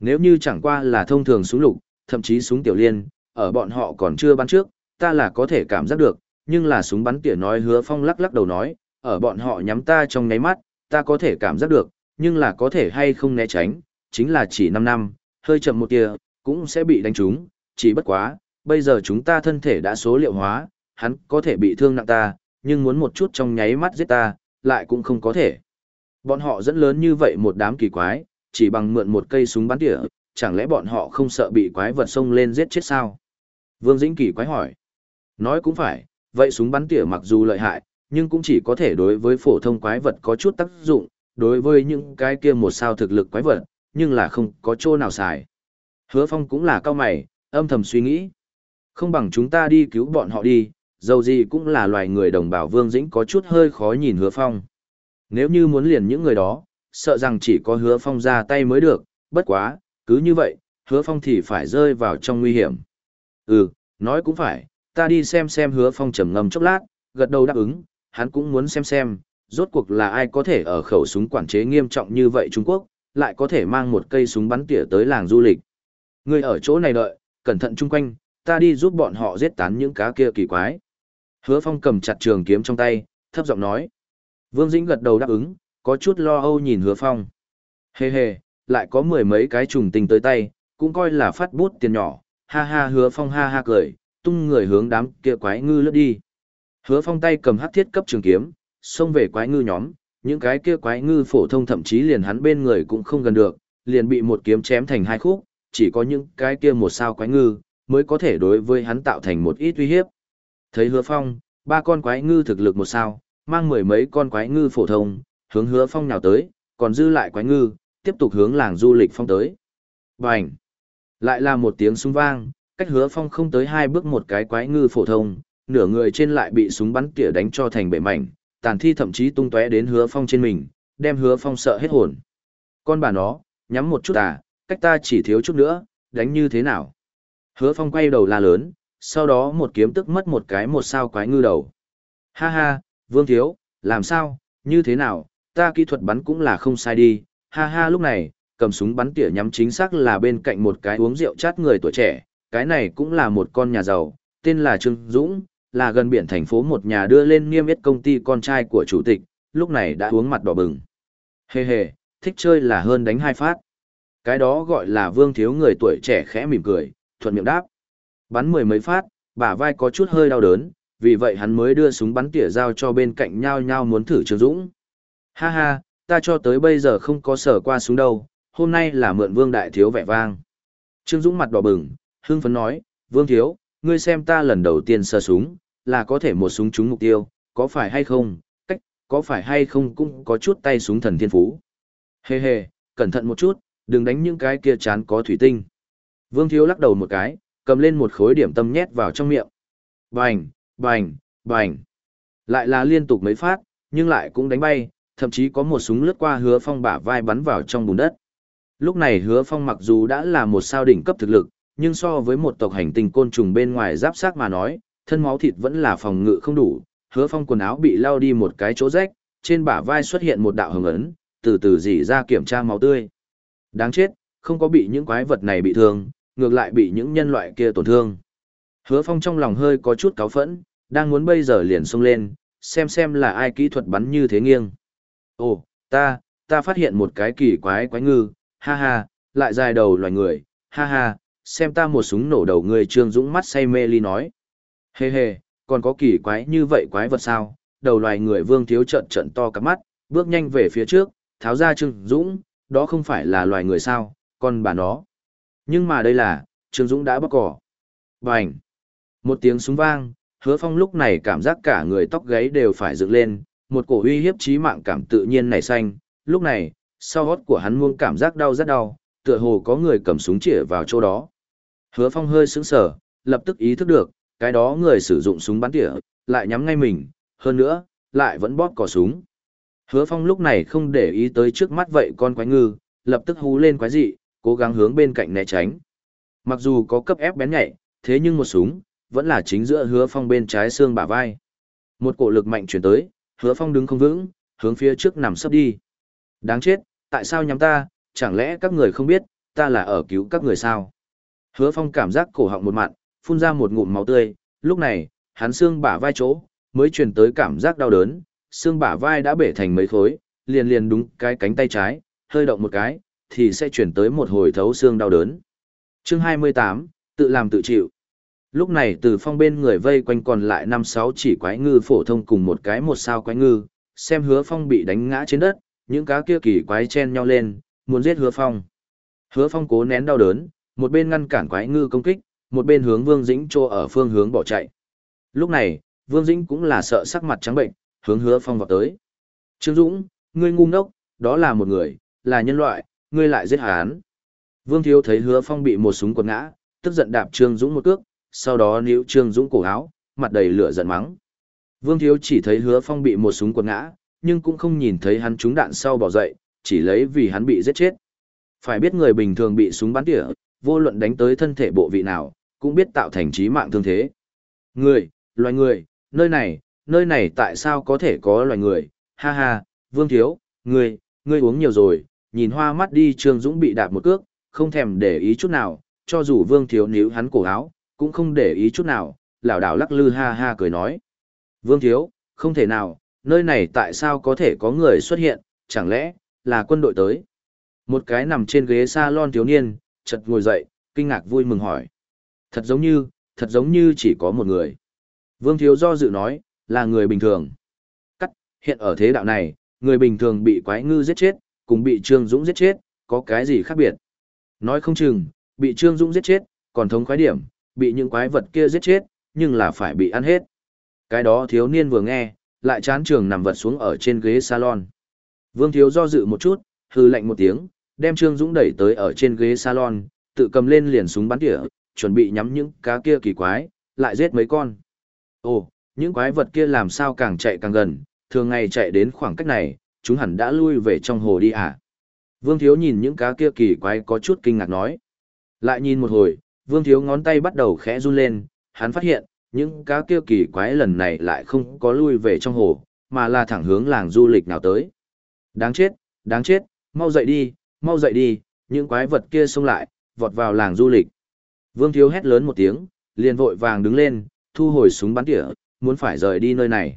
Nếu như chẳng qua là thông thường súng lục, thậm chí súng tiểu liên, ở bọn họ còn chưa bắn trước, ta là có thể cảm giác được, nhưng là súng bắn tỉa nói Hứa Phong lắc lắc đầu nói, ở bọn họ nhắm ta trong nháy mắt, ta có thể cảm giác được, nhưng là có thể hay không né tránh, chính là chỉ 5 năm, hơi chậm một tia, cũng sẽ bị đánh trúng, chỉ bất quá, bây giờ chúng ta thân thể đã số liệu hóa, hắn có thể bị thương nặng ta, nhưng muốn một chút trong nháy mắt giết ta, lại cũng không có thể. Bọn họ dẫn lớn như vậy một đám kỳ quái, chỉ bằng mượn một cây súng bắn tỉa, chẳng lẽ bọn họ không sợ bị quái vật xông lên giết chết sao? Vương Dĩnh kỳ quái hỏi. Nói cũng phải, vậy súng bắn tỉa mặc dù lợi hại, nhưng cũng chỉ có thể đối với phổ thông quái vật có chút tác dụng, đối với những cái kia một sao thực lực quái vật, nhưng là không có chỗ nào xài. Hứa Phong cũng là cao mày, âm thầm suy nghĩ. Không bằng chúng ta đi cứu bọn họ đi, dầu gì cũng là loài người đồng bào Vương Dĩnh có chút hơi khó nhìn Hứa Phong. Nếu như muốn liền những người đó, sợ rằng chỉ có Hứa Phong ra tay mới được, bất quá, cứ như vậy, Hứa Phong thì phải rơi vào trong nguy hiểm. Ừ, nói cũng phải, ta đi xem xem Hứa Phong trầm ngâm chốc lát, gật đầu đáp ứng, hắn cũng muốn xem xem, rốt cuộc là ai có thể ở khẩu súng quản chế nghiêm trọng như vậy Trung Quốc, lại có thể mang một cây súng bắn tỉa tới làng du lịch. Người ở chỗ này đợi, cẩn thận chung quanh, ta đi giúp bọn họ giết tán những cá kia kỳ quái. Hứa Phong cầm chặt trường kiếm trong tay, thấp giọng nói. Vương Dĩnh gật đầu đáp ứng, có chút lo âu nhìn Hứa Phong. Hề hề, lại có mười mấy cái trùng tình tới tay, cũng coi là phát bút tiền nhỏ, ha ha Hứa Phong ha ha cười, tung người hướng đám kia quái ngư lướt đi. Hứa Phong tay cầm hắc thiết cấp trường kiếm, xông về quái ngư nhóm, những cái kia quái ngư phổ thông thậm chí liền hắn bên người cũng không gần được, liền bị một kiếm chém thành hai khúc, chỉ có những cái kia một sao quái ngư, mới có thể đối với hắn tạo thành một ít uy hiếp. Thấy hứa phong, ba con quái ngư thực lực một sao, mang mười mấy con quái ngư phổ thông, hướng hứa phong nào tới, còn dư lại quái ngư, tiếp tục hướng làng du lịch phong tới. Bành! Lại là một tiếng súng vang, cách hứa phong không tới hai bước một cái quái ngư phổ thông, nửa người trên lại bị súng bắn tỉa đánh cho thành bể mảnh, tàn thi thậm chí tung tóe đến hứa phong trên mình, đem hứa phong sợ hết hồn. Con bà nó, nhắm một chút à, cách ta chỉ thiếu chút nữa, đánh như thế nào? Hứa phong quay đầu la lớn, sau đó một kiếm tức mất một cái một sao quái ngư đầu. Ha ha, vương thiếu, làm sao, như thế nào, ta kỹ thuật bắn cũng là không sai đi, ha ha lúc này, cầm súng bắn tỉa nhắm chính xác là bên cạnh một cái uống rượu chát người tuổi trẻ, cái này cũng là một con nhà giàu, tên là Trương Dũng, là gần biển thành phố một nhà đưa lên niêm yết công ty con trai của chủ tịch, lúc này đã uống mặt đỏ bừng. Hề hề, thích chơi là hơn đánh hai phát. Cái đó gọi là vương thiếu người tuổi trẻ khẽ mỉm cười, thuận miệng đáp. Bắn mười mấy phát, bả vai có chút hơi đau đớn, vì vậy hắn mới đưa súng bắn tỉa dao cho bên cạnh nhau nhau muốn thử Trương Dũng. Ha ha, ta cho tới bây giờ không có sở qua súng đâu, hôm nay là mượn vương đại thiếu vẻ vang. Trương Dũng mặt đỏ bừng, hưng phấn nói, vương thiếu, ngươi xem ta lần đầu tiên sơ súng, là có thể một súng trúng mục tiêu, có phải hay không, cách, có phải hay không cũng có chút tay súng thần thiên phú. Hê hê, cẩn thận một chút, đừng đánh những cái kia chán có thủy tinh. Vương thiếu lắc đầu một cái, cầm lên một khối điểm tâm nhét vào trong miệng. Bành, bành, bành. Lại là liên tục mấy phát, nhưng lại cũng đánh bay, thậm chí có một súng lướt qua hứa phong bả vai bắn vào trong bùn đất. Lúc này hứa phong mặc dù đã là một sao đỉnh cấp thực lực, nhưng so với một tộc hành tinh côn trùng bên ngoài giáp sát mà nói, thân máu thịt vẫn là phòng ngự không đủ. Hứa phong quần áo bị lao đi một cái chỗ rách, trên bả vai xuất hiện một đạo hồng ấn, từ từ dỉ ra kiểm tra máu tươi. Đáng chết, không có bị những quái vật này bị thương, ngược lại bị những nhân loại kia tổn thương. Hứa phong trong lòng hơi có chút cáu phẫn, đang muốn bây giờ liền xông lên, xem xem là ai kỹ thuật bắn như thế nghiêng. Ồ, ta, ta phát hiện một cái kỳ quái quái ngư, ha ha, lại dài đầu loài người, ha ha, xem ta một súng nổ đầu người Trương Dũng mắt say mê ly nói. Hê hê, còn có kỳ quái như vậy quái vật sao, đầu loài người vương thiếu trận trận to cả mắt, bước nhanh về phía trước, tháo ra Trương Dũng, đó không phải là loài người sao, còn bà nó. Nhưng mà đây là, Trương Dũng đã bóc cỏ. Bành! Một tiếng súng vang, hứa phong lúc này cảm giác cả người tóc gáy đều phải dựng lên, một cổ uy hiếp trí mạng cảm tự nhiên nảy xanh, lúc này, sau gót của hắn muông cảm giác đau rất đau, tựa hồ có người cầm súng chĩa vào chỗ đó. Hứa Phong hơi sững sờ, lập tức ý thức được, cái đó người sử dụng súng bắn tỉa, lại nhắm ngay mình, hơn nữa, lại vẫn bóp cò súng. Hứa Phong lúc này không để ý tới trước mắt vậy con quái ngư, lập tức hú lên quái dị, cố gắng hướng bên cạnh né tránh. Mặc dù có cấp ép bén nhạy, thế nhưng một súng, vẫn là chính giữa Hứa Phong bên trái xương bả vai. Một cổ lực mạnh chuyển tới, Hứa Phong đứng không vững, hướng phía trước nằm sấp đi. Đáng chết, tại sao nhắm ta, chẳng lẽ các người không biết, ta là ở cứu các người sao? Hứa Phong cảm giác cổ họng một mặn, phun ra một ngụm máu tươi, lúc này, hắn xương bả vai chỗ, mới truyền tới cảm giác đau đớn, xương bả vai đã bể thành mấy khối, liền liền đúng cái cánh tay trái, hơi động một cái, thì sẽ chuyển tới một hồi thấu xương đau đớn. Chương 28, tự làm tự chịu. Lúc này từ phong bên người vây quanh còn lại năm sáu chỉ quái ngư phổ thông cùng một cái một sao quái ngư, xem hứa phong bị đánh ngã trên đất, những cá kia kỳ quái chen nhau lên, muốn giết hứa phong. Hứa phong cố nén đau đớn, một bên ngăn cản quái ngư công kích, một bên hướng Vương Dĩnh trô ở phương hướng bỏ chạy. Lúc này, Vương Dĩnh cũng là sợ sắc mặt trắng bệnh, hướng hứa phong vào tới. Trương Dũng, ngươi ngu ngốc, đó là một người, là nhân loại, ngươi lại giết hắn. Vương Thiếu thấy hứa phong bị một súng quật ngã, tức giận đạp Trương Dũng một cước, sau đó níu Trương Dũng cổ áo, mặt đầy lửa giận mắng. Vương Thiếu chỉ thấy hứa phong bị một súng quật ngã, nhưng cũng không nhìn thấy hắn trúng đạn sau bỏ dậy, chỉ lấy vì hắn bị giết chết. Phải biết người bình thường bị súng bắn tỉa, vô luận đánh tới thân thể bộ vị nào, cũng biết tạo thành trí mạng thương thế. Người, loài người, nơi này, nơi này tại sao có thể có loài người, ha ha, Vương Thiếu, ngươi, ngươi uống nhiều rồi, nhìn hoa mắt đi Trương Dũng bị đạp một cước, không thèm để ý chút nào, cho dù Vương Thiếu níu hắn cổ áo, cũng không để ý chút nào, lảo đảo lắc lư ha ha cười nói. Vương Thiếu, không thể nào, nơi này tại sao có thể có người xuất hiện, chẳng lẽ, là quân đội tới. Một cái nằm trên ghế salon thiếu niên, chợt ngồi dậy, kinh ngạc vui mừng hỏi. Thật giống như, thật giống như chỉ có một người. Vương Thiếu do dự nói, là người bình thường. Cắt, hiện ở thế đạo này, người bình thường bị quái ngư giết chết, cùng bị Trương Dũng giết chết, có cái gì khác biệt. Nói không chừng, bị Trương Dũng giết chết, còn thống khoái điểm, bị những quái vật kia giết chết, nhưng là phải bị ăn hết. Cái đó thiếu niên vừa nghe, lại chán trường nằm vật xuống ở trên ghế salon. Vương Thiếu do dự một chút, hư lạnh một tiếng, đem Trương Dũng đẩy tới ở trên ghế salon, tự cầm lên liền súng bắn tỉa, chuẩn bị nhắm những cá kia kỳ quái, lại giết mấy con. Ồ, những quái vật kia làm sao càng chạy càng gần, thường ngày chạy đến khoảng cách này, chúng hẳn đã lui về trong hồ đi à. Vương Thiếu nhìn những cá kia kỳ quái có chút kinh ngạc nói. Lại nhìn một hồi, Vương Thiếu ngón tay bắt đầu khẽ run lên, hắn phát hiện, những cá kia kỳ quái lần này lại không có lui về trong hồ, mà là thẳng hướng làng du lịch nào tới. Đáng chết, đáng chết, mau dậy đi, mau dậy đi, những quái vật kia xông lại, vọt vào làng du lịch. Vương Thiếu hét lớn một tiếng, liền vội vàng đứng lên, thu hồi súng bắn tỉa, muốn phải rời đi nơi này.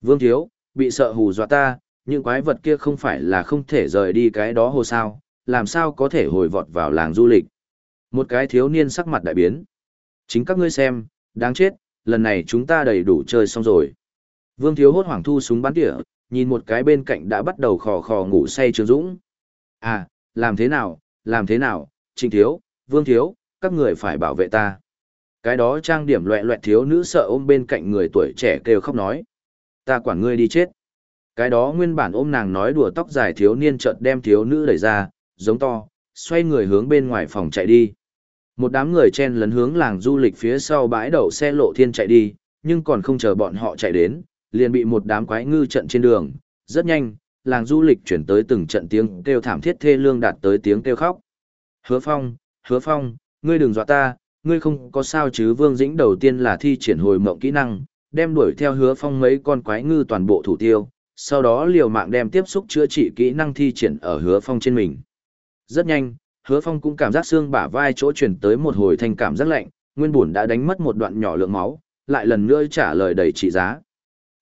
Vương Thiếu, bị sợ hù dọa ta, những quái vật kia không phải là không thể rời đi cái đó hồ sao, làm sao có thể hồi vọt vào làng du lịch. Một cái thiếu niên sắc mặt đại biến. Chính các ngươi xem, đáng chết, lần này chúng ta đầy đủ chơi xong rồi. Vương Thiếu hốt hoảng thu súng bắn tỉa, nhìn một cái bên cạnh đã bắt đầu khò khò ngủ say Trương Dũng. À, làm thế nào, làm thế nào, Trịnh Thiếu, Vương Thiếu, các người phải bảo vệ ta. Cái đó trang điểm loẹ loẹt thiếu nữ sợ ôm bên cạnh người tuổi trẻ kêu khóc nói. Ta quản ngươi đi chết. Cái đó nguyên bản ôm nàng nói đùa tóc dài thiếu niên chợt đem thiếu nữ đẩy ra, giống to, xoay người hướng bên ngoài phòng chạy đi. Một đám người chen lấn hướng làng du lịch phía sau bãi đậu xe lộ thiên chạy đi, nhưng còn không chờ bọn họ chạy đến, liền bị một đám quái ngư trận trên đường. Rất nhanh, làng du lịch chuyển tới từng trận tiếng kêu thảm thiết thê lương đạt tới tiếng kêu khóc. Hứa Phong, Hứa Phong, ngươi đừng dọa ta, ngươi không có sao chứ Vương Dĩnh đầu tiên là thi triển hồi mộng kỹ năng, đem đuổi theo Hứa Phong mấy con quái ngư toàn bộ thủ tiêu, sau đó liều mạng đem tiếp xúc chữa trị kỹ năng thi triển ở Hứa Phong trên mình. Rất nhanh, Hứa Phong cũng cảm giác xương bả vai chỗ chuyển tới một hồi thanh cảm rất lạnh, nguyên bổn đã đánh mất một đoạn nhỏ lượng máu, lại lần nữa trả lời đầy trị giá.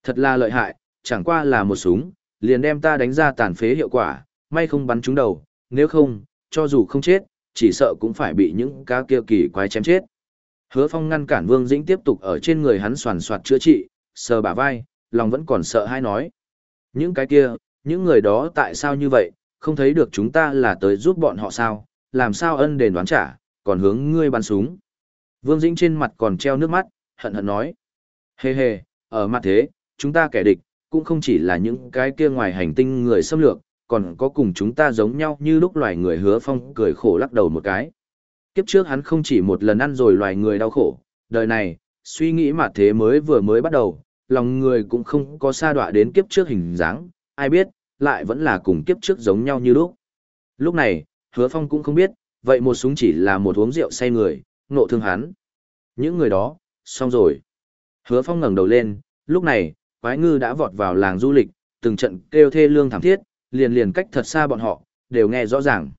Thật là lợi hại, chẳng qua là một súng, liền đem ta đánh ra tàn phế hiệu quả, may không bắn trúng đầu, nếu không, cho dù không chết, chỉ sợ cũng phải bị những cá kia kỳ quái chém chết. Hứa Phong ngăn cản Vương Dĩnh tiếp tục ở trên người hắn soàn soạt chữa trị, sờ bả vai, lòng vẫn còn sợ hãi nói. Những cái kia, những người đó tại sao như vậy, không thấy được chúng ta là tới giúp bọn họ sao, làm sao ân đền đoán trả, còn hướng ngươi bắn súng. Vương Dĩnh trên mặt còn treo nước mắt, hận hận nói. Hê hê, ở mặt thế, chúng ta kẻ địch, cũng không chỉ là những cái kia ngoài hành tinh người xâm lược, còn có cùng chúng ta giống nhau như lúc loài người hứa phong cười khổ lắc đầu một cái. Kiếp trước hắn không chỉ một lần ăn rồi loài người đau khổ, đời này, suy nghĩ mà thế mới vừa mới bắt đầu, lòng người cũng không có sa đọa đến kiếp trước hình dáng, ai biết, lại vẫn là cùng kiếp trước giống nhau như lúc. Lúc này, hứa phong cũng không biết, vậy một súng chỉ là một uống rượu say người, nộ thương hắn. Những người đó, xong rồi. Hứa phong ngẩng đầu lên, lúc này, quái ngư đã vọt vào làng du lịch, từng trận kêu thê lương thảm thiết, liền liền cách thật xa bọn họ, đều nghe rõ ràng.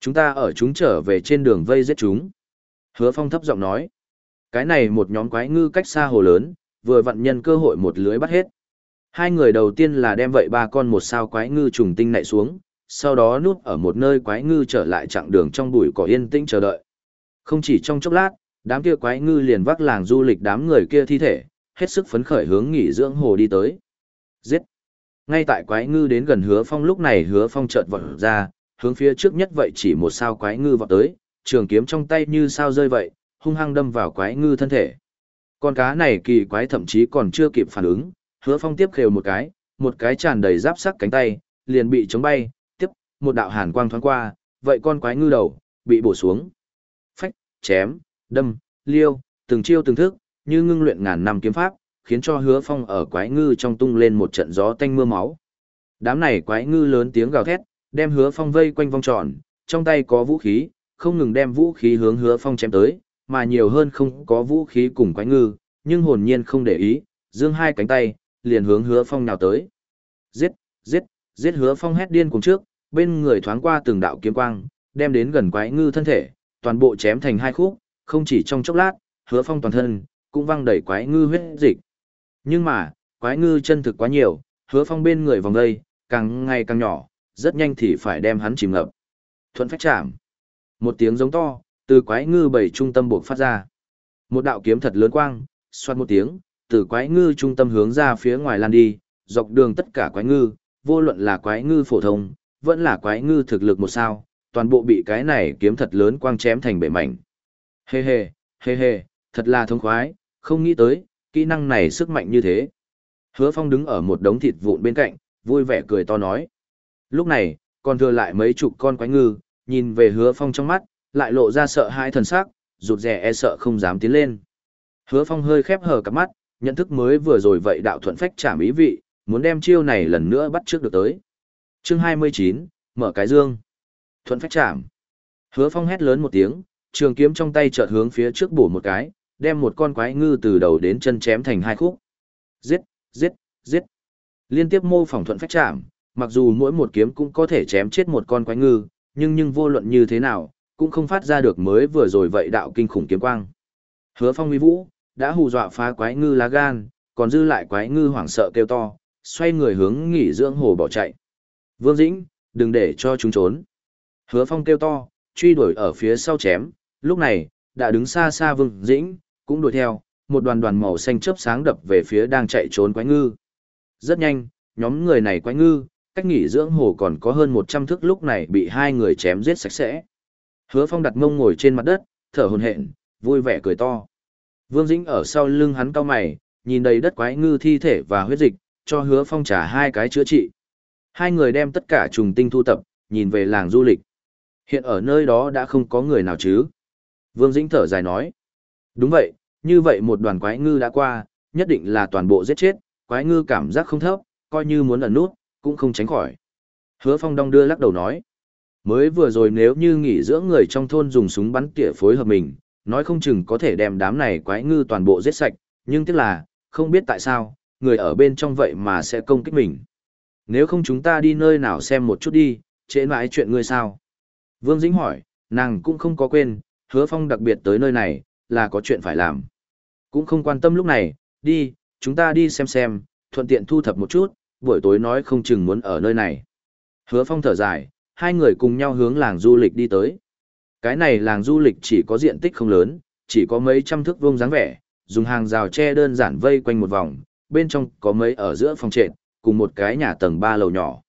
Chúng ta ở chúng trở về trên đường vây giết chúng. Hứa phong thấp giọng nói. Cái này một nhóm quái ngư cách xa hồ lớn, vừa vặn nhân cơ hội một lưới bắt hết. Hai người đầu tiên là đem vậy ba con một sao quái ngư trùng tinh nạy xuống, sau đó núp ở một nơi quái ngư trở lại chặng đường trong bụi cỏ yên tĩnh chờ đợi. Không chỉ trong chốc lát, đám kia quái ngư liền vác làng du lịch đám người kia thi thể, hết sức phấn khởi hướng nghỉ dưỡng hồ đi tới. Giết! Ngay tại quái ngư đến gần hứa phong lúc này hứa phong chợt vọt ra, hướng phía trước nhất vậy chỉ một sao quái ngư vọt tới, trường kiếm trong tay như sao rơi vậy, hung hăng đâm vào quái ngư thân thể. Con cá này kỳ quái thậm chí còn chưa kịp phản ứng, hứa phong tiếp khều một cái, một cái tràn đầy giáp sắc cánh tay, liền bị chống bay, tiếp, một đạo hàn quang thoáng qua, vậy con quái ngư đầu, bị bổ xuống. Phách, chém, đâm, liêu, từng chiêu từng thức, như ngưng luyện ngàn năm kiếm pháp, khiến cho hứa phong ở quái ngư trong tung lên một trận gió tanh mưa máu. Đám này quái ngư lớn tiếng gào thét, đem hứa phong vây quanh vòng tròn, trong tay có vũ khí, không ngừng đem vũ khí hướng hứa phong chém tới, mà nhiều hơn không có vũ khí cùng quái ngư, nhưng hồn nhiên không để ý, dương hai cánh tay, liền hướng hứa phong nào tới. Giết, giết, giết hứa phong hét điên cùng trước, bên người thoáng qua từng đạo kiếm quang, đem đến gần quái ngư thân thể, toàn bộ chém thành hai khúc, không chỉ trong chốc lát, hứa phong toàn thân, cũng văng đầy quái ngư huyết dịch. Nhưng mà, quái ngư chân thực quá nhiều, hứa phong bên người vòng đây, càng ngày càng nhỏ, rất nhanh thì phải đem hắn chìm ngập. Thuận phách chạm. Một tiếng giống to, từ quái ngư bảy trung tâm buộc phát ra. Một đạo kiếm thật lớn quang, xoát một tiếng, từ quái ngư trung tâm hướng ra phía ngoài lan đi, dọc đường tất cả quái ngư, vô luận là quái ngư phổ thông, vẫn là quái ngư thực lực một sao, toàn bộ bị cái này kiếm thật lớn quang chém thành bể mảnh. Hê hê, hê hê, thật là thông khoái, không nghĩ tới, kỹ năng này sức mạnh như thế. Hứa Phong đứng ở một đống thịt vụn bên cạnh, vui vẻ cười to nói. Lúc này, còn thừa lại mấy chục con quái ngư, nhìn về Hứa Phong trong mắt, lại lộ ra sợ hãi thần sắc, rụt rè e sợ không dám tiến lên. Hứa Phong hơi khép hờ cặp mắt, nhận thức mới vừa rồi vậy đạo thuận phách chạm ý vị, muốn đem chiêu này lần nữa bắt trước được tới. Chương 29, mở cái dương. Thuận phách chạm. Hứa Phong hét lớn một tiếng, trường kiếm trong tay chợt hướng phía trước bổ một cái, đem một con quái ngư từ đầu đến chân chém thành hai khúc. Giết, giết, giết. Liên tiếp mô phỏng thuận phách chạm, mặc dù mỗi một kiếm cũng có thể chém chết một con quái ngư, nhưng nhưng vô luận như thế nào, cũng không phát ra được mới vừa rồi vậy đạo kinh khủng kiếm quang. Hứa Phong uy vũ, đã hù dọa phá quái ngư lá gan, còn dư lại quái ngư hoảng sợ kêu to, xoay người hướng nghỉ dưỡng hồ bỏ chạy. Vương Dĩnh, đừng để cho chúng trốn. Hứa Phong kêu to, truy đuổi ở phía sau chém, lúc này, đã đứng xa xa Vương Dĩnh, cũng đuổi theo, một đoàn đoàn màu xanh chớp sáng đập về phía đang chạy trốn quái ngư. Rất nhanh, nhóm người này quái ngư, cách nghỉ dưỡng hồ còn có hơn 100 thước lúc này bị hai người chém giết sạch sẽ. Hứa Phong đặt mông ngồi trên mặt đất, thở hổn hển, vui vẻ cười to. Vương Dĩnh ở sau lưng hắn cau mày, nhìn đầy đất quái ngư thi thể và huyết dịch, cho Hứa Phong trả hai cái chữa trị. Hai người đem tất cả trùng tinh thu tập, nhìn về làng du lịch. Hiện ở nơi đó đã không có người nào chứ. Vương Dĩnh thở dài nói. Đúng vậy, như vậy một đoàn quái ngư đã qua, nhất định là toàn bộ giết chết, quái ngư cảm giác không thấp, coi như muốn ẩn nút, cũng không tránh khỏi. Hứa Phong đong đưa lắc đầu nói. Mới vừa rồi nếu như nghỉ dưỡng người trong thôn dùng súng bắn tỉa phối hợp mình, nói không chừng có thể đem đám này quái ngư toàn bộ giết sạch, nhưng tiếc là, không biết tại sao, người ở bên trong vậy mà sẽ công kích mình. Nếu không chúng ta đi nơi nào xem một chút đi, trễ mãi chuyện ngươi sao? Vương Dĩnh hỏi, nàng cũng không có quên, hứa phong đặc biệt tới nơi này, là có chuyện phải làm. Cũng không quan tâm lúc này, đi, chúng ta đi xem xem, thuận tiện thu thập một chút, buổi tối nói không chừng muốn ở nơi này. Hứa phong thở dài, hai người cùng nhau hướng làng du lịch đi tới. Cái này làng du lịch chỉ có diện tích không lớn, chỉ có mấy trăm thước vuông dáng vẻ, dùng hàng rào tre đơn giản vây quanh một vòng, bên trong có mấy ở giữa phòng trệt, cùng một cái nhà tầng ba lầu nhỏ.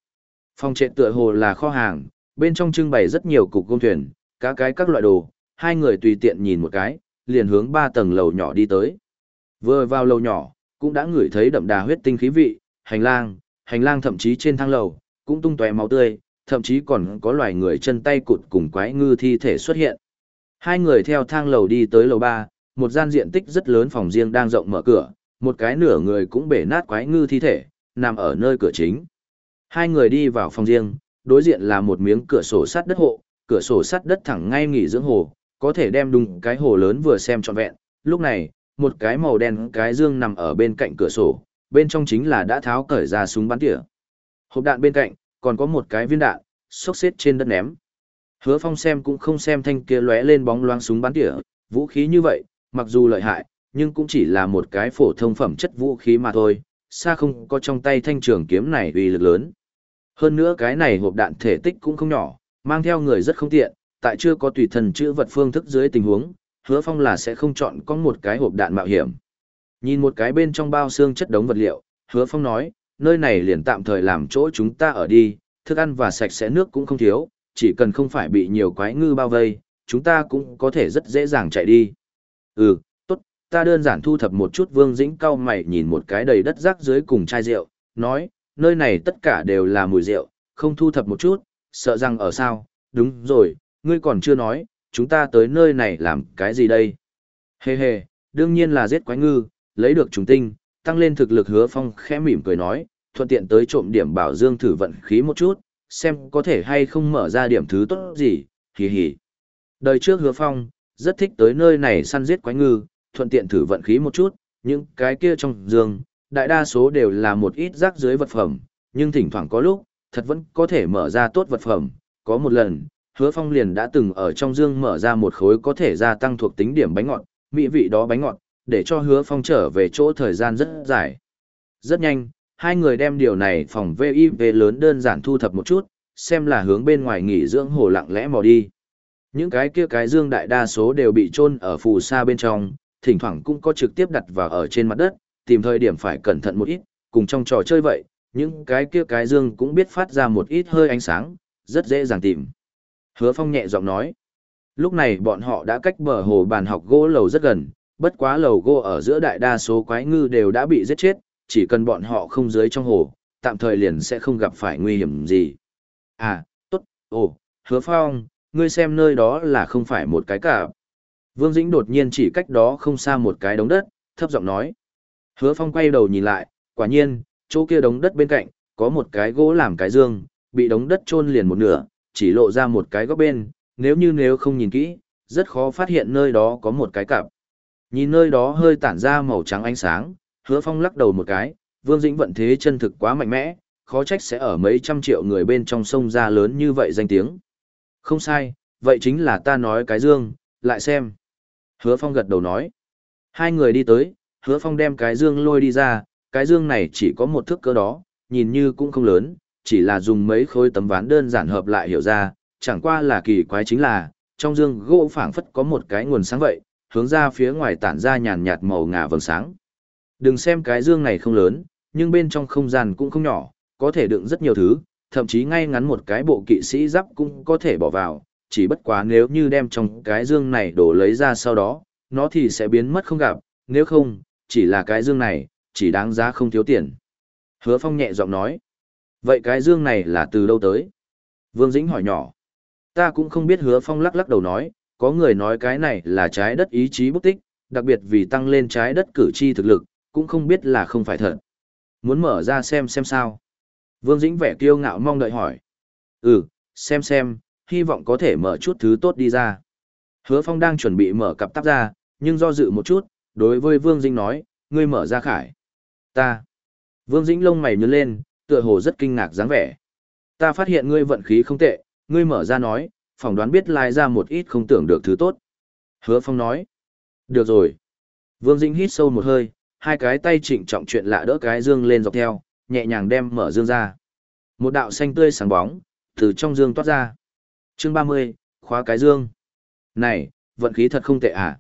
Phòng trệt tựa hồ là kho hàng, bên trong trưng bày rất nhiều cục công thuyền, cá cái các loại đồ, hai người tùy tiện nhìn một cái, liền hướng ba tầng lầu nhỏ đi tới. Vừa vào lầu nhỏ, cũng đã ngửi thấy đậm đà huyết tinh khí vị, hành lang, hành lang thậm chí trên thang lầu, cũng tung tóe máu tươi, thậm chí còn có loài người chân tay cụt cùng quái ngư thi thể xuất hiện. Hai người theo thang lầu đi tới lầu ba, một gian diện tích rất lớn phòng riêng đang rộng mở cửa, một cái nửa người cũng bể nát quái ngư thi thể, nằm ở nơi cửa chính. Hai người đi vào phòng riêng, đối diện là một miếng cửa sổ sắt đất hộ, cửa sổ sắt đất thẳng ngay nghỉ dưỡng hồ, có thể đem đúng cái hồ lớn vừa xem trọn vẹn. Lúc này, một cái màu đen cái dương nằm ở bên cạnh cửa sổ, bên trong chính là đã tháo cởi ra súng bắn tỉa. Hộp đạn bên cạnh, còn có một cái viên đạn, xốc xếp trên đất ném. Hứa Phong xem cũng không xem thanh kia lóe lên bóng loáng súng bắn tỉa, vũ khí như vậy, mặc dù lợi hại, nhưng cũng chỉ là một cái phổ thông phẩm chất vũ khí mà thôi, xa không có trong tay thanh trường kiếm này uy lực lớn. Hơn nữa cái này hộp đạn thể tích cũng không nhỏ, mang theo người rất không tiện, tại chưa có tùy thần chữ vật phương thức dưới tình huống, hứa phong là sẽ không chọn có một cái hộp đạn mạo hiểm. Nhìn một cái bên trong bao xương chất đống vật liệu, hứa phong nói, nơi này liền tạm thời làm chỗ chúng ta ở đi, thức ăn và sạch sẽ nước cũng không thiếu, chỉ cần không phải bị nhiều quái ngư bao vây, chúng ta cũng có thể rất dễ dàng chạy đi. Ừ, tốt, ta đơn giản thu thập một chút vương dĩnh cao mày nhìn một cái đầy đất rác dưới cùng chai rượu, nói, nơi này tất cả đều là mùi rượu, không thu thập một chút, sợ rằng ở sao, đúng rồi, ngươi còn chưa nói, chúng ta tới nơi này làm cái gì đây? Hề hề, đương nhiên là giết quái ngư, lấy được trùng tinh, tăng lên thực lực hứa phong khẽ mỉm cười nói, thuận tiện tới trộm điểm bảo dương thử vận khí một chút, xem có thể hay không mở ra điểm thứ tốt gì, hì hì. Đời trước hứa phong, rất thích tới nơi này săn giết quái ngư, thuận tiện thử vận khí một chút, những cái kia trong dương, đại đa số đều là một ít rác dưới vật phẩm, nhưng thỉnh thoảng có lúc, thật vẫn có thể mở ra tốt vật phẩm. Có một lần, hứa phong liền đã từng ở trong dương mở ra một khối có thể gia tăng thuộc tính điểm bánh ngọt, mỹ vị đó bánh ngọt, để cho hứa phong trở về chỗ thời gian rất dài. Rất nhanh, hai người đem điều này phòng vip lớn đơn giản thu thập một chút, xem là hướng bên ngoài nghỉ dưỡng hồ lặng lẽ mò đi. Những cái kia cái dương đại đa số đều bị chôn ở phù sa bên trong, thỉnh thoảng cũng có trực tiếp đặt vào ở trên mặt đất, tìm thời điểm phải cẩn thận một ít, cùng trong trò chơi vậy, những cái kia cái dương cũng biết phát ra một ít hơi ánh sáng, rất dễ dàng tìm. Hứa Phong nhẹ giọng nói, lúc này bọn họ đã cách bờ hồ bàn học gỗ lầu rất gần, bất quá lầu gỗ ở giữa đại đa số quái ngư đều đã bị giết chết, chỉ cần bọn họ không dưới trong hồ, tạm thời liền sẽ không gặp phải nguy hiểm gì. À, tốt, ồ, hứa phong, ngươi xem nơi đó là không phải một cái cả. Vương Dĩnh đột nhiên chỉ cách đó không xa một cái đống đất, thấp giọng nói. Hứa phong quay đầu nhìn lại, quả nhiên, chỗ kia đống đất bên cạnh, có một cái gỗ làm cái dương, bị đống đất chôn liền một nửa, chỉ lộ ra một cái góc bên, nếu như nếu không nhìn kỹ, rất khó phát hiện nơi đó có một cái cặp. Nhìn nơi đó hơi tản ra màu trắng ánh sáng, hứa phong lắc đầu một cái, Vương Dĩnh vận thế chân thực quá mạnh mẽ, khó trách sẽ ở mấy trăm triệu người bên trong sông ra lớn như vậy danh tiếng. Không sai, vậy chính là ta nói cái dương, lại xem. Hứa phong gật đầu nói. Hai người đi tới, hứa phong đem cái dương lôi đi ra, cái dương này chỉ có một thước cỡ đó, nhìn như cũng không lớn, chỉ là dùng mấy khối tấm ván đơn giản hợp lại hiểu ra, chẳng qua là kỳ quái chính là, trong dương gỗ phảng phất có một cái nguồn sáng vậy, hướng ra phía ngoài tản ra nhàn nhạt màu ngà vầng sáng. Đừng xem cái dương này không lớn, nhưng bên trong không gian cũng không nhỏ, có thể đựng rất nhiều thứ, thậm chí ngay ngắn một cái bộ kỵ sĩ giáp cũng có thể bỏ vào, chỉ bất quá nếu như đem trong cái dương này đổ lấy ra sau đó, nó thì sẽ biến mất không gặp, nếu không, chỉ là cái dương này, chỉ đáng giá không thiếu tiền. Hứa Phong nhẹ giọng nói, vậy cái dương này là từ đâu tới? Vương Dĩnh hỏi nhỏ, ta cũng không biết Hứa Phong lắc lắc đầu nói, có người nói cái này là trái đất ý chí bức tích, đặc biệt vì tăng lên trái đất cử tri thực lực, cũng không biết là không phải thật. Muốn mở ra xem xem sao. Vương Dĩnh vẻ kiêu ngạo mong đợi hỏi. Ừ, xem xem, hy vọng có thể mở chút thứ tốt đi ra. Hứa Phong đang chuẩn bị mở cặp tắp ra, nhưng do dự một chút, đối với Vương Dĩnh nói, ngươi mở ra khải. Ta. Vương Dĩnh lông mày nhướng lên, tựa hồ rất kinh ngạc dáng vẻ. Ta phát hiện ngươi vận khí không tệ, ngươi mở ra nói, phỏng đoán biết lai ra một ít không tưởng được thứ tốt. Hứa Phong nói. Được rồi. Vương Dĩnh hít sâu một hơi, hai cái tay trịnh trọng chuyện lạ đỡ cái dương lên dọc theo, nhẹ nhàng đem mở dương ra. Một đạo xanh tươi sáng bóng, từ trong dương toát ra. Chương 30, khóa cái dương. Này, vận khí thật không tệ à?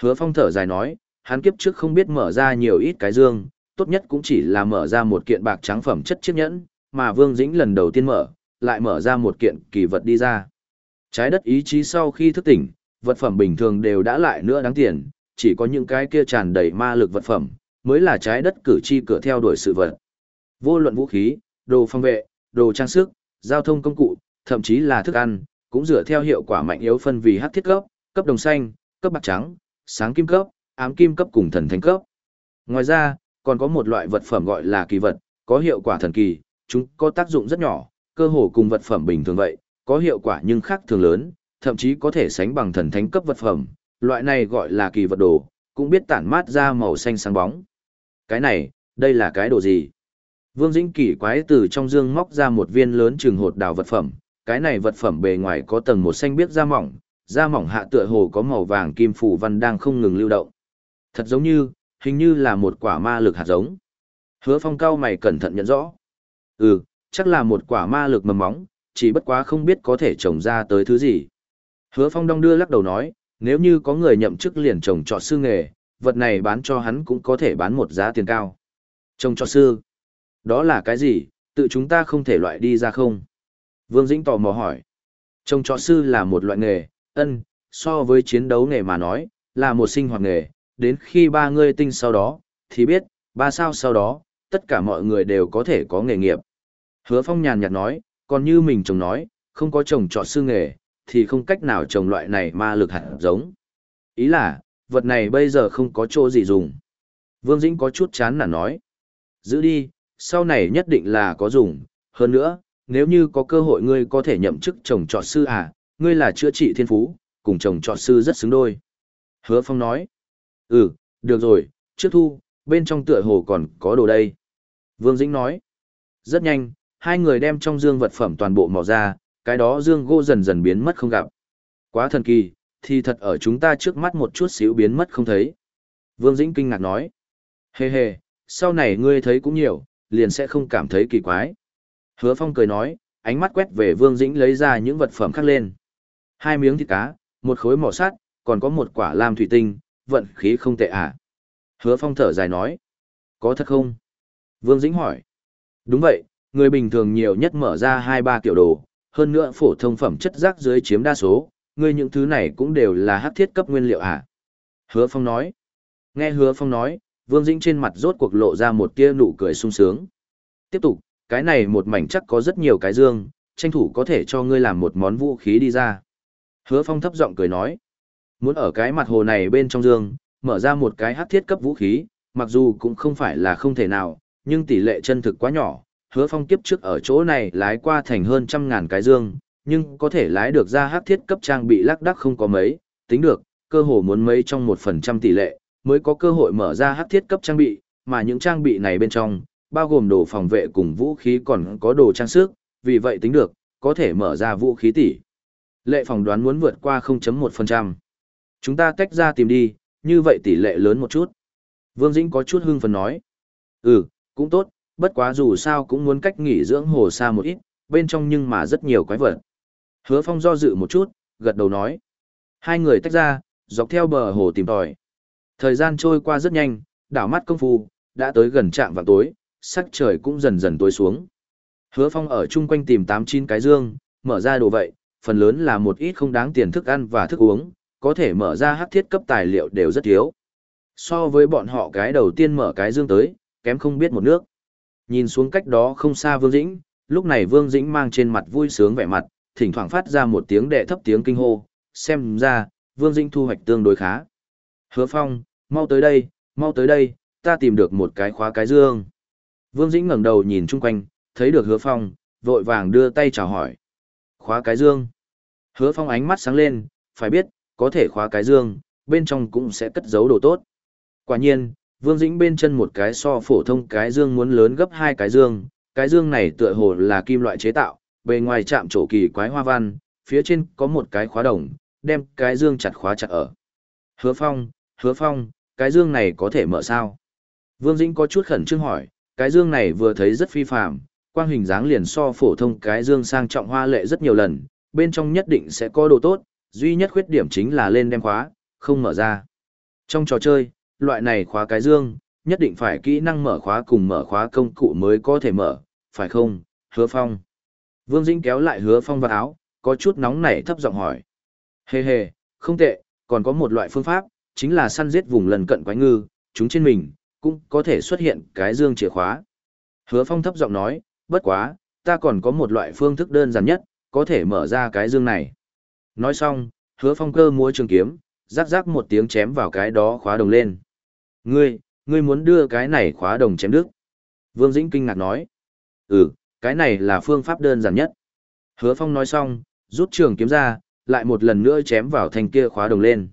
Hứa Phong thở dài nói, hắn kiếp trước không biết mở ra nhiều ít cái dương, tốt nhất cũng chỉ là mở ra một kiện bạc trắng phẩm chất chiếc nhẫn, mà Vương Dĩnh lần đầu tiên mở, lại mở ra một kiện kỳ vật đi ra. Trái đất ý chí sau khi thức tỉnh, vật phẩm bình thường đều đã lại nữa đáng tiền, chỉ có những cái kia tràn đầy ma lực vật phẩm, mới là trái đất cử tri cửa theo đuổi sự vật. Vô luận vũ khí, đồ phòng vệ, đồ trang sức, giao thông công cụ, thậm chí là thức ăn, cũng dựa theo hiệu quả mạnh yếu phân vì hắc thiết cấp, cấp đồng xanh, cấp bạc trắng, sáng kim cấp, ám kim cấp cùng thần thánh cấp. Ngoài ra, còn có một loại vật phẩm gọi là kỳ vật, có hiệu quả thần kỳ, chúng có tác dụng rất nhỏ, cơ hồ cùng vật phẩm bình thường vậy, có hiệu quả nhưng khác thường lớn, thậm chí có thể sánh bằng thần thánh cấp vật phẩm, loại này gọi là kỳ vật đồ, cũng biết tản mát ra màu xanh sáng bóng. Cái này, đây là cái đồ gì? Vương Dĩnh kỳ quái từ trong dương móc ra một viên lớn trừng hột đào vật phẩm, cái này vật phẩm bề ngoài có tầng một xanh biếc da mỏng, da mỏng hạ tựa hồ có màu vàng kim phủ văn đang không ngừng lưu động. Thật giống như, hình như là một quả ma lực hạt giống. Hứa phong cao mày cẩn thận nhận rõ. Ừ, chắc là một quả ma lực mầm móng, chỉ bất quá không biết có thể trồng ra tới thứ gì. Hứa phong đong đưa lắc đầu nói, nếu như có người nhậm chức liền trồng trọt sư nghề, vật này bán cho hắn cũng có thể bán một giá tiền cao. Trồng trọt sư, đó là cái gì, tự chúng ta không thể loại đi ra không? Vương Dĩnh tò mò hỏi. Trồng trọt sư là một loại nghề, ân, so với chiến đấu nghề mà nói, là một sinh hoạt nghề, đến khi ba ngươi tinh sau đó, thì biết, ba sao sau đó, tất cả mọi người đều có thể có nghề nghiệp. Hứa Phong nhàn nhạt nói, còn như mình chồng nói, không có chồng trọt sư nghề, thì không cách nào trồng loại này ma lực hạt giống. Ý là, vật này bây giờ không có chỗ gì dùng. Vương Dĩnh có chút chán nản nói. Giữ đi, sau này nhất định là có dùng. Hơn nữa, nếu như có cơ hội ngươi có thể nhậm chức chồng trọt sư à, ngươi là chữa trị thiên phú, cùng chồng trọt sư rất xứng đôi. Hứa Phong nói. Ừ, được rồi, trước thu, bên trong tựa hồ còn có đồ đây. Vương Dĩnh nói. Rất nhanh, hai người đem trong dương vật phẩm toàn bộ mò ra, cái đó dương gỗ dần dần biến mất không gặp. Quá thần kỳ, thì thật ở chúng ta trước mắt một chút xíu biến mất không thấy. Vương Dĩnh kinh ngạc nói. Hề hề, sau này ngươi thấy cũng nhiều, liền sẽ không cảm thấy kỳ quái. Hứa Phong cười nói, ánh mắt quét về Vương Dĩnh lấy ra những vật phẩm khác lên. Hai miếng thịt cá, một khối mỏ sắt, còn có một quả lam thủy tinh, vận khí không tệ à. Hứa Phong thở dài nói. Có thật không? Vương Dĩnh hỏi. Đúng vậy, người bình thường nhiều nhất mở ra hai ba kiểu đồ, hơn nữa phổ thông phẩm chất rác dưới chiếm đa số, ngươi những thứ này cũng đều là hắc thiết cấp nguyên liệu à? Hứa Phong nói. Nghe Hứa Phong nói, Vương Dĩnh trên mặt rốt cuộc lộ ra một tia nụ cười sung sướng. Tiếp tục, cái này một mảnh chắc có rất nhiều cái dương, tranh thủ có thể cho ngươi làm một món vũ khí đi ra. Hứa Phong thấp giọng cười nói. Muốn ở cái mặt hồ này bên trong dương, mở ra một cái hắc thiết cấp vũ khí, mặc dù cũng không phải là không thể nào, nhưng tỷ lệ chân thực quá nhỏ, hứa phong kiếp trước ở chỗ này lái qua thành hơn trăm ngàn cái dương, nhưng có thể lái được ra hắc thiết cấp trang bị lắc đắc không có mấy, tính được, cơ hồ muốn mấy trong một phần trăm tỷ lệ, mới có cơ hội mở ra hắc thiết cấp trang bị, mà những trang bị này bên trong, bao gồm đồ phòng vệ cùng vũ khí còn có đồ trang sức, vì vậy tính được, có thể mở ra vũ khí tỷ. Lệ phòng đoán muốn vượt qua 0.1%. Chúng ta tách ra tìm đi, như vậy tỷ lệ lớn một chút. Vương Dĩnh có chút hưng phấn nói. Ừ, cũng tốt, bất quá dù sao cũng muốn cách nghỉ dưỡng hồ xa một ít, bên trong nhưng mà rất nhiều quái vật. Hứa Phong do dự một chút, gật đầu nói. Hai người tách ra, dọc theo bờ hồ tìm tòi. Thời gian trôi qua rất nhanh, đảo mắt công phu, đã tới gần trạm vào tối, sắc trời cũng dần dần tối xuống. Hứa Phong ở chung quanh tìm tám chín cái dương, mở ra đồ vậy, phần lớn là một ít không đáng tiền thức ăn và thức uống, có thể mở ra hắc thiết cấp tài liệu đều rất thiếu. So với bọn họ cái đầu tiên mở cái dương tới, kém không biết một nước. Nhìn xuống cách đó không xa Vương Dĩnh, lúc này Vương Dĩnh mang trên mặt vui sướng vẻ mặt, thỉnh thoảng phát ra một tiếng đệ thấp tiếng kinh hô, xem ra, Vương Dĩnh thu hoạch tương đối khá. Hứa Phong, mau tới đây, mau tới đây, ta tìm được một cái khóa cái dương. Vương Dĩnh ngẩng đầu nhìn chung quanh, thấy được Hứa Phong, vội vàng đưa tay chào hỏi. Khóa cái dương. Hứa Phong ánh mắt sáng lên, phải biết, có thể khóa cái dương, bên trong cũng sẽ cất giấu đồ tốt. Quả nhiên, Vương Dĩnh bên chân một cái so phổ thông cái dương muốn lớn gấp hai cái dương, cái dương này tựa hồ là kim loại chế tạo, bề ngoài chạm trổ kỳ quái hoa văn, phía trên có một cái khóa đồng, đem cái dương chặt khóa chặt ở. Hứa Phong, Hứa Phong, cái dương này có thể mở sao? Vương Dĩnh có chút khẩn trương hỏi, cái dương này vừa thấy rất phi phàm, quang hình dáng liền so phổ thông cái dương sang trọng hoa lệ rất nhiều lần, bên trong nhất định sẽ có đồ tốt, duy nhất khuyết điểm chính là lên đem khóa, không mở ra. Trong trò chơi, loại này khóa cái dương, nhất định phải kỹ năng mở khóa cùng mở khóa công cụ mới có thể mở, phải không, hứa phong. Vương Dĩnh kéo lại hứa phong vào áo, có chút nóng nảy thấp giọng hỏi. Hề hề, không tệ, còn có một loại phương pháp, chính là săn giết vùng lần cận quái ngư, chúng trên mình, cũng có thể xuất hiện cái dương chìa khóa. Hứa phong thấp giọng nói, bất quá, ta còn có một loại phương thức đơn giản nhất, có thể mở ra cái dương này. Nói xong, hứa phong cơ múa trường kiếm, rắc rắc một tiếng chém vào cái đó khóa đồng lên. Ngươi, ngươi muốn đưa cái này khóa đồng chém đứt. Vương Dĩnh kinh ngạc nói. Ừ, cái này là phương pháp đơn giản nhất. Hứa Phong nói xong, rút trường kiếm ra, lại một lần nữa chém vào thành kia khóa đồng lên.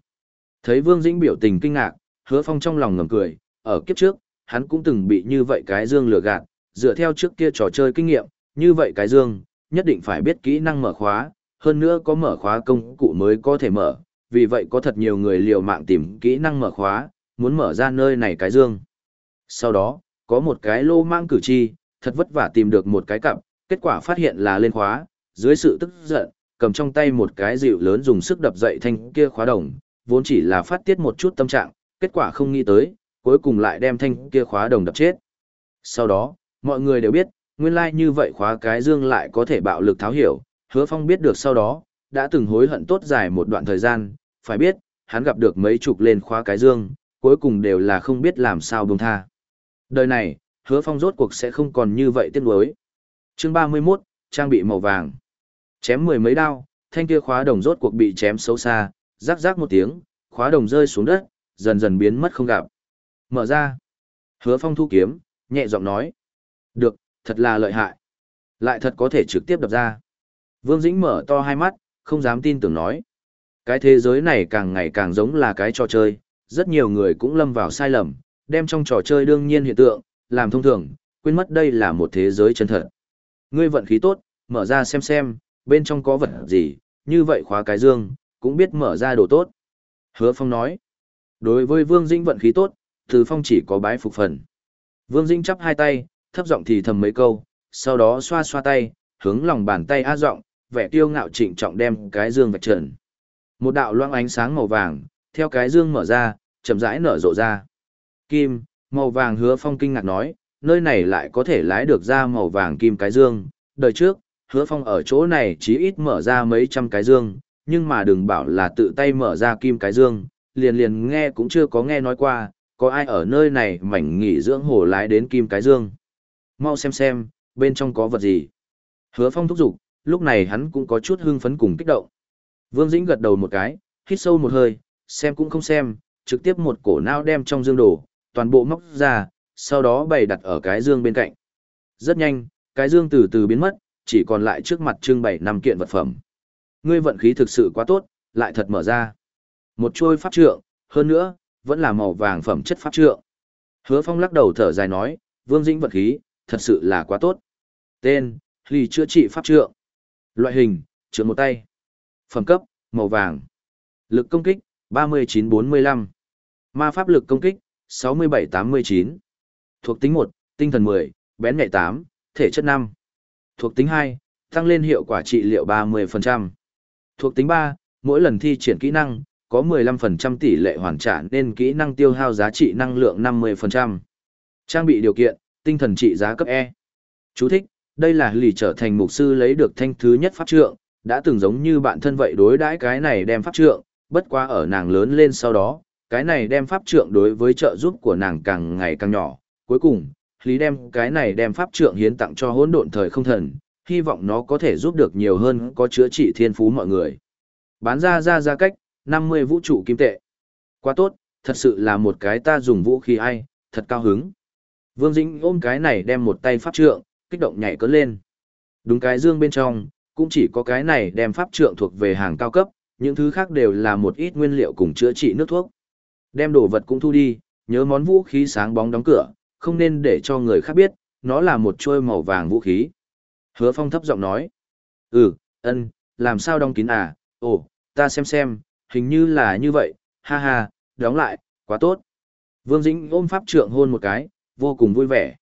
Thấy Vương Dĩnh biểu tình kinh ngạc, Hứa Phong trong lòng ngầm cười, ở kiếp trước, hắn cũng từng bị như vậy cái dương lừa gạt, dựa theo trước kia trò chơi kinh nghiệm, như vậy cái dương, nhất định phải biết kỹ năng mở khóa, hơn nữa có mở khóa công cụ mới có thể mở, vì vậy có thật nhiều người liều mạng tìm kỹ năng mở khóa, muốn mở ra nơi này cái dương. Sau đó, có một cái lô mang cử tri, thật vất vả tìm được một cái cặp, kết quả phát hiện là lên khóa, dưới sự tức giận, cầm trong tay một cái dịu lớn dùng sức đập dậy thanh kia khóa đồng, vốn chỉ là phát tiết một chút tâm trạng, kết quả không nghĩ tới, cuối cùng lại đem thanh kia khóa đồng đập chết. Sau đó, mọi người đều biết, nguyên lai like như vậy khóa cái dương lại có thể bạo lực tháo hiểu, hứa phong biết được sau đó, đã từng hối hận tốt dài một đoạn thời gian, phải biết, hắn gặp được mấy chục lên khóa cái dương, cuối cùng đều là không biết làm sao buông tha. Đời này, hứa phong rốt cuộc sẽ không còn như vậy tiếc nuối. Chương 31, trang bị màu vàng. Chém mười mấy đao, thanh kia khóa đồng rốt cuộc bị chém xấu xa, rắc rắc một tiếng, khóa đồng rơi xuống đất, dần dần biến mất không gặp. Mở ra. Hứa phong thu kiếm, nhẹ giọng nói. Được, thật là lợi hại. Lại thật có thể trực tiếp đập ra. Vương Dĩnh mở to hai mắt, không dám tin tưởng nói. Cái thế giới này càng ngày càng giống là cái trò chơi, rất nhiều người cũng lâm vào sai lầm, đem trong trò chơi đương nhiên hiện tượng, làm thông thường, quên mất đây là một thế giới chân thật. Ngươi vận khí tốt, mở ra xem xem, bên trong có vật gì, như vậy khóa cái dương, cũng biết mở ra đồ tốt. Hứa Phong nói, đối với Vương Dĩnh vận khí tốt, Từ Phong chỉ có bái phục phần. Vương Dĩnh chắp hai tay, thấp giọng thì thầm mấy câu, sau đó xoa xoa tay, hướng lòng bàn tay a giọng, vẻ tiêu ngạo trịnh trọng đem cái dương vạch trần. Một đạo loang ánh sáng màu vàng, theo cái dương mở ra, chậm rãi nở rộ ra. Kim, màu vàng hứa phong kinh ngạc nói, nơi này lại có thể lái được ra màu vàng kim cái dương. Đời trước, hứa phong ở chỗ này chí ít mở ra mấy trăm cái dương, nhưng mà đừng bảo là tự tay mở ra kim cái dương, liền liền nghe cũng chưa có nghe nói qua, có ai ở nơi này mảnh nghỉ dưỡng hồ lái đến kim cái dương. Mau xem xem, bên trong có vật gì. Hứa phong thúc giục, lúc này hắn cũng có chút hưng phấn cùng kích động. Vương Dĩnh gật đầu một cái, hít sâu một hơi, xem cũng không xem, trực tiếp một cổ não đem trong dương đổ, toàn bộ móc ra, sau đó bày đặt ở cái dương bên cạnh. Rất nhanh, cái dương từ từ biến mất, chỉ còn lại trước mặt trưng bày năm kiện vật phẩm. Ngươi vận khí thực sự quá tốt, lại thật mở ra. Một trôi pháp trượng, hơn nữa, vẫn là màu vàng phẩm chất pháp trượng. Hứa Phong lắc đầu thở dài nói, Vương Dĩnh vận khí, thật sự là quá tốt. Tên, Ly chữa trị pháp trượng. Loại hình, trượng một tay. Phẩm cấp, màu vàng. Lực công kích, 39-45. Ma pháp lực công kích, 67-89. Thuộc tính 1, tinh thần 10, bén nhạy 8, thể chất 5. Thuộc tính 2, tăng lên hiệu quả trị liệu 30%. Thuộc tính 3, mỗi lần thi triển kỹ năng, có 15% tỷ lệ hoàn trả nên kỹ năng tiêu hao giá trị năng lượng 50%. Trang bị điều kiện, tinh thần trị giá cấp E. Chú thích, đây là lì trở thành mục sư lấy được thanh thứ nhất pháp trượng, đã từng giống như bạn thân vậy đối đãi cái này đem pháp trượng, bất quá ở nàng lớn lên sau đó, cái này đem pháp trượng đối với trợ giúp của nàng càng ngày càng nhỏ. Cuối cùng, Lý đem cái này đem pháp trượng hiến tặng cho hỗn độn thời không thần, hy vọng nó có thể giúp được nhiều hơn có chữa trị thiên phú mọi người. Bán ra ra ra cách, 50 vũ trụ kim tệ. Quá tốt, thật sự là một cái ta dùng vũ khí ai, thật cao hứng. Vương Dĩnh ôm cái này đem một tay pháp trượng, kích động nhảy cất lên. Đúng cái dương bên trong, cũng chỉ có cái này đem pháp trượng thuộc về hàng cao cấp, những thứ khác đều là một ít nguyên liệu cùng chữa trị nước thuốc. Đem đồ vật cũng thu đi, nhớ món vũ khí sáng bóng đóng cửa, không nên để cho người khác biết, nó là một trôi màu vàng vũ khí. Hứa Phong thấp giọng nói. Ừ, ân, làm sao đóng kín à, ồ, ta xem xem, hình như là như vậy, ha ha, đóng lại, quá tốt. Vương Dĩnh ôm pháp trượng hôn một cái, vô cùng vui vẻ.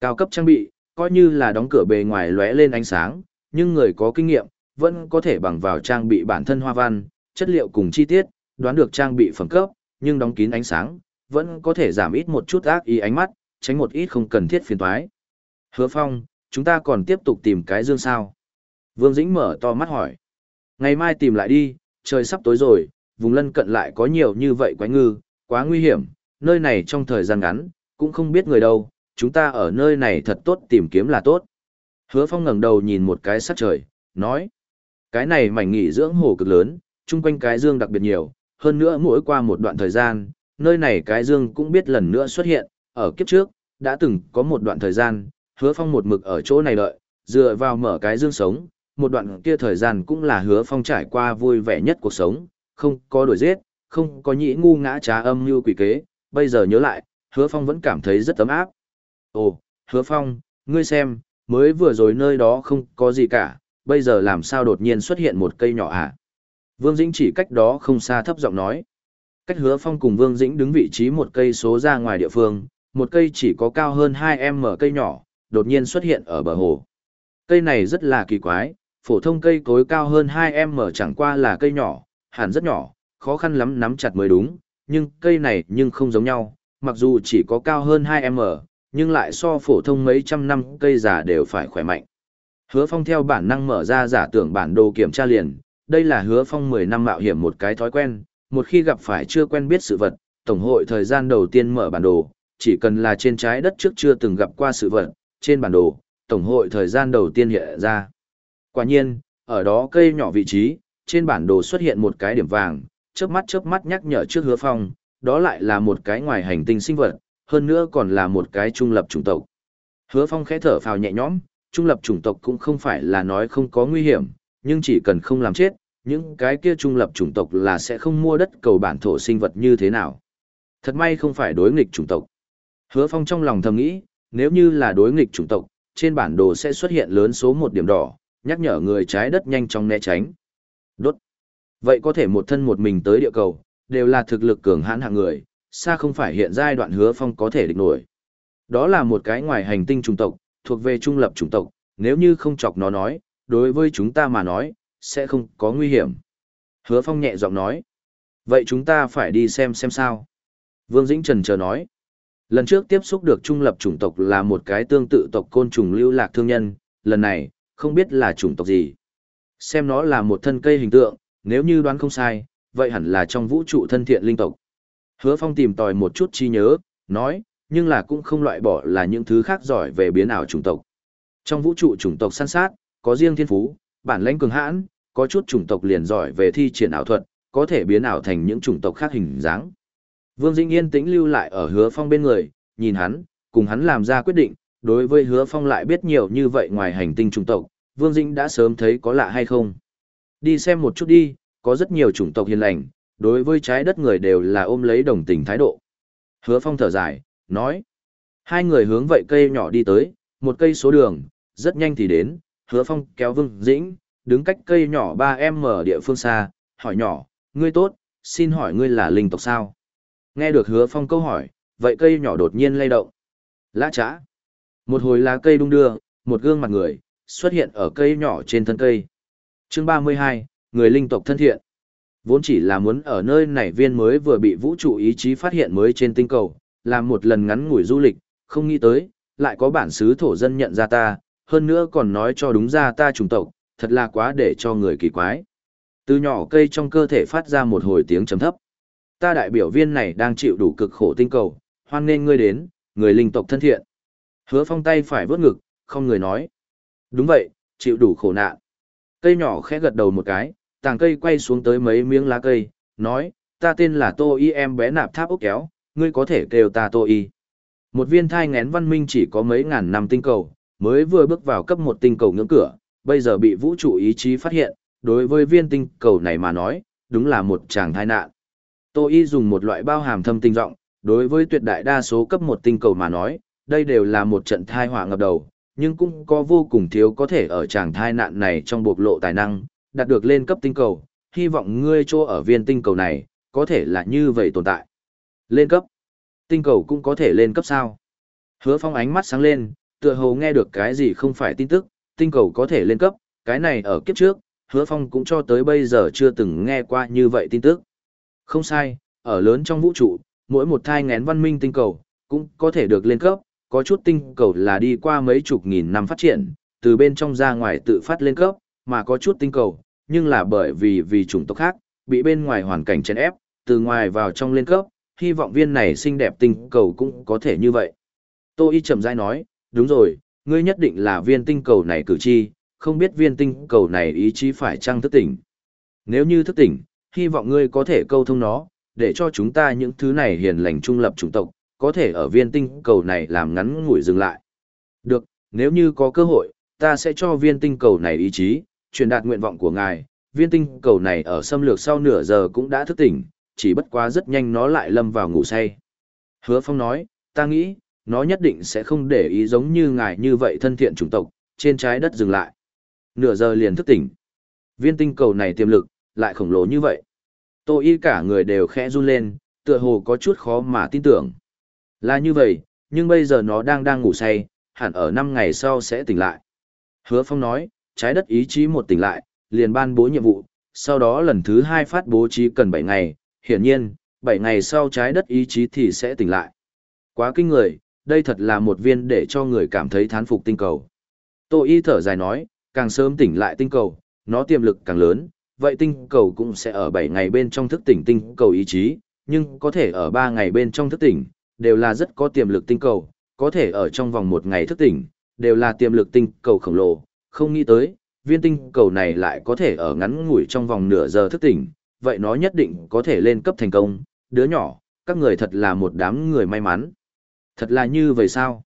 Cao cấp trang bị, coi như là đóng cửa bề ngoài lóe lên ánh sáng, nhưng người có kinh nghiệm, vẫn có thể bằng vào trang bị bản thân hoa văn, chất liệu cùng chi tiết, đoán được trang bị phẩm cấp, nhưng đóng kín ánh sáng, vẫn có thể giảm ít một chút ác ý ánh mắt, tránh một ít không cần thiết phiền toái. Hứa Phong, chúng ta còn tiếp tục tìm cái dương sao? Vương Dĩnh mở to mắt hỏi. Ngày mai tìm lại đi, trời sắp tối rồi, vùng lân cận lại có nhiều như vậy quái ngư, quá nguy hiểm, nơi này trong thời gian ngắn, cũng không biết người đâu, chúng ta ở nơi này thật tốt tìm kiếm là tốt. Hứa Phong ngẩng đầu nhìn một cái sắc trời, nói. Cái này mảnh nghỉ dưỡng hồ cực lớn, chung quanh cái dương đặc biệt nhiều, hơn nữa mỗi qua một đoạn thời gian, nơi này cái dương cũng biết lần nữa xuất hiện, ở kiếp trước, đã từng có một đoạn thời gian, hứa phong một mực ở chỗ này đợi, dựa vào mở cái dương sống, một đoạn kia thời gian cũng là hứa phong trải qua vui vẻ nhất cuộc sống, không có đổi giết, không có nhĩ ngu ngã trá âm như quỷ kế, bây giờ nhớ lại, hứa phong vẫn cảm thấy rất ấm áp. Ồ, hứa phong, ngươi xem, mới vừa rồi nơi đó không có gì cả, bây giờ làm sao đột nhiên xuất hiện một cây nhỏ à? Vương Dĩnh chỉ cách đó không xa thấp giọng nói. Cách hứa phong cùng Vương Dĩnh đứng vị trí một cây số ra ngoài địa phương, một cây chỉ có cao hơn 2m cây nhỏ, đột nhiên xuất hiện ở bờ hồ. Cây này rất là kỳ quái, phổ thông cây cối cao hơn 2m chẳng qua là cây nhỏ, hẳn rất nhỏ, khó khăn lắm nắm chặt mới đúng, nhưng cây này nhưng không giống nhau, mặc dù chỉ có cao hơn 2m, nhưng lại so phổ thông mấy trăm năm cây già đều phải khỏe mạnh. Hứa Phong theo bản năng mở ra giả tưởng bản đồ kiểm tra liền, đây là Hứa Phong 10 năm mạo hiểm một cái thói quen, một khi gặp phải chưa quen biết sự vật, tổng hội thời gian đầu tiên mở bản đồ, chỉ cần là trên trái đất trước chưa từng gặp qua sự vật, trên bản đồ, tổng hội thời gian đầu tiên hiện ra. Quả nhiên, ở đó cây nhỏ vị trí, trên bản đồ xuất hiện một cái điểm vàng, chớp mắt chớp mắt nhắc nhở trước Hứa Phong, đó lại là một cái ngoài hành tinh sinh vật, hơn nữa còn là một cái trung lập chủng tộc. Hứa Phong khẽ thở phào nhẹ nhõm, trung lập chủng tộc cũng không phải là nói không có nguy hiểm, nhưng chỉ cần không làm chết, những cái kia trung lập chủng tộc là sẽ không mua đất cầu bản thổ sinh vật như thế nào. Thật may không phải đối nghịch chủng tộc. Hứa Phong trong lòng thầm nghĩ, nếu như là đối nghịch chủng tộc, trên bản đồ sẽ xuất hiện lớn số một điểm đỏ, nhắc nhở người trái đất nhanh chóng né tránh. Đốt. Vậy có thể một thân một mình tới địa cầu, đều là thực lực cường hãn hạng người, xa không phải hiện giai đoạn hứa phong có thể địch nổi. Đó là một cái ngoài hành tinh chủng tộc, thuộc về trung lập chủng tộc, nếu như không chọc nó nói, đối với chúng ta mà nói, sẽ không có nguy hiểm. Hứa phong nhẹ giọng nói. Vậy chúng ta phải đi xem xem sao. Vương Dĩnh Trần chờ nói. Lần trước tiếp xúc được trung lập chủng tộc là một cái tương tự tộc côn trùng lưu lạc thương nhân, lần này, không biết là chủng tộc gì. Xem nó là một thân cây hình tượng, nếu như đoán không sai, vậy hẳn là trong vũ trụ thân thiện linh tộc. Hứa Phong tìm tòi một chút chi nhớ, nói, nhưng là cũng không loại bỏ là những thứ khác giỏi về biến ảo chủng tộc. Trong vũ trụ chủng tộc săn sát, có riêng thiên phú, bản lãnh cường hãn, có chút chủng tộc liền giỏi về thi triển ảo thuật, có thể biến ảo thành những chủng tộc khác hình dáng. Vương Dĩnh yên tĩnh lưu lại ở Hứa Phong bên người, nhìn hắn, cùng hắn làm ra quyết định, đối với Hứa Phong lại biết nhiều như vậy ngoài hành tinh chủng tộc, Vương Dĩnh đã sớm thấy có lạ hay không. Đi xem một chút đi, có rất nhiều chủng tộc hiền lành, đối với trái đất người đều là ôm lấy đồng tình thái độ. Hứa Phong thở dài, nói. Hai người hướng vậy cây nhỏ đi tới, một cây số đường, rất nhanh thì đến, Hứa Phong kéo Vương Dĩnh, đứng cách cây nhỏ 3M địa phương xa, hỏi nhỏ, ngươi tốt, xin hỏi ngươi là linh tộc sao? Nghe được Hứa Phong câu hỏi, vậy cây nhỏ đột nhiên lay động. Lã chã. Một hồi lá cây đung đưa, một gương mặt người, xuất hiện ở cây nhỏ trên thân cây. Chương 32, người linh tộc thân thiện. Vốn chỉ là muốn ở nơi này viên mới vừa bị vũ trụ ý chí phát hiện mới trên tinh cầu, làm một lần ngắn ngủi du lịch, không nghĩ tới, lại có bản xứ thổ dân nhận ra ta, hơn nữa còn nói cho đúng ra ta trùng tộc, thật là quá để cho người kỳ quái. Từ nhỏ cây trong cơ thể phát ra một hồi tiếng trầm thấp. Ta đại biểu viên này đang chịu đủ cực khổ tinh cầu, hoan nên ngươi đến, người linh tộc thân thiện. Hứa phong tay phải vớt ngực, không người nói. Đúng vậy, chịu đủ khổ nạn. Cây nhỏ khẽ gật đầu một cái, tàng cây quay xuống tới mấy miếng lá cây, nói, ta tên là Tô Y em bé nạp tháp ốc kéo, ngươi có thể kêu ta Tô Y. Một viên thai ngén văn minh chỉ có mấy ngàn năm tinh cầu, mới vừa bước vào cấp một tinh cầu ngưỡng cửa, bây giờ bị vũ trụ ý chí phát hiện, đối với viên tinh cầu này mà nói, đúng là một chàng thai nạn. Tô Y dùng một loại bao hàm thâm tinh rộng, đối với tuyệt đại đa số cấp một tinh cầu mà nói, đây đều là một trận thai họa ngập đầu, nhưng cũng có vô cùng thiếu có thể ở chàng thai nạn này trong bộc lộ tài năng, đạt được lên cấp tinh cầu, hy vọng ngươi cho ở viên tinh cầu này, có thể là như vậy tồn tại. Lên cấp. Tinh cầu cũng có thể lên cấp sao? Hứa phong ánh mắt sáng lên, tựa hồ nghe được cái gì không phải tin tức, tinh cầu có thể lên cấp, cái này ở kiếp trước, hứa phong cũng cho tới bây giờ chưa từng nghe qua như vậy tin tức. Không sai, ở lớn trong vũ trụ, mỗi một thai ngén văn minh tinh cầu, cũng có thể được lên cấp, có chút tinh cầu là đi qua mấy chục nghìn năm phát triển, từ bên trong ra ngoài tự phát lên cấp, mà có chút tinh cầu, nhưng là bởi vì vì chủng tộc khác, bị bên ngoài hoàn cảnh chèn ép, từ ngoài vào trong lên cấp, hy vọng viên này xinh đẹp tinh cầu cũng có thể như vậy. Tô Y chậm rãi nói, đúng rồi, ngươi nhất định là viên tinh cầu này cử tri, không biết viên tinh cầu này ý chí phải chăng thức tỉnh. Nếu như thức tỉnh, hy vọng ngươi có thể câu thông nó, để cho chúng ta những thứ này hiền lành trung lập chủng tộc, có thể ở viên tinh cầu này làm ngắn ngủi dừng lại. Được, nếu như có cơ hội, ta sẽ cho viên tinh cầu này ý chí, truyền đạt nguyện vọng của ngài. Viên tinh cầu này ở xâm lược sau nửa giờ cũng đã thức tỉnh, chỉ bất quá rất nhanh nó lại lâm vào ngủ say. Hứa Phong nói, ta nghĩ, nó nhất định sẽ không để ý giống như ngài như vậy thân thiện chủng tộc, trên trái đất dừng lại. Nửa giờ liền thức tỉnh. Viên tinh cầu này tiềm lực, lại khổng lồ như vậy. Tô y cả người đều khẽ run lên, tựa hồ có chút khó mà tin tưởng. Là như vậy, nhưng bây giờ nó đang đang ngủ say, hẳn ở 5 ngày sau sẽ tỉnh lại. Hứa Phong nói, trái đất ý chí một tỉnh lại, liền ban bố nhiệm vụ, sau đó lần thứ hai phát bố trí cần 7 ngày, hiển nhiên, 7 ngày sau trái đất ý chí thì sẽ tỉnh lại. Quá kinh người, đây thật là một viên để cho người cảm thấy thán phục tinh cầu. Tô Y thở dài nói, càng sớm tỉnh lại tinh cầu, nó tiềm lực càng lớn, vậy tinh cầu cũng sẽ ở 7 ngày bên trong thức tỉnh tinh cầu ý chí, nhưng có thể ở 3 ngày bên trong thức tỉnh, đều là rất có tiềm lực tinh cầu, có thể ở trong vòng một ngày thức tỉnh, đều là tiềm lực tinh cầu khổng lồ, không nghĩ tới, viên tinh cầu này lại có thể ở ngắn ngủi trong vòng nửa giờ thức tỉnh, vậy nó nhất định có thể lên cấp thành công, đứa nhỏ, các người thật là một đám người may mắn. Thật là như vậy sao?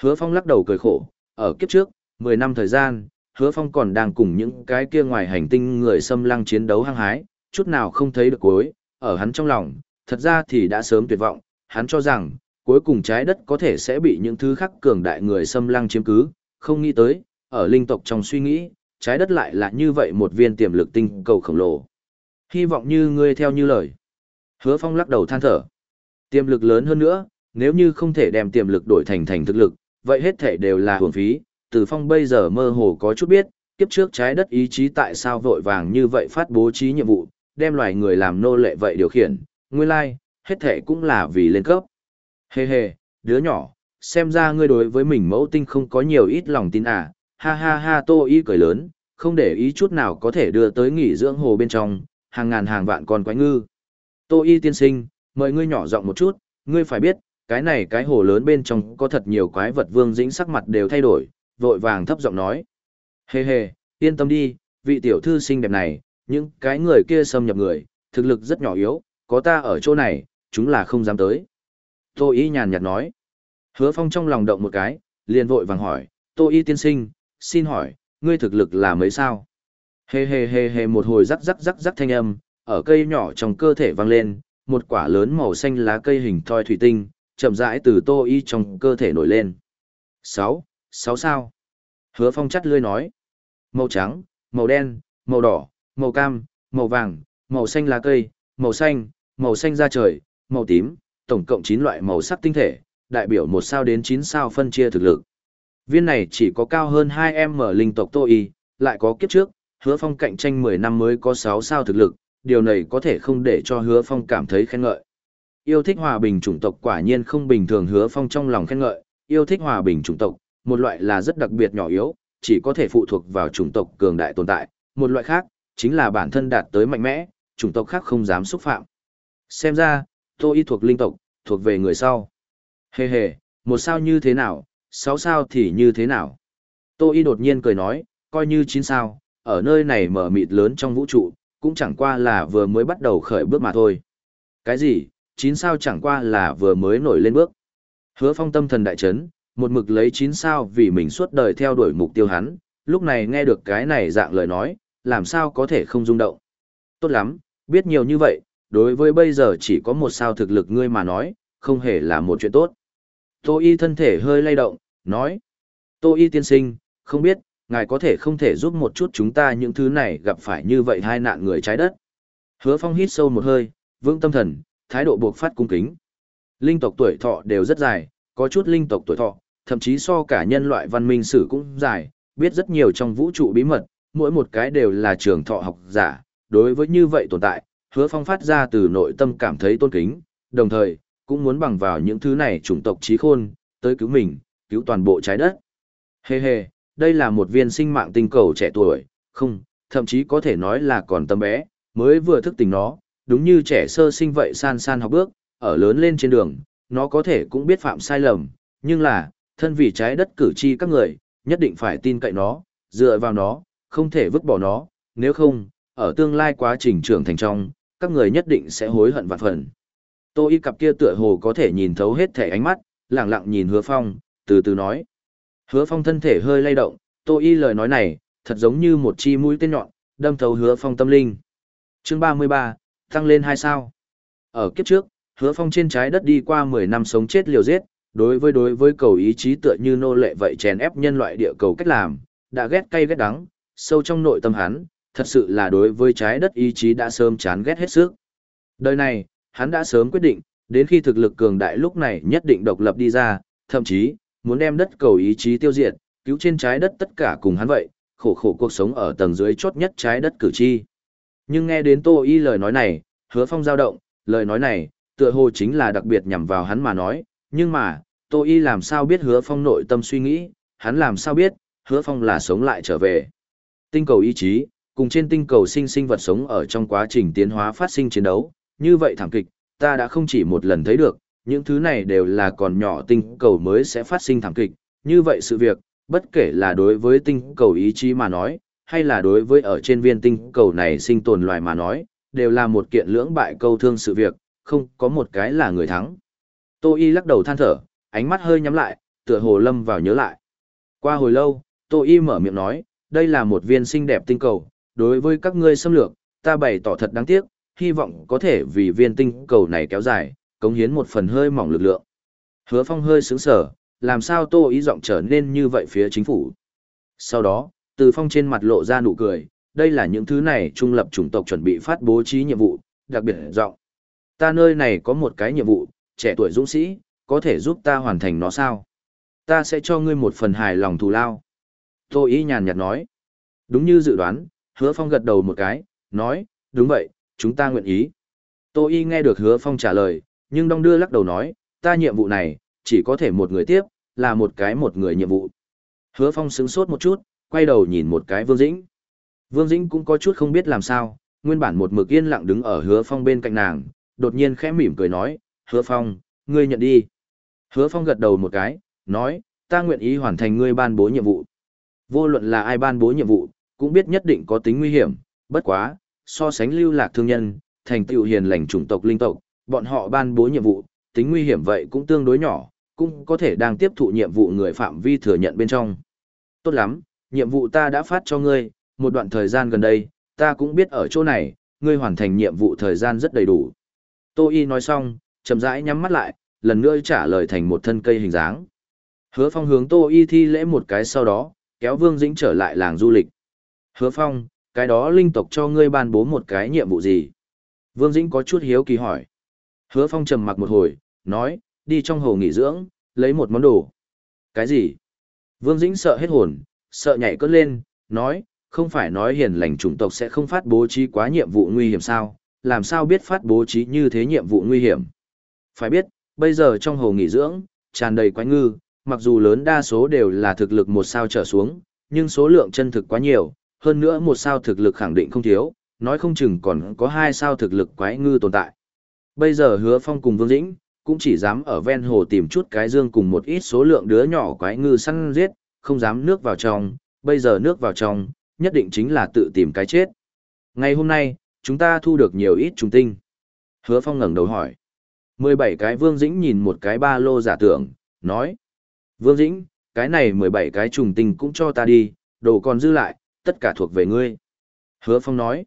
Hứa Phong lắc đầu cười khổ, ở kiếp trước, 10 năm thời gian, Hứa Phong còn đang cùng những cái kia ngoài hành tinh người xâm lăng chiến đấu hăng hái, chút nào không thấy được cuối, ở hắn trong lòng, thật ra thì đã sớm tuyệt vọng, hắn cho rằng, cuối cùng trái đất có thể sẽ bị những thứ khác cường đại người xâm lăng chiếm cứ, không nghĩ tới, ở linh tộc trong suy nghĩ, trái đất lại là như vậy một viên tiềm lực tinh cầu khổng lồ. Hy vọng như ngươi theo như lời. Hứa Phong lắc đầu than thở. Tiềm lực lớn hơn nữa, nếu như không thể đem tiềm lực đổi thành thành thực lực, vậy hết thể đều là hưởng phí. Từ Phong bây giờ mơ hồ có chút biết, kiếp trước trái đất ý chí tại sao vội vàng như vậy phát bố trí nhiệm vụ, đem loài người làm nô lệ vậy điều khiển. Nguyên lai, like, hết thể cũng là vì lên cấp. Hề hề, đứa nhỏ, xem ra ngươi đối với mình mẫu tinh không có nhiều ít lòng tin à, ha ha ha tô y cười lớn, không để ý chút nào có thể đưa tới nghỉ dưỡng hồ bên trong, hàng ngàn hàng vạn con quái ngư. Tô y tiên sinh, mời ngươi nhỏ giọng một chút, ngươi phải biết, cái này cái hồ lớn bên trong có thật nhiều quái vật vương dĩnh sắc mặt đều thay đổi, vội vàng thấp giọng nói. Hề hề, yên tâm đi, vị tiểu thư xinh đẹp này, những cái người kia xâm nhập người, thực lực rất nhỏ yếu, có ta ở chỗ này, chúng là không dám tới. Tô y nhàn nhạt nói. Hứa phong trong lòng động một cái, liền vội vàng hỏi, Tô y tiên sinh, xin hỏi, ngươi thực lực là mấy sao? Hê hê hê hê một hồi rắc rắc rắc rắc thanh âm, ở cây nhỏ trong cơ thể vang lên, một quả lớn màu xanh lá cây hình thoi thủy tinh, chậm rãi từ tô y trong cơ thể nổi lên. Sáu, sáu sao? Hứa phong chắt lươi nói. Màu trắng, màu đen, màu đỏ, màu cam, màu vàng, màu xanh lá cây, màu xanh, màu xanh da trời, màu tím, tổng cộng 9 loại màu sắc tinh thể, đại biểu một sao đến 9 sao phân chia thực lực. Viên này chỉ có cao hơn 2M linh tộc Tô Y, lại có kiếp trước, hứa phong cạnh tranh 10 năm mới có 6 sao thực lực, điều này có thể không để cho hứa phong cảm thấy khen ngợi. Yêu thích hòa bình chủng tộc quả nhiên không bình thường hứa phong trong lòng khen ngợi, yêu thích hòa bình chủng tộc, một loại là rất đặc biệt nhỏ yếu, chỉ có thể phụ thuộc vào chủng tộc cường đại tồn tại, một loại khác, chính là bản thân đạt tới mạnh mẽ, chủng tộc khác không dám xúc phạm. Xem ra, Tô Y thuộc linh tộc, thuộc về người sau. Hề hề, một sao như thế nào, sáu sao thì như thế nào. Tô Y đột nhiên cười nói, coi như chín sao, ở nơi này mở mịt lớn trong vũ trụ, cũng chẳng qua là vừa mới bắt đầu khởi bước mà thôi. Cái gì, chín sao chẳng qua là vừa mới nổi lên bước. Hứa phong tâm thần đại chấn, một mực lấy chín sao vì mình suốt đời theo đuổi mục tiêu hắn, lúc này nghe được cái này dạng lời nói, làm sao có thể không rung động. Tốt lắm, biết nhiều như vậy, đối với bây giờ chỉ có một sao thực lực ngươi mà nói, không hề là một chuyện tốt. Tô Y thân thể hơi lay động, nói. Tô Y tiên sinh, không biết, ngài có thể không thể giúp một chút chúng ta những thứ này gặp phải như vậy hai nạn người trái đất. Hứa Phong hít sâu một hơi, vững tâm thần, thái độ buộc phát cung kính. Linh tộc tuổi thọ đều rất dài, có chút linh tộc tuổi thọ, thậm chí so cả nhân loại văn minh sử cũng dài, biết rất nhiều trong vũ trụ bí mật, mỗi một cái đều là trường thọ học giả. Đối với như vậy tồn tại, hứa phong phát ra từ nội tâm cảm thấy tôn kính, đồng thời, cũng muốn bằng vào những thứ này chủng tộc trí khôn, tới cứu mình, cứu toàn bộ trái đất. Hê hê, đây là một viên sinh mạng tinh cầu trẻ tuổi, không, thậm chí có thể nói là còn tâm bé, mới vừa thức tỉnh nó, đúng như trẻ sơ sinh vậy san san học bước, ở lớn lên trên đường, nó có thể cũng biết phạm sai lầm, nhưng là, thân vì trái đất cử tri các người, nhất định phải tin cậy nó, dựa vào nó, không thể vứt bỏ nó, nếu không, ở tương lai quá trình trưởng thành trong, các người nhất định sẽ hối hận vạn phần. Tô y cặp kia tựa hồ có thể nhìn thấu hết thể ánh mắt, lặng lặng nhìn hứa phong, từ từ nói. Hứa phong thân thể hơi lay động, tô y lời nói này, thật giống như một chi mũi tên nhọn, đâm thấu hứa phong tâm linh. Chương 33, tăng lên hai sao. Ở kiếp trước, hứa phong trên trái đất đi qua 10 năm sống chết liều giết, đối với đối với cầu ý chí tựa như nô lệ vậy chèn ép nhân loại địa cầu cách làm, đã ghét cay ghét đắng, sâu trong nội tâm hắn, thật sự là đối với trái đất ý chí đã sớm chán ghét hết sức. Đời này, hắn đã sớm quyết định, đến khi thực lực cường đại lúc này nhất định độc lập đi ra, thậm chí, muốn đem đất cầu ý chí tiêu diệt, cứu trên trái đất tất cả cùng hắn vậy, khổ khổ cuộc sống ở tầng dưới chốt nhất trái đất cử tri. Nhưng nghe đến Tô Y lời nói này, hứa phong dao động, lời nói này, tựa hồ chính là đặc biệt nhằm vào hắn mà nói, nhưng mà, Tô Y làm sao biết hứa phong nội tâm suy nghĩ, hắn làm sao biết, hứa phong là sống lại trở về. Tinh cầu ý chí, cùng trên tinh cầu sinh sinh vật sống ở trong quá trình tiến hóa phát sinh chiến đấu, như vậy thảm kịch, ta đã không chỉ một lần thấy được, những thứ này đều là còn nhỏ tinh cầu mới sẽ phát sinh thảm kịch, như vậy sự việc, bất kể là đối với tinh cầu ý chí mà nói, hay là đối với ở trên viên tinh cầu này sinh tồn loài mà nói, đều là một kiện lưỡng bại câu thương sự việc, không có một cái là người thắng. Tô Y lắc đầu than thở, ánh mắt hơi nhắm lại, tựa hồ lâm vào nhớ lại. Qua hồi lâu, Tô Y mở miệng nói, đây là một viên xinh đẹp tinh cầu, đối với các ngươi xâm lược, ta bày tỏ thật đáng tiếc, hy vọng có thể vì viên tinh cầu này kéo dài, cống hiến một phần hơi mỏng lực lượng. Hứa Phong hơi sướng sở, làm sao Tô ý giọng trở nên như vậy phía chính phủ. Sau đó, Từ Phong trên mặt lộ ra nụ cười, đây là những thứ này trung lập chủng tộc chuẩn bị phát bố trí nhiệm vụ, đặc biệt giọng. Ta nơi này có một cái nhiệm vụ, trẻ tuổi dũng sĩ, có thể giúp ta hoàn thành nó sao? Ta sẽ cho ngươi một phần hài lòng thù lao. Tô ý nhàn nhạt nói. Đúng như dự đoán, hứa phong gật đầu một cái, nói, đúng vậy, chúng ta nguyện ý. Tô y nghe được hứa phong trả lời, nhưng đong đưa lắc đầu nói, ta nhiệm vụ này, chỉ có thể một người tiếp, là một cái một người nhiệm vụ. Hứa phong sững sốt một chút, quay đầu nhìn một cái Vương Dĩnh. Vương Dĩnh cũng có chút không biết làm sao, nguyên bản một mực yên lặng đứng ở hứa phong bên cạnh nàng, đột nhiên khẽ mỉm cười nói, hứa phong, ngươi nhận đi. Hứa phong gật đầu một cái, nói, ta nguyện ý hoàn thành ngươi ban bố nhiệm vụ. Vô luận là ai ban bố nhiệm vụ, cũng biết nhất định có tính nguy hiểm, bất quá, so sánh lưu lạc thương nhân, thành tựu hiền lành chủng tộc linh tộc, bọn họ ban bố nhiệm vụ, tính nguy hiểm vậy cũng tương đối nhỏ, cũng có thể đang tiếp thụ nhiệm vụ người phạm vi thừa nhận bên trong. Tốt lắm, nhiệm vụ ta đã phát cho ngươi, một đoạn thời gian gần đây, ta cũng biết ở chỗ này, ngươi hoàn thành nhiệm vụ thời gian rất đầy đủ. Tô Y nói xong, chậm rãi nhắm mắt lại, lần nữa trả lời thành một thân cây hình dáng. Hứa Phong hướng Tô Y thi lễ một cái sau đó, kéo Vương Dĩnh trở lại làng du lịch. Hứa Phong, cái đó linh tộc cho ngươi ban bố một cái nhiệm vụ gì? Vương Dĩnh có chút hiếu kỳ hỏi. Hứa Phong trầm mặc một hồi, nói, đi trong hồ nghỉ dưỡng, lấy một món đồ. Cái gì? Vương Dĩnh sợ hết hồn, sợ nhảy cất lên, nói, không phải nói hiền lành chủng tộc sẽ không phát bố trí quá nhiệm vụ nguy hiểm sao, làm sao biết phát bố trí như thế nhiệm vụ nguy hiểm. Phải biết, bây giờ trong hồ nghỉ dưỡng, tràn đầy quái ngư, mặc dù lớn đa số đều là thực lực một sao trở xuống, nhưng số lượng chân thực quá nhiều, hơn nữa một sao thực lực khẳng định không thiếu, nói không chừng còn có hai sao thực lực quái ngư tồn tại. Bây giờ hứa phong cùng Vương Dĩnh, cũng chỉ dám ở ven hồ tìm chút cái dương cùng một ít số lượng đứa nhỏ quái ngư săn giết, không dám nước vào trong, bây giờ nước vào trong, nhất định chính là tự tìm cái chết. Ngày hôm nay, chúng ta thu được nhiều ít trùng tinh. Hứa Phong ngẩng đầu hỏi. 17 cái Vương Dĩnh nhìn một cái ba lô giả tưởng, nói. Vương Dĩnh, cái này 17 cái trùng tinh cũng cho ta đi, đồ còn dư lại, tất cả thuộc về ngươi. Hứa Phong nói.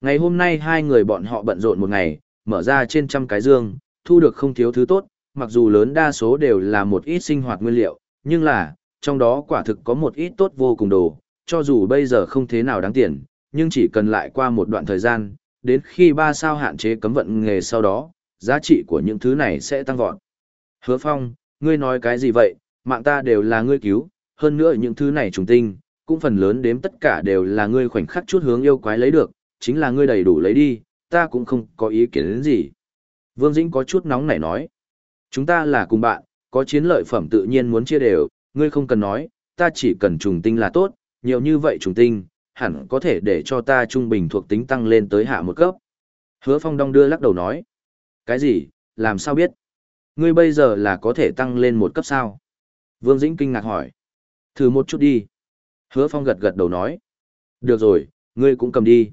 Ngày hôm nay hai người bọn họ bận rộn một ngày, mở ra trên trăm cái dương, thu được không thiếu thứ tốt, mặc dù lớn đa số đều là một ít sinh hoạt nguyên liệu, nhưng là, trong đó quả thực có một ít tốt vô cùng đồ, cho dù bây giờ không thế nào đáng tiền, nhưng chỉ cần lại qua một đoạn thời gian, đến khi ba sao hạn chế cấm vận nghề sau đó, giá trị của những thứ này sẽ tăng vọt. Hứa Phong, ngươi nói cái gì vậy, mạng ta đều là ngươi cứu, hơn nữa những thứ này trùng tinh, cũng phần lớn đếm tất cả đều là ngươi khoảnh khắc chút hướng yêu quái lấy được, chính là ngươi đầy đủ lấy đi, ta cũng không có ý kiến đến gì. Vương Dĩnh có chút nóng nảy nói, chúng ta là cùng bạn, có chiến lợi phẩm tự nhiên muốn chia đều, ngươi không cần nói, ta chỉ cần trùng tinh là tốt, nhiều như vậy trùng tinh, hẳn có thể để cho ta trung bình thuộc tính tăng lên tới hạ một cấp. Hứa Phong đong đưa lắc đầu nói, cái gì, làm sao biết? Ngươi bây giờ là có thể tăng lên một cấp sao? Vương Dĩnh kinh ngạc hỏi. Thử một chút đi. Hứa Phong gật gật đầu nói. Được rồi, ngươi cũng cầm đi.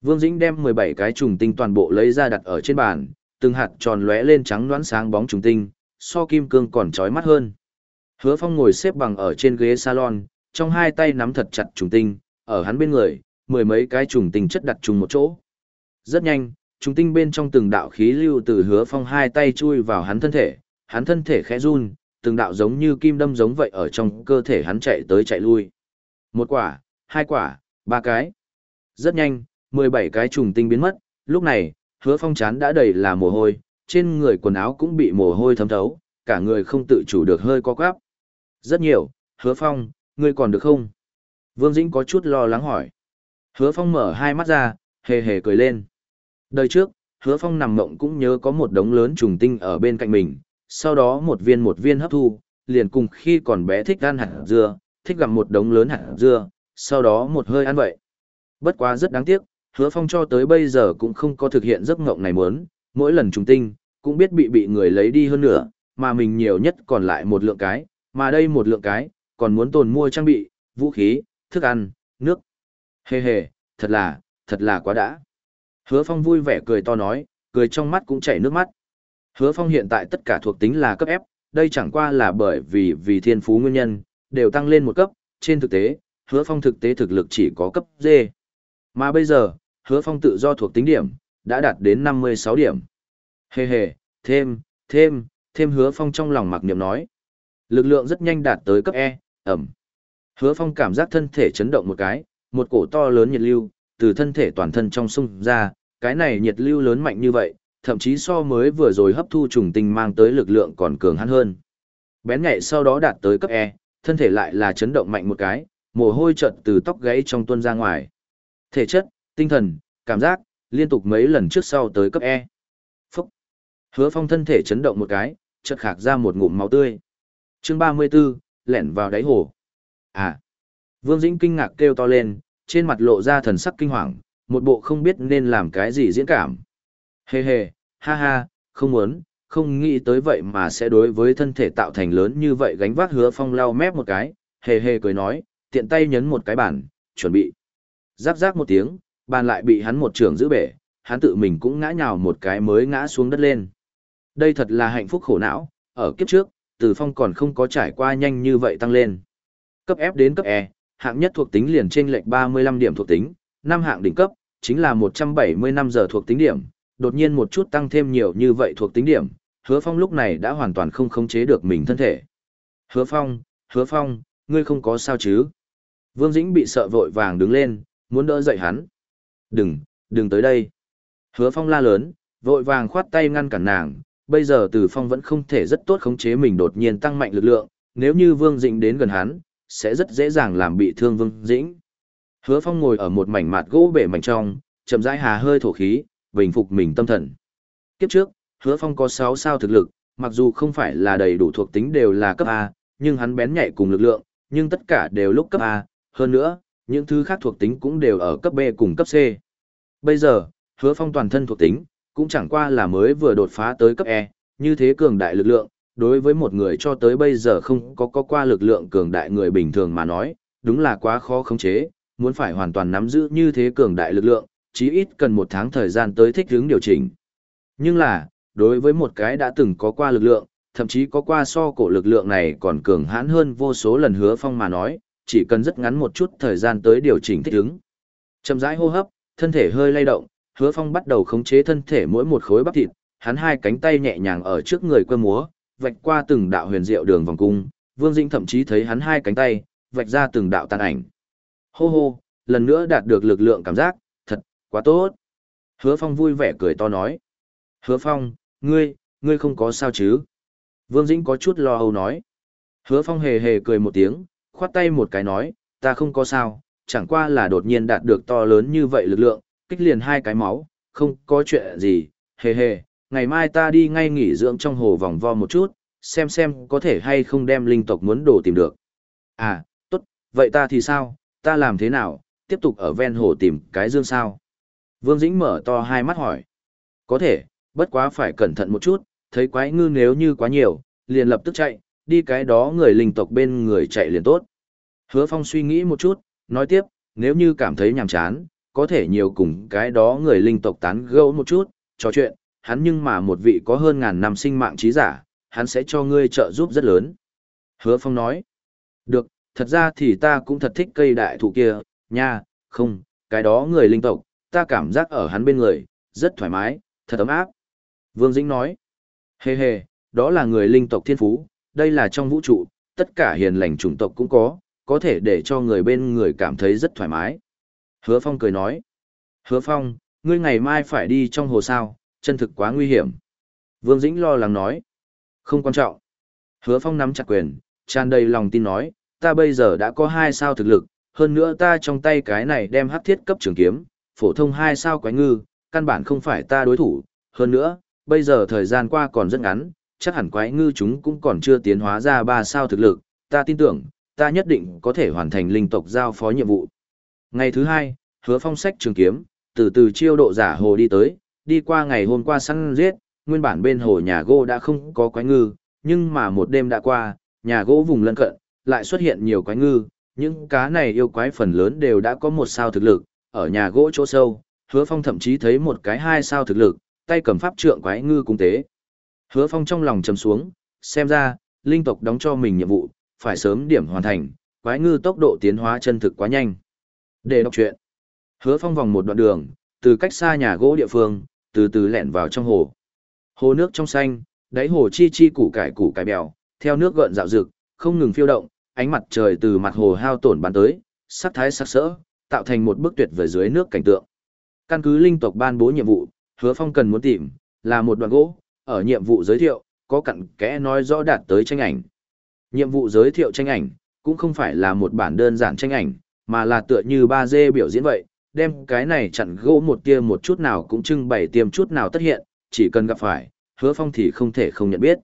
Vương Dĩnh đem 17 cái trùng tinh toàn bộ lấy ra đặt ở trên bàn, từng hạt tròn lóe lên trắng loãng sáng bóng trùng tinh, so kim cương còn chói mắt hơn. Hứa Phong ngồi xếp bằng ở trên ghế salon, trong hai tay nắm thật chặt trùng tinh, ở hắn bên người, mười mấy cái trùng tinh chất đặt chung một chỗ. Rất nhanh, trùng tinh bên trong từng đạo khí lưu từ Hứa Phong hai tay chui vào hắn thân thể, hắn thân thể khẽ run, từng đạo giống như kim đâm giống vậy ở trong cơ thể hắn chạy tới chạy lui. Một quả, hai quả, ba cái. Rất nhanh, mười bảy cái trùng tinh biến mất, lúc này, Hứa Phong chán đã đầy là mồ hôi, trên người quần áo cũng bị mồ hôi thấm thấu, cả người không tự chủ được hơi co quắp. Rất nhiều, hứa phong, ngươi còn được không? Vương Dĩnh có chút lo lắng hỏi. Hứa phong mở hai mắt ra, hề hề cười lên. Đời trước, hứa phong nằm mộng cũng nhớ có một đống lớn trùng tinh ở bên cạnh mình, sau đó một viên một viên hấp thu, liền cùng khi còn bé thích ăn hạt dưa, thích gặm một đống lớn hạt dưa, sau đó một hơi ăn vậy. Bất quá rất đáng tiếc, hứa phong cho tới bây giờ cũng không có thực hiện giấc mộng này muốn, mỗi lần trùng tinh, cũng biết bị bị người lấy đi hơn nữa, mà mình nhiều nhất còn lại một lượng cái, mà đây một lượng cái, còn muốn tồn mua trang bị, vũ khí, thức ăn, nước. Hề hề, thật là, thật là quá đã. Hứa Phong vui vẻ cười to nói, cười trong mắt cũng chảy nước mắt. Hứa Phong hiện tại tất cả thuộc tính là cấp ép, đây chẳng qua là bởi vì vì thiên phú nguyên nhân, đều tăng lên một cấp, trên thực tế, Hứa Phong thực tế thực lực chỉ có cấp D. Mà bây giờ, Hứa Phong tự do thuộc tính điểm, đã đạt đến 56 điểm. Hề hề, thêm, thêm, thêm Hứa Phong trong lòng mặc niệm nói. Lực lượng rất nhanh đạt tới cấp E, ẩm. Hứa Phong cảm giác thân thể chấn động một cái, một cổ to lớn nhiệt lưu, từ thân thể toàn thân trong sung ra, cái này nhiệt lưu lớn mạnh như vậy, thậm chí so mới vừa rồi hấp thu trùng tinh mang tới lực lượng còn cường hắn hơn. Bén nhạy sau đó đạt tới cấp E, thân thể lại là chấn động mạnh một cái, mồ hôi chợt từ tóc gáy trong tuôn ra ngoài. Thể chất, tinh thần, cảm giác, liên tục mấy lần trước sau tới cấp E. Phúc! Hứa Phong thân thể chấn động một cái, chợt khạc ra một ngụm máu tươi chương ba mươi 34, lẻn vào đáy hồ. À! Vương Dĩnh kinh ngạc kêu to lên, trên mặt lộ ra thần sắc kinh hoàng, một bộ không biết nên làm cái gì diễn cảm. Hê hê, ha ha, không muốn, không nghĩ tới vậy mà sẽ đối với thân thể tạo thành lớn như vậy gánh vác hứa phong lau mép một cái, hề hề cười nói, tiện tay nhấn một cái bàn, chuẩn bị. Giáp giáp một tiếng, bàn lại bị hắn một trường giữ bể, hắn tự mình cũng ngã nhào một cái mới ngã xuống đất lên. Đây thật là hạnh phúc khổ não, ở kiếp trước, từ phong còn không có trải qua nhanh như vậy tăng lên. Cấp F đến cấp E, hạng nhất thuộc tính liền trên lệch 35 điểm thuộc tính, năm hạng đỉnh cấp, chính là 170 năm giờ thuộc tính điểm, đột nhiên một chút tăng thêm nhiều như vậy thuộc tính điểm, hứa phong lúc này đã hoàn toàn không khống chế được mình thân thể. Hứa phong, hứa phong, ngươi không có sao chứ? Vương Dĩnh bị sợ vội vàng đứng lên, muốn đỡ dậy hắn. Đừng, đừng tới đây. Hứa phong la lớn, vội vàng khoát tay ngăn cản nàng, bây giờ Từ Phong vẫn không thể rất tốt khống chế mình đột nhiên tăng mạnh lực lượng, nếu như Vương Dĩnh đến gần hắn, sẽ rất dễ dàng làm bị thương Vương Dĩnh. Hứa Phong ngồi ở một mảnh mặt gỗ bể mảnh trong, chậm rãi hà hơi thổ khí, bình phục mình tâm thần. Kiếp trước, Hứa Phong có sáu sao thực lực, mặc dù không phải là đầy đủ thuộc tính đều là cấp A, nhưng hắn bén nhạy cùng lực lượng, nhưng tất cả đều lúc cấp A, hơn nữa, những thứ khác thuộc tính cũng đều ở cấp B cùng cấp C. Bây giờ, Hứa Phong toàn thân thuộc tính, cũng chẳng qua là mới vừa đột phá tới cấp E, như thế cường đại lực lượng, đối với một người cho tới bây giờ không có có qua lực lượng cường đại người bình thường mà nói, đúng là quá khó khống chế, muốn phải hoàn toàn nắm giữ như thế cường đại lực lượng, chí ít cần một tháng thời gian tới thích ứng điều chỉnh. Nhưng là, đối với một cái đã từng có qua lực lượng, thậm chí có qua so cổ lực lượng này còn cường hãn hơn vô số lần hứa phong mà nói, chỉ cần rất ngắn một chút thời gian tới điều chỉnh thích ứng. Chậm rãi hô hấp, thân thể hơi lay động, hứa phong bắt đầu khống chế thân thể mỗi một khối bắp thịt, hắn hai cánh tay nhẹ nhàng ở trước người quơ múa, vạch qua từng đạo huyền diệu đường vòng cung, Vương Dĩnh thậm chí thấy hắn hai cánh tay, vạch ra từng đạo tàn ảnh. Hô hô, lần nữa đạt được lực lượng cảm giác, thật, quá tốt. Hứa Phong vui vẻ cười to nói. Hứa Phong, ngươi, ngươi không có sao chứ? Vương Dĩnh có chút lo âu nói. Hứa Phong hề hề cười một tiếng, khoát tay một cái nói, ta không có sao, chẳng qua là đột nhiên đạt được to lớn như vậy lực lượng, kích liền hai cái máu, không có chuyện gì, hề hề, ngày mai ta đi ngay nghỉ dưỡng trong hồ vòng vo một chút, xem xem có thể hay không đem linh tộc muốn đồ tìm được. À, tốt, vậy ta thì sao, ta làm thế nào, tiếp tục ở ven hồ tìm cái dương sao? Vương Dĩnh mở to hai mắt hỏi. Có thể, bất quá phải cẩn thận một chút, thấy quái ngư nếu như quá nhiều, liền lập tức chạy, đi cái đó người linh tộc bên người chạy liền tốt. Hứa Phong suy nghĩ một chút, nói tiếp, nếu như cảm thấy nhàm chán, có thể nhiều cùng cái đó người linh tộc tán gẫu một chút, trò chuyện, hắn nhưng mà một vị có hơn ngàn năm sinh mạng trí giả, hắn sẽ cho ngươi trợ giúp rất lớn. Hứa Phong nói, được, thật ra thì ta cũng thật thích cây đại thụ kia, nha, không, cái đó người linh tộc, ta cảm giác ở hắn bên người, rất thoải mái, thật ấm áp. Vương Dĩnh nói, hề hề, đó là người linh tộc thiên phú, đây là trong vũ trụ, tất cả hiền lành chủng tộc cũng có, có thể để cho người bên người cảm thấy rất thoải mái. Hứa Phong cười nói, Hứa Phong, ngươi ngày mai phải đi trong hồ sao, chân thực quá nguy hiểm. Vương Dĩnh lo lắng nói, không quan trọng. Hứa Phong nắm chặt quyền, tràn đầy lòng tin nói, ta bây giờ đã có hai sao thực lực, hơn nữa ta trong tay cái này đem hắc thiết cấp trường kiếm, phổ thông hai sao quái ngư, căn bản không phải ta đối thủ, hơn nữa, bây giờ thời gian qua còn rất ngắn, chắc hẳn quái ngư chúng cũng còn chưa tiến hóa ra ba sao thực lực, ta tin tưởng, ta nhất định có thể hoàn thành linh tộc giao phó nhiệm vụ. Ngày thứ hai, hứa phong sách trường kiếm, từ từ chiêu độ giả hồ đi tới, đi qua ngày hôm qua săn giết, nguyên bản bên hồ nhà gỗ đã không có quái ngư, nhưng mà một đêm đã qua, nhà gỗ vùng lân cận, lại xuất hiện nhiều quái ngư, những cá này yêu quái phần lớn đều đã có một sao thực lực, ở nhà gỗ chỗ sâu, hứa phong thậm chí thấy một cái hai sao thực lực, tay cầm pháp trượng quái ngư cung tế. Hứa phong trong lòng trầm xuống, xem ra, linh tộc đóng cho mình nhiệm vụ, phải sớm điểm hoàn thành, quái ngư tốc độ tiến hóa chân thực quá nhanh. Để đọc chuyện. Hứa phong vòng một đoạn đường, từ cách xa nhà gỗ địa phương, từ từ lẻn vào trong hồ. Hồ nước trong xanh, đáy hồ chi chi củ cải củ cải bèo, theo nước gợn dạo rực, không ngừng phiêu động, ánh mặt trời từ mặt hồ hao tổn bắn tới, sắc thái sắc sỡ, tạo thành một bức tuyệt vời dưới nước cảnh tượng. Căn cứ linh tộc ban bố nhiệm vụ, Hứa Phong cần muốn tìm là một đoạn gỗ, ở nhiệm vụ giới thiệu, có cặn kẽ nói rõ đạt tới tranh ảnh. Nhiệm vụ giới thiệu tranh ảnh, cũng không phải là một bản đơn giản tranh ảnh, mà là tựa như ba d biểu diễn vậy, đem cái này chặn gỗ một tia một chút nào cũng trưng bày tiêm chút nào tất hiện, chỉ cần gặp phải, hứa phong thì không thể không nhận biết.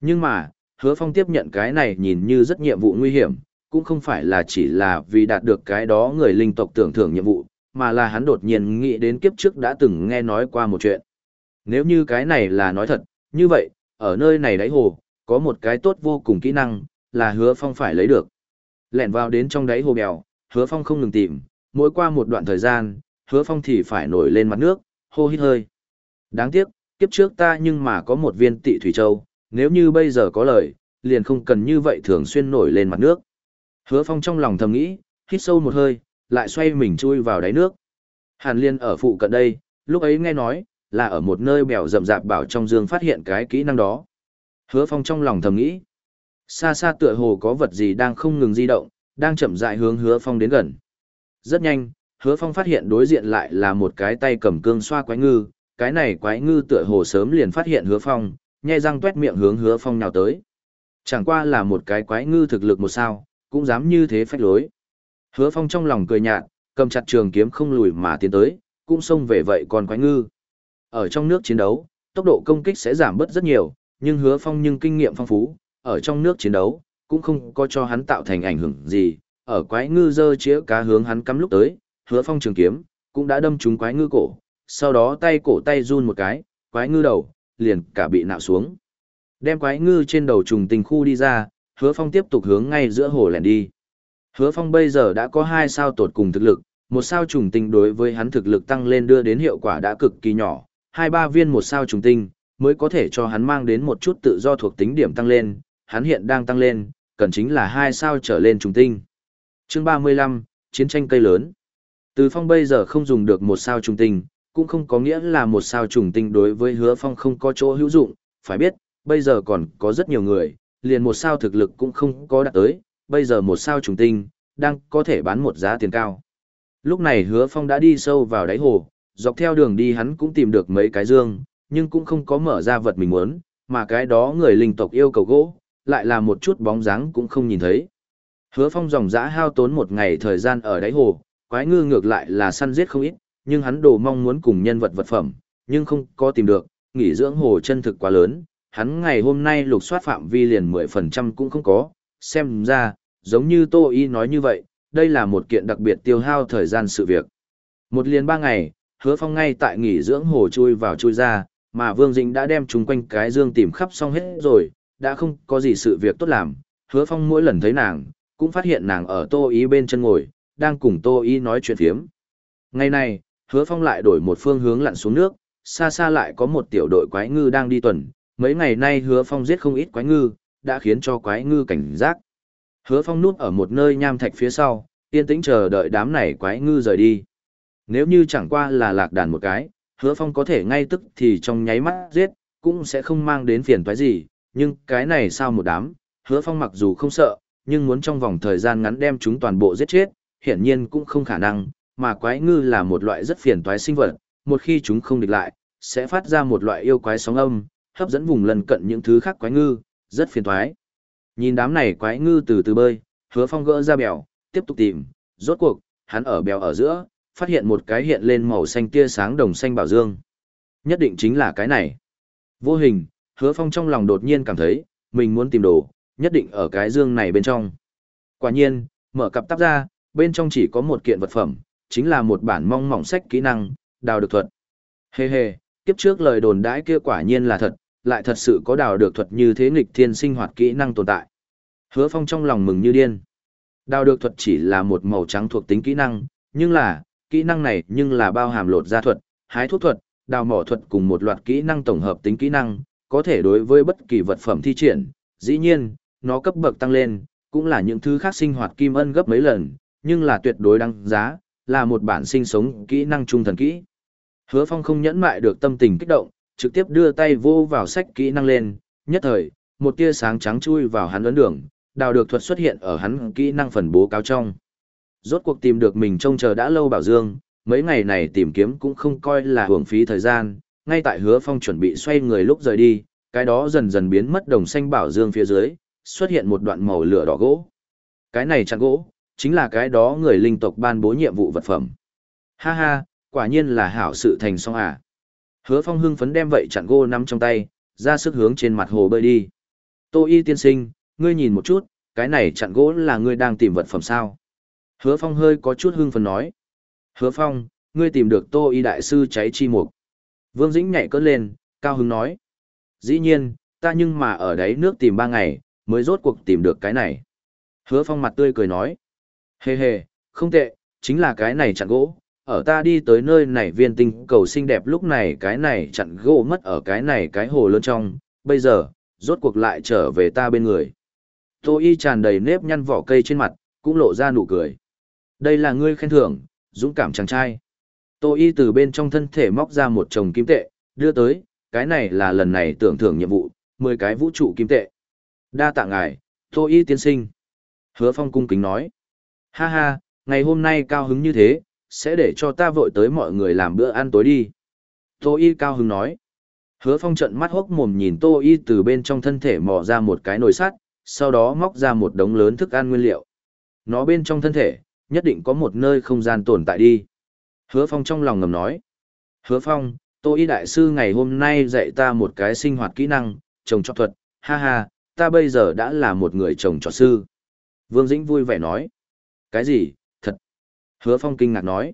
Nhưng mà, hứa phong tiếp nhận cái này nhìn như rất nhiệm vụ nguy hiểm, cũng không phải là chỉ là vì đạt được cái đó người linh tộc tưởng thưởng nhiệm vụ, mà là hắn đột nhiên nghĩ đến kiếp trước đã từng nghe nói qua một chuyện. Nếu như cái này là nói thật, như vậy, ở nơi này đáy hồ, có một cái tốt vô cùng kỹ năng, là hứa phong phải lấy được. Lẹn vào đến trong đáy hồ bèo, hứa phong không ngừng tìm, mỗi qua một đoạn thời gian, hứa phong thì phải nổi lên mặt nước, hô hít hơi. Đáng tiếc, kiếp trước ta nhưng mà có một viên tị thủy châu, nếu như bây giờ có lời, liền không cần như vậy thường xuyên nổi lên mặt nước. Hứa phong trong lòng thầm nghĩ, hít sâu một hơi, lại xoay mình chui vào đáy nước. Hàn liên ở phụ cận đây, lúc ấy nghe nói, là ở một nơi bèo rậm rạp bảo trong dương phát hiện cái kỹ năng đó. Hứa phong trong lòng thầm nghĩ, xa xa tựa hồ có vật gì đang không ngừng di động, đang chậm rãi hướng hứa phong đến gần. Rất nhanh, hứa phong phát hiện đối diện lại là một cái tay cầm cương xoa quái ngư, cái này quái ngư tựa hồ sớm liền phát hiện hứa phong, nhai răng tuét miệng hướng hứa phong nào tới. Chẳng qua là một cái quái ngư thực lực một sao, cũng dám như thế phách lối. Hứa Phong trong lòng cười nhạt, cầm chặt trường kiếm không lùi mà tiến tới, cũng xông về vậy còn quái ngư. Ở trong nước chiến đấu, tốc độ công kích sẽ giảm bớt rất nhiều, nhưng Hứa Phong nhưng kinh nghiệm phong phú, ở trong nước chiến đấu, cũng không có cho hắn tạo thành ảnh hưởng gì. Ở quái ngư dơ chĩa cá hướng hắn cắm lúc tới, Hứa Phong trường kiếm cũng đã đâm trúng quái ngư cổ, sau đó tay cổ tay run một cái, quái ngư đầu liền cả bị nạo xuống. Đem quái ngư trên đầu trùng tình khu đi ra, hứa phong tiếp tục hướng ngay giữa hồ lẻn đi. Hứa phong bây giờ đã có hai sao tột cùng thực lực, một sao trùng tinh đối với hắn thực lực tăng lên đưa đến hiệu quả đã cực kỳ nhỏ, hai ba viên một sao trùng tinh mới có thể cho hắn mang đến một chút tự do thuộc tính điểm tăng lên, hắn hiện đang tăng lên, cần chính là hai sao trở lên trùng tinh. Chương ba mươi lăm Chiến tranh cây lớn. Từ phong bây giờ không dùng được một sao trùng tinh, cũng không có nghĩa là một sao trùng tinh đối với hứa phong không có chỗ hữu dụng, phải biết, bây giờ còn có rất nhiều người, liền một sao thực lực cũng không có đạt tới, bây giờ một sao trùng tinh, đang có thể bán một giá tiền cao. Lúc này hứa phong đã đi sâu vào đáy hồ, dọc theo đường đi hắn cũng tìm được mấy cái dương, nhưng cũng không có mở ra vật mình muốn, mà cái đó người linh tộc yêu cầu gỗ, lại là một chút bóng dáng cũng không nhìn thấy. Hứa phong dòng dã hao tốn một ngày thời gian ở đáy hồ, quái ngư ngược lại là săn giết không ít, nhưng hắn đồ mong muốn cùng nhân vật vật phẩm, nhưng không có tìm được, nghỉ dưỡng hồ chân thực quá lớn, hắn ngày hôm nay lục soát phạm vi liền 10% cũng không có, xem ra, giống như Tô Y nói như vậy, đây là một kiện đặc biệt tiêu hao thời gian sự việc. Một liền ba ngày, hứa phong ngay tại nghỉ dưỡng hồ chui vào chui ra, mà Vương Dĩnh đã đem chúng quanh cái dương tìm khắp xong hết rồi, đã không có gì sự việc tốt làm, hứa phong mỗi lần thấy nàng, cũng phát hiện nàng ở Tô Y bên chân ngồi, đang cùng Tô Y nói chuyện phiếm. Ngày này, hứa phong lại đổi một phương hướng lặn xuống nước, xa xa lại có một tiểu đội quái ngư đang đi tuần, mấy ngày nay hứa phong giết không ít quái ngư, đã khiến cho quái ngư cảnh giác. Hứa phong núp ở một nơi nham thạch phía sau, yên tĩnh chờ đợi đám này quái ngư rời đi. Nếu như chẳng qua là lạc đàn một cái, hứa phong có thể ngay tức thì trong nháy mắt giết, cũng sẽ không mang đến phiền toái gì, nhưng cái này sao một đám, hứa phong mặc dù không sợ, nhưng muốn trong vòng thời gian ngắn đem chúng toàn bộ giết chết, hiển nhiên cũng không khả năng, mà quái ngư là một loại rất phiền toái sinh vật, một khi chúng không địch lại, sẽ phát ra một loại yêu quái sóng âm, hấp dẫn vùng lân cận những thứ khác quái ngư, rất phiền toái. Nhìn đám này quái ngư từ từ bơi, hứa phong gỡ ra bèo, tiếp tục tìm, rốt cuộc, hắn ở bèo ở giữa, phát hiện một cái hiện lên màu xanh tia sáng đồng xanh bảo dương. Nhất định chính là cái này. Vô hình, hứa phong trong lòng đột nhiên cảm thấy, mình muốn tìm đồ, nhất định ở cái dương này bên trong. Quả nhiên, mở cặp tắp ra, bên trong chỉ có một kiện vật phẩm, chính là một bản mong mỏng sách kỹ năng, đào được thuật. Hê hê, kiếp trước lời đồn đãi kia quả nhiên là thật, lại thật sự có đào được thuật như thế nghịch thiên sinh hoạt kỹ năng tồn tại. Hứa Phong trong lòng mừng như điên. Đào được thuật chỉ là một màu trắng thuộc tính kỹ năng, nhưng là, kỹ năng này nhưng là bao hàm lột ra thuật, hái thuốc thuật, đào mỏ thuật cùng một loạt kỹ năng tổng hợp tính kỹ năng, có thể đối với bất kỳ vật phẩm thi triển. Dĩ nhiên, nó cấp bậc tăng lên, cũng là những thứ khác sinh hoạt kim ân gấp mấy lần, nhưng là tuyệt đối đăng giá, là một bản sinh sống kỹ năng trung thần kỹ. Hứa Phong không nhẫn mại được tâm tình kích động, trực tiếp đưa tay vô vào sách kỹ năng lên, nhất thời, một tia sáng trắng chui vào hắn ấn đường, đào được thuật xuất hiện ở hắn kỹ năng phần bố cáo trong. Rốt cuộc tìm được mình trông chờ đã lâu bảo dương, mấy ngày này tìm kiếm cũng không coi là hưởng phí thời gian, ngay tại hứa phong chuẩn bị xoay người lúc rời đi, cái đó dần dần biến mất đồng xanh bảo dương phía dưới, xuất hiện một đoạn màu lửa đỏ gỗ. Cái này chặn gỗ, chính là cái đó người linh tộc ban bố nhiệm vụ vật phẩm. Ha ha, quả nhiên là hảo sự thành xong à. Hứa Phong hưng phấn đem vậy chặn gỗ nắm trong tay, ra sức hướng trên mặt hồ bơi đi. Tô Y tiên sinh, ngươi nhìn một chút, cái này chặn gỗ là ngươi đang tìm vật phẩm sao? Hứa Phong hơi có chút hưng phấn nói. Hứa Phong, ngươi tìm được Tô Y đại sư cháy chi mục. Vương Dĩnh nhảy cất lên, cao hứng nói. Dĩ nhiên, ta nhưng mà ở đấy nước tìm ba ngày, mới rốt cuộc tìm được cái này. Hứa Phong mặt tươi cười nói. Hề hề, không tệ, chính là cái này chặn gỗ, ở ta đi tới nơi này viên tinh cầu xinh đẹp lúc này cái này chặn gỗ mất ở cái này cái hồ lớn trong, bây giờ, rốt cuộc lại trở về ta bên người. Tô y tràn đầy nếp nhăn vỏ cây trên mặt, cũng lộ ra nụ cười. Đây là ngươi khen thưởng, dũng cảm chàng trai. Tô y từ bên trong thân thể móc ra một chồng kim tệ, đưa tới, cái này là lần này tưởng thưởng nhiệm vụ, 10 cái vũ trụ kim tệ. Đa tạ ngài, Tô y tiên sinh. Hứa phong cung kính nói. Ha ha, ngày hôm nay cao hứng như thế, sẽ để cho ta vội tới mọi người làm bữa ăn tối đi. Tô Y cao hứng nói. Hứa phong trận mắt hốc mồm nhìn Tô Y từ bên trong thân thể mò ra một cái nồi sắt, sau đó móc ra một đống lớn thức ăn nguyên liệu, Nó bên trong thân thể, nhất định có một nơi không gian tồn tại đi. Hứa Phong trong lòng ngầm nói. Hứa Phong, Tô Y Đại Sư ngày hôm nay dạy ta một cái sinh hoạt kỹ năng, trồng trọt thuật, ha ha, ta bây giờ đã là một người trồng trọt sư. Vương Dĩnh vui vẻ nói. Cái gì. Hứa Phong kinh ngạc nói.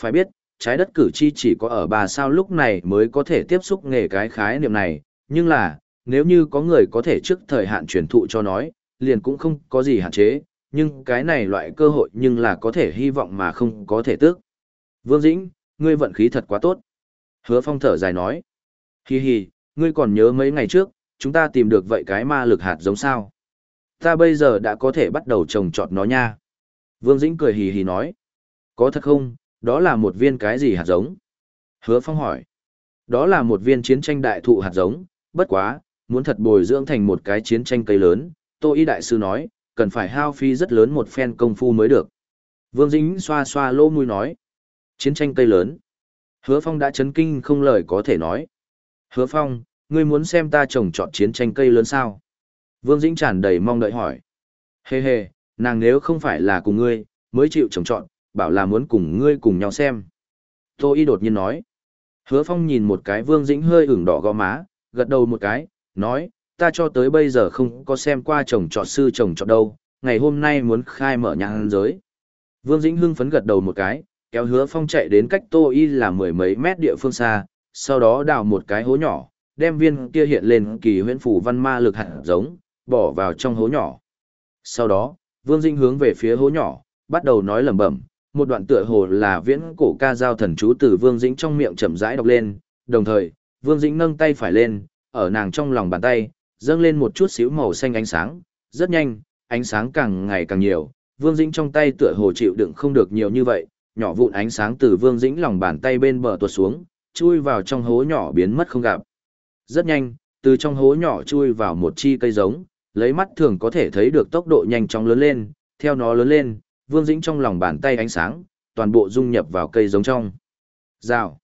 Phải biết, trái đất cử tri chỉ có ở bà sao lúc này mới có thể tiếp xúc nghề cái khái niệm này, nhưng là, nếu như có người có thể trước thời hạn truyền thụ cho nói, liền cũng không có gì hạn chế, nhưng cái này loại cơ hội nhưng là có thể hy vọng mà không có thể tước. Vương Dĩnh, ngươi vận khí thật quá tốt. Hứa Phong thở dài nói. Hi hi, ngươi còn nhớ mấy ngày trước, chúng ta tìm được vậy cái ma lực hạt giống sao? Ta bây giờ đã có thể bắt đầu trồng trọt nó nha. Vương Dĩnh cười hì hì nói. Có thật không, đó là một viên cái gì hạt giống? Hứa Phong hỏi. Đó là một viên chiến tranh đại thụ hạt giống, bất quá, muốn thật bồi dưỡng thành một cái chiến tranh cây lớn, Tô Y Đại Sư nói, cần phải hao phí rất lớn một phen công phu mới được. Vương Dĩnh xoa xoa lỗ mũi nói. Chiến tranh cây lớn. Hứa Phong đã chấn kinh không lời có thể nói. Hứa Phong, ngươi muốn xem ta trồng trọt chiến tranh cây lớn sao? Vương Dĩnh tràn đầy mong đợi hỏi. Hê hê, nàng nếu không phải là cùng ngươi, mới chịu trồng trọt, bảo là muốn cùng ngươi cùng nhau xem. Tô Y đột nhiên nói. Hứa Phong nhìn một cái Vương Dĩnh hơi ửng đỏ gò má, gật đầu một cái, nói, ta cho tới bây giờ không có xem qua chồng trọt sư chồng trọt đâu, ngày hôm nay muốn khai mở nhà hàng giới. Vương Dĩnh hưng phấn gật đầu một cái, kéo hứa phong chạy đến cách tô y là mười mấy mét địa phương xa, sau đó đào một cái hố nhỏ, đem viên kia hiện lên kỳ huyễn phủ văn ma lực hạt giống, bỏ vào trong hố nhỏ. Sau đó, Vương Dĩnh hướng về phía hố nhỏ, bắt đầu nói lẩm bẩm, một đoạn tựa hồ là viễn cổ ca giao thần chú từ Vương Dĩnh trong miệng chậm rãi đọc lên, đồng thời, Vương Dĩnh nâng tay phải lên, ở nàng trong lòng bàn tay, dâng lên một chút xíu màu xanh ánh sáng, rất nhanh, ánh sáng càng ngày càng nhiều, Vương Dĩnh trong tay tựa hồ chịu đựng không được nhiều như vậy, nhỏ vụn ánh sáng từ Vương Dĩnh lòng bàn tay bên bờ tuột xuống, chui vào trong hố nhỏ biến mất không gặp. Rất nhanh, từ trong hố nhỏ chui vào một chi cây giống, lấy mắt thường có thể thấy được tốc độ nhanh chóng lớn lên, theo nó lớn lên, Vương Dĩnh trong lòng bàn tay ánh sáng, toàn bộ dung nhập vào cây giống trong. Rào.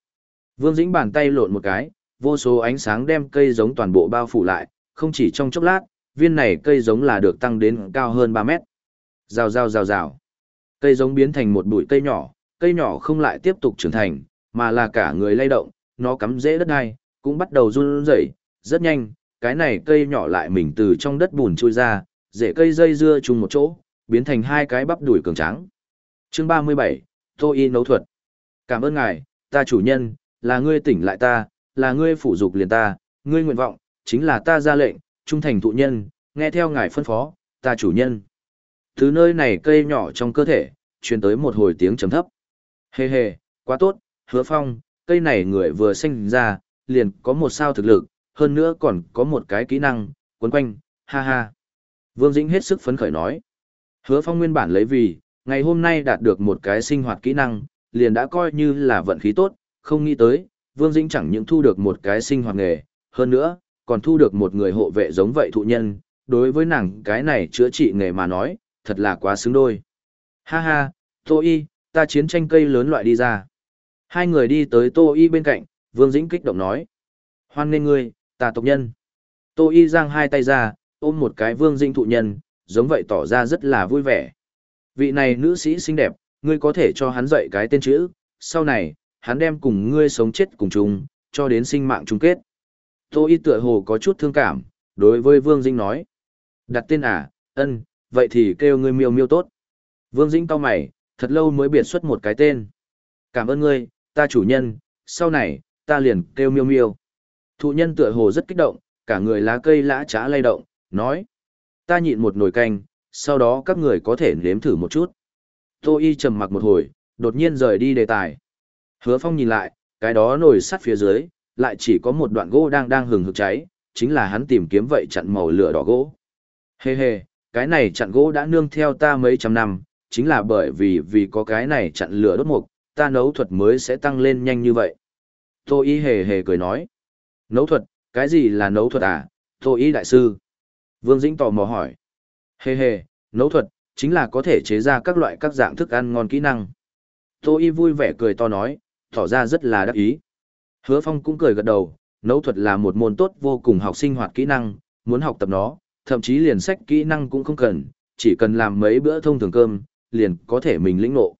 Vương Dĩnh bàn tay lộn một cái, vô số ánh sáng đem cây giống toàn bộ bao phủ lại, không chỉ trong chốc lát, viên này cây giống là được tăng đến cao hơn 3 mét. Rào rào rào rào. Cây giống biến thành một bụi cây nhỏ, cây nhỏ không lại tiếp tục trưởng thành, mà là cả người lay động, nó cắm rễ đất đai, cũng bắt đầu run rẩy, rất nhanh, cái này cây nhỏ lại mình từ trong đất bùn trôi ra, rễ cây dây dưa chung một chỗ, biến thành hai cái bắp đùi cường tráng. Chương 37, Tô Y nấu thuật. Cảm ơn ngài, ta chủ nhân, là ngươi tỉnh lại ta, là ngươi phủ dục liền ta, ngươi nguyện vọng, chính là ta ra lệnh, trung thành thụ nhân, nghe theo ngài phân phó, ta chủ nhân. Từ nơi này cây nhỏ trong cơ thể, truyền tới một hồi tiếng trầm thấp. Hê hê, quá tốt, hứa phong, cây này người vừa sinh ra, liền có một sao thực lực, hơn nữa còn có một cái kỹ năng, quấn quanh, ha ha. Vương Dĩnh hết sức phấn khởi nói. Hứa phong nguyên bản lấy vì, ngày hôm nay đạt được một cái sinh hoạt kỹ năng, liền đã coi như là vận khí tốt, không nghĩ tới, Vương Dĩnh chẳng những thu được một cái sinh hoạt nghề, hơn nữa, còn thu được một người hộ vệ giống vậy thụ nhân, đối với nàng cái này chữa trị nghề mà nói, thật là quá xứng đôi. Ha ha, Tô Y, ta chiến tranh cây lớn loại đi ra. Hai người đi tới Tô Y bên cạnh, Vương Dĩnh kích động nói. Hoan nghênh ngươi, ta tộc nhân. Tô Y giang hai tay ra, ôm một cái Vương Dĩnh thụ nhân, giống vậy tỏ ra rất là vui vẻ. Vị này nữ sĩ xinh đẹp, ngươi có thể cho hắn dạy cái tên chữ, sau này, hắn đem cùng ngươi sống chết cùng chung, cho đến sinh mạng chung kết. Tô Y tựa hồ có chút thương cảm, đối với Vương Dĩnh nói. Đặt tên à, ân, vậy thì kêu ngươi miêu miêu tốt. Vương Dĩnh cau mày, thật lâu mới biệt xuất một cái tên. Cảm ơn ngươi, ta chủ nhân, sau này, ta liền kêu miêu miêu. Thụ nhân tựa hồ rất kích động, cả người lá cây lã trá lay động, nói. Ta nhịn một nồi canh, sau đó các người có thể nếm thử một chút. Tô Y trầm mặc một hồi, đột nhiên rời đi đề tài. Hứa Phong nhìn lại, cái đó nồi sắt phía dưới, lại chỉ có một đoạn gỗ đang đang hừng hực cháy, chính là hắn tìm kiếm vậy chặn màu lửa đỏ gỗ. Hê hê, cái này chặn gỗ đã nương theo ta mấy trăm năm, chính là bởi vì vì có cái này chặn lửa đốt mục, ta nấu thuật mới sẽ tăng lên nhanh như vậy. Tô Y hề hề cười nói. Nấu thuật, cái gì là nấu thuật à, Tô Y đại sư? Vương Dĩnh tò mò hỏi. Hề hề, nấu thuật, chính là có thể chế ra các loại các dạng thức ăn ngon kỹ năng. Tô Y vui vẻ cười to nói, tỏ ra rất là đắc ý. Hứa Phong cũng cười gật đầu, nấu thuật là một môn tốt vô cùng học sinh hoạt kỹ năng, muốn học tập nó, thậm chí liền sách kỹ năng cũng không cần, chỉ cần làm mấy bữa thông thường cơm, liền có thể mình lĩnh ngộ.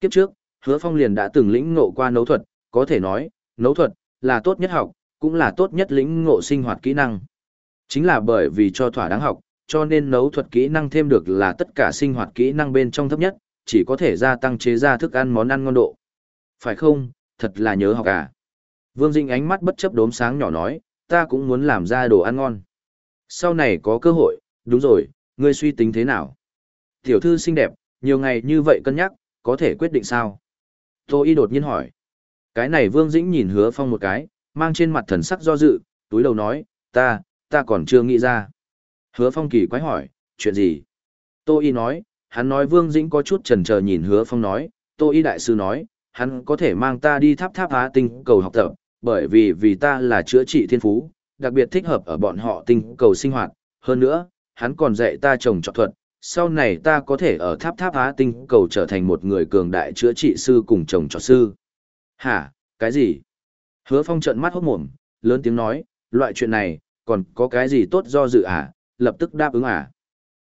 Kiếp trước, Hứa Phong liền đã từng lĩnh ngộ qua nấu thuật, có thể nói, nấu thuật là tốt nhất học, cũng là tốt nhất lĩnh ngộ sinh hoạt kỹ năng. Chính là bởi vì cho thỏa đáng học, cho nên nấu thuật kỹ năng thêm được là tất cả sinh hoạt kỹ năng bên trong thấp nhất, chỉ có thể gia tăng chế ra thức ăn món ăn ngon độ. Phải không, thật là nhớ học à. Vương Dinh ánh mắt bất chấp đốm sáng nhỏ nói, ta cũng muốn làm ra đồ ăn ngon. Sau này có cơ hội, đúng rồi, ngươi suy tính thế nào? Tiểu thư xinh đẹp, nhiều ngày như vậy cân nhắc, có thể quyết định sao? Tô Y đột nhiên hỏi. Cái này Vương Dĩnh nhìn hứa phong một cái, mang trên mặt thần sắc do dự, túi đầu nói, ta, ta còn chưa nghĩ ra. Hứa phong kỳ quái hỏi, chuyện gì? Tô Y nói, hắn nói Vương Dĩnh có chút chần chờ nhìn hứa phong nói, Tô Y đại sư nói, hắn có thể mang ta đi tháp tháp á tinh cầu học tập, bởi vì vì ta là chữa trị thiên phú, đặc biệt thích hợp ở bọn họ tinh cầu sinh hoạt. Hơn nữa, hắn còn dạy ta trồng trọt thuật, sau này ta có thể ở tháp tháp á tinh cầu trở thành một người cường đại chữa trị sư cùng trồng trọt sư. Hả, cái gì? Hứa phong trận mắt hốt mồm, lớn tiếng nói, loại chuyện này, còn có cái gì tốt do dự à, lập tức đáp ứng à.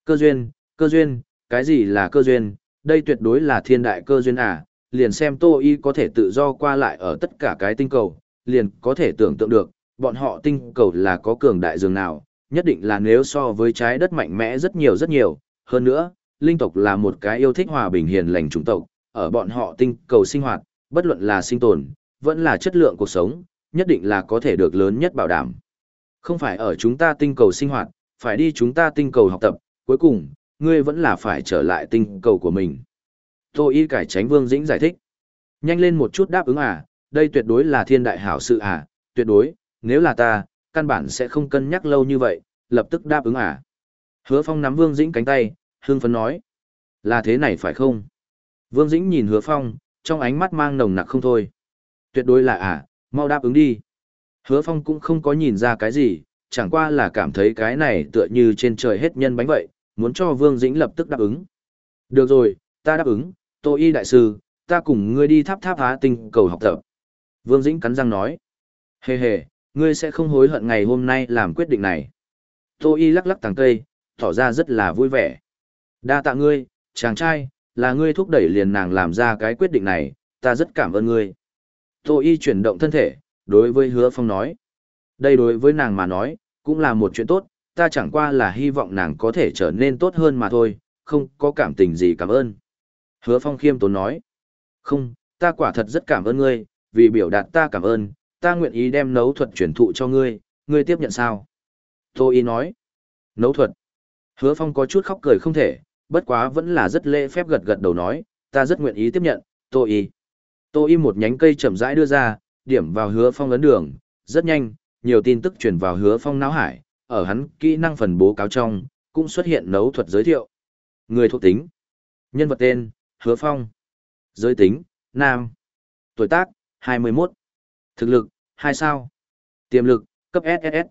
Cơ duyên, cơ duyên, cái gì là cơ duyên, đây tuyệt đối là thiên đại cơ duyên à, liền xem Tô Y có thể tự do qua lại ở tất cả cái tinh cầu, liền có thể tưởng tượng được, bọn họ tinh cầu là có cường đại dường nào, nhất định là nếu so với trái đất mạnh mẽ rất nhiều rất nhiều, hơn nữa, linh tộc là một cái yêu thích hòa bình hiền lành chủng tộc, ở bọn họ tinh cầu sinh hoạt, bất luận là sinh tồn, vẫn là chất lượng cuộc sống, nhất định là có thể được lớn nhất bảo đảm. Không phải ở chúng ta tinh cầu sinh hoạt, phải đi chúng ta tinh cầu học tập, cuối cùng, ngươi vẫn là phải trở lại tinh cầu của mình. Tô Y cải tránh Vương Dĩnh giải thích. Nhanh lên một chút đáp ứng à, đây tuyệt đối là thiên đại hảo sự à, tuyệt đối, nếu là ta, căn bản sẽ không cân nhắc lâu như vậy, lập tức đáp ứng à. Hứa Phong nắm Vương Dĩnh cánh tay, hương phấn nói. Là thế này phải không? Vương Dĩnh nhìn Hứa Phong, trong ánh mắt mang nồng nặc không thôi. Tuyệt đối là à, mau đáp ứng đi. Hứa Phong cũng không có nhìn ra cái gì, chẳng qua là cảm thấy cái này tựa như trên trời hết nhân bánh vậy, muốn cho Vương Dĩnh lập tức đáp ứng. Được rồi, ta đáp ứng, Tô Y đại sư, ta cùng ngươi đi tháp tháp há tinh cầu học tập. Vương Dĩnh cắn răng nói. Hề hề, ngươi sẽ không hối hận ngày hôm nay làm quyết định này. Tô Y lắc lắc tàng cây, tỏ ra rất là vui vẻ. Đa tạ ngươi, chàng trai, là ngươi thúc đẩy liền nàng làm ra cái quyết định này, ta rất cảm ơn ngươi. Tô Y chuyển động thân thể, đối với hứa phong nói. Đây đối với nàng mà nói, cũng là một chuyện tốt, ta chẳng qua là hy vọng nàng có thể trở nên tốt hơn mà thôi, không có cảm tình gì cảm ơn. Hứa phong khiêm tốn nói. Không, ta quả thật rất cảm ơn ngươi, vì biểu đạt ta cảm ơn, ta nguyện ý đem nấu thuật truyền thụ cho ngươi, ngươi tiếp nhận sao? Tô Y nói. Nấu thuật. Hứa Phong có chút khóc cười không thể, bất quá vẫn là rất lễ phép gật gật đầu nói, ta rất nguyện ý tiếp nhận, Tô Y. Tô Y một nhánh cây chậm rãi đưa ra, điểm vào Hứa Phong ấn đường, rất nhanh, nhiều tin tức truyền vào Hứa Phong não hải, ở hắn kỹ năng phần bố cáo trong, cũng xuất hiện nấu thuật giới thiệu. Người thuộc tính. Nhân vật tên, Hứa Phong. Giới tính, Nam. Tuổi tác, 21. Thực lực, 2 sao. Tiềm lực, cấp SSS.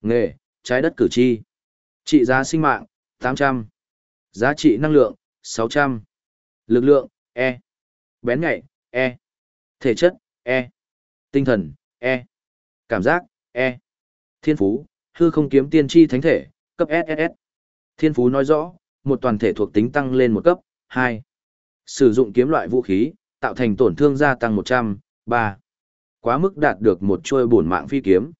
Nghề, trái đất cử tri. Trị giá sinh mạng, 800. Giá trị năng lượng, 600. Lực lượng, E. Bén nhạy, E. Thể chất, E. Tinh thần, E. Cảm giác, E. Thiên phú, hư không kiếm tiên tri thánh thể, cấp SSS. Thiên phú nói rõ, một toàn thể thuộc tính tăng lên một cấp, 2. Sử dụng kiếm loại vũ khí, tạo thành tổn thương gia tăng 100, 3. Quá mức đạt được một trôi bổn mạng phi kiếm.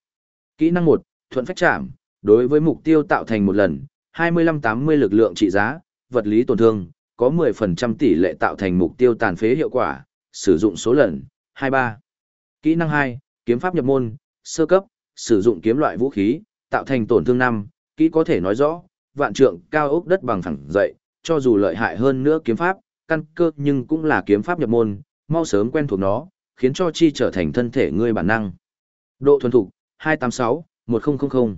Kỹ năng 1, thuận phách chạm, đối với mục tiêu tạo thành một lần, 25-80 lực lượng trị giá, vật lý tổn thương, có 10% tỷ lệ tạo thành mục tiêu tàn phế hiệu quả, sử dụng số lần, 23. Kỹ năng 2, kiếm pháp nhập môn, sơ cấp, sử dụng kiếm loại vũ khí, tạo thành tổn thương 5, kỹ có thể nói rõ, vạn trượng cao ốc đất bằng phẳng dậy, cho dù lợi hại hơn nữa kiếm pháp, căn cơ nhưng cũng là kiếm pháp nhập môn, mau sớm quen thuộc nó, khiến cho chi trở thành thân thể ngươi bản năng. Độ thuần thục, 286, 1000.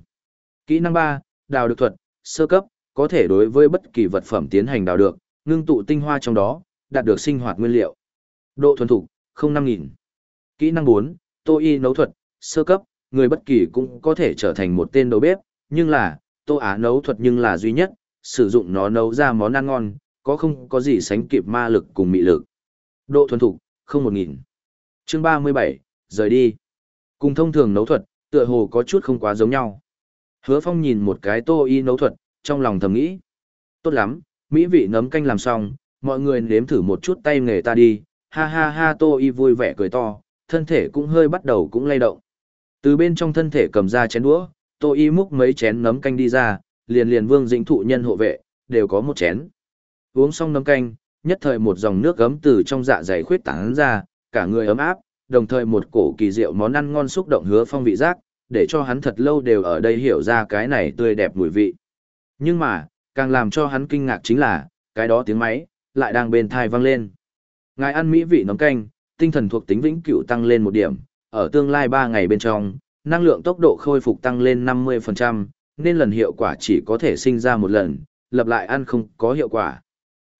Kỹ năng 3, đào được thuật, sơ cấp, có thể đối với bất kỳ vật phẩm tiến hành đào được, ngưng tụ tinh hoa trong đó, đạt được sinh hoạt nguyên liệu. Độ thuần thục, 05000. Kỹ năng 4, tô y nấu thuật, sơ cấp, người bất kỳ cũng có thể trở thành một tên đầu bếp, nhưng là, tô á nấu thuật nhưng là duy nhất, sử dụng nó nấu ra món ăn ngon, có không có gì sánh kịp ma lực cùng mị lực. Độ thuần thục, không một nghìn. Chương 37, rời đi. Cùng thông thường nấu thuật, tựa hồ có chút không quá giống nhau. Hứa Phong nhìn một cái tô y nấu thuật, trong lòng thầm nghĩ. Tốt lắm, mỹ vị nấm canh làm xong, mọi người nếm thử một chút tay nghề ta đi, ha ha ha Tô Y vui vẻ cười to, thân thể cũng hơi bắt đầu cũng lay động. Từ bên trong thân thể cầm ra chén đũa, Tô Y múc mấy chén nấm canh đi ra, liền liền Vương Dĩnh thụ nhân hộ vệ, đều có một chén. Uống xong nấm canh, nhất thời một dòng nước gấm từ trong dạ dày khuyết tán ra, cả người ấm áp, đồng thời một cổ kỳ diệu món ăn ngon xúc động hứa phong vị giác, để cho hắn thật lâu đều ở đây hiểu ra cái này tươi đẹp mùi vị. Nhưng mà, càng làm cho hắn kinh ngạc chính là, cái đó tiếng máy, lại đang bên thai vang lên. Ngài ăn mỹ vị nấm canh, tinh thần thuộc tính vĩnh cửu tăng lên một điểm, ở tương lai 3 ngày bên trong, năng lượng tốc độ khôi phục tăng lên 50%, nên lần hiệu quả chỉ có thể sinh ra một lần, lập lại ăn không có hiệu quả.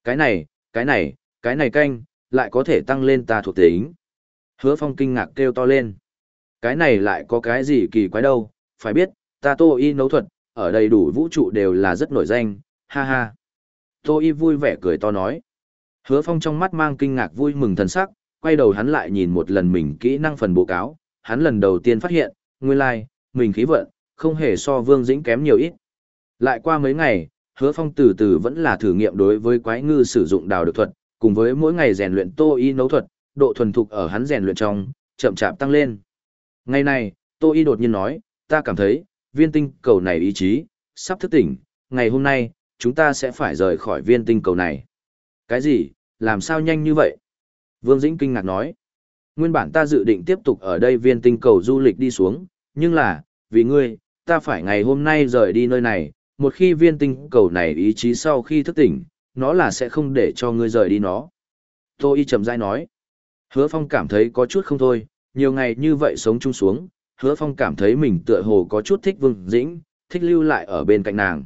Cái này, cái này, cái này canh, lại có thể tăng lên ta thuộc tính. Hứa phong kinh ngạc kêu to lên. Cái này lại có cái gì kỳ quái đâu, phải biết, ta tô y nấu thuật, ở đầy đủ vũ trụ đều là rất nổi danh, ha ha. Tô y vui vẻ cười to nói. Hứa phong trong mắt mang kinh ngạc vui mừng thần sắc, quay đầu hắn lại nhìn một lần mình kỹ năng phần bố cáo, hắn lần đầu tiên phát hiện, nguyên lai, like, mình khí vận, không hề so vương dĩnh kém nhiều ít. Lại qua mấy ngày, hứa phong từ từ vẫn là thử nghiệm đối với quái ngư sử dụng đào được thuật, cùng với mỗi ngày rèn luyện tô y nấu thuật, độ thuần thục ở hắn rèn luyện trong, chậm chạp tăng lên. Ngày này, tô y đột nhiên nói, ta cảm thấy, viên tinh cầu này ý chí, sắp thức tỉnh, ngày hôm nay, chúng ta sẽ phải rời khỏi viên tinh cầu này. Cái gì, làm sao nhanh như vậy? Vương Dĩnh kinh ngạc nói, nguyên bản ta dự định tiếp tục ở đây viên tinh cầu du lịch đi xuống, nhưng là, vì ngươi, ta phải ngày hôm nay rời đi nơi này, một khi viên tinh cầu này ý chí sau khi thức tỉnh, nó là sẽ không để cho ngươi rời đi nó. Tô Y chậm rãi nói, hứa phong cảm thấy có chút không thôi, nhiều ngày như vậy sống chung xuống, hứa phong cảm thấy mình tựa hồ có chút thích vương dĩnh, thích lưu lại ở bên cạnh nàng.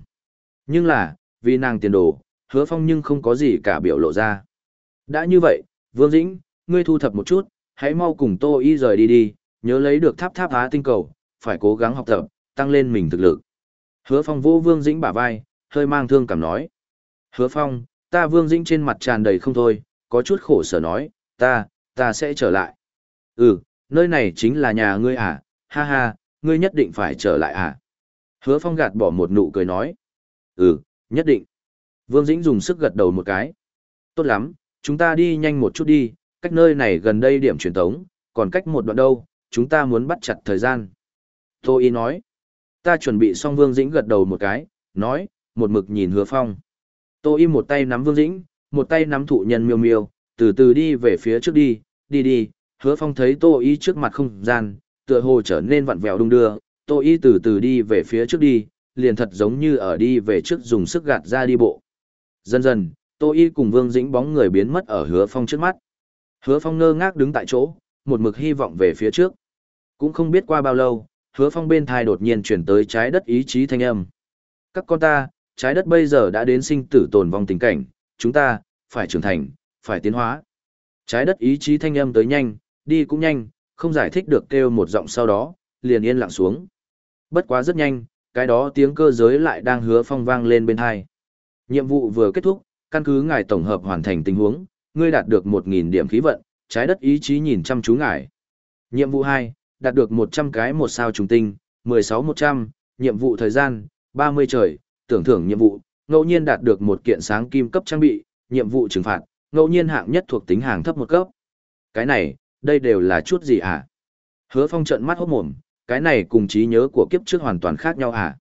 Nhưng là, vì nàng tiền đồ, hứa phong nhưng không có gì cả biểu lộ ra. Đã như vậy, vương dĩnh, ngươi thu thập một chút, hãy mau cùng Tô Y rời đi đi, nhớ lấy được tháp tháp á tinh cầu, phải cố gắng học tập, tăng lên mình thực lực. Hứa Phong vô Vương Dĩnh bả vai, hơi mang thương cảm nói. Hứa Phong, ta Vương Dĩnh trên mặt tràn đầy không thôi, có chút khổ sở nói, ta, ta sẽ trở lại. Ừ, nơi này chính là nhà ngươi à, ha ha, ngươi nhất định phải trở lại à. Hứa Phong gạt bỏ một nụ cười nói. Ừ, nhất định. Vương Dĩnh dùng sức gật đầu một cái. Tốt lắm, chúng ta đi nhanh một chút đi, cách nơi này gần đây điểm truyền tống, còn cách một đoạn đâu, chúng ta muốn bắt chặt thời gian. Tô Y nói. Ta chuẩn bị xong Vương Dĩnh gật đầu một cái, nói, một mực nhìn hứa phong. Tô Y một tay nắm Vương Dĩnh, một tay nắm thụ nhân miêu miêu, từ từ đi về phía trước đi, đi đi, hứa phong thấy Tô Y trước mặt không gian, tựa hồ trở nên vặn vẹo đung đưa, Tô Y từ từ đi về phía trước đi, liền thật giống như ở đi về trước dùng sức gạt ra đi bộ. Dần dần, Tô Y cùng Vương Dĩnh bóng người biến mất ở hứa phong trước mắt. Hứa phong ngơ ngác đứng tại chỗ, một mực hy vọng về phía trước. Cũng không biết qua bao lâu, hứa phong bên thai đột nhiên chuyển tới trái đất ý chí thanh âm. Các con ta, trái đất bây giờ đã đến sinh tử tồn vong tình cảnh, chúng ta, phải trưởng thành, phải tiến hóa. Trái đất ý chí thanh âm tới nhanh, đi cũng nhanh, không giải thích được kêu một giọng sau đó, liền yên lặng xuống. Bất quá rất nhanh, cái đó tiếng cơ giới lại đang hứa phong vang lên bên thai. Nhiệm vụ vừa kết thúc, căn cứ ngài tổng hợp hoàn thành tình huống, ngươi đạt được 1.000 điểm khí vận, trái đất ý chí nhìn chăm chú ngài. Nhiệm vụ 2, đạt được 100 cái một sao trùng tinh, 16-100, nhiệm vụ thời gian, 30 trời, tưởng thưởng nhiệm vụ, ngẫu nhiên đạt được một kiện sáng kim cấp trang bị, nhiệm vụ trừng phạt, ngẫu nhiên hạng nhất thuộc tính hàng thấp một cấp. Cái này, đây đều là chút gì hả? Hứa phong trận mắt hốt mồm, cái này cùng trí nhớ của kiếp trước hoàn toàn khác nhau hả?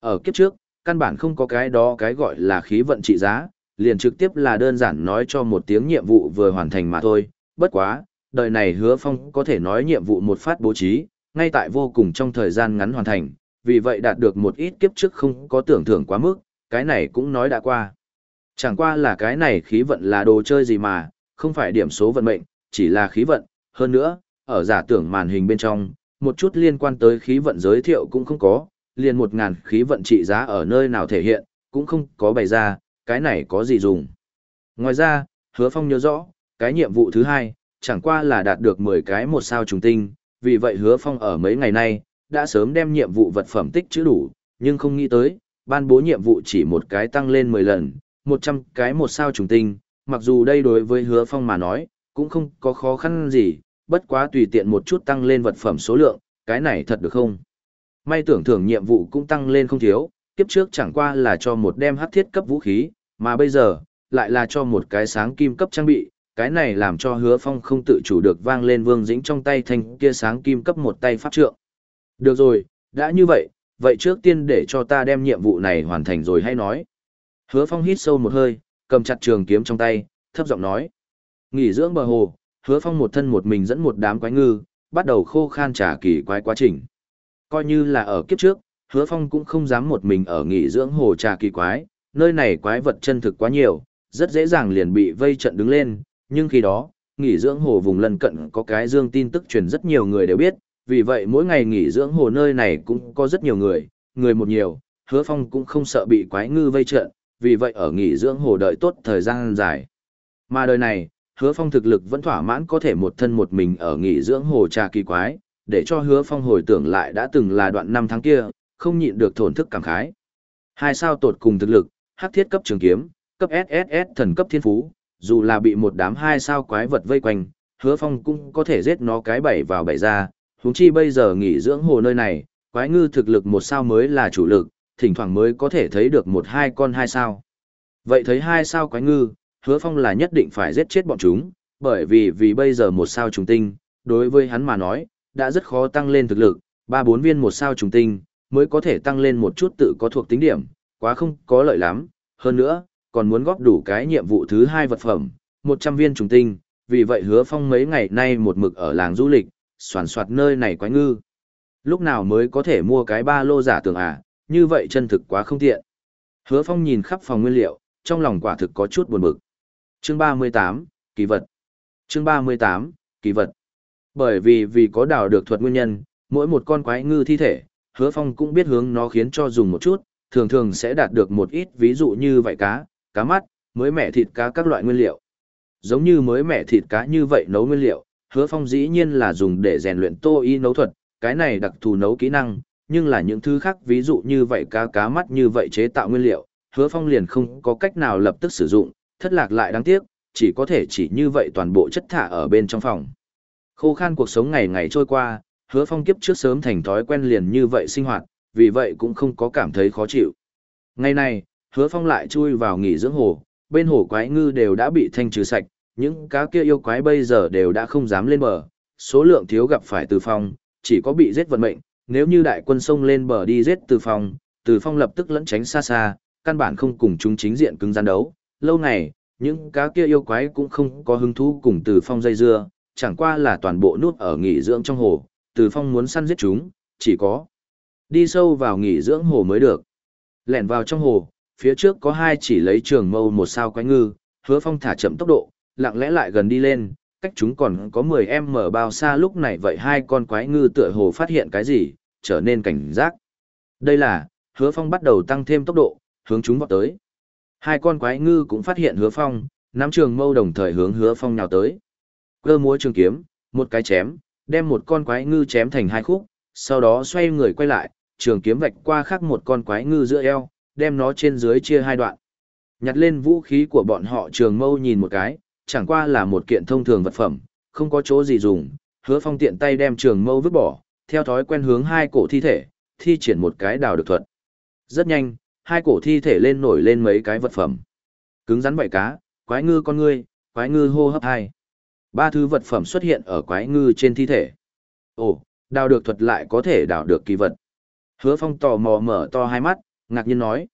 Ở kiếp trước, căn bản không có cái đó cái gọi là khí vận trị giá, liền trực tiếp là đơn giản nói cho một tiếng nhiệm vụ vừa hoàn thành mà thôi, bất quá, đời này hứa phong có thể nói nhiệm vụ một phát bố trí, ngay tại vô cùng trong thời gian ngắn hoàn thành, vì vậy đạt được một ít kiếp trước không có tưởng thưởng quá mức, cái này cũng nói đã qua. Chẳng qua là cái này khí vận là đồ chơi gì mà, không phải điểm số vận mệnh, chỉ là khí vận, hơn nữa, ở giả tưởng màn hình bên trong, một chút liên quan tới khí vận giới thiệu cũng không có, liền một ngàn khí vận trị giá ở nơi nào thể hiện, cũng không có bày ra, cái này có gì dùng. Ngoài ra, hứa phong nhớ rõ, cái nhiệm vụ thứ hai, chẳng qua là đạt được 10 cái một sao trùng tinh, vì vậy hứa phong ở mấy ngày nay, đã sớm đem nhiệm vụ vật phẩm tích chữ đủ, nhưng không nghĩ tới, ban bố nhiệm vụ chỉ một cái tăng lên 10 lần, 100 cái một sao trùng tinh, mặc dù đây đối với hứa phong mà nói, cũng không có khó khăn gì, bất quá tùy tiện một chút tăng lên vật phẩm số lượng, cái này thật được không? May tưởng thưởng nhiệm vụ cũng tăng lên không thiếu, kiếp trước chẳng qua là cho một đem hắc thiết cấp vũ khí, mà bây giờ, lại là cho một cái sáng kim cấp trang bị, cái này làm cho hứa phong không tự chủ được vang lên vương dĩnh trong tay thành kia sáng kim cấp một tay pháp trượng. Được rồi, đã như vậy, vậy trước tiên để cho ta đem nhiệm vụ này hoàn thành rồi hay nói. Hứa phong hít sâu một hơi, cầm chặt trường kiếm trong tay, thấp giọng nói. Nghỉ dưỡng bờ hồ, hứa phong một thân một mình dẫn một đám quái ngư, bắt đầu khô khan trả kỳ quái quá trình. Coi như là ở kiếp trước, hứa phong cũng không dám một mình ở nghỉ dưỡng hồ trà kỳ quái, nơi này quái vật chân thực quá nhiều, rất dễ dàng liền bị vây trận đứng lên, nhưng khi đó, nghỉ dưỡng hồ vùng lân cận có cái dương tin tức truyền rất nhiều người đều biết, vì vậy mỗi ngày nghỉ dưỡng hồ nơi này cũng có rất nhiều người, người một nhiều, hứa phong cũng không sợ bị quái ngư vây trận, vì vậy ở nghỉ dưỡng hồ đợi tốt thời gian dài. Mà đời này, hứa phong thực lực vẫn thỏa mãn có thể một thân một mình ở nghỉ dưỡng hồ trà kỳ quái, để cho hứa phong hồi tưởng lại đã từng là đoạn năm tháng kia, không nhịn được thổn thức cảm khái. Hai sao tột cùng thực lực, hắc thiết cấp trường kiếm, cấp SSS thần cấp thiên phú, dù là bị một đám hai sao quái vật vây quanh, hứa phong cũng có thể giết nó cái bảy vào bảy ra, huống chi bây giờ nghỉ dưỡng hồ nơi này, quái ngư thực lực một sao mới là chủ lực, thỉnh thoảng mới có thể thấy được một hai con hai sao. Vậy thấy hai sao quái ngư, hứa phong là nhất định phải giết chết bọn chúng, bởi vì vì bây giờ một sao trùng tinh, đối với hắn mà nói, đã rất khó tăng lên thực lực, ba bốn viên một sao trùng tinh, mới có thể tăng lên một chút tự có thuộc tính điểm, quá không có lợi lắm, hơn nữa, còn muốn góp đủ cái nhiệm vụ thứ hai vật phẩm, 100 viên trùng tinh, vì vậy hứa phong mấy ngày nay một mực ở làng du lịch, soàn soạt nơi này quái ngư. Lúc nào mới có thể mua cái ba lô giả tưởng à, như vậy chân thực quá không tiện. Hứa phong nhìn khắp phòng nguyên liệu, trong lòng quả thực có chút buồn bực. Chương 38, kỳ vật. Chương 38, kỳ vật. Bởi vì vì có đào được thuật nguyên nhân, mỗi một con quái ngư thi thể, hứa phong cũng biết hướng nó khiến cho dùng một chút, thường thường sẽ đạt được một ít ví dụ như vậy cá, cá mắt, mới mẻ thịt cá các loại nguyên liệu. Giống như mới mẻ thịt cá như vậy nấu nguyên liệu, hứa phong dĩ nhiên là dùng để rèn luyện tô y nấu thuật, cái này đặc thù nấu kỹ năng, nhưng là những thứ khác ví dụ như vậy cá cá mắt như vậy chế tạo nguyên liệu, hứa phong liền không có cách nào lập tức sử dụng, thất lạc lại đáng tiếc, chỉ có thể chỉ như vậy toàn bộ chất thả ở bên trong phòng. Khô khan cuộc sống ngày ngày trôi qua, hứa phong kiếp trước sớm thành thói quen liền như vậy sinh hoạt, vì vậy cũng không có cảm thấy khó chịu. Ngày này, hứa phong lại chui vào nghỉ dưỡng hồ, bên hồ quái ngư đều đã bị thanh trừ sạch, những cá kia yêu quái bây giờ đều đã không dám lên bờ, số lượng thiếu gặp phải từ phong, chỉ có bị giết vận mệnh, nếu như đại quân sông lên bờ đi giết từ phong, từ phong lập tức lẫn tránh xa xa, căn bản không cùng chúng chính diện cứng gian đấu, lâu ngày, những cá kia yêu quái cũng không có hứng thú cùng từ phong dây dưa, chẳng qua là toàn bộ nút ở nghỉ dưỡng trong hồ, từ phong muốn săn giết chúng, chỉ có đi sâu vào nghỉ dưỡng hồ mới được. Lẻn vào trong hồ, phía trước có hai chỉ lấy trường mâu một sao quái ngư, hứa phong thả chậm tốc độ, lặng lẽ lại gần đi lên, cách chúng còn có 10 em mở bao xa lúc này vậy hai con quái ngư tựa hồ phát hiện cái gì, trở nên cảnh giác. Đây là, hứa phong bắt đầu tăng thêm tốc độ, hướng chúng vọt tới. Hai con quái ngư cũng phát hiện hứa phong, nắm trường mâu đồng thời hướng hứa phong nhào tới. Cơ múa trường kiếm, một cái chém, đem một con quái ngư chém thành hai khúc, sau đó xoay người quay lại, trường kiếm vạch qua khắc một con quái ngư giữa eo, đem nó trên dưới chia hai đoạn. Nhặt lên vũ khí của bọn họ trường mâu nhìn một cái, chẳng qua là một kiện thông thường vật phẩm, không có chỗ gì dùng, hứa phong tiện tay đem trường mâu vứt bỏ, theo thói quen hướng hai cổ thi thể, thi triển một cái đào được thuật. Rất nhanh, hai cổ thi thể lên nổi lên mấy cái vật phẩm. Cứng rắn bảy cá, quái ngư con ngươi, quái ngư hô hấp hai. Ba thứ vật phẩm xuất hiện ở quái ngư trên thi thể. Ồ, đào được thuật lại có thể đào được kỳ vật. Hứa phong tò mò mở to hai mắt, ngạc nhiên nói.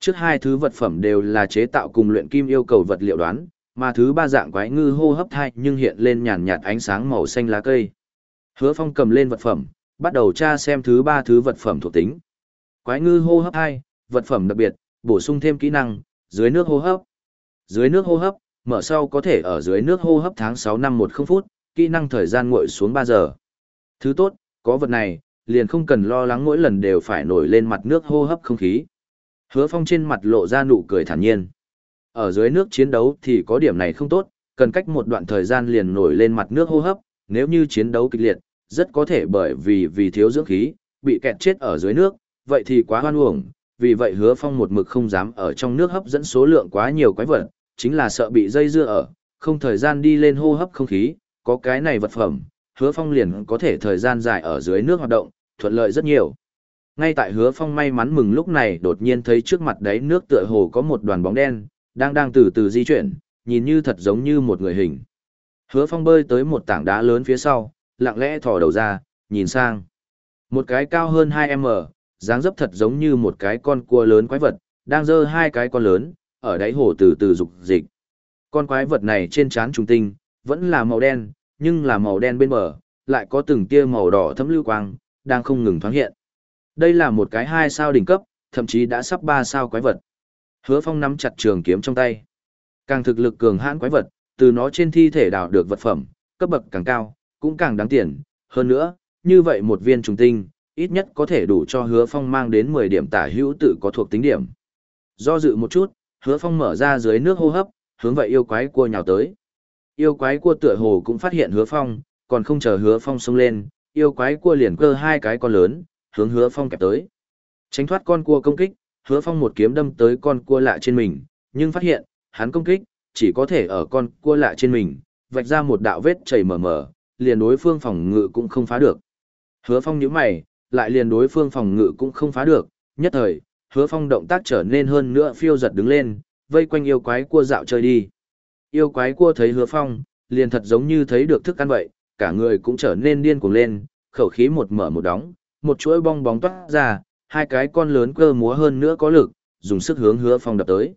Trước hai thứ vật phẩm đều là chế tạo cùng luyện kim yêu cầu vật liệu đoán, mà thứ ba dạng quái ngư hô hấp thai nhưng hiện lên nhàn nhạt ánh sáng màu xanh lá cây. Hứa Phong cầm lên vật phẩm, bắt đầu tra xem thứ ba thứ vật phẩm thuộc tính. Quái ngư hô hấp hai, vật phẩm đặc biệt, bổ sung thêm kỹ năng, dưới nước hô hấp. Dưới nước hô hấp, mở sau có thể ở dưới nước hô hấp tháng 6 năm 10 phút, kỹ năng thời gian nguội xuống 3 giờ. Thứ tốt, có vật này, liền không cần lo lắng mỗi lần đều phải nổi lên mặt nước hô hấp không khí. Hứa Phong trên mặt lộ ra nụ cười thản nhiên. Ở dưới nước chiến đấu thì có điểm này không tốt, cần cách một đoạn thời gian liền nổi lên mặt nước hô hấp, nếu như chiến đấu kịch liệt, rất có thể bởi vì vì thiếu dưỡng khí, bị kẹt chết ở dưới nước, vậy thì quá hoan uổng, vì vậy hứa phong một mực không dám ở trong nước hấp dẫn số lượng quá nhiều quái vật, chính là sợ bị dây dưa ở, không thời gian đi lên hô hấp không khí, có cái này vật phẩm, hứa phong liền có thể thời gian dài ở dưới nước hoạt động, thuận lợi rất nhiều. Ngay tại hứa phong may mắn mừng lúc này đột nhiên thấy trước mặt đáy nước tựa hồ có một đoàn bóng đen, đang đang từ từ di chuyển, nhìn như thật giống như một người hình. Hứa phong bơi tới một tảng đá lớn phía sau, lặng lẽ thò đầu ra, nhìn sang. Một cái cao hơn 2m, dáng dấp thật giống như một cái con cua lớn quái vật, đang dơ hai cái con lớn, ở đáy hồ từ từ dục dịch. Con quái vật này trên trán trùng tinh, vẫn là màu đen, nhưng là màu đen bên bờ, lại có từng tia màu đỏ thấm lưu quang, đang không ngừng thoáng hiện. Đây là một cái hai sao đỉnh cấp, thậm chí đã sắp ba sao quái vật. Hứa Phong nắm chặt trường kiếm trong tay. Càng thực lực cường hãn quái vật, từ nó trên thi thể đào được vật phẩm, cấp bậc càng cao, cũng càng đáng tiền. Hơn nữa, như vậy một viên trùng tinh, ít nhất có thể đủ cho Hứa Phong mang đến 10 điểm tả hữu tự có thuộc tính điểm. Do dự một chút, Hứa Phong mở ra dưới nước hô hấp, hướng vậy yêu quái cua nhào tới. Yêu quái cua tựa hồ cũng phát hiện Hứa Phong, còn không chờ Hứa Phong xông lên, yêu quái cua liền cơ hai cái con lớn, hướng hứa phong kẹp tới. Tránh thoát con cua công kích, hứa phong một kiếm đâm tới con cua lạ trên mình, nhưng phát hiện, hắn công kích, chỉ có thể ở con cua lạ trên mình, vạch ra một đạo vết chảy mờ mờ, liền đối phương phòng ngự cũng không phá được. Hứa phong nhíu mày, lại liền đối phương phòng ngự cũng không phá được, nhất thời, hứa phong động tác trở nên hơn nữa phiêu giật đứng lên, vây quanh yêu quái cua dạo chơi đi. Yêu quái cua thấy hứa phong, liền thật giống như thấy được thức ăn vậy, cả người cũng trở nên điên cuồng lên, khẩu khí một mở một đóng, một chuỗi bong bóng toát ra, hai cái con lớn cơ múa hơn nữa có lực, dùng sức hướng hứa phong đập tới.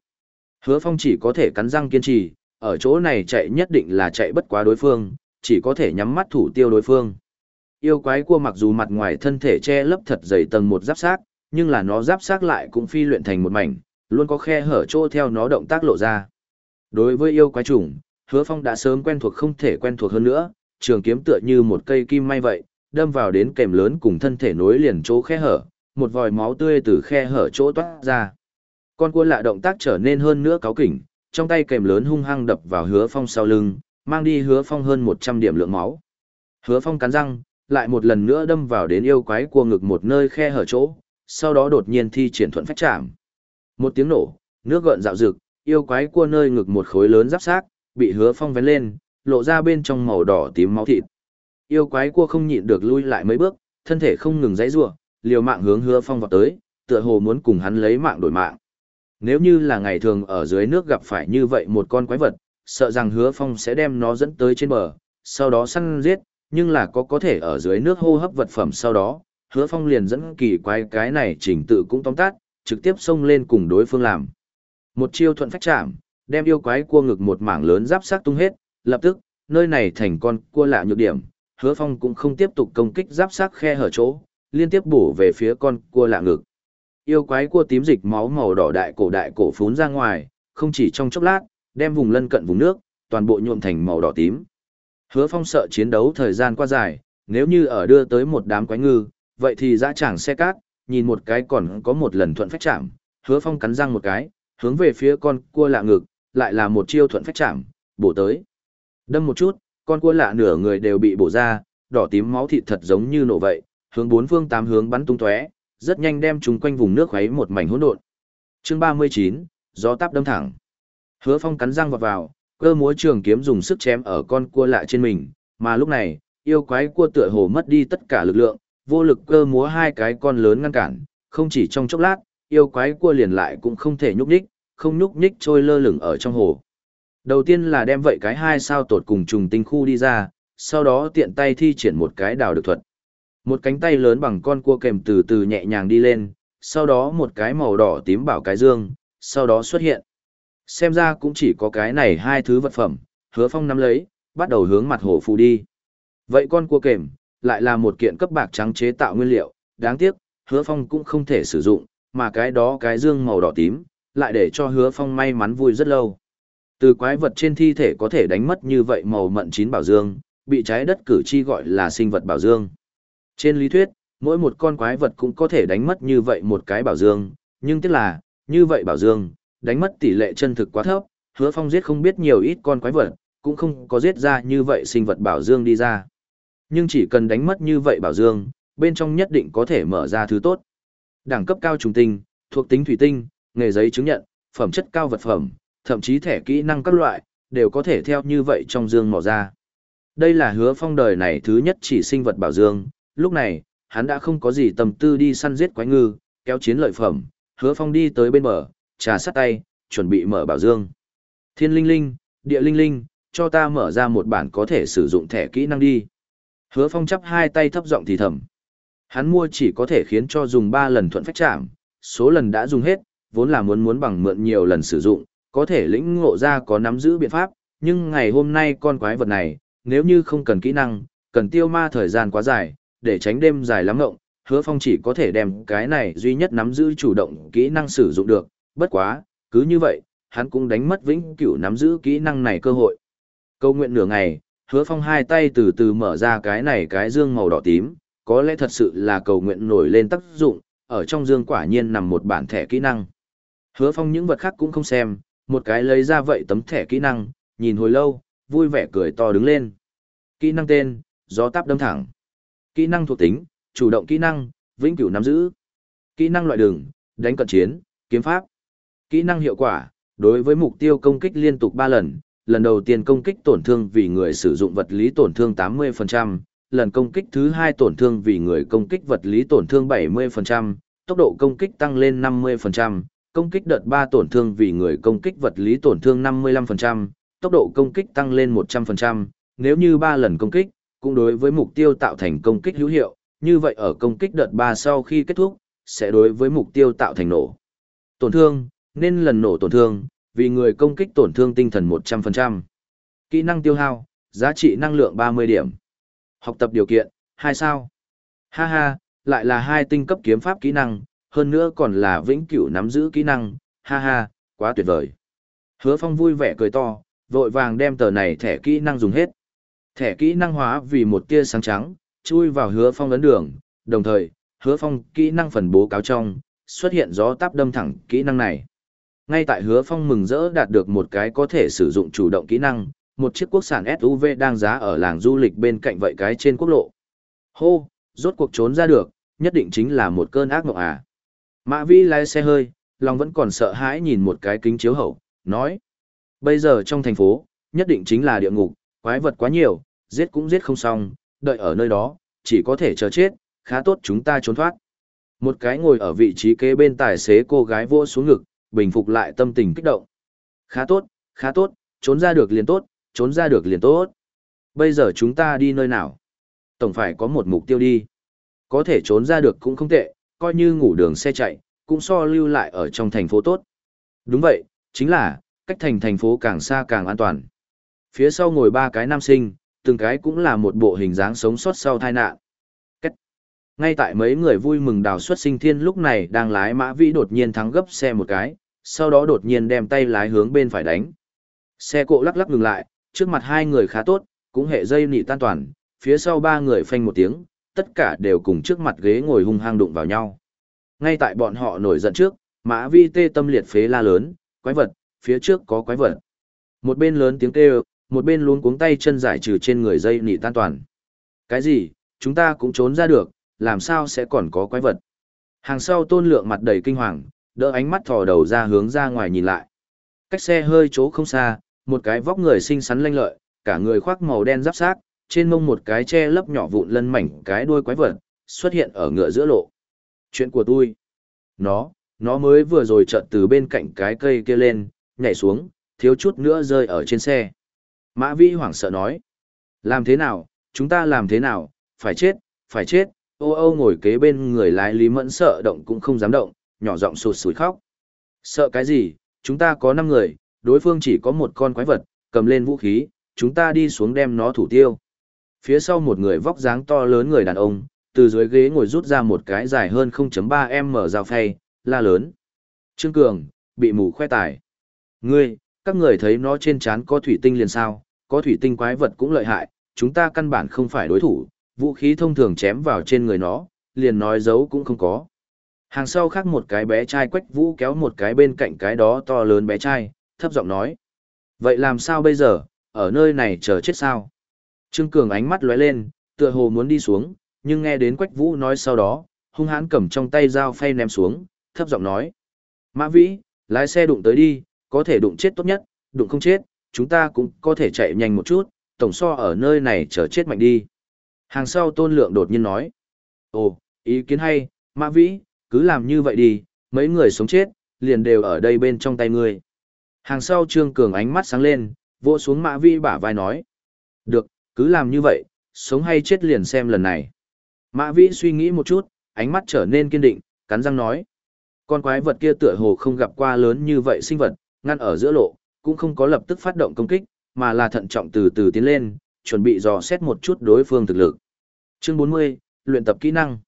Hứa phong chỉ có thể cắn răng kiên trì, ở chỗ này chạy nhất định là chạy bất quá đối phương, chỉ có thể nhắm mắt thủ tiêu đối phương. Yêu quái cua mặc dù mặt ngoài thân thể che lấp thật dày tầng một giáp xác, nhưng là nó giáp xác lại cũng phi luyện thành một mảnh, luôn có khe hở chỗ theo nó động tác lộ ra. Đối với yêu quái trùng, Hứa Phong đã sớm quen thuộc không thể quen thuộc hơn nữa, trường kiếm tựa như một cây kim may vậy, đâm vào đến kèm lớn cùng thân thể nối liền chỗ khe hở, một vòi máu tươi từ khe hở chỗ toát ra. Con cua lạ động tác trở nên hơn nữa cáo kỉnh, trong tay kèm lớn hung hăng đập vào hứa phong sau lưng, mang đi hứa phong hơn 100 điểm lượng máu. Hứa phong cắn răng, lại một lần nữa đâm vào đến yêu quái cua ngực một nơi khe hở chỗ, sau đó đột nhiên thi triển thuận phách chạm. Một tiếng nổ, nước gợn dạo rực, yêu quái cua nơi ngực một khối lớn giáp xác, bị hứa phong vén lên, lộ ra bên trong màu đỏ tím máu thịt yêu quái cua không nhịn được lui lại mấy bước, thân thể không ngừng dãy rủa, liều mạng hướng Hứa Phong vào tới, tựa hồ muốn cùng hắn lấy mạng đổi mạng. Nếu như là ngày thường ở dưới nước gặp phải như vậy một con quái vật, sợ rằng Hứa Phong sẽ đem nó dẫn tới trên bờ, sau đó săn giết, nhưng là có có thể ở dưới nước hô hấp vật phẩm sau đó, Hứa Phong liền dẫn kỳ quái cái này chỉnh tự cũng tóm tắt, trực tiếp xông lên cùng đối phương làm. Một chiêu thuận phách chạm, đem yêu quái cua ngực một mảng lớn giáp sát tung hết, lập tức, nơi này thành con cua lạ nhược điểm, hứa phong cũng không tiếp tục công kích giáp sát khe hở chỗ liên tiếp bổ về phía con cua lạ ngực. Yêu quái cua tím dịch máu màu đỏ đại cổ đại cổ phún ra ngoài không chỉ trong chốc lát đem vùng lân cận vùng nước toàn bộ nhuộm thành màu đỏ tím. Hứa phong sợ chiến đấu thời gian qua dài nếu như ở đưa tới một đám quái ngư vậy thì dã tràng xe cát nhìn một cái còn có một lần thuận phách chạm hứa phong cắn răng một cái hướng về phía con cua lạ ngực lại là một chiêu thuận phách chạm bổ tới đâm một chút con cua lạ nửa người đều bị bổ ra, đỏ tím máu thịt thật giống như nổ vậy, hướng bốn phương tám hướng bắn tung tóe, rất nhanh đem chúng quanh vùng nước khuấy một mảnh hỗn độn. Chương 39, gió táp đâm thẳng. Hứa Phong cắn răng vọt vào, cơ múa trường kiếm dùng sức chém ở con cua lạ trên mình, mà lúc này, yêu quái cua tựa hồ mất đi tất cả lực lượng, vô lực cơ múa hai cái con lớn ngăn cản, không chỉ trong chốc lát, yêu quái cua liền lại cũng không thể nhúc nhích, không nhúc nhích trôi lơ lửng ở trong hồ. Đầu tiên là đem vậy cái hai sao tột cùng trùng tinh khu đi ra, sau đó tiện tay thi triển một cái đào được thuật. Một cánh tay lớn bằng con cua kèm từ từ nhẹ nhàng đi lên, sau đó một cái màu đỏ tím bảo cái dương, sau đó xuất hiện. Xem ra cũng chỉ có cái này hai thứ vật phẩm, hứa phong nắm lấy, bắt đầu hướng mặt hồ phù đi. Vậy con cua kèm, lại là một kiện cấp bạc trắng chế tạo nguyên liệu, đáng tiếc, hứa phong cũng không thể sử dụng, mà cái đó cái dương màu đỏ tím, lại để cho hứa phong may mắn vui rất lâu. Từ quái vật trên thi thể có thể đánh mất như vậy màu mận chín bảo dương, bị trái đất cử chi gọi là sinh vật bảo dương. Trên lý thuyết, mỗi một con quái vật cũng có thể đánh mất như vậy một cái bảo dương, nhưng tiếc là, như vậy bảo dương, đánh mất tỷ lệ chân thực quá thấp, hứa phong giết không biết nhiều ít con quái vật, cũng không có giết ra như vậy sinh vật bảo dương đi ra. Nhưng chỉ cần đánh mất như vậy bảo dương, bên trong nhất định có thể mở ra thứ tốt. Đẳng cấp cao trùng tinh, thuộc tính thủy tinh, nghề giấy chứng nhận, phẩm chất cao vật phẩm, thậm chí thẻ kỹ năng các loại, đều có thể theo như vậy trong dương mỏ ra. Đây là hứa phong đời này thứ nhất chỉ sinh vật bảo dương, lúc này, hắn đã không có gì tầm tư đi săn giết quái ngư, kéo chiến lợi phẩm, hứa phong đi tới bên bờ, trà sắt tay, chuẩn bị mở bảo dương. Thiên linh linh, địa linh linh, cho ta mở ra một bản có thể sử dụng thẻ kỹ năng đi. Hứa phong chắp hai tay thấp giọng thì thầm. Hắn mua chỉ có thể khiến cho dùng 3 lần thuận phách chạm, số lần đã dùng hết, vốn là muốn muốn bằng mượn nhiều lần sử dụng, có thể lĩnh ngộ ra có nắm giữ biện pháp, nhưng ngày hôm nay con quái vật này, nếu như không cần kỹ năng, cần tiêu ma thời gian quá dài, để tránh đêm dài lắm ngộng, hứa phong chỉ có thể đem cái này duy nhất nắm giữ chủ động kỹ năng sử dụng được, bất quá, cứ như vậy, hắn cũng đánh mất vĩnh cửu nắm giữ kỹ năng này cơ hội. Câu nguyện nửa ngày, hứa phong hai tay từ từ mở ra cái này cái dương màu đỏ tím, có lẽ thật sự là cầu nguyện nổi lên tác dụng, ở trong dương quả nhiên nằm một bản thẻ kỹ năng. Hứa phong những vật khác cũng không xem, một cái lấy ra vậy tấm thẻ kỹ năng, nhìn hồi lâu, vui vẻ cười to đứng lên. Kỹ năng tên, gió táp đâm thẳng. Kỹ năng thuộc tính, chủ động kỹ năng, vĩnh cửu nắm giữ. Kỹ năng loại đường, đánh cận chiến, kiếm pháp. Kỹ năng hiệu quả, đối với mục tiêu công kích liên tục 3 lần, lần đầu tiên công kích tổn thương vì người sử dụng vật lý tổn thương 80%, lần công kích thứ hai tổn thương vì người công kích vật lý tổn thương 70%, tốc độ công kích tăng lên 50%, công kích đợt 3 tổn thương vì người công kích vật lý tổn thương 55%, tốc độ công kích tăng lên 100%, nếu như 3 lần công kích, cũng đối với mục tiêu tạo thành công kích hữu hiệu, như vậy ở công kích đợt 3 sau khi kết thúc, sẽ đối với mục tiêu tạo thành nổ. Tổn thương, nên lần nổ tổn thương, vì người công kích tổn thương tinh thần 100%. Kỹ năng tiêu hao, giá trị năng lượng 30 điểm. Học tập điều kiện, hai sao. Ha ha, lại là hai tinh cấp kiếm pháp kỹ năng, hơn nữa còn là vĩnh cửu nắm giữ kỹ năng, ha ha, quá tuyệt vời. Hứa Phong vui vẻ cười to, vội vàng đem tờ này thẻ kỹ năng dùng hết. Thẻ kỹ năng hóa vì một tia sáng trắng, chui vào Hứa Phong ấn đường, đồng thời, Hứa Phong kỹ năng phần bố cáo trong, xuất hiện gió táp đâm thẳng kỹ năng này. Ngay tại Hứa Phong mừng rỡ đạt được một cái có thể sử dụng chủ động kỹ năng, một chiếc quốc sản SUV đang giá ở làng du lịch bên cạnh vậy cái trên quốc lộ. Hô, rốt cuộc trốn ra được, nhất định chính là một cơn ác mộng à. Mã Vĩ lái xe hơi, lòng vẫn còn sợ hãi nhìn một cái kính chiếu hậu, nói. Bây giờ trong thành phố, nhất định chính là địa ngục, quái vật quá nhiều, giết cũng giết không xong, đợi ở nơi đó, chỉ có thể chờ chết, khá tốt chúng ta trốn thoát. Một cái ngồi ở vị trí kế bên tài xế cô gái vô xuống ngực, bình phục lại tâm tình kích động. Khá tốt, khá tốt, trốn ra được liền tốt, trốn ra được liền tốt. Bây giờ chúng ta đi nơi nào? Tổng phải có một mục tiêu đi. Có thể trốn ra được cũng không tệ, coi như ngủ đường xe chạy, cũng so lưu lại ở trong thành phố tốt. Đúng vậy, chính là, cách thành thành phố càng xa càng an toàn. Phía sau ngồi ba cái nam sinh, từng cái cũng là một bộ hình dáng sống sót sau tai nạn. Cách. Ngay tại mấy người vui mừng đào xuất sinh thiên lúc này đang lái mã vĩ đột nhiên thắng gấp xe một cái, sau đó đột nhiên đem tay lái hướng bên phải đánh. Xe cộ lắc lắc ngừng lại, trước mặt hai người khá tốt, cũng hệ dây nị tan toàn, phía sau ba người phanh một tiếng, tất cả đều cùng trước mặt ghế ngồi hung hăng đụng vào nhau. Ngay tại bọn họ nổi giận trước, mã vi tê tâm liệt phế la lớn, quái vật, phía trước có quái vật. Một bên lớn tiếng kêu, một bên luôn cuống tay chân giải trừ trên người dây nị tan toàn. Cái gì, chúng ta cũng trốn ra được, làm sao sẽ còn có quái vật. Hàng sau tôn lượng mặt đầy kinh hoàng, đỡ ánh mắt thò đầu ra hướng ra ngoài nhìn lại. Cách xe hơi chỗ không xa, một cái vóc người xinh xắn lanh lợi, cả người khoác màu đen giáp sát, trên mông một cái che lấp nhỏ vụn lân mảnh cái đuôi quái vật, xuất hiện ở ngựa giữa lộ. Chuyện của tôi. Nó, nó mới vừa rồi chợt từ bên cạnh cái cây kia lên, nhảy xuống, thiếu chút nữa rơi ở trên xe. Mã Vĩ hoảng sợ nói. Làm thế nào, chúng ta làm thế nào, phải chết, phải chết, ô ô ngồi kế bên người lái Lý Mẫn sợ động cũng không dám động, nhỏ giọng sụt sùi khóc. Sợ cái gì, chúng ta có 5 người, đối phương chỉ có một con quái vật, cầm lên vũ khí, chúng ta đi xuống đem nó thủ tiêu. Phía sau một người vóc dáng to lớn người đàn ông, từ dưới ghế ngồi rút ra một cái dài hơn 0.3m dao phay, la lớn. Trương Cường, bị mù khoe tài. Ngươi, các người thấy nó trên trán có thủy tinh liền sao, có thủy tinh quái vật cũng lợi hại, chúng ta căn bản không phải đối thủ, vũ khí thông thường chém vào trên người nó, liền nói giấu cũng không có. Hàng sau khác một cái bé trai quách vũ kéo một cái bên cạnh cái đó to lớn bé trai, thấp giọng nói. Vậy làm sao bây giờ, ở nơi này chờ chết sao? Trương Cường ánh mắt lóe lên, tựa hồ muốn đi xuống, nhưng nghe đến Quách Vũ nói sau đó, hung hãn cầm trong tay dao phay ném xuống, thấp giọng nói. Mã Vĩ, lái xe đụng tới đi, có thể đụng chết tốt nhất, đụng không chết, chúng ta cũng có thể chạy nhanh một chút, tổng so ở nơi này chờ chết mạnh đi. Hàng sau tôn lượng đột nhiên nói. Ồ, ý kiến hay, Mã Vĩ, cứ làm như vậy đi, mấy người sống chết, liền đều ở đây bên trong tay ngươi. Hàng sau Trương Cường ánh mắt sáng lên, vỗ xuống Mã Vĩ bả vai nói. Được, cứ làm như vậy, sống hay chết liền xem lần này. Mã Vĩ suy nghĩ một chút, ánh mắt trở nên kiên định, cắn răng nói. Con quái vật kia tựa hồ không gặp qua lớn như vậy sinh vật, ngăn ở giữa lộ, cũng không có lập tức phát động công kích, mà là thận trọng từ từ tiến lên, chuẩn bị dò xét một chút đối phương thực lực. Chương 40, luyện tập kỹ năng.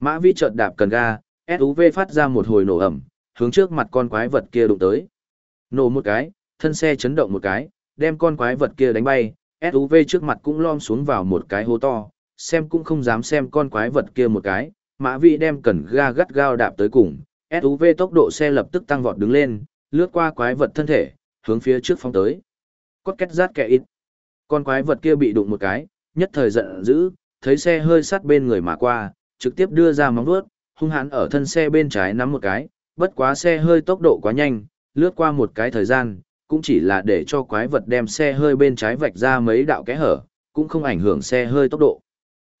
Mã Vi chợt đạp cần ga, SUV phát ra một hồi nổ ẩm, hướng trước mặt con quái vật kia đụng tới. Nổ một cái, thân xe chấn động một cái, đem con quái vật kia đánh bay, SUV trước mặt cũng lom xuống vào một cái hố to, xem cũng không dám xem con quái vật kia một cái, Mã Vi đem cần ga gắt gao đạp tới cùng, SUV tốc độ xe lập tức tăng vọt đứng lên, lướt qua quái vật thân thể, hướng phía trước phóng tới. Cốt két rát kẻ ít. Con quái vật kia bị đụng một cái, nhất thời giận dữ, thấy xe hơi sát bên người mà qua, trực tiếp đưa ra móng vuốt, hung hãn ở thân xe bên trái nắm một cái, bất quá xe hơi tốc độ quá nhanh, lướt qua một cái thời gian, cũng chỉ là để cho quái vật đem xe hơi bên trái vạch ra mấy đạo kẽ hở, cũng không ảnh hưởng xe hơi tốc độ.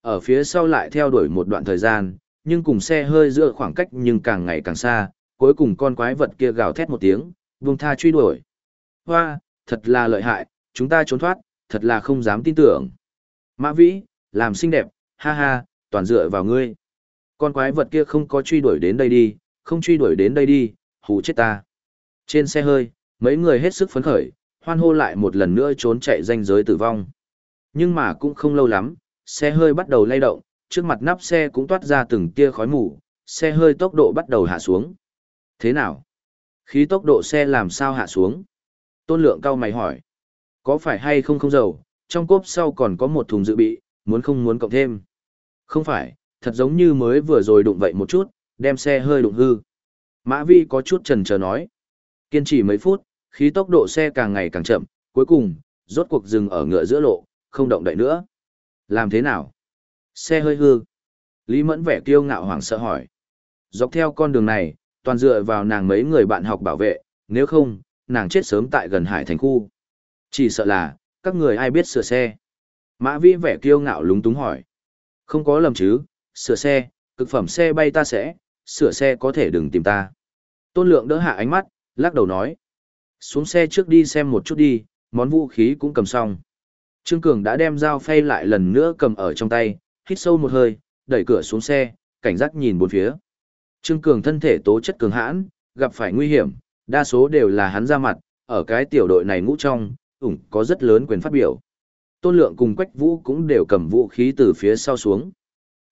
Ở phía sau lại theo đuổi một đoạn thời gian, nhưng cùng xe hơi giữa khoảng cách nhưng càng ngày càng xa, cuối cùng con quái vật kia gào thét một tiếng, vùng tha truy đuổi. Hoa, thật là lợi hại, chúng ta trốn thoát, thật là không dám tin tưởng. Mã Vĩ, làm xinh đẹp, ha ha, toàn dựa vào ngươi. Con quái vật kia không có truy đuổi đến đây đi, không truy đuổi đến đây đi, hù chết ta. Trên xe hơi, mấy người hết sức phấn khởi, hoan hô lại một lần nữa trốn chạy danh giới tử vong. Nhưng mà cũng không lâu lắm, xe hơi bắt đầu lay động, trước mặt nắp xe cũng toát ra từng tia khói mù, xe hơi tốc độ bắt đầu hạ xuống. Thế nào? Khí tốc độ xe làm sao hạ xuống? Tôn lượng cao mày hỏi. Có phải hay không không dầu, trong cốp sau còn có một thùng dự bị, muốn không muốn cộng thêm? Không phải, thật giống như mới vừa rồi đụng vậy một chút, đem xe hơi đụng hư. Mã Vi có chút trần chờ nói. Kiên trì mấy phút, khí tốc độ xe càng ngày càng chậm, cuối cùng, rốt cuộc dừng ở ngựa giữa lộ, không động đậy nữa. Làm thế nào? Xe hơi hư. Lý Mẫn vẻ kiêu ngạo hoảng sợ hỏi. Dọc theo con đường này, toàn dựa vào nàng mấy người bạn học bảo vệ, nếu không, nàng chết sớm tại gần hải thành khu. Chỉ sợ là, các người ai biết sửa xe. Mã Vĩ vẻ kiêu ngạo lúng túng hỏi. Không có lầm chứ, sửa xe, cực phẩm xe bay ta sẽ, sửa xe có thể đừng tìm ta. Tôn lượng đỡ hạ ánh mắt, lắc đầu nói. Xuống xe trước đi xem một chút đi, món vũ khí cũng cầm xong. Trương Cường đã đem dao phay lại lần nữa cầm ở trong tay, hít sâu một hơi, đẩy cửa xuống xe, cảnh giác nhìn bốn phía. Trương Cường thân thể tố chất cường hãn, gặp phải nguy hiểm, đa số đều là hắn ra mặt, ở cái tiểu đội này ngũ trong, ủng có rất lớn quyền phát biểu. Tôn Lượng cùng Quách Vũ cũng đều cầm vũ khí từ phía sau xuống.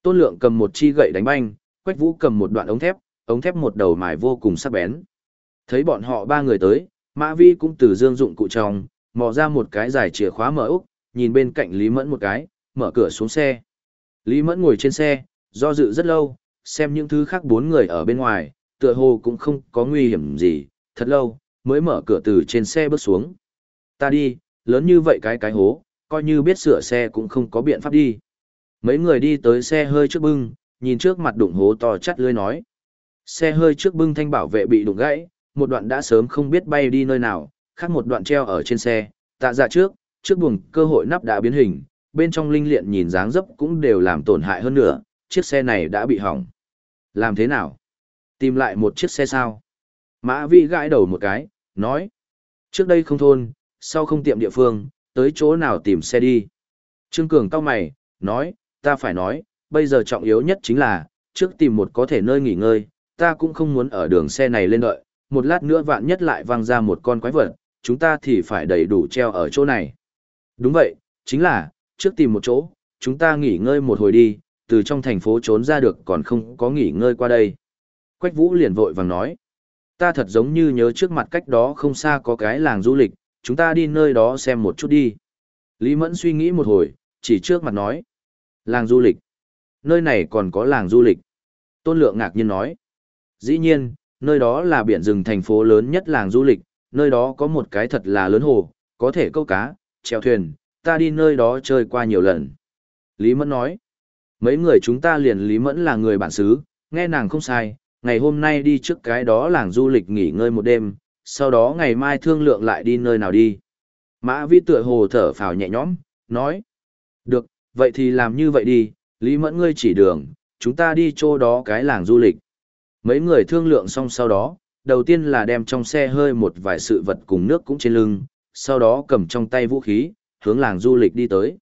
Tôn Lượng cầm một chi gậy đánh banh, Quách Vũ cầm một đoạn ống thép, ống thép một đầu mài vô cùng sắc bén. Thấy bọn họ ba người tới, Mã Vi cũng từ dương dụng cụ trong, mò ra một cái giải chìa khóa mở úc, nhìn bên cạnh Lý Mẫn một cái, mở cửa xuống xe. Lý Mẫn ngồi trên xe, do dự rất lâu, xem những thứ khác bốn người ở bên ngoài, tựa hồ cũng không có nguy hiểm gì, thật lâu, mới mở cửa từ trên xe bước xuống. Ta đi, lớn như vậy cái cái hố, coi như biết sửa xe cũng không có biện pháp đi. Mấy người đi tới xe hơi trước bưng, nhìn trước mặt đụng hố to chắt lưới nói. Xe hơi trước bưng thanh bảo vệ bị đụng gãy, một đoạn đã sớm không biết bay đi nơi nào, khác một đoạn treo ở trên xe, tạ dạ trước, trước buồng cơ hội nắp đã biến hình, bên trong linh liện nhìn dáng dấp cũng đều làm tổn hại hơn nữa, chiếc xe này đã bị hỏng. Làm thế nào? Tìm lại một chiếc xe sao? Mã Vĩ gãi đầu một cái, nói. Trước đây không thôn, sau không tiệm địa phương, tới chỗ nào tìm xe đi. Trương Cường cao mày, nói, ta phải nói, bây giờ trọng yếu nhất chính là, trước tìm một có thể nơi nghỉ ngơi, ta cũng không muốn ở đường xe này lên đợi, một lát nữa vạn nhất lại văng ra một con quái vật, chúng ta thì phải đầy đủ treo ở chỗ này. Đúng vậy, chính là, trước tìm một chỗ, chúng ta nghỉ ngơi một hồi đi, từ trong thành phố trốn ra được còn không có nghỉ ngơi qua đây. Quách Vũ liền vội vàng nói, ta thật giống như nhớ trước mặt cách đó không xa có cái làng du lịch, chúng ta đi nơi đó xem một chút đi. Lý Mẫn suy nghĩ một hồi, chỉ trước mặt nói, làng du lịch, nơi này còn có làng du lịch. Tôn Lượng ngạc nhiên nói, dĩ nhiên, nơi đó là biển rừng thành phố lớn nhất làng du lịch, nơi đó có một cái thật là lớn hồ, có thể câu cá, chèo thuyền, ta đi nơi đó chơi qua nhiều lần. Lý Mẫn nói, mấy người chúng ta liền Lý Mẫn là người bản xứ, nghe nàng không sai, ngày hôm nay đi trước cái đó làng du lịch nghỉ ngơi một đêm, sau đó ngày mai thương lượng lại đi nơi nào đi. Mã Vi tựa hồ thở phào nhẹ nhõm, nói, được, vậy thì làm như vậy đi, Lý Mẫn ngươi chỉ đường, chúng ta đi chỗ đó cái làng du lịch. Mấy người thương lượng xong sau đó, đầu tiên là đem trong xe hơi một vài sự vật cùng nước cũng trên lưng, sau đó cầm trong tay vũ khí, hướng làng du lịch đi tới.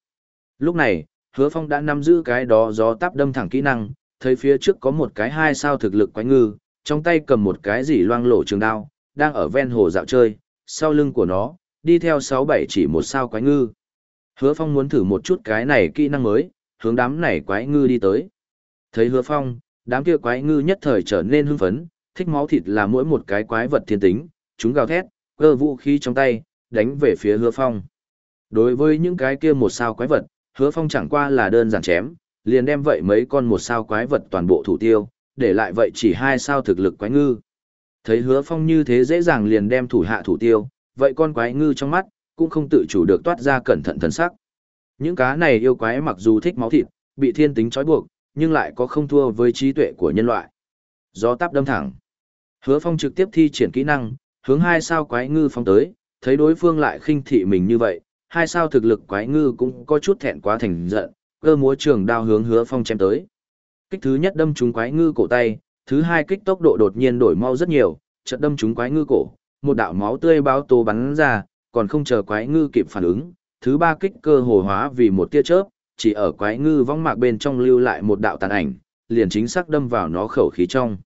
Lúc này, hứa phong đã nắm giữ cái đó gió táp đâm thẳng kỹ năng, thấy phía trước có một cái hai sao thực lực quái ngư, trong tay cầm một cái gì loang lổ trường đao, đang ở ven hồ dạo chơi, sau lưng của nó, đi theo sáu bảy chỉ một sao quái ngư. Hứa phong muốn thử một chút cái này kỹ năng mới, hướng đám này quái ngư đi tới. Thấy hứa phong, đám kia quái ngư nhất thời trở nên hưng phấn, thích máu thịt là mỗi một cái quái vật thiên tính, chúng gào thét, cơ vũ khí trong tay, đánh về phía hứa phong. Đối với những cái kia một sao quái vật, hứa phong chẳng qua là đơn giản chém, liền đem vậy mấy con một sao quái vật toàn bộ thủ tiêu, để lại vậy chỉ hai sao thực lực quái ngư. Thấy hứa phong như thế dễ dàng liền đem thủ hạ thủ tiêu, vậy con quái ngư trong mắt, cũng không tự chủ được toát ra cẩn thận thần sắc. Những cá này yêu quái mặc dù thích máu thịt, bị thiên tính trói buộc, nhưng lại có không thua với trí tuệ của nhân loại. Gió táp đâm thẳng. Hứa Phong trực tiếp thi triển kỹ năng, hướng hai sao quái ngư phong tới, thấy đối phương lại khinh thị mình như vậy, hai sao thực lực quái ngư cũng có chút thẹn quá thành giận, cơ múa trường đao hướng Hứa Phong chém tới. Kích thứ nhất đâm trúng quái ngư cổ tay, thứ hai kích tốc độ đột nhiên đổi mau rất nhiều, chợt đâm trúng quái ngư cổ, một đạo máu tươi báo tố bắn ra, còn không chờ quái ngư kịp phản ứng, thứ ba kích cơ hồ hóa vì một tia chớp, chỉ ở quái ngư vong mạc bên trong lưu lại một đạo tàn ảnh, liền chính xác đâm vào nó khẩu khí trong.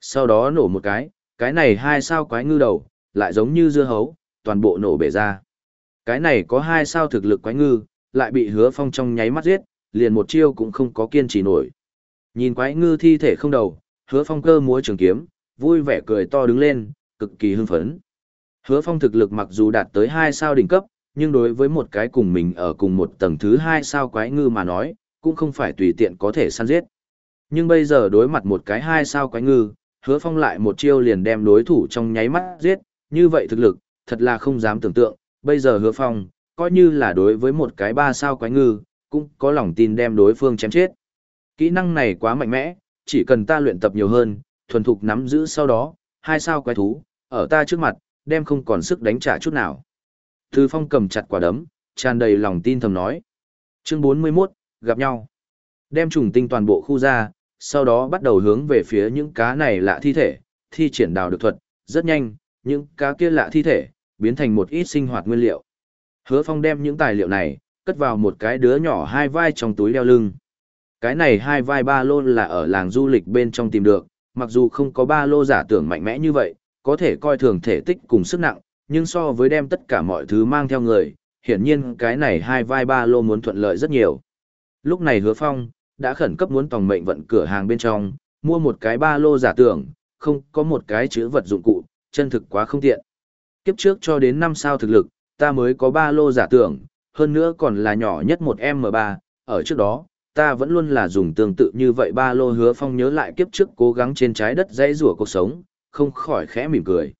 Sau đó nổ một cái, cái này hai sao quái ngư đầu, lại giống như dưa hấu, toàn bộ nổ bể ra. Cái này có hai sao thực lực quái ngư, lại bị hứa phong trong nháy mắt giết, liền một chiêu cũng không có kiên trì nổi. Nhìn quái ngư thi thể không đầu, hứa phong cơ múa trường kiếm, vui vẻ cười to đứng lên, cực kỳ hưng phấn. Hứa phong thực lực mặc dù đạt tới hai sao đỉnh cấp, nhưng đối với một cái cùng mình ở cùng một tầng thứ hai sao quái ngư mà nói, cũng không phải tùy tiện có thể săn giết. Nhưng bây giờ đối mặt một cái hai sao quái ngư, hứa phong lại một chiêu liền đem đối thủ trong nháy mắt giết, như vậy thực lực, thật là không dám tưởng tượng, bây giờ hứa phong, coi như là đối với một cái ba sao quái ngư, cũng có lòng tin đem đối phương chém chết. Kỹ năng này quá mạnh mẽ, chỉ cần ta luyện tập nhiều hơn, thuần thục nắm giữ sau đó, hai sao quái thú, ở ta trước mặt, đem không còn sức đánh trả chút nào. Từ phong cầm chặt quả đấm, tràn đầy lòng tin thầm nói. Chương 41, gặp nhau. Đem trùng tinh toàn bộ khu ra, sau đó bắt đầu hướng về phía những cá này lạ thi thể, thi triển đào được thuật, rất nhanh, những cá kia lạ thi thể, biến thành một ít sinh hoạt nguyên liệu. Hứa phong đem những tài liệu này, cất vào một cái đứa nhỏ hai vai trong túi đeo lưng. Cái này hai vai ba lô là ở làng du lịch bên trong tìm được, mặc dù không có ba lô giả tưởng mạnh mẽ như vậy, có thể coi thường thể tích cùng sức nặng, nhưng so với đem tất cả mọi thứ mang theo người, hiển nhiên cái này hai vai ba lô muốn thuận lợi rất nhiều. Lúc này hứa phong, đã khẩn cấp muốn tòng mệnh vận cửa hàng bên trong, mua một cái ba lô giả tưởng, không có một cái chữ vật dụng cụ, chân thực quá không tiện. Kiếp trước cho đến năm sao thực lực, ta mới có ba lô giả tưởng, hơn nữa còn là nhỏ nhất một M3, ở trước đó, ta vẫn luôn là dùng tương tự như vậy ba lô hứa phong nhớ lại kiếp trước cố gắng trên trái đất dãy rủa cuộc sống, không khỏi khẽ mỉm cười.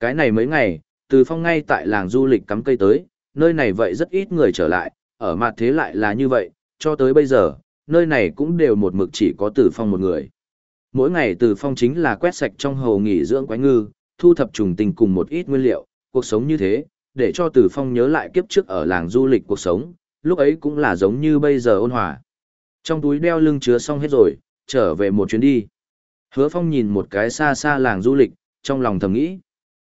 Cái này mấy ngày, từ phong ngay tại làng du lịch cắm cây tới, nơi này vậy rất ít người trở lại, ở mặt thế lại là như vậy, cho tới bây giờ, nơi này cũng đều một mực chỉ có từ phong một người. Mỗi ngày từ phong chính là quét sạch trong hồ nghỉ dưỡng quái ngư, thu thập trùng tình cùng một ít nguyên liệu, cuộc sống như thế, để cho từ phong nhớ lại kiếp trước ở làng du lịch cuộc sống, lúc ấy cũng là giống như bây giờ ôn hòa. Trong túi đeo lưng chứa xong hết rồi, trở về một chuyến đi. Hứa phong nhìn một cái xa xa làng du lịch, trong lòng thầm nghĩ.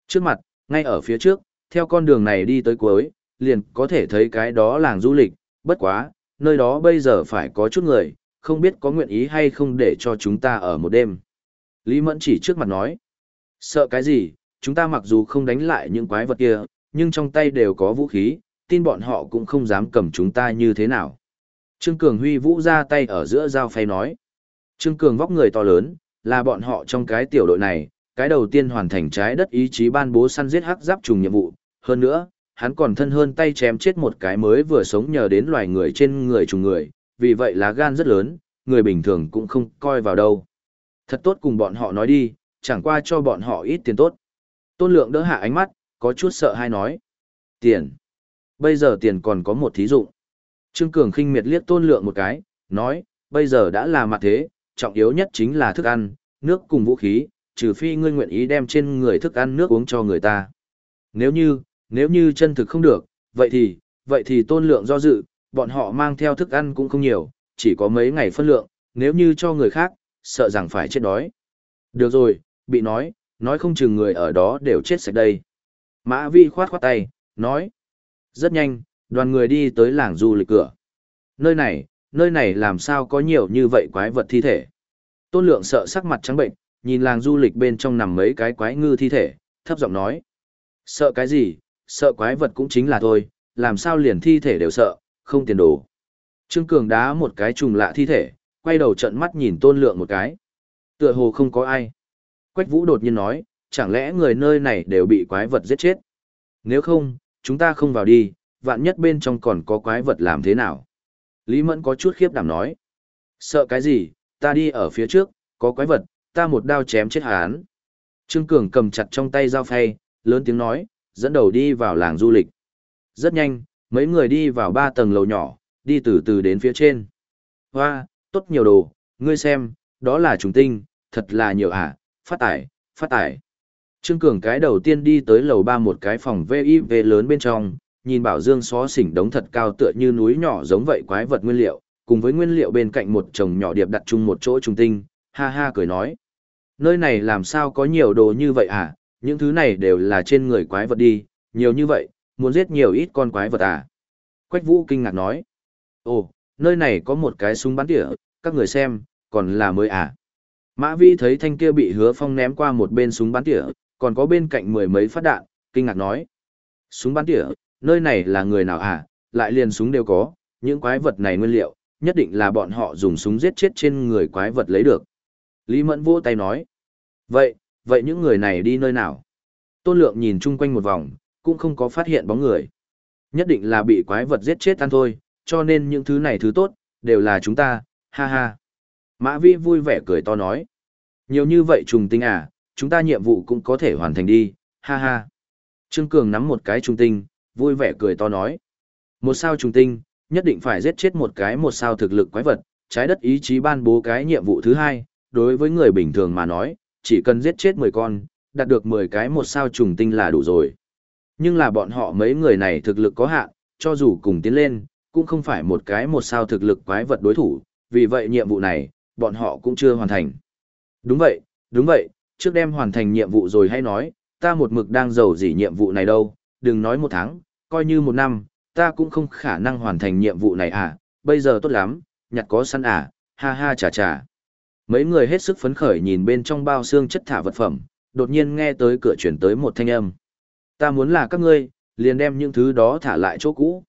Trước mặt, ngay ở phía trước, theo con đường này đi tới cuối, liền có thể thấy cái đó làng du lịch, bất quá, nơi đó bây giờ phải có chút người, không biết có nguyện ý hay không để cho chúng ta ở một đêm. Lý Mẫn chỉ trước mặt nói, sợ cái gì, chúng ta mặc dù không đánh lại những quái vật kia, nhưng trong tay đều có vũ khí, tin bọn họ cũng không dám cầm chúng ta như thế nào. Trương Cường huy vũ ra tay ở giữa giao phay nói. Trương Cường vóc người to lớn, là bọn họ trong cái tiểu đội này, cái đầu tiên hoàn thành trái đất ý chí ban bố săn giết hắc giáp trùng nhiệm vụ. Hơn nữa, hắn còn thân hơn tay chém chết một cái mới vừa sống nhờ đến loài người trên người trùng người, vì vậy lá gan rất lớn, người bình thường cũng không coi vào đâu. Thật tốt cùng bọn họ nói đi, chẳng qua cho bọn họ ít tiền tốt. Tôn lượng đỡ hạ ánh mắt, có chút sợ hay nói. Tiền. Bây giờ tiền còn có một thí dụ. Trương Cường khinh miệt liếc tôn lượng một cái, nói, bây giờ đã là mặt thế, trọng yếu nhất chính là thức ăn, nước cùng vũ khí, trừ phi ngươi nguyện ý đem trên người thức ăn nước uống cho người ta. Nếu như, nếu như chân thực không được, vậy thì, vậy thì tôn lượng do dự, bọn họ mang theo thức ăn cũng không nhiều, chỉ có mấy ngày phân lượng, nếu như cho người khác, sợ rằng phải chết đói. Được rồi, bị nói, nói không chừng người ở đó đều chết sạch đây. Mã Vi khoát khoát tay, nói. Rất nhanh, đoàn người đi tới làng du lịch cửa. Nơi này, nơi này làm sao có nhiều như vậy quái vật thi thể. Tôn lượng sợ sắc mặt trắng bệnh, nhìn làng du lịch bên trong nằm mấy cái quái ngư thi thể, thấp giọng nói. Sợ cái gì, sợ quái vật cũng chính là thôi, làm sao liền thi thể đều sợ, không tiền đồ. Trương Cường đá một cái trùng lạ thi thể, quay đầu trận mắt nhìn tôn lượng một cái. Tựa hồ không có ai. Quách Vũ đột nhiên nói, chẳng lẽ người nơi này đều bị quái vật giết chết? Nếu không, chúng ta không vào đi, vạn nhất bên trong còn có quái vật làm thế nào? Lý Mẫn có chút khiếp đảm nói. Sợ cái gì, ta đi ở phía trước, có quái vật, ta một đao chém chết hắn. Trương Cường cầm chặt trong tay dao phay, lớn tiếng nói, dẫn đầu đi vào làng du lịch. Rất nhanh, mấy người đi vào ba tầng lầu nhỏ, đi từ từ đến phía trên. Hoa, tốt nhiều đồ, ngươi xem, đó là trùng tinh, thật là nhiều à, phát tải, phát tải. Trương Cường cái đầu tiên đi tới lầu ba một cái phòng VIV lớn bên trong, nhìn Bảo Dương xó xỉnh đống thật cao tựa như núi nhỏ giống vậy quái vật nguyên liệu, cùng với nguyên liệu bên cạnh một chồng nhỏ điệp đặt chung một chỗ trùng tinh, ha ha cười nói. Nơi này làm sao có nhiều đồ như vậy à, những thứ này đều là trên người quái vật đi, nhiều như vậy, muốn giết nhiều ít con quái vật à. Quách Vũ kinh ngạc nói. Ồ, nơi này có một cái súng bắn tỉa, các người xem, còn là mới à. Mã Vi thấy thanh kia bị hứa phong ném qua một bên súng bắn tỉa, còn có bên cạnh mười mấy phát đạn, kinh ngạc nói. Súng bắn tỉa, nơi này là người nào à, lại liền súng đều có, những quái vật này nguyên liệu, nhất định là bọn họ dùng súng giết chết trên người quái vật lấy được. Lý Mẫn vỗ tay nói. Vậy, vậy những người này đi nơi nào? Tôn Lượng nhìn chung quanh một vòng, cũng không có phát hiện bóng người. Nhất định là bị quái vật giết chết tan thôi, cho nên những thứ này thứ tốt, đều là chúng ta, ha ha. Mã Vĩ vui vẻ cười to nói. Nhiều như vậy trùng tinh à, chúng ta nhiệm vụ cũng có thể hoàn thành đi, ha ha. Trương Cường nắm một cái trùng tinh, vui vẻ cười to nói. Một sao trùng tinh, nhất định phải giết chết một cái một sao thực lực quái vật, trái đất ý chí ban bố cái nhiệm vụ thứ hai, đối với người bình thường mà nói, chỉ cần giết chết 10 con, đạt được 10 cái một sao trùng tinh là đủ rồi. Nhưng là bọn họ mấy người này thực lực có hạn, cho dù cùng tiến lên, cũng không phải một cái một sao thực lực quái vật đối thủ, vì vậy nhiệm vụ này, bọn họ cũng chưa hoàn thành. Đúng vậy, đúng vậy, trước đem hoàn thành nhiệm vụ rồi hay nói, ta một mực đang giàu gì nhiệm vụ này đâu, đừng nói một tháng, coi như một năm, ta cũng không khả năng hoàn thành nhiệm vụ này à, bây giờ tốt lắm, nhặt có săn à, ha ha chà chà. Mấy người hết sức phấn khởi nhìn bên trong bao xương chất thả vật phẩm, đột nhiên nghe tới cửa chuyển tới một thanh âm. Ta muốn là các ngươi, liền đem những thứ đó thả lại chỗ cũ.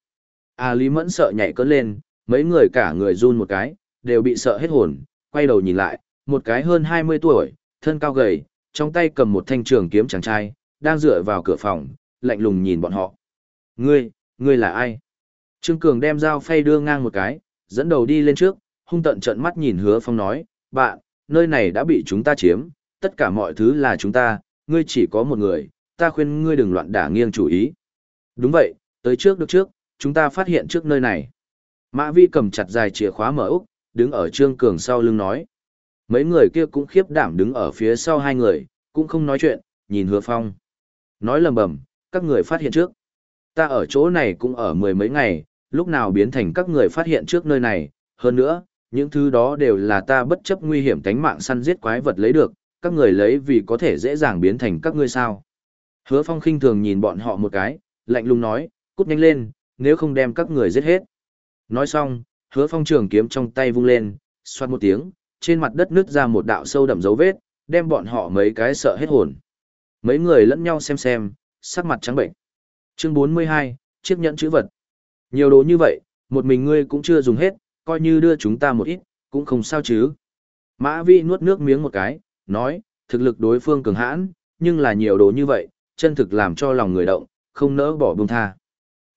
À Lý Mẫn sợ nhảy cơn lên, mấy người cả người run một cái, đều bị sợ hết hồn, quay đầu nhìn lại, một cái hơn 20 tuổi, thân cao gầy, trong tay cầm một thanh trường kiếm chàng trai, đang dựa vào cửa phòng, lạnh lùng nhìn bọn họ. Ngươi, ngươi là ai? Trương Cường đem dao phay đưa ngang một cái, dẫn đầu đi lên trước, hung tận trận mắt nhìn hứa phong nói, bạn, nơi này đã bị chúng ta chiếm, tất cả mọi thứ là chúng ta, ngươi chỉ có một người, ta khuyên ngươi đừng loạn đả nghiêng chủ ý. Đúng vậy, tới trước được trước, chúng ta phát hiện trước nơi này. Mã Vi cầm chặt dài chìa khóa mở Úc, đứng ở Trương Cường sau lưng nói. Mấy người kia cũng khiếp đảm đứng ở phía sau hai người, cũng không nói chuyện, nhìn hứa phong. Nói lầm bầm, các người phát hiện trước. Ta ở chỗ này cũng ở mười mấy ngày, lúc nào biến thành các người phát hiện trước nơi này, hơn nữa, những thứ đó đều là ta bất chấp nguy hiểm tánh mạng săn giết quái vật lấy được, các người lấy vì có thể dễ dàng biến thành các ngươi sao. Hứa phong khinh thường nhìn bọn họ một cái, lạnh lùng nói, cút nhanh lên, nếu không đem các người giết hết. Nói xong, hứa phong trường kiếm trong tay vung lên, xoát một tiếng, trên mặt đất nứt ra một đạo sâu đậm dấu vết, đem bọn họ mấy cái sợ hết hồn. Mấy người lẫn nhau xem xem, sắc mặt trắng bệnh. Chương 42, chiếc nhẫn chữ vật. Nhiều đồ như vậy, một mình ngươi cũng chưa dùng hết, coi như đưa chúng ta một ít, cũng không sao chứ. Mã Vi nuốt nước miếng một cái, nói, thực lực đối phương cường hãn, nhưng là nhiều đồ như vậy, chân thực làm cho lòng người động, không nỡ bỏ buông tha.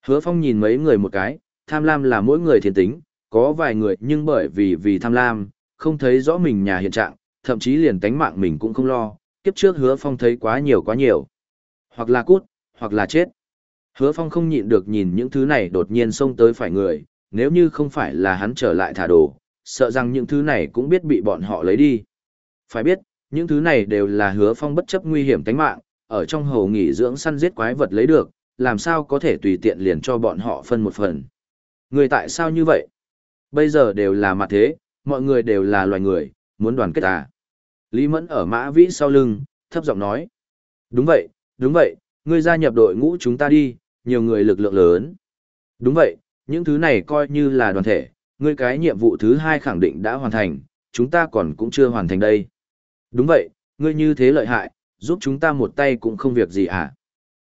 Hứa Phong nhìn mấy người một cái, tham lam là mỗi người thiên tính, có vài người nhưng bởi vì vì tham lam, không thấy rõ mình nhà hiện trạng, thậm chí liền tánh mạng mình cũng không lo, kiếp trước Hứa Phong thấy quá nhiều quá nhiều. Hoặc là cút, hoặc là chết. Hứa Phong không nhịn được nhìn những thứ này đột nhiên xông tới phải người, nếu như không phải là hắn trở lại thả đồ, sợ rằng những thứ này cũng biết bị bọn họ lấy đi. Phải biết, những thứ này đều là hứa phong bất chấp nguy hiểm tính mạng, ở trong hồ nghỉ dưỡng săn giết quái vật lấy được, làm sao có thể tùy tiện liền cho bọn họ phân một phần. Người tại sao như vậy? Bây giờ đều là mặt thế, mọi người đều là loài người, muốn đoàn kết à. Lý Mẫn ở mã vĩ sau lưng, thấp giọng nói. Đúng vậy, đúng vậy, ngươi gia nhập đội ngũ chúng ta đi, nhiều người lực lượng lớn. Đúng vậy, những thứ này coi như là đoàn thể, ngươi cái nhiệm vụ thứ hai khẳng định đã hoàn thành, chúng ta còn cũng chưa hoàn thành đây. Đúng vậy, ngươi như thế lợi hại, giúp chúng ta một tay cũng không việc gì à.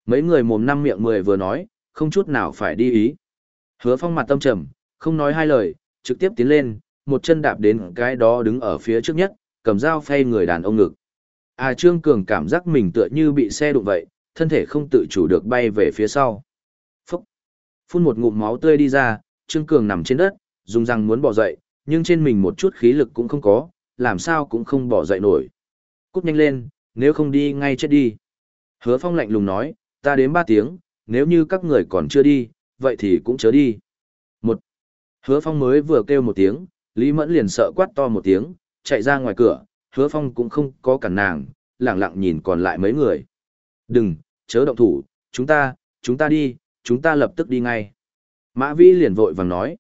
Mấy người mồm năm miệng mười vừa nói, không chút nào phải đi ý. Hứa phong mặt tâm trầm, không nói hai lời, trực tiếp tiến lên, một chân đạp đến cái đó đứng ở phía trước nhất, cầm dao phay người đàn ông ngực. À Trương Cường cảm giác mình tựa như bị xe đụng vậy, thân thể không tự chủ được bay về phía sau. Phun một ngụm máu tươi đi ra, Trương Cường nằm trên đất, dùng răng muốn bỏ dậy, nhưng trên mình một chút khí lực cũng không có, làm sao cũng không bỏ dậy nổi. Cút nhanh lên, nếu không đi ngay chết đi. Hứa Phong lạnh lùng nói, ta đến ba tiếng, nếu như các người còn chưa đi, vậy thì cũng chớ đi. Một. Hứa Phong mới vừa kêu một tiếng, Lý Mẫn liền sợ quát to một tiếng, chạy ra ngoài cửa, Hứa Phong cũng không có cản nàng, lặng lặng nhìn còn lại mấy người. Đừng, chớ động thủ, chúng ta, chúng ta đi, chúng ta lập tức đi ngay. Mã Vĩ liền vội vàng nói.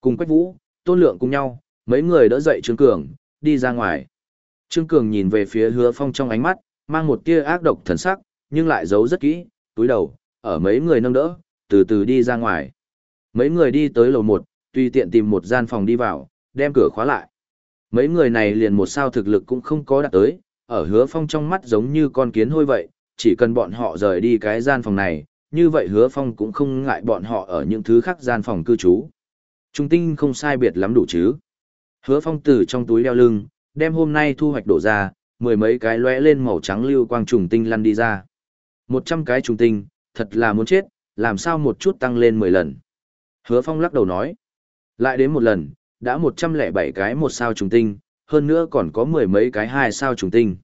Cùng Quách Vũ, Tôn Lượng cùng nhau, mấy người đỡ dậy Trương Cường, đi ra ngoài. Trương Cường nhìn về phía hứa phong trong ánh mắt, mang một tia ác độc thần sắc, nhưng lại giấu rất kỹ, túi đầu, ở mấy người nâng đỡ, từ từ đi ra ngoài. Mấy người đi tới lầu một, tùy tiện tìm một gian phòng đi vào, đem cửa khóa lại. Mấy người này liền một sao thực lực cũng không có đạt tới, ở hứa phong trong mắt giống như con kiến hôi vậy, chỉ cần bọn họ rời đi cái gian phòng này, như vậy hứa phong cũng không ngại bọn họ ở những thứ khác gian phòng cư trú. Trung tinh không sai biệt lắm đủ chứ. Hứa phong từ trong túi đeo lưng, đem hôm nay thu hoạch đổ ra, mười mấy cái lóe lên màu trắng lưu quang trùng tinh lăn đi ra. Một trăm cái trùng tinh, thật là muốn chết, làm sao một chút tăng lên mười lần. Hứa phong lắc đầu nói. Lại đến một lần, đã một trăm lẻ bảy cái một sao trùng tinh, hơn nữa còn có mười mấy cái hai sao trùng tinh.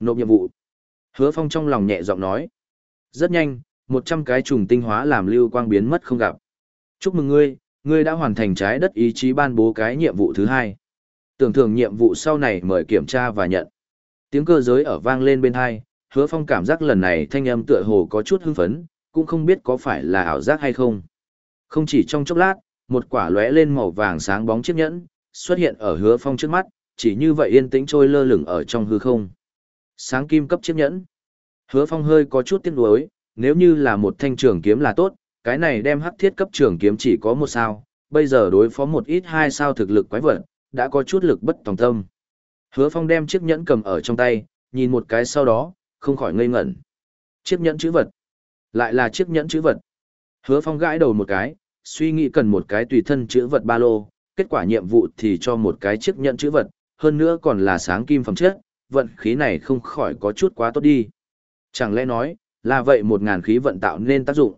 Nộp nhiệm vụ. Hứa phong trong lòng nhẹ giọng nói. Rất nhanh, một trăm cái trùng tinh hóa làm lưu quang biến mất không gặp. Chúc mừng ngươi, ngươi đã hoàn thành trái đất ý chí ban bố cái nhiệm vụ thứ hai. Tưởng thưởng nhiệm vụ sau này mời kiểm tra và nhận. Tiếng cơ giới ở vang lên bên hai, hứa phong cảm giác lần này thanh âm tựa hồ có chút hưng phấn, cũng không biết có phải là ảo giác hay không. Không chỉ trong chốc lát, một quả lóe lên màu vàng sáng bóng chiếc nhẫn, xuất hiện ở hứa phong trước mắt, chỉ như vậy yên tĩnh trôi lơ lửng ở trong hư không. Sáng kim cấp chiếc nhẫn. Hứa phong hơi có chút tiếc nuối, nếu như là một thanh trường kiếm là tốt, cái này đem hắc thiết cấp trường kiếm chỉ có một sao, bây giờ đối phó một ít hai sao thực lực quái vật, đã có chút lực bất tòng tâm. Hứa Phong đem chiếc nhẫn cầm ở trong tay, nhìn một cái sau đó, không khỏi ngây ngẩn. Chiếc nhẫn chữ vật. Lại là chiếc nhẫn chữ vật. Hứa Phong gãi đầu một cái, suy nghĩ cần một cái tùy thân chữ vật ba lô, kết quả nhiệm vụ thì cho một cái chiếc nhẫn chữ vật, hơn nữa còn là sáng kim phẩm chất, vận khí này không khỏi có chút quá tốt đi. Chẳng lẽ nói, là vậy một ngàn khí vận tạo nên tác dụng.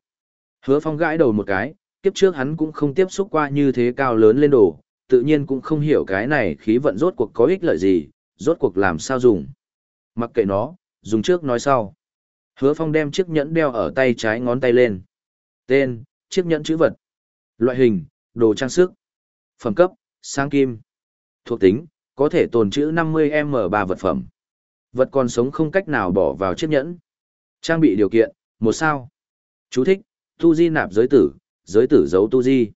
Hứa Phong gãi đầu một cái, kiếp trước hắn cũng không tiếp xúc qua như thế cao lớn lên đồ, tự nhiên cũng không hiểu cái này khí vận rốt cuộc có ích lợi gì, rốt cuộc làm sao dùng. Mặc kệ nó, dùng trước nói sau. Hứa Phong đem chiếc nhẫn đeo ở tay trái ngón tay lên. Tên, chiếc nhẫn chữ vật. Loại hình, đồ trang sức. Phẩm cấp, sang kim. Thuộc tính, có thể tồn trữ 50M3 vật phẩm. Vật còn sống không cách nào bỏ vào chiếc nhẫn. Trang bị điều kiện, một sao. Chú thích, tu di nạp giới tử, giới tử giấu tu di.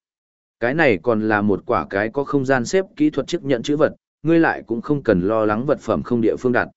Cái này còn là một quả cái có không gian xếp kỹ thuật chức nhận chữ vật, ngươi lại cũng không cần lo lắng vật phẩm không địa phương đặt.